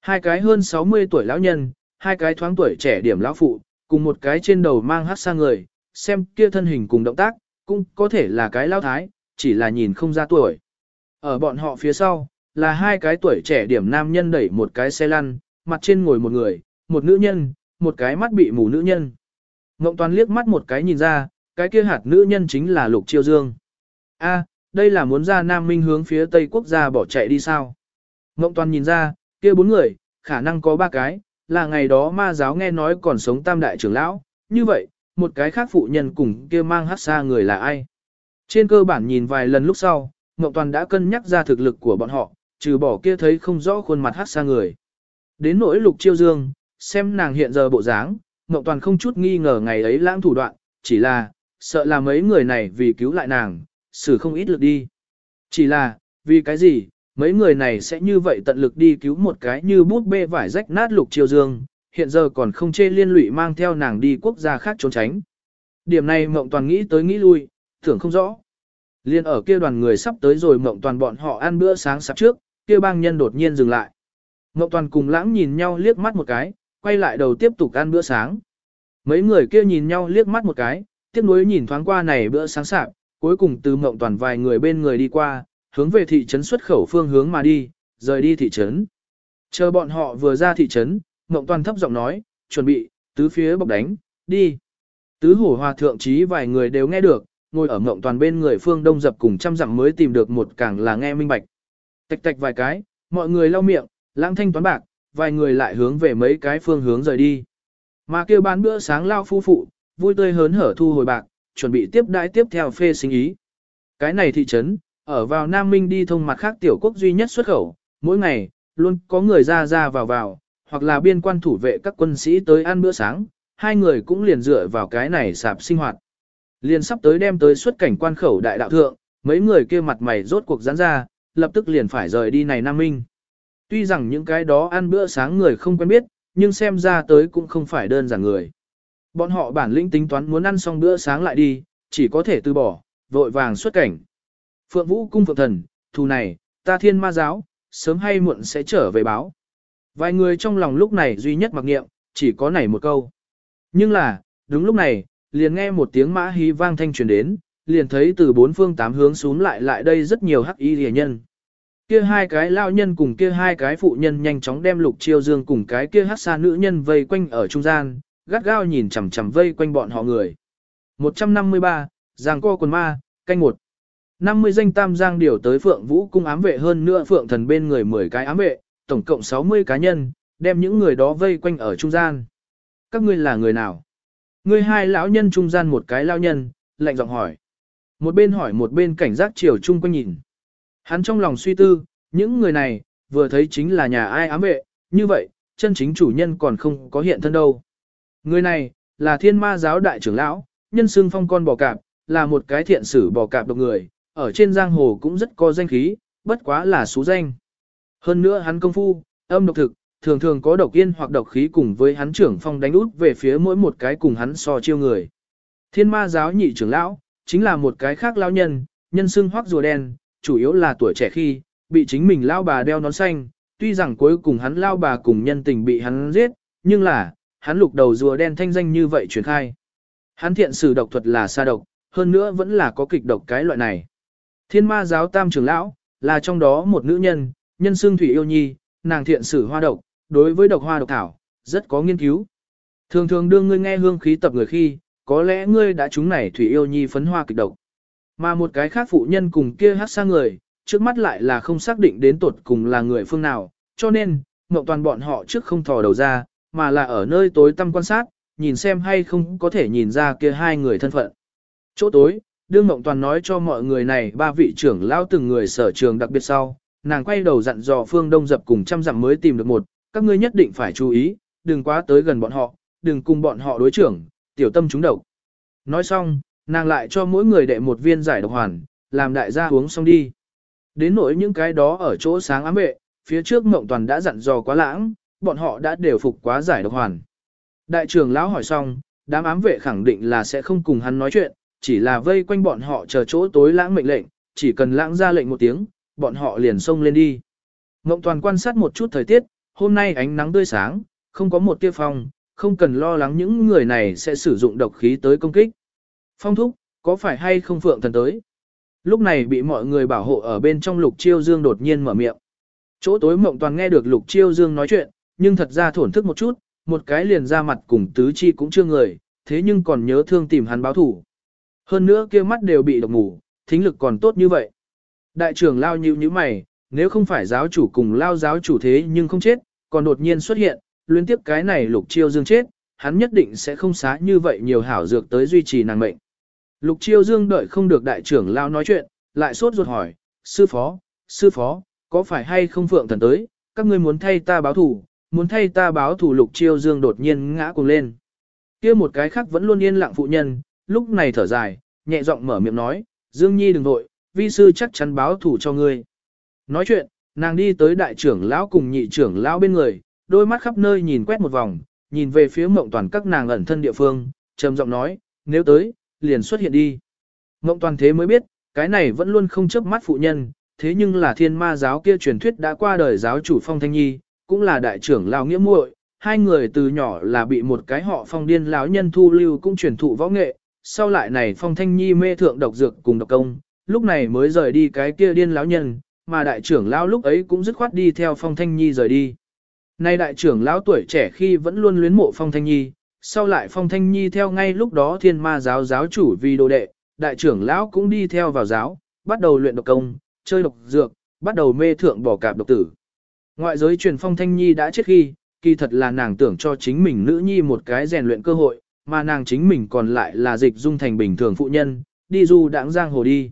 Hai cái hơn 60 tuổi lão nhân, hai cái thoáng tuổi trẻ điểm lão phụ, cùng một cái trên đầu mang hát sang người, xem kia thân hình cùng động tác, cũng có thể là cái lão thái, chỉ là nhìn không ra tuổi. Ở bọn họ phía sau, là hai cái tuổi trẻ điểm nam nhân đẩy một cái xe lăn, mặt trên ngồi một người, một nữ nhân, một cái mắt bị mù nữ nhân. Ngộng toàn liếc mắt một cái nhìn ra, cái kia hạt nữ nhân chính là Lục Chiêu Dương. A, đây là muốn ra Nam Minh hướng phía Tây Quốc gia bỏ chạy đi sao? Ngộng toàn nhìn ra, kia bốn người, khả năng có ba cái, là ngày đó ma giáo nghe nói còn sống tam đại trưởng lão, như vậy, một cái khác phụ nhân cùng kia mang hát xa người là ai. Trên cơ bản nhìn vài lần lúc sau, Ngộng Toàn đã cân nhắc ra thực lực của bọn họ, trừ bỏ kia thấy không rõ khuôn mặt hát xa người. Đến nỗi lục chiêu dương, xem nàng hiện giờ bộ dáng, Ngọc Toàn không chút nghi ngờ ngày ấy lãng thủ đoạn, chỉ là, sợ là mấy người này vì cứu lại nàng, xử không ít lực đi. Chỉ là, vì cái gì, mấy người này sẽ như vậy tận lực đi cứu một cái như bút bê vải rách nát lục chiêu dương, hiện giờ còn không chê liên lụy mang theo nàng đi quốc gia khác trốn tránh. Điểm này mộng toàn nghĩ tới nghĩ lui, tưởng không rõ. Liên ở kia đoàn người sắp tới rồi mộng toàn bọn họ ăn bữa sáng sắp trước, kia bang nhân đột nhiên dừng lại. Mộng toàn cùng lãng nhìn nhau liếc mắt một cái, quay lại đầu tiếp tục ăn bữa sáng. Mấy người kia nhìn nhau liếc mắt một cái, tiếp nối nhìn thoáng qua này bữa sáng sạp, cuối cùng từ mộng toàn vài người bên người đi qua, hướng về thị trấn xuất khẩu phương hướng mà đi, rời đi thị trấn. Chờ bọn họ vừa ra thị trấn, Ngộng Toàn thấp giọng nói, chuẩn bị, tứ phía bọc đánh, đi. Tứ hổ hòa thượng trí vài người đều nghe được, ngồi ở Ngộng Toàn bên người phương đông dập cùng trăm dặm mới tìm được một càng là nghe minh bạch. Tạch tạch vài cái, mọi người lau miệng, lãng thanh toán bạc, vài người lại hướng về mấy cái phương hướng rời đi. Mà kêu bán bữa sáng lao phu phụ, vui tươi hớn hở thu hồi bạc, chuẩn bị tiếp đãi tiếp theo phê sinh ý. Cái này thị trấn, ở vào Nam Minh đi thông mặt khác tiểu quốc duy nhất xuất khẩu, mỗi ngày, luôn có người ra ra vào vào, hoặc là biên quan thủ vệ các quân sĩ tới ăn bữa sáng, hai người cũng liền dựa vào cái này sạp sinh hoạt. Liền sắp tới đem tới xuất cảnh quan khẩu đại đạo thượng, mấy người kia mặt mày rốt cuộc giãn ra, lập tức liền phải rời đi này Nam Minh. Tuy rằng những cái đó ăn bữa sáng người không quen biết, nhưng xem ra tới cũng không phải đơn giản người. Bọn họ bản lĩnh tính toán muốn ăn xong bữa sáng lại đi, chỉ có thể từ bỏ, vội vàng xuất cảnh. Phượng Vũ cung phượng thần, thù này, ta thiên ma giáo, sớm hay muộn sẽ trở về báo. Vài người trong lòng lúc này duy nhất mặc nghiệm, chỉ có này một câu. Nhưng là, đúng lúc này, liền nghe một tiếng mã hí vang thanh truyền đến, liền thấy từ bốn phương tám hướng xuống lại lại đây rất nhiều hắc y rìa nhân. Kia hai cái lao nhân cùng kia hai cái phụ nhân nhanh chóng đem lục chiêu dương cùng cái kia hát xa nữ nhân vây quanh ở trung gian, gắt gao nhìn chằm chằm vây quanh bọn họ người. 153, Giang co quần ma, canh một. 50 danh tam giang điều tới Phượng Vũ cung ám vệ hơn nữa Phượng thần bên người 10 cái ám vệ, tổng cộng 60 cá nhân, đem những người đó vây quanh ở trung gian. Các ngươi là người nào? Ngươi hai lão nhân trung gian một cái lao nhân, lạnh giọng hỏi. Một bên hỏi một bên cảnh giác chiều chung quanh nhìn. Hắn trong lòng suy tư, những người này, vừa thấy chính là nhà ai ám vệ, như vậy, chân chính chủ nhân còn không có hiện thân đâu. Người này, là thiên ma giáo đại trưởng lão, nhân xương phong con bò cạp, là một cái thiện sử bò cạp độc người, ở trên giang hồ cũng rất có danh khí, bất quá là số danh. Hơn nữa hắn công phu, âm độc thực, thường thường có độc yên hoặc độc khí cùng với hắn trưởng phong đánh út về phía mỗi một cái cùng hắn so chiêu người. Thiên ma giáo nhị trưởng lão, chính là một cái khác lão nhân, nhân xương hoắc rùa đen, chủ yếu là tuổi trẻ khi, bị chính mình lao bà đeo nón xanh, tuy rằng cuối cùng hắn lao bà cùng nhân tình bị hắn giết, nhưng là, hắn lục đầu rùa đen thanh danh như vậy truyền khai. Hắn thiện sử độc thuật là sa độc, hơn nữa vẫn là có kịch độc cái loại này. Thiên ma giáo tam trưởng lão, là trong đó một nữ nhân, nhân xương thủy yêu nhi, nàng thiện sử hoa độc, đối với độc hoa độc thảo, rất có nghiên cứu. Thường thường đương ngươi nghe hương khí tập người khi, có lẽ ngươi đã trúng này thủy yêu nhi phấn hoa kịch độc. Mà một cái khác phụ nhân cùng kia hát sang người, trước mắt lại là không xác định đến tột cùng là người phương nào, cho nên, mộng toàn bọn họ trước không thò đầu ra, mà là ở nơi tối tăm quan sát, nhìn xem hay không có thể nhìn ra kia hai người thân phận. Chỗ tối, đương mộng toàn nói cho mọi người này ba vị trưởng lao từng người sở trường đặc biệt sau, nàng quay đầu dặn dò phương đông dập cùng trăm dặm mới tìm được một, các ngươi nhất định phải chú ý, đừng quá tới gần bọn họ, đừng cùng bọn họ đối trưởng, tiểu tâm chúng độc. Nói xong, nàng lại cho mỗi người đệ một viên giải độc hoàn, làm đại gia uống xong đi. Đến nỗi những cái đó ở chỗ sáng ám vệ, phía trước mộng toàn đã dặn dò quá lãng, bọn họ đã đều phục quá giải độc hoàn. Đại trưởng lão hỏi xong, đám ám vệ khẳng định là sẽ không cùng hắn nói chuyện, chỉ là vây quanh bọn họ chờ chỗ tối lãng mệnh lệnh, chỉ cần lãng ra lệnh một tiếng, bọn họ liền xông lên đi. Mộng toàn quan sát một chút thời tiết, hôm nay ánh nắng tươi sáng, không có một tia phong, không cần lo lắng những người này sẽ sử dụng độc khí tới công kích. Phong thúc, có phải hay không phượng thần tới? Lúc này bị mọi người bảo hộ ở bên trong lục chiêu dương đột nhiên mở miệng. Chỗ tối mộng toàn nghe được lục chiêu dương nói chuyện, nhưng thật ra thổn thức một chút, một cái liền ra mặt cùng tứ chi cũng chưa người, thế nhưng còn nhớ thương tìm hắn báo thủ. Hơn nữa kia mắt đều bị độc ngủ, thính lực còn tốt như vậy. Đại trưởng lao nhíu như mày, nếu không phải giáo chủ cùng lao giáo chủ thế nhưng không chết, còn đột nhiên xuất hiện, liên tiếp cái này lục chiêu dương chết, hắn nhất định sẽ không xá như vậy nhiều hảo dược tới duy trì nàng mệnh. Lục chiêu dương đợi không được đại trưởng lao nói chuyện, lại sốt ruột hỏi, sư phó, sư phó, có phải hay không phượng thần tới, các ngươi muốn thay ta báo thủ, muốn thay ta báo thủ lục chiêu dương đột nhiên ngã cùng lên. kia một cái khác vẫn luôn yên lặng phụ nhân, lúc này thở dài, nhẹ giọng mở miệng nói, Dương Nhi đừng vội, vi sư chắc chắn báo thủ cho ngươi. Nói chuyện, nàng đi tới đại trưởng lão cùng nhị trưởng lão bên người, đôi mắt khắp nơi nhìn quét một vòng, nhìn về phía mộng toàn các nàng ẩn thân địa phương, trầm giọng nói, nếu tới, liền xuất hiện đi. Ngộng toàn thế mới biết, cái này vẫn luôn không chấp mắt phụ nhân, thế nhưng là thiên ma giáo kia truyền thuyết đã qua đời giáo chủ phong thanh nhi, cũng là đại trưởng lão nghĩa muội, hai người từ nhỏ là bị một cái họ phong điên lão nhân thu lưu cũng truyền thụ võ nghệ, sau lại này phong thanh nhi mê thượng độc dược cùng độc công, lúc này mới rời đi cái kia điên lão nhân, mà đại trưởng lão lúc ấy cũng dứt khoát đi theo phong thanh nhi rời đi. Nay đại trưởng lão tuổi trẻ khi vẫn luôn luyến mộ phong thanh nhi, sau lại phong thanh nhi theo ngay lúc đó thiên ma giáo giáo chủ vì đồ đệ, đại trưởng lão cũng đi theo vào giáo, bắt đầu luyện độc công, chơi độc dược, bắt đầu mê thượng bỏ cạp độc tử. Ngoại giới truyền phong thanh nhi đã chết khi, kỳ thật là nàng tưởng cho chính mình nữ nhi một cái rèn luyện cơ hội, mà nàng chính mình còn lại là dịch dung thành bình thường phụ nhân, đi du đãng giang hồ đi.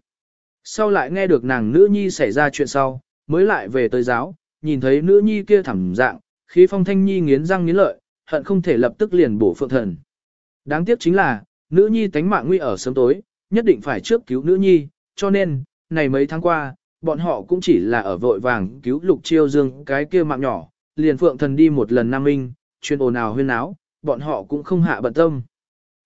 Sau lại nghe được nàng nữ nhi xảy ra chuyện sau, mới lại về tới giáo, nhìn thấy nữ nhi kia thẳng dạng, khí phong thanh nhi nghiến răng nghiến lợi, hận không thể lập tức liền bổ phượng thần. Đáng tiếc chính là, nữ nhi tánh mạng nguy ở sớm tối, nhất định phải trước cứu nữ nhi, cho nên, này mấy tháng qua, bọn họ cũng chỉ là ở vội vàng cứu lục chiêu dương cái kia mạng nhỏ, liền phượng thần đi một lần Nam Minh, chuyên ồn ào huyên áo, bọn họ cũng không hạ bận tâm.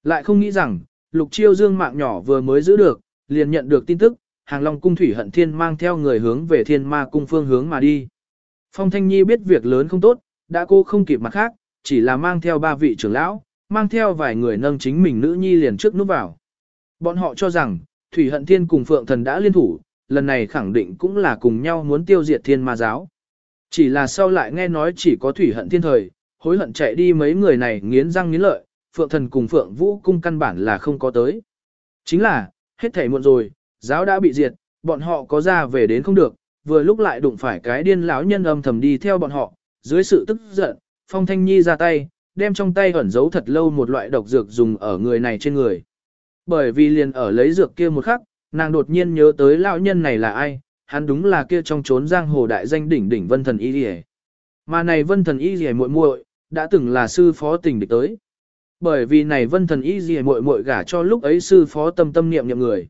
Lại không nghĩ rằng, lục chiêu dương mạng nhỏ vừa mới giữ được, liền nhận được tin tức, hàng long cung thủy hận thiên mang theo người hướng về thiên ma cung phương hướng mà đi. Phong Thanh Nhi biết việc lớn không tốt, đã cô không kịp mặt khác, chỉ là mang theo ba vị trưởng lão, mang theo vài người nâng chính mình nữ nhi liền trước núp vào. Bọn họ cho rằng, Thủy Hận Thiên cùng Phượng Thần đã liên thủ, lần này khẳng định cũng là cùng nhau muốn tiêu diệt thiên ma giáo. Chỉ là sau lại nghe nói chỉ có Thủy Hận Thiên thời, hối hận chạy đi mấy người này nghiến răng nghiến lợi, Phượng Thần cùng Phượng Vũ cung căn bản là không có tới. Chính là, hết thảy muộn rồi, giáo đã bị diệt, bọn họ có ra về đến không được, vừa lúc lại đụng phải cái điên lão nhân âm thầm đi theo bọn họ, dưới sự tức giận, Phong Thanh Nhi ra tay, đem trong tay ẩn giấu thật lâu một loại độc dược dùng ở người này trên người. Bởi vì liền ở lấy dược kia một khắc, nàng đột nhiên nhớ tới lão nhân này là ai, hắn đúng là kia trong trốn giang hồ đại danh đỉnh đỉnh vân thần y liề. Mà này vân thần y liề muội muội đã từng là sư phó tình địch tới. Bởi vì này vân thần y liề muội muội gả cho lúc ấy sư phó tâm tâm niệm niệm người.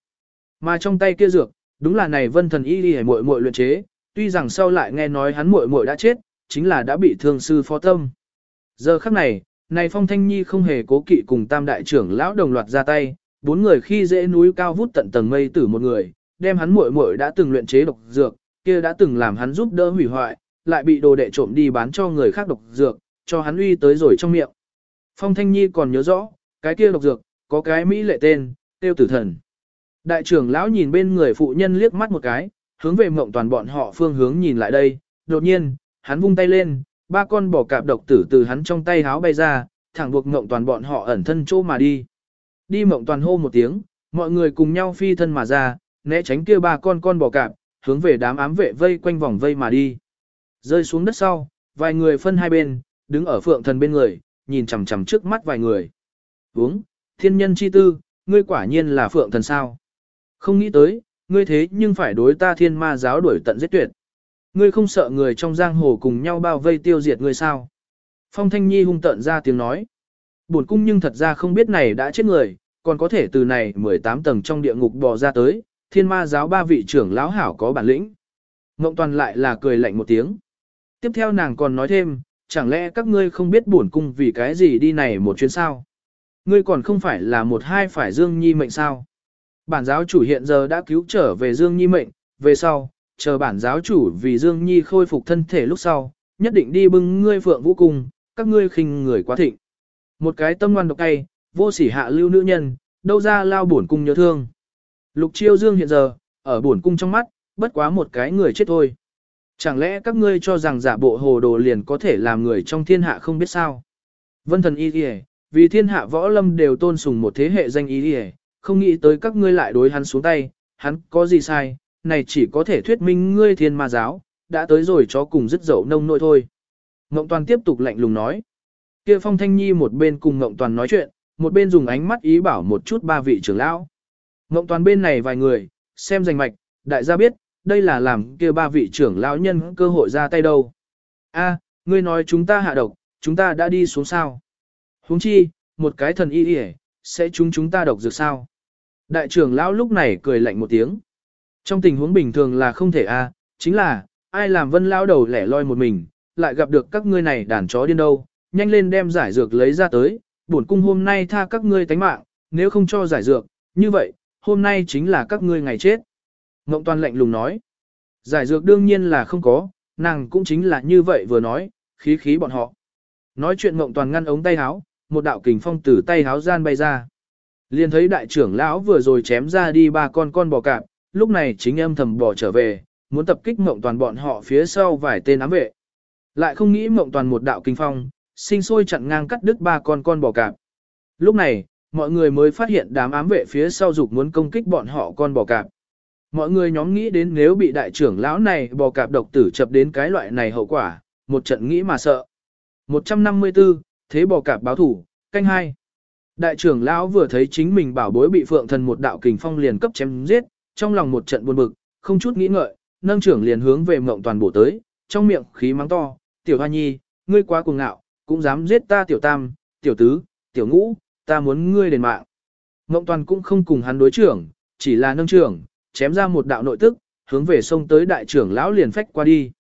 Mà trong tay kia dược, đúng là này vân thần y liề muội muội luyện chế, tuy rằng sau lại nghe nói hắn muội muội đã chết, chính là đã bị thương sư phó tâm. Giờ khắc này, này Phong Thanh Nhi không hề cố kỵ cùng tam đại trưởng lão đồng loạt ra tay, bốn người khi dễ núi cao vút tận tầng mây tử một người, đem hắn muội muội đã từng luyện chế độc dược, kia đã từng làm hắn giúp đỡ hủy hoại, lại bị đồ đệ trộm đi bán cho người khác độc dược, cho hắn uy tới rồi trong miệng. Phong Thanh Nhi còn nhớ rõ, cái kia độc dược, có cái mỹ lệ tên, tiêu tử thần. Đại trưởng lão nhìn bên người phụ nhân liếc mắt một cái, hướng về mộng toàn bọn họ phương hướng nhìn lại đây, đột nhiên, hắn vung tay lên, ba con bò cạp độc tử từ hắn trong tay háo bay ra, thẳng buộc mộng toàn bọn họ ẩn thân chỗ mà đi. Đi mộng toàn hô một tiếng, mọi người cùng nhau phi thân mà ra, né tránh kia ba con con bò cạp, hướng về đám ám vệ vây quanh vòng vây mà đi. Rơi xuống đất sau, vài người phân hai bên, đứng ở phượng thần bên người, nhìn chằm chằm trước mắt vài người. Uống, thiên nhân chi tư, ngươi quả nhiên là phượng thần sao. Không nghĩ tới, ngươi thế nhưng phải đối ta thiên ma giáo đuổi tận giết tuyệt. Ngươi không sợ người trong giang hồ cùng nhau bao vây tiêu diệt ngươi sao? Phong Thanh Nhi hung tận ra tiếng nói. Buồn cung nhưng thật ra không biết này đã chết người, còn có thể từ này 18 tầng trong địa ngục bò ra tới, thiên ma giáo ba vị trưởng lão hảo có bản lĩnh. Ngộng toàn lại là cười lạnh một tiếng. Tiếp theo nàng còn nói thêm, chẳng lẽ các ngươi không biết buồn cung vì cái gì đi này một chuyến sao? Ngươi còn không phải là một hai phải Dương Nhi mệnh sao? Bản giáo chủ hiện giờ đã cứu trở về Dương Nhi mệnh, về sau, chờ bản giáo chủ vì Dương Nhi khôi phục thân thể lúc sau, nhất định đi bưng ngươi phượng vũ cung, các ngươi khinh người quá thịnh. Một cái tâm ngoan độc tay, vô sỉ hạ lưu nữ nhân, đâu ra lao bổn cung nhớ thương. Lục chiêu Dương hiện giờ, ở bổn cung trong mắt, bất quá một cái người chết thôi. Chẳng lẽ các ngươi cho rằng giả bộ hồ đồ liền có thể làm người trong thiên hạ không biết sao? Vân thần y kìa, vì thiên hạ võ lâm đều tôn sùng một thế hệ danh y kìa, không nghĩ tới các ngươi lại đối hắn xuống tay, hắn có gì sai, này chỉ có thể thuyết minh ngươi thiên ma giáo, đã tới rồi cho cùng dứt dậu nông nỗi thôi. Ngộng Toàn tiếp tục lạnh lùng nói. kia Phong Thanh Nhi một bên cùng Ngộng Toàn nói chuyện, một bên dùng ánh mắt ý bảo một chút ba vị trưởng lão. Ngộng Toàn bên này vài người, xem danh mạch, đại gia biết, đây là làm kia ba vị trưởng lão nhân cơ hội ra tay đâu. A, ngươi nói chúng ta hạ độc, chúng ta đã đi xuống sao? Huống chi, một cái thần y y sẽ chúng chúng ta độc dược sao? Đại trưởng lão lúc này cười lạnh một tiếng. Trong tình huống bình thường là không thể a, chính là, ai làm vân lão đầu lẻ loi một mình, lại gặp được các ngươi này đàn chó điên đâu, nhanh lên đem giải dược lấy ra tới, bổn cung hôm nay tha các ngươi tánh mạng, nếu không cho giải dược, như vậy, hôm nay chính là các ngươi ngày chết. Ngộng toàn lệnh lùng nói, giải dược đương nhiên là không có, nàng cũng chính là như vậy vừa nói, khí khí bọn họ. Nói chuyện Ngộng toàn ngăn ống tay háo, một đạo kình phong từ tay háo gian bay ra. Liền thấy đại trưởng lão vừa rồi chém ra đi ba con con bò cạp, lúc này chính âm thầm bỏ trở về, muốn tập kích mộng toàn bọn họ phía sau vài tên ám vệ. Lại không nghĩ mộng toàn một đạo kinh phong, sinh sôi chặn ngang cắt đứt ba con con bò cạp. Lúc này, mọi người mới phát hiện đám ám vệ phía sau dục muốn công kích bọn họ con bò cạp. Mọi người nhóm nghĩ đến nếu bị đại trưởng lão này bò cạp độc tử chập đến cái loại này hậu quả, một trận nghĩ mà sợ. 154, thế bò cạp báo thủ, canh hai. Đại trưởng lão vừa thấy chính mình bảo bối bị phượng thần một đạo kình phong liền cấp chém giết, trong lòng một trận buồn bực, không chút nghĩ ngợi, nâng trưởng liền hướng về mộng toàn bổ tới, trong miệng khí mắng to, tiểu hoa nhi, ngươi quá cuồng ngạo, cũng dám giết ta tiểu tam, tiểu tứ, tiểu ngũ, ta muốn ngươi đền mạng. Mộng toàn cũng không cùng hắn đối trưởng, chỉ là nâng trưởng, chém ra một đạo nội tức, hướng về sông tới đại trưởng lão liền phách qua đi.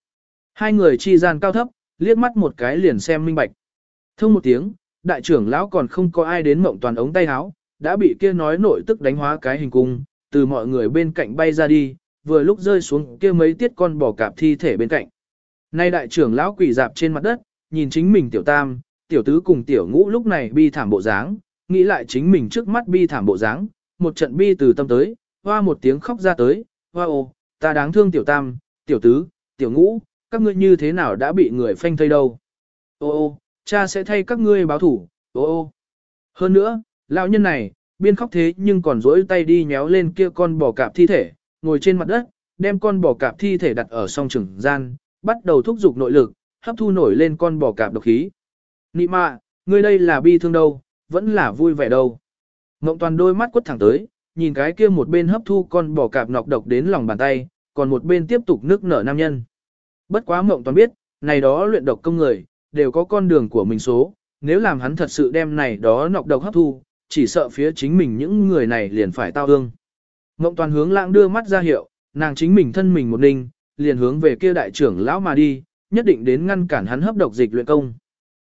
Hai người chi gian cao thấp, liếc mắt một cái liền xem minh bạch. Thông một tiếng, đại trưởng lão còn không có ai đến mộng toàn ống tay áo, đã bị kia nói nội tức đánh hóa cái hình cung, từ mọi người bên cạnh bay ra đi, vừa lúc rơi xuống kia mấy tiết con bò cạp thi thể bên cạnh. Nay đại trưởng lão quỷ dạp trên mặt đất, nhìn chính mình tiểu tam, tiểu tứ cùng tiểu ngũ lúc này bi thảm bộ dáng, nghĩ lại chính mình trước mắt bi thảm bộ dáng, một trận bi từ tâm tới, hoa một tiếng khóc ra tới, hoa ô, ta đáng thương tiểu tam, tiểu tứ, tiểu ngũ, các ngươi như thế nào đã bị người phanh thây đâu. Ô ô, cha sẽ thay các ngươi báo thủ, ô ô. Hơn nữa, lão nhân này, biên khóc thế nhưng còn rỗi tay đi nhéo lên kia con bò cạp thi thể, ngồi trên mặt đất, đem con bò cạp thi thể đặt ở song trừng gian, bắt đầu thúc giục nội lực, hấp thu nổi lên con bò cạp độc khí. Nị mạ, ngươi đây là bi thương đâu, vẫn là vui vẻ đâu. Ngộng toàn đôi mắt quất thẳng tới, nhìn cái kia một bên hấp thu con bò cạp nọc độc đến lòng bàn tay, còn một bên tiếp tục nước nở nam nhân. Bất quá mộng toàn biết, này đó luyện độc công người, đều có con đường của mình số, nếu làm hắn thật sự đem này đó nọc độc hấp thu, chỉ sợ phía chính mình những người này liền phải tao ương. Mộng toàn hướng lãng đưa mắt ra hiệu, nàng chính mình thân mình một ninh, liền hướng về kia đại trưởng lão mà đi, nhất định đến ngăn cản hắn hấp độc dịch luyện công.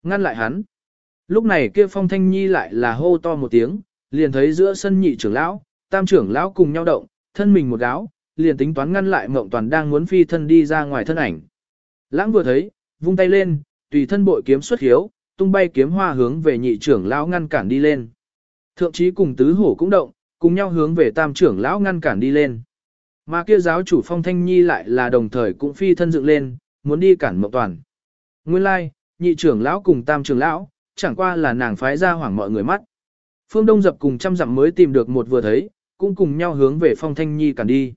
Ngăn lại hắn. Lúc này kia phong thanh nhi lại là hô to một tiếng, liền thấy giữa sân nhị trưởng lão, tam trưởng lão cùng nhau động, thân mình một gáo, liền tính toán ngăn lại mộng toàn đang muốn phi thân đi ra ngoài thân ảnh. Lãng vừa thấy, vung tay lên, tùy thân bội kiếm xuất hiếu, tung bay kiếm hoa hướng về nhị trưởng lão ngăn cản đi lên. Thượng trí cùng tứ hổ cũng động, cùng nhau hướng về tam trưởng lão ngăn cản đi lên. Mà kia giáo chủ phong thanh nhi lại là đồng thời cũng phi thân dựng lên, muốn đi cản mộng toàn. Nguyên lai, like, nhị trưởng lão cùng tam trưởng lão, chẳng qua là nàng phái ra hoảng mọi người mắt. Phương Đông dập cùng trăm dặm mới tìm được một vừa thấy, cũng cùng nhau hướng về phong thanh nhi cản đi.